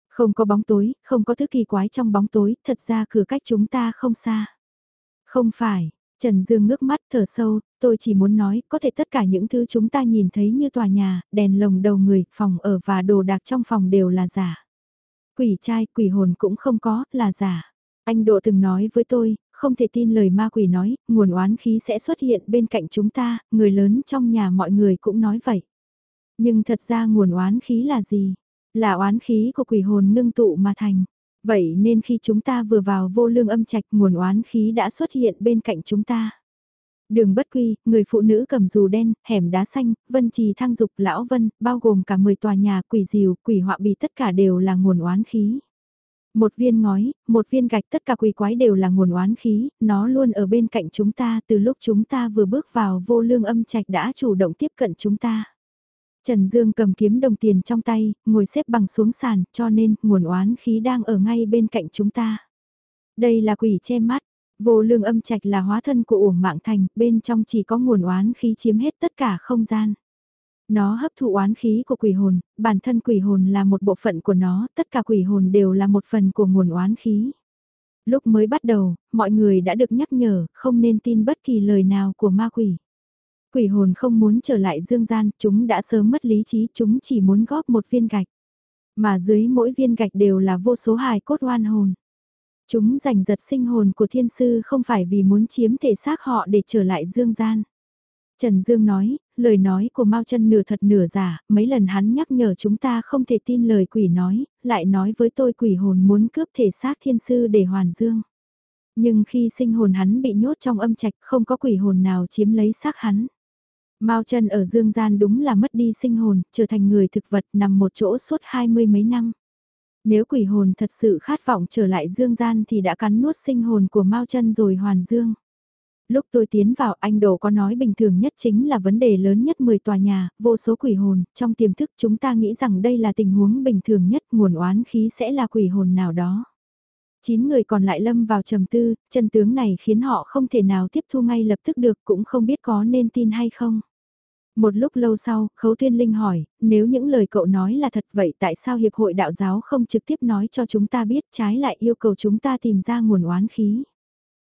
Không có bóng tối, không có thứ kỳ quái trong bóng tối, thật ra cửa cách chúng ta không xa. Không phải, Trần Dương ngước mắt thở sâu, tôi chỉ muốn nói, có thể tất cả những thứ chúng ta nhìn thấy như tòa nhà, đèn lồng đầu người, phòng ở và đồ đạc trong phòng đều là giả. Quỷ trai, quỷ hồn cũng không có, là giả. Anh Độ từng nói với tôi, không thể tin lời ma quỷ nói, nguồn oán khí sẽ xuất hiện bên cạnh chúng ta, người lớn trong nhà mọi người cũng nói vậy. Nhưng thật ra nguồn oán khí là gì? Là oán khí của quỷ hồn ngưng tụ mà thành. Vậy nên khi chúng ta vừa vào vô lương âm trạch nguồn oán khí đã xuất hiện bên cạnh chúng ta. Đường bất quy, người phụ nữ cầm dù đen, hẻm đá xanh, vân trì thăng dục lão vân, bao gồm cả 10 tòa nhà quỷ diều, quỷ họa bì tất cả đều là nguồn oán khí. Một viên ngói, một viên gạch tất cả quỷ quái đều là nguồn oán khí, nó luôn ở bên cạnh chúng ta từ lúc chúng ta vừa bước vào vô lương âm trạch đã chủ động tiếp cận chúng ta. Trần Dương cầm kiếm đồng tiền trong tay, ngồi xếp bằng xuống sàn, cho nên nguồn oán khí đang ở ngay bên cạnh chúng ta. Đây là quỷ che mắt, vô lương âm trạch là hóa thân của uổng mạng thành, bên trong chỉ có nguồn oán khí chiếm hết tất cả không gian. Nó hấp thụ oán khí của quỷ hồn, bản thân quỷ hồn là một bộ phận của nó, tất cả quỷ hồn đều là một phần của nguồn oán khí. Lúc mới bắt đầu, mọi người đã được nhắc nhở, không nên tin bất kỳ lời nào của ma quỷ. Quỷ hồn không muốn trở lại dương gian, chúng đã sớm mất lý trí, chúng chỉ muốn góp một viên gạch. Mà dưới mỗi viên gạch đều là vô số hài cốt oan hồn. Chúng giành giật sinh hồn của thiên sư không phải vì muốn chiếm thể xác họ để trở lại dương gian. Trần Dương nói, lời nói của Mao chân nửa thật nửa giả, mấy lần hắn nhắc nhở chúng ta không thể tin lời quỷ nói, lại nói với tôi quỷ hồn muốn cướp thể xác thiên sư để hoàn dương. Nhưng khi sinh hồn hắn bị nhốt trong âm trạch không có quỷ hồn nào chiếm lấy xác hắn. Mao chân ở dương gian đúng là mất đi sinh hồn, trở thành người thực vật nằm một chỗ suốt hai mươi mấy năm. Nếu quỷ hồn thật sự khát vọng trở lại dương gian thì đã cắn nuốt sinh hồn của Mao chân rồi hoàn dương. Lúc tôi tiến vào anh Đồ có nói bình thường nhất chính là vấn đề lớn nhất 10 tòa nhà, vô số quỷ hồn, trong tiềm thức chúng ta nghĩ rằng đây là tình huống bình thường nhất, nguồn oán khí sẽ là quỷ hồn nào đó. 9 người còn lại lâm vào trầm tư, chân tướng này khiến họ không thể nào tiếp thu ngay lập tức được cũng không biết có nên tin hay không. Một lúc lâu sau, Khấu thiên Linh hỏi, nếu những lời cậu nói là thật vậy tại sao Hiệp hội Đạo giáo không trực tiếp nói cho chúng ta biết trái lại yêu cầu chúng ta tìm ra nguồn oán khí?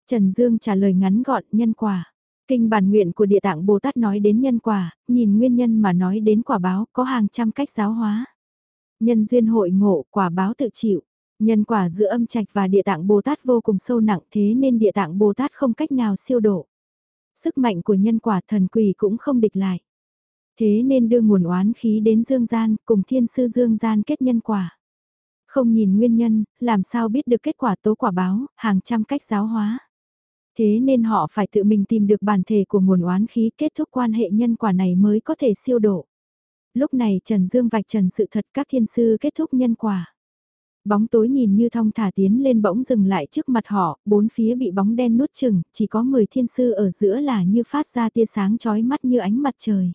Trần Dương trả lời ngắn gọn nhân quả. Kinh bản nguyện của địa tạng Bồ Tát nói đến nhân quả, nhìn nguyên nhân mà nói đến quả báo có hàng trăm cách giáo hóa. Nhân duyên hội ngộ quả báo tự chịu. Nhân quả giữa âm trạch và địa tạng Bồ Tát vô cùng sâu nặng thế nên địa tạng Bồ Tát không cách nào siêu độ. Sức mạnh của nhân quả thần quỷ cũng không địch lại. Thế nên đưa nguồn oán khí đến dương gian cùng thiên sư dương gian kết nhân quả. Không nhìn nguyên nhân, làm sao biết được kết quả tố quả báo, hàng trăm cách giáo hóa. Thế nên họ phải tự mình tìm được bản thể của nguồn oán khí kết thúc quan hệ nhân quả này mới có thể siêu độ. Lúc này Trần Dương vạch trần sự thật các thiên sư kết thúc nhân quả. Bóng tối nhìn như thong thả tiến lên bỗng dừng lại trước mặt họ, bốn phía bị bóng đen nuốt chừng, chỉ có 10 thiên sư ở giữa là như phát ra tia sáng chói mắt như ánh mặt trời.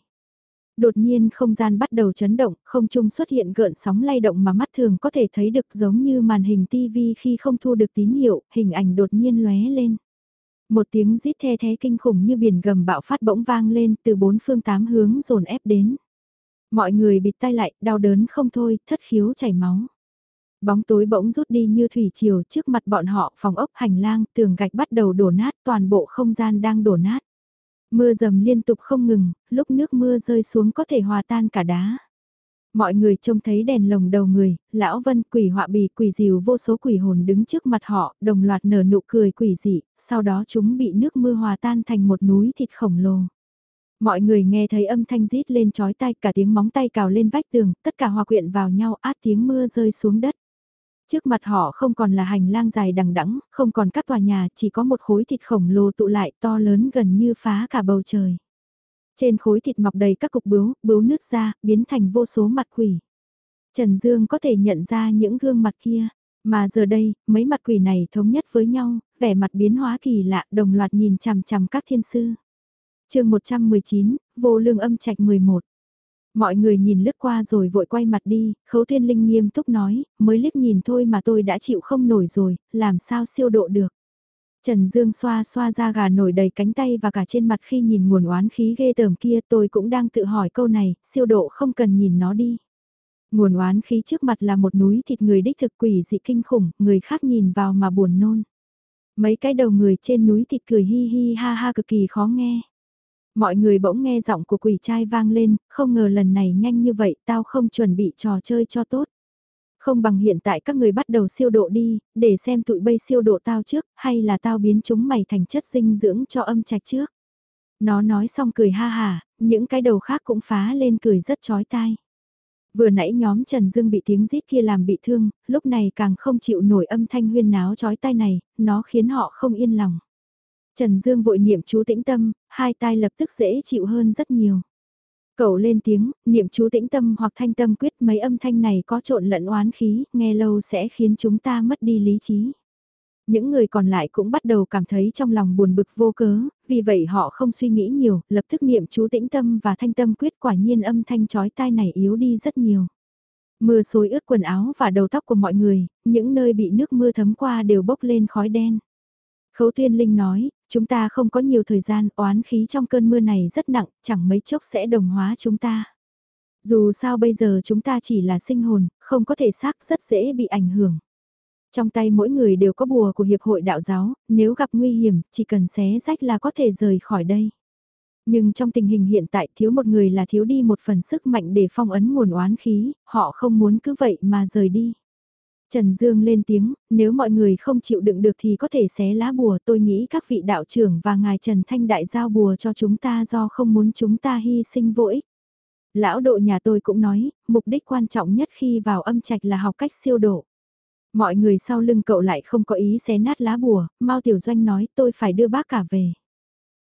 Đột nhiên không gian bắt đầu chấn động, không trung xuất hiện gợn sóng lay động mà mắt thường có thể thấy được giống như màn hình tivi khi không thu được tín hiệu, hình ảnh đột nhiên lóe lên. Một tiếng rít the thế kinh khủng như biển gầm bạo phát bỗng vang lên từ bốn phương tám hướng dồn ép đến. Mọi người bịt tay lại, đau đớn không thôi, thất khiếu chảy máu. Bóng tối bỗng rút đi như thủy triều trước mặt bọn họ phòng ốc hành lang tường gạch bắt đầu đổ nát toàn bộ không gian đang đổ nát. Mưa dầm liên tục không ngừng, lúc nước mưa rơi xuống có thể hòa tan cả đá. Mọi người trông thấy đèn lồng đầu người, lão vân quỷ họa bì quỷ diều vô số quỷ hồn đứng trước mặt họ, đồng loạt nở nụ cười quỷ dị, sau đó chúng bị nước mưa hòa tan thành một núi thịt khổng lồ. Mọi người nghe thấy âm thanh rít lên chói tai cả tiếng móng tay cào lên vách tường, tất cả hòa quyện vào nhau át tiếng mưa rơi xuống đất. Trước mặt họ không còn là hành lang dài đằng đẵng, không còn các tòa nhà, chỉ có một khối thịt khổng lồ tụ lại to lớn gần như phá cả bầu trời. Trên khối thịt mọc đầy các cục bướu, bướu nứt ra, biến thành vô số mặt quỷ. Trần Dương có thể nhận ra những gương mặt kia, mà giờ đây, mấy mặt quỷ này thống nhất với nhau, vẻ mặt biến hóa kỳ lạ đồng loạt nhìn chằm chằm các thiên sư. chương 119, vô lương âm trạch 11. Mọi người nhìn lướt qua rồi vội quay mặt đi, khấu thiên linh nghiêm túc nói, mới liếc nhìn thôi mà tôi đã chịu không nổi rồi, làm sao siêu độ được. Trần Dương xoa xoa ra gà nổi đầy cánh tay và cả trên mặt khi nhìn nguồn oán khí ghê tởm kia tôi cũng đang tự hỏi câu này, siêu độ không cần nhìn nó đi. Nguồn oán khí trước mặt là một núi thịt người đích thực quỷ dị kinh khủng, người khác nhìn vào mà buồn nôn. Mấy cái đầu người trên núi thịt cười hi hi ha ha cực kỳ khó nghe. Mọi người bỗng nghe giọng của quỷ trai vang lên, không ngờ lần này nhanh như vậy tao không chuẩn bị trò chơi cho tốt. Không bằng hiện tại các người bắt đầu siêu độ đi, để xem tụi bay siêu độ tao trước, hay là tao biến chúng mày thành chất dinh dưỡng cho âm trạch trước. Nó nói xong cười ha hà, những cái đầu khác cũng phá lên cười rất chói tai. Vừa nãy nhóm Trần Dương bị tiếng rít kia làm bị thương, lúc này càng không chịu nổi âm thanh huyên náo chói tai này, nó khiến họ không yên lòng. Trần Dương vội niệm chú tĩnh tâm, hai tai lập tức dễ chịu hơn rất nhiều. Cậu lên tiếng, niệm chú tĩnh tâm hoặc thanh tâm quyết mấy âm thanh này có trộn lẫn oán khí, nghe lâu sẽ khiến chúng ta mất đi lý trí. Những người còn lại cũng bắt đầu cảm thấy trong lòng buồn bực vô cớ, vì vậy họ không suy nghĩ nhiều, lập tức niệm chú tĩnh tâm và thanh tâm quyết quả nhiên âm thanh chói tai này yếu đi rất nhiều. Mưa xối ướt quần áo và đầu tóc của mọi người, những nơi bị nước mưa thấm qua đều bốc lên khói đen. Khấu Thiên Linh nói, chúng ta không có nhiều thời gian, oán khí trong cơn mưa này rất nặng, chẳng mấy chốc sẽ đồng hóa chúng ta. Dù sao bây giờ chúng ta chỉ là sinh hồn, không có thể xác rất dễ bị ảnh hưởng. Trong tay mỗi người đều có bùa của Hiệp hội Đạo giáo, nếu gặp nguy hiểm, chỉ cần xé rách là có thể rời khỏi đây. Nhưng trong tình hình hiện tại thiếu một người là thiếu đi một phần sức mạnh để phong ấn nguồn oán khí, họ không muốn cứ vậy mà rời đi. Trần Dương lên tiếng, nếu mọi người không chịu đựng được thì có thể xé lá bùa tôi nghĩ các vị đạo trưởng và ngài Trần Thanh Đại giao bùa cho chúng ta do không muốn chúng ta hy sinh vô ích. Lão độ nhà tôi cũng nói, mục đích quan trọng nhất khi vào âm trạch là học cách siêu độ. Mọi người sau lưng cậu lại không có ý xé nát lá bùa, Mao Tiểu Doanh nói tôi phải đưa bác cả về.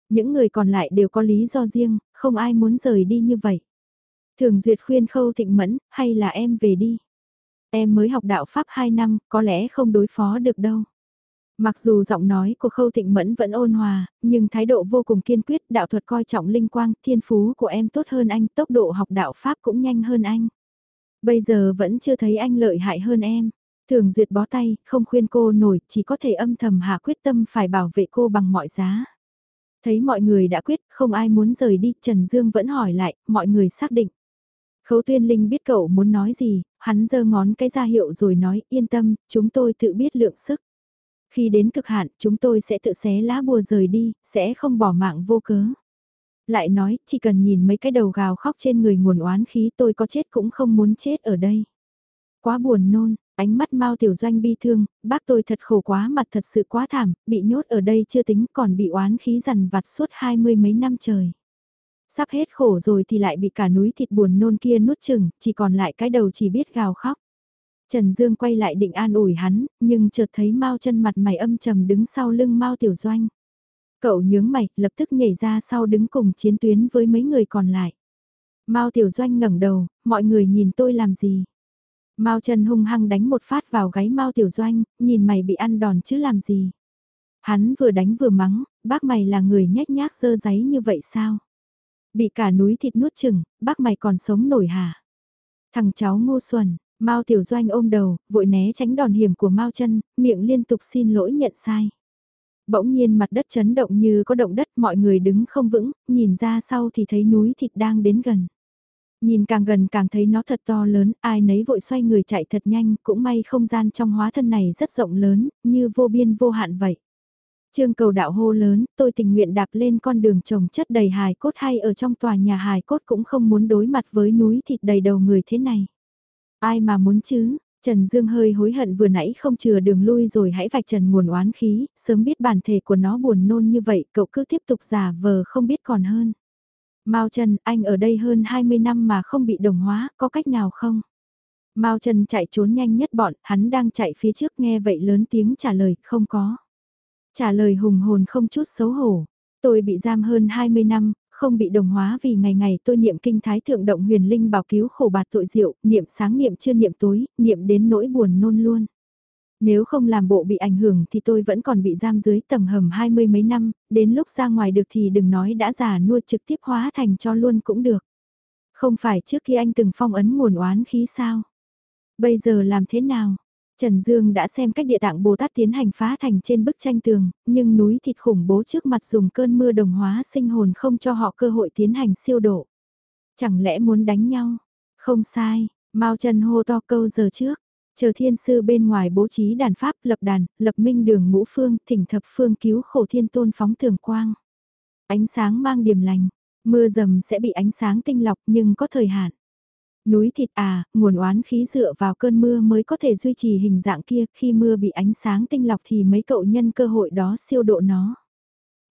Những người còn lại đều có lý do riêng, không ai muốn rời đi như vậy. Thường Duyệt khuyên Khâu Thịnh Mẫn, hay là em về đi. Em mới học đạo Pháp 2 năm, có lẽ không đối phó được đâu. Mặc dù giọng nói của Khâu Thịnh Mẫn vẫn ôn hòa, nhưng thái độ vô cùng kiên quyết, đạo thuật coi trọng linh quang, thiên phú của em tốt hơn anh, tốc độ học đạo Pháp cũng nhanh hơn anh. Bây giờ vẫn chưa thấy anh lợi hại hơn em. Thường duyệt bó tay, không khuyên cô nổi, chỉ có thể âm thầm hạ quyết tâm phải bảo vệ cô bằng mọi giá. Thấy mọi người đã quyết, không ai muốn rời đi, Trần Dương vẫn hỏi lại, mọi người xác định. Khấu tuyên linh biết cậu muốn nói gì, hắn giơ ngón cái ra hiệu rồi nói yên tâm, chúng tôi tự biết lượng sức. Khi đến cực hạn, chúng tôi sẽ tự xé lá bùa rời đi, sẽ không bỏ mạng vô cớ. Lại nói, chỉ cần nhìn mấy cái đầu gào khóc trên người nguồn oán khí tôi có chết cũng không muốn chết ở đây. Quá buồn nôn, Ánh mắt Mao Tiểu Doanh bi thương, bác tôi thật khổ quá mặt thật sự quá thảm, bị nhốt ở đây chưa tính còn bị oán khí dằn vặt suốt hai mươi mấy năm trời. Sắp hết khổ rồi thì lại bị cả núi thịt buồn nôn kia nuốt chừng, chỉ còn lại cái đầu chỉ biết gào khóc. Trần Dương quay lại định an ủi hắn, nhưng chợt thấy Mao chân mặt mày âm trầm đứng sau lưng Mao Tiểu Doanh. Cậu nhướng mày, lập tức nhảy ra sau đứng cùng chiến tuyến với mấy người còn lại. Mao Tiểu Doanh ngẩng đầu, mọi người nhìn tôi làm gì? Mao Trần hung hăng đánh một phát vào gáy Mao Tiểu Doanh, nhìn mày bị ăn đòn chứ làm gì? Hắn vừa đánh vừa mắng, bác mày là người nhếch nhác dơ giấy như vậy sao? Bị cả núi thịt nuốt chừng, bác mày còn sống nổi hả? Thằng cháu Ngô xuẩn, Mao Tiểu Doanh ôm đầu, vội né tránh đòn hiểm của Mao Chân, miệng liên tục xin lỗi nhận sai. Bỗng nhiên mặt đất chấn động như có động đất mọi người đứng không vững, nhìn ra sau thì thấy núi thịt đang đến gần. Nhìn càng gần càng thấy nó thật to lớn, ai nấy vội xoay người chạy thật nhanh, cũng may không gian trong hóa thân này rất rộng lớn, như vô biên vô hạn vậy. Trương cầu đạo hô lớn, tôi tình nguyện đạp lên con đường trồng chất đầy hài cốt hay ở trong tòa nhà hài cốt cũng không muốn đối mặt với núi thịt đầy đầu người thế này. Ai mà muốn chứ, Trần Dương hơi hối hận vừa nãy không chừa đường lui rồi hãy vạch trần nguồn oán khí, sớm biết bản thể của nó buồn nôn như vậy cậu cứ tiếp tục giả vờ không biết còn hơn. Mao Trần, anh ở đây hơn 20 năm mà không bị đồng hóa, có cách nào không? Mao Trần chạy trốn nhanh nhất bọn, hắn đang chạy phía trước nghe vậy lớn tiếng trả lời, không có. Trả lời hùng hồn không chút xấu hổ. Tôi bị giam hơn 20 năm, không bị đồng hóa vì ngày ngày tôi niệm kinh thái thượng động huyền linh bảo cứu khổ bạt tội diệu, niệm sáng niệm chưa niệm tối, niệm đến nỗi buồn nôn luôn. Nếu không làm bộ bị ảnh hưởng thì tôi vẫn còn bị giam dưới tầng hầm hai mươi mấy năm, đến lúc ra ngoài được thì đừng nói đã già nuôi trực tiếp hóa thành cho luôn cũng được. Không phải trước khi anh từng phong ấn nguồn oán khí sao? Bây giờ làm thế nào? Trần Dương đã xem cách địa tạng Bồ Tát tiến hành phá thành trên bức tranh tường, nhưng núi thịt khủng bố trước mặt dùng cơn mưa đồng hóa sinh hồn không cho họ cơ hội tiến hành siêu độ. Chẳng lẽ muốn đánh nhau? Không sai, Mao Trần hô to câu giờ trước. Chờ thiên sư bên ngoài bố trí đàn pháp lập đàn, lập minh đường ngũ phương, thỉnh thập phương cứu khổ thiên tôn phóng tường quang. Ánh sáng mang điểm lành, mưa dầm sẽ bị ánh sáng tinh lọc nhưng có thời hạn. Núi thịt à, nguồn oán khí dựa vào cơn mưa mới có thể duy trì hình dạng kia, khi mưa bị ánh sáng tinh lọc thì mấy cậu nhân cơ hội đó siêu độ nó.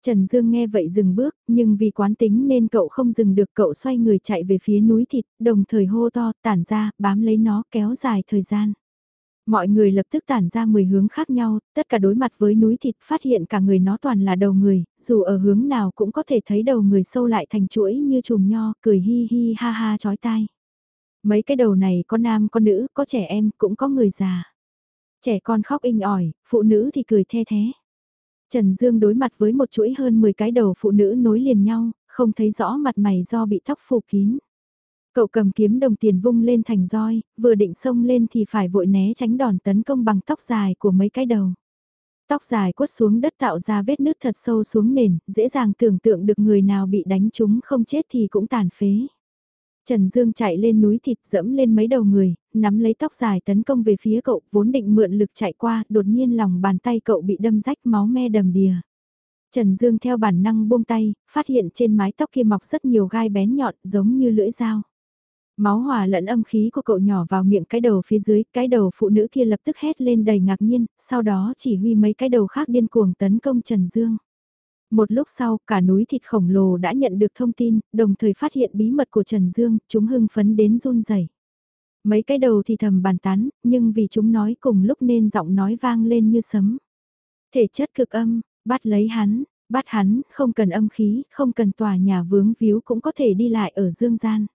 Trần Dương nghe vậy dừng bước, nhưng vì quán tính nên cậu không dừng được cậu xoay người chạy về phía núi thịt, đồng thời hô to, tản ra, bám lấy nó kéo dài thời gian. Mọi người lập tức tản ra 10 hướng khác nhau, tất cả đối mặt với núi thịt phát hiện cả người nó toàn là đầu người, dù ở hướng nào cũng có thể thấy đầu người sâu lại thành chuỗi như chùm nho, cười hi hi ha ha chói tai. Mấy cái đầu này có nam có nữ, có trẻ em, cũng có người già. Trẻ con khóc inh ỏi, phụ nữ thì cười the thế. Trần Dương đối mặt với một chuỗi hơn 10 cái đầu phụ nữ nối liền nhau, không thấy rõ mặt mày do bị tóc phủ kín. Cậu cầm kiếm đồng tiền vung lên thành roi, vừa định xông lên thì phải vội né tránh đòn tấn công bằng tóc dài của mấy cái đầu. Tóc dài quất xuống đất tạo ra vết nứt thật sâu xuống nền, dễ dàng tưởng tượng được người nào bị đánh trúng không chết thì cũng tàn phế. Trần Dương chạy lên núi thịt dẫm lên mấy đầu người, nắm lấy tóc dài tấn công về phía cậu, vốn định mượn lực chạy qua, đột nhiên lòng bàn tay cậu bị đâm rách máu me đầm đìa. Trần Dương theo bản năng buông tay, phát hiện trên mái tóc kia mọc rất nhiều gai bén nhọn giống như lưỡi dao. Máu hòa lẫn âm khí của cậu nhỏ vào miệng cái đầu phía dưới, cái đầu phụ nữ kia lập tức hét lên đầy ngạc nhiên, sau đó chỉ huy mấy cái đầu khác điên cuồng tấn công Trần Dương. Một lúc sau, cả núi thịt khổng lồ đã nhận được thông tin, đồng thời phát hiện bí mật của Trần Dương, chúng hưng phấn đến run rẩy. Mấy cái đầu thì thầm bàn tán, nhưng vì chúng nói cùng lúc nên giọng nói vang lên như sấm. Thể chất cực âm, bắt lấy hắn, bắt hắn, không cần âm khí, không cần tòa nhà vướng víu cũng có thể đi lại ở dương gian.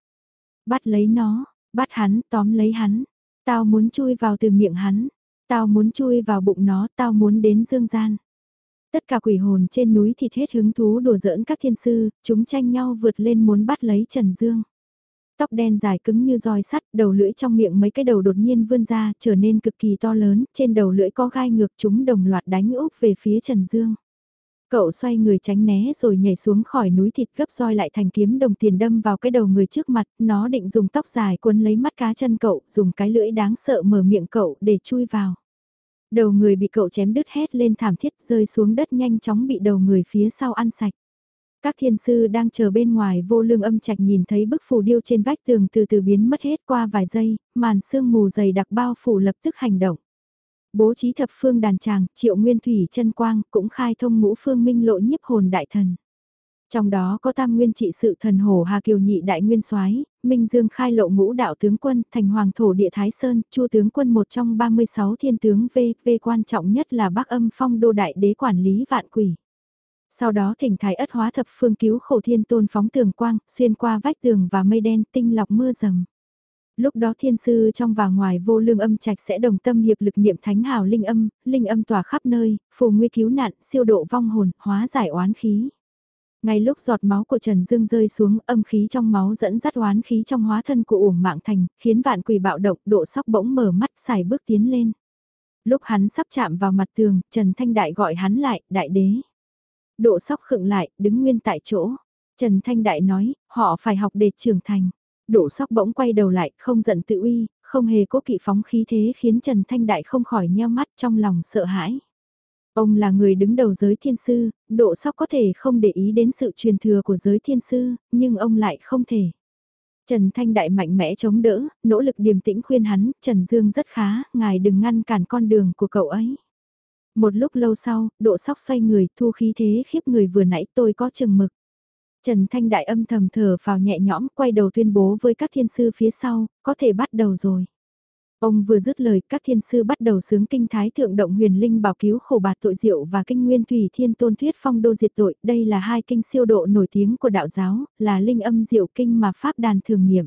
Bắt lấy nó, bắt hắn, tóm lấy hắn. Tao muốn chui vào từ miệng hắn. Tao muốn chui vào bụng nó, tao muốn đến dương gian. Tất cả quỷ hồn trên núi thịt hết hứng thú đùa giỡn các thiên sư, chúng tranh nhau vượt lên muốn bắt lấy Trần Dương. Tóc đen dài cứng như roi sắt, đầu lưỡi trong miệng mấy cái đầu đột nhiên vươn ra, trở nên cực kỳ to lớn, trên đầu lưỡi có gai ngược chúng đồng loạt đánh úp về phía Trần Dương. Cậu xoay người tránh né rồi nhảy xuống khỏi núi thịt gấp roi lại thành kiếm đồng tiền đâm vào cái đầu người trước mặt, nó định dùng tóc dài cuốn lấy mắt cá chân cậu, dùng cái lưỡi đáng sợ mở miệng cậu để chui vào. Đầu người bị cậu chém đứt hét lên thảm thiết rơi xuống đất nhanh chóng bị đầu người phía sau ăn sạch. Các thiên sư đang chờ bên ngoài vô lương âm trạch nhìn thấy bức phù điêu trên vách tường từ từ biến mất hết qua vài giây, màn sương mù dày đặc bao phủ lập tức hành động. Bố trí thập phương đàn tràng, triệu nguyên thủy chân quang cũng khai thông ngũ phương minh lộ nhiếp hồn đại thần. Trong đó có tam nguyên trị sự thần hổ Hà Kiều Nhị Đại Nguyên soái Minh Dương khai lộ ngũ đạo tướng quân, thành hoàng thổ địa Thái Sơn, chu tướng quân một trong 36 thiên tướng V, V quan trọng nhất là bác âm phong đô đại đế quản lý vạn quỷ. Sau đó thỉnh thái ất hóa thập phương cứu khổ thiên tôn phóng tường quang, xuyên qua vách tường và mây đen tinh lọc mưa rầm. Lúc đó thiên sư trong và ngoài vô lương âm trạch sẽ đồng tâm hiệp lực niệm thánh hào linh âm, linh âm tỏa khắp nơi, phù nguy cứu nạn, siêu độ vong hồn, hóa giải oán khí. Ngay lúc giọt máu của Trần Dương rơi xuống, âm khí trong máu dẫn dắt oán khí trong hóa thân của uổng mạng thành, khiến vạn quỷ bạo động, độ sóc bỗng mở mắt xài bước tiến lên. Lúc hắn sắp chạm vào mặt tường, Trần Thanh Đại gọi hắn lại, đại đế. Độ sóc khựng lại, đứng nguyên tại chỗ. Trần Thanh Đại nói, họ phải học để trưởng thành. Độ sóc bỗng quay đầu lại, không giận tự uy, không hề cố kỵ phóng khí thế khiến Trần Thanh Đại không khỏi nheo mắt trong lòng sợ hãi. Ông là người đứng đầu giới thiên sư, độ sóc có thể không để ý đến sự truyền thừa của giới thiên sư, nhưng ông lại không thể. Trần Thanh Đại mạnh mẽ chống đỡ, nỗ lực điềm tĩnh khuyên hắn, Trần Dương rất khá, ngài đừng ngăn cản con đường của cậu ấy. Một lúc lâu sau, độ sóc xoay người, thu khí thế khiếp người vừa nãy tôi có chừng mực. Trần Thanh Đại âm thầm thở vào nhẹ nhõm, quay đầu tuyên bố với các thiên sư phía sau, có thể bắt đầu rồi. Ông vừa dứt lời, các thiên sư bắt đầu sướng kinh thái thượng động huyền linh bảo cứu khổ bạt tội diệu và kinh nguyên thủy thiên tôn thuyết phong đô diệt tội. Đây là hai kinh siêu độ nổi tiếng của đạo giáo, là linh âm diệu kinh mà pháp đàn thường niệm.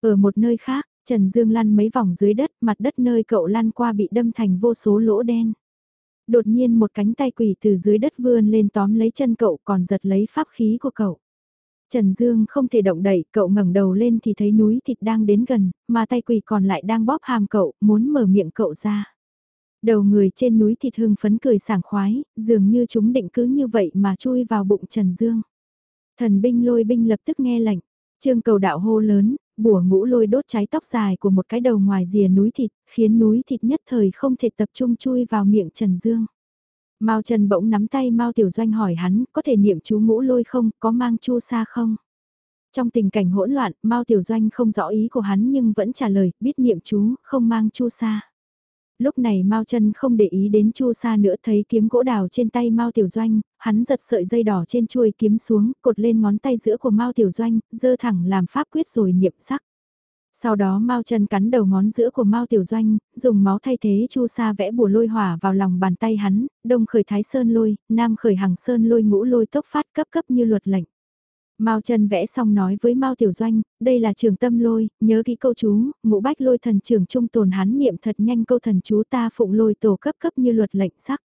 Ở một nơi khác, Trần Dương lăn mấy vòng dưới đất, mặt đất nơi cậu lăn qua bị đâm thành vô số lỗ đen. Đột nhiên một cánh tay quỷ từ dưới đất vươn lên tóm lấy chân cậu còn giật lấy pháp khí của cậu. Trần Dương không thể động đậy, cậu ngẩng đầu lên thì thấy núi thịt đang đến gần, mà tay quỷ còn lại đang bóp hàm cậu, muốn mở miệng cậu ra. Đầu người trên núi thịt hưng phấn cười sảng khoái, dường như chúng định cứ như vậy mà chui vào bụng Trần Dương. Thần binh lôi binh lập tức nghe lệnh, trương cầu đạo hô lớn, bùa ngũ lôi đốt cháy tóc dài của một cái đầu ngoài rìa núi thịt, khiến núi thịt nhất thời không thể tập trung chui vào miệng Trần Dương. Mao Trần bỗng nắm tay Mao Tiểu Doanh hỏi hắn, có thể niệm chú ngũ lôi không, có mang chu sa không? Trong tình cảnh hỗn loạn, Mao Tiểu Doanh không rõ ý của hắn nhưng vẫn trả lời, biết niệm chú, không mang chu sa. Lúc này Mao Trần không để ý đến chu sa nữa thấy kiếm gỗ đào trên tay Mao Tiểu Doanh, hắn giật sợi dây đỏ trên chuôi kiếm xuống, cột lên ngón tay giữa của Mao Tiểu Doanh, dơ thẳng làm pháp quyết rồi niệm sắc. Sau đó Mao trần cắn đầu ngón giữa của Mao Tiểu Doanh, dùng máu thay thế chu sa vẽ bùa lôi hỏa vào lòng bàn tay hắn, đông khởi thái sơn lôi, nam khởi hàng sơn lôi ngũ lôi tốc phát cấp cấp như luật lệnh. Mao trần vẽ xong nói với Mao Tiểu Doanh, đây là trường tâm lôi, nhớ kỹ câu chú, ngũ bách lôi thần trưởng trung tồn hắn niệm thật nhanh câu thần chú ta phụng lôi tổ cấp cấp như luật lệnh sắc.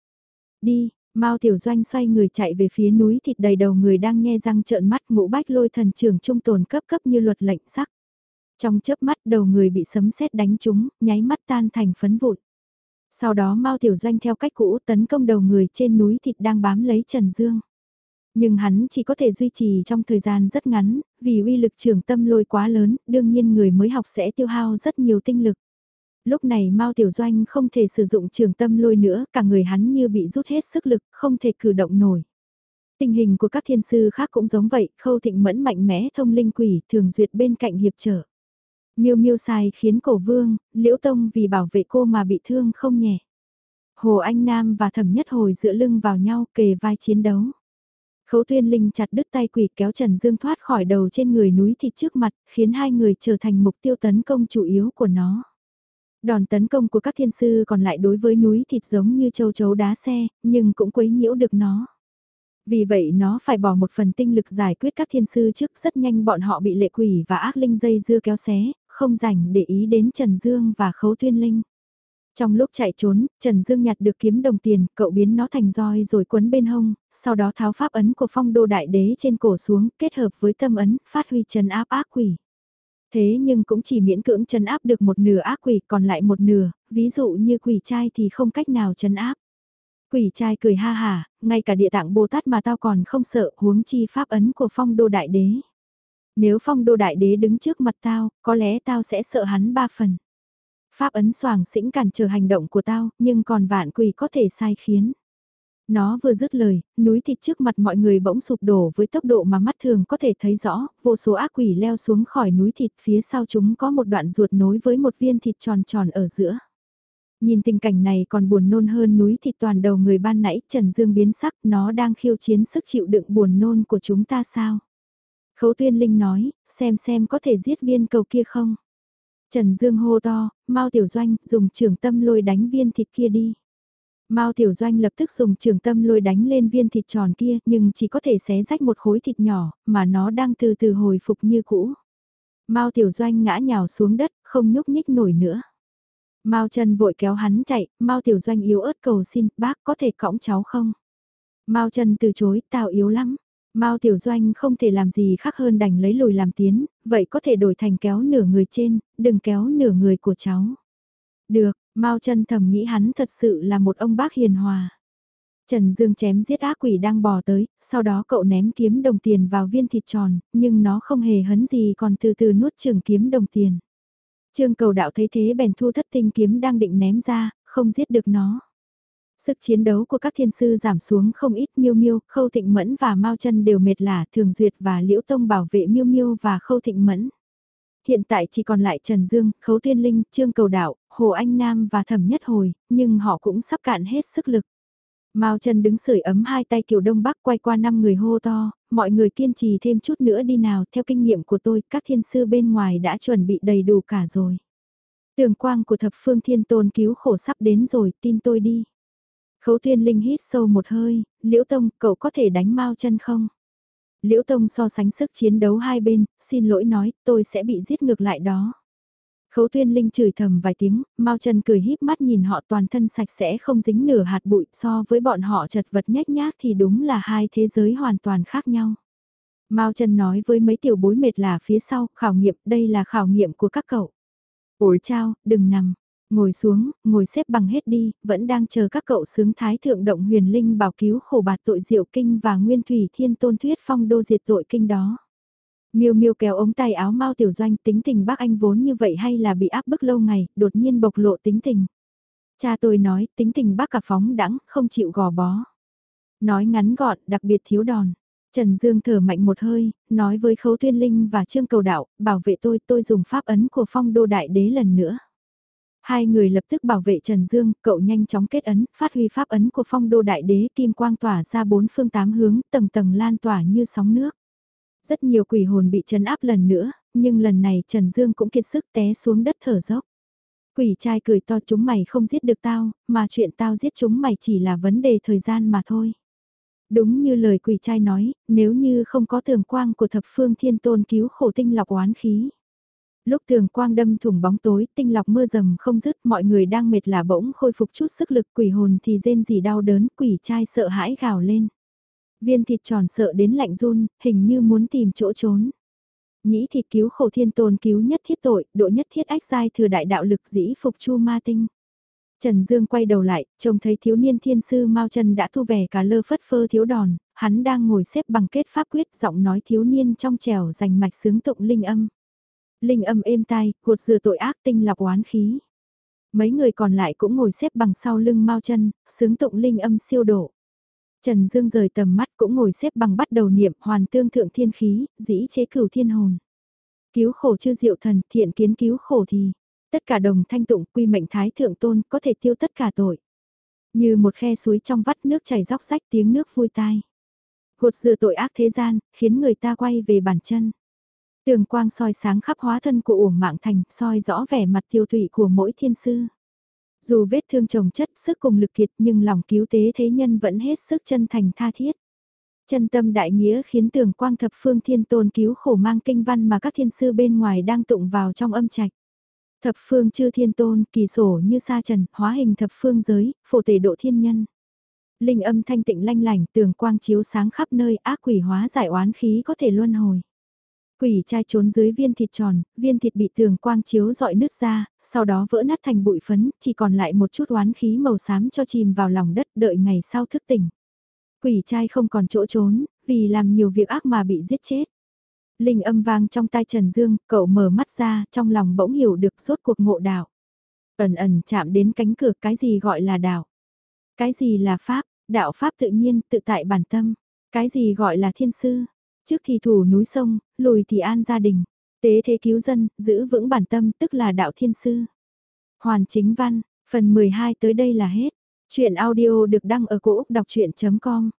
Đi, Mao Tiểu Doanh xoay người chạy về phía núi thịt đầy đầu người đang nghe răng trợn mắt ngũ bách lôi thần trưởng trung tồn cấp cấp như luật lệnh sắc. Trong chớp mắt đầu người bị sấm sét đánh trúng, nháy mắt tan thành phấn vụn. Sau đó Mao Tiểu Doanh theo cách cũ tấn công đầu người trên núi thịt đang bám lấy Trần Dương. Nhưng hắn chỉ có thể duy trì trong thời gian rất ngắn, vì uy lực trường tâm lôi quá lớn, đương nhiên người mới học sẽ tiêu hao rất nhiều tinh lực. Lúc này Mao Tiểu Doanh không thể sử dụng trường tâm lôi nữa, cả người hắn như bị rút hết sức lực, không thể cử động nổi. Tình hình của các thiên sư khác cũng giống vậy, khâu thịnh mẫn mạnh mẽ thông linh quỷ thường duyệt bên cạnh hiệp trở. Miêu miêu sai khiến cổ vương, liễu tông vì bảo vệ cô mà bị thương không nhẹ. Hồ Anh Nam và thẩm nhất hồi dựa lưng vào nhau kề vai chiến đấu. Khấu tuyên linh chặt đứt tay quỷ kéo Trần Dương thoát khỏi đầu trên người núi thịt trước mặt, khiến hai người trở thành mục tiêu tấn công chủ yếu của nó. Đòn tấn công của các thiên sư còn lại đối với núi thịt giống như châu chấu đá xe, nhưng cũng quấy nhiễu được nó. Vì vậy nó phải bỏ một phần tinh lực giải quyết các thiên sư trước rất nhanh bọn họ bị lệ quỷ và ác linh dây dưa kéo xé, không rảnh để ý đến Trần Dương và Khấu Tuyên Linh. Trong lúc chạy trốn, Trần Dương nhặt được kiếm đồng tiền, cậu biến nó thành roi rồi quấn bên hông, sau đó tháo pháp ấn của phong đô đại đế trên cổ xuống, kết hợp với tâm ấn, phát huy trần áp ác quỷ. Thế nhưng cũng chỉ miễn cưỡng trần áp được một nửa ác quỷ, còn lại một nửa, ví dụ như quỷ trai thì không cách nào trần áp. Quỷ trai cười ha hà, ngay cả địa tạng Bồ Tát mà tao còn không sợ huống chi pháp ấn của phong đô đại đế. Nếu phong đô đại đế đứng trước mặt tao, có lẽ tao sẽ sợ hắn ba phần. Pháp ấn soàng xĩnh cản trở hành động của tao, nhưng còn vạn quỷ có thể sai khiến. Nó vừa dứt lời, núi thịt trước mặt mọi người bỗng sụp đổ với tốc độ mà mắt thường có thể thấy rõ, vô số ác quỷ leo xuống khỏi núi thịt phía sau chúng có một đoạn ruột nối với một viên thịt tròn tròn ở giữa. Nhìn tình cảnh này còn buồn nôn hơn núi thịt toàn đầu người ban nãy Trần Dương biến sắc nó đang khiêu chiến sức chịu đựng buồn nôn của chúng ta sao? Khấu tuyên linh nói, xem xem có thể giết viên cầu kia không? Trần Dương hô to, Mao Tiểu Doanh dùng trường tâm lôi đánh viên thịt kia đi. Mao Tiểu Doanh lập tức dùng trường tâm lôi đánh lên viên thịt tròn kia nhưng chỉ có thể xé rách một khối thịt nhỏ mà nó đang từ từ hồi phục như cũ. Mao Tiểu Doanh ngã nhào xuống đất, không nhúc nhích nổi nữa. Mao Trần vội kéo hắn chạy, Mao Tiểu Doanh yếu ớt cầu xin, bác có thể cõng cháu không? Mao Trần từ chối, tao yếu lắm. Mao Tiểu Doanh không thể làm gì khác hơn đành lấy lùi làm tiến, vậy có thể đổi thành kéo nửa người trên, đừng kéo nửa người của cháu. Được, Mao chân thầm nghĩ hắn thật sự là một ông bác hiền hòa. Trần Dương chém giết ác quỷ đang bò tới, sau đó cậu ném kiếm đồng tiền vào viên thịt tròn, nhưng nó không hề hấn gì còn từ từ nuốt trường kiếm đồng tiền. Trương cầu đạo thấy thế bèn thu thất tinh kiếm đang định ném ra, không giết được nó. Sức chiến đấu của các thiên sư giảm xuống không ít miêu miêu, khâu thịnh mẫn và mao chân đều mệt lả thường duyệt và liễu tông bảo vệ miêu miêu và khâu thịnh mẫn. Hiện tại chỉ còn lại Trần Dương, Khấu thiên Linh, Trương Cầu Đạo, Hồ Anh Nam và Thẩm Nhất Hồi, nhưng họ cũng sắp cạn hết sức lực. Mao Trần đứng sưởi ấm hai tay kiểu Đông Bắc quay qua năm người hô to, mọi người kiên trì thêm chút nữa đi nào, theo kinh nghiệm của tôi, các thiên sư bên ngoài đã chuẩn bị đầy đủ cả rồi. Tường quang của thập phương thiên tôn cứu khổ sắp đến rồi, tin tôi đi. Khấu Thiên Linh hít sâu một hơi, Liễu Tông, cậu có thể đánh Mao Chân không? Liễu Tông so sánh sức chiến đấu hai bên, xin lỗi nói, tôi sẽ bị giết ngược lại đó. Khấu Thiên linh chửi thầm vài tiếng, Mao Trần cười híp mắt nhìn họ toàn thân sạch sẽ không dính nửa hạt bụi so với bọn họ chật vật nhách nhác thì đúng là hai thế giới hoàn toàn khác nhau. Mao Trần nói với mấy tiểu bối mệt là phía sau, khảo nghiệm, đây là khảo nghiệm của các cậu. Ôi chao, đừng nằm, ngồi xuống, ngồi xếp bằng hết đi, vẫn đang chờ các cậu sướng thái thượng động huyền linh bảo cứu khổ bạt tội diệu kinh và nguyên thủy thiên tôn thuyết phong đô diệt tội kinh đó. Miêu Miêu kéo ống tay áo Mao Tiểu Doanh tính tình bác anh vốn như vậy hay là bị áp bức lâu ngày, đột nhiên bộc lộ tính tình. Cha tôi nói tính tình bác cả phóng đẳng, không chịu gò bó. Nói ngắn gọn, đặc biệt thiếu đòn. Trần Dương thở mạnh một hơi, nói với Khấu thiên Linh và Trương Cầu Đạo, bảo vệ tôi, tôi dùng pháp ấn của phong đô đại đế lần nữa. Hai người lập tức bảo vệ Trần Dương, cậu nhanh chóng kết ấn, phát huy pháp ấn của phong đô đại đế kim quang tỏa ra bốn phương tám hướng, tầng tầng lan tỏa như sóng nước. Rất nhiều quỷ hồn bị trấn áp lần nữa, nhưng lần này Trần Dương cũng kiệt sức té xuống đất thở dốc. Quỷ trai cười to chúng mày không giết được tao, mà chuyện tao giết chúng mày chỉ là vấn đề thời gian mà thôi. Đúng như lời quỷ trai nói, nếu như không có tường quang của thập phương thiên tôn cứu khổ tinh lọc oán khí. Lúc tường quang đâm thủng bóng tối, tinh lọc mưa rầm không dứt, mọi người đang mệt là bỗng khôi phục chút sức lực quỷ hồn thì rên gì đau đớn, quỷ trai sợ hãi gào lên. Viên thịt tròn sợ đến lạnh run, hình như muốn tìm chỗ trốn. Nhĩ thịt cứu khổ thiên tôn cứu nhất thiết tội, độ nhất thiết ách giai thừa đại đạo lực dĩ phục chu ma tinh. Trần Dương quay đầu lại, trông thấy thiếu niên thiên sư Mao Trần đã thu về cả lơ phất phơ thiếu đòn, hắn đang ngồi xếp bằng kết pháp quyết giọng nói thiếu niên trong trèo dành mạch sướng tụng linh âm. Linh âm êm tai, cuột rửa tội ác tinh lọc oán khí. Mấy người còn lại cũng ngồi xếp bằng sau lưng Mao chân, sướng tụng linh âm siêu độ. Trần Dương rời tầm mắt cũng ngồi xếp bằng bắt đầu niệm hoàn tương thượng thiên khí, dĩ chế cửu thiên hồn. Cứu khổ chư diệu thần, thiện kiến cứu khổ thì, tất cả đồng thanh tụng quy mệnh thái thượng tôn có thể tiêu tất cả tội. Như một khe suối trong vắt nước chảy róc rách tiếng nước vui tai. Gột rửa tội ác thế gian, khiến người ta quay về bản chân. Tường quang soi sáng khắp hóa thân của uổng mạng thành, soi rõ vẻ mặt tiêu tụy của mỗi thiên sư. Dù vết thương chồng chất sức cùng lực kiệt nhưng lòng cứu tế thế nhân vẫn hết sức chân thành tha thiết. Chân tâm đại nghĩa khiến tường quang thập phương thiên tôn cứu khổ mang kinh văn mà các thiên sư bên ngoài đang tụng vào trong âm trạch. Thập phương chư thiên tôn, kỳ sổ như sa trần, hóa hình thập phương giới, phổ tể độ thiên nhân. Linh âm thanh tịnh lanh lành, tường quang chiếu sáng khắp nơi, ác quỷ hóa giải oán khí có thể luân hồi. Quỷ trai trốn dưới viên thịt tròn, viên thịt bị tường quang chiếu dọi nứt ra, sau đó vỡ nát thành bụi phấn, chỉ còn lại một chút oán khí màu xám cho chìm vào lòng đất đợi ngày sau thức tỉnh. Quỷ trai không còn chỗ trốn, vì làm nhiều việc ác mà bị giết chết. Linh âm vang trong tai Trần Dương, cậu mở mắt ra, trong lòng bỗng hiểu được rốt cuộc ngộ đạo. Ẩn ẩn chạm đến cánh cửa cái gì gọi là đạo. Cái gì là pháp, Đạo Pháp tự nhiên, tự tại bản tâm. Cái gì gọi là thiên sư? Trước thì thủ núi sông, lùi thì an gia đình. Tế thế cứu dân, giữ vững bản tâm tức là đạo thiên sư. Hoàn chính văn, phần 12 tới đây là hết. Chuyện audio được đăng ở cổ Úc đọc chuyện.com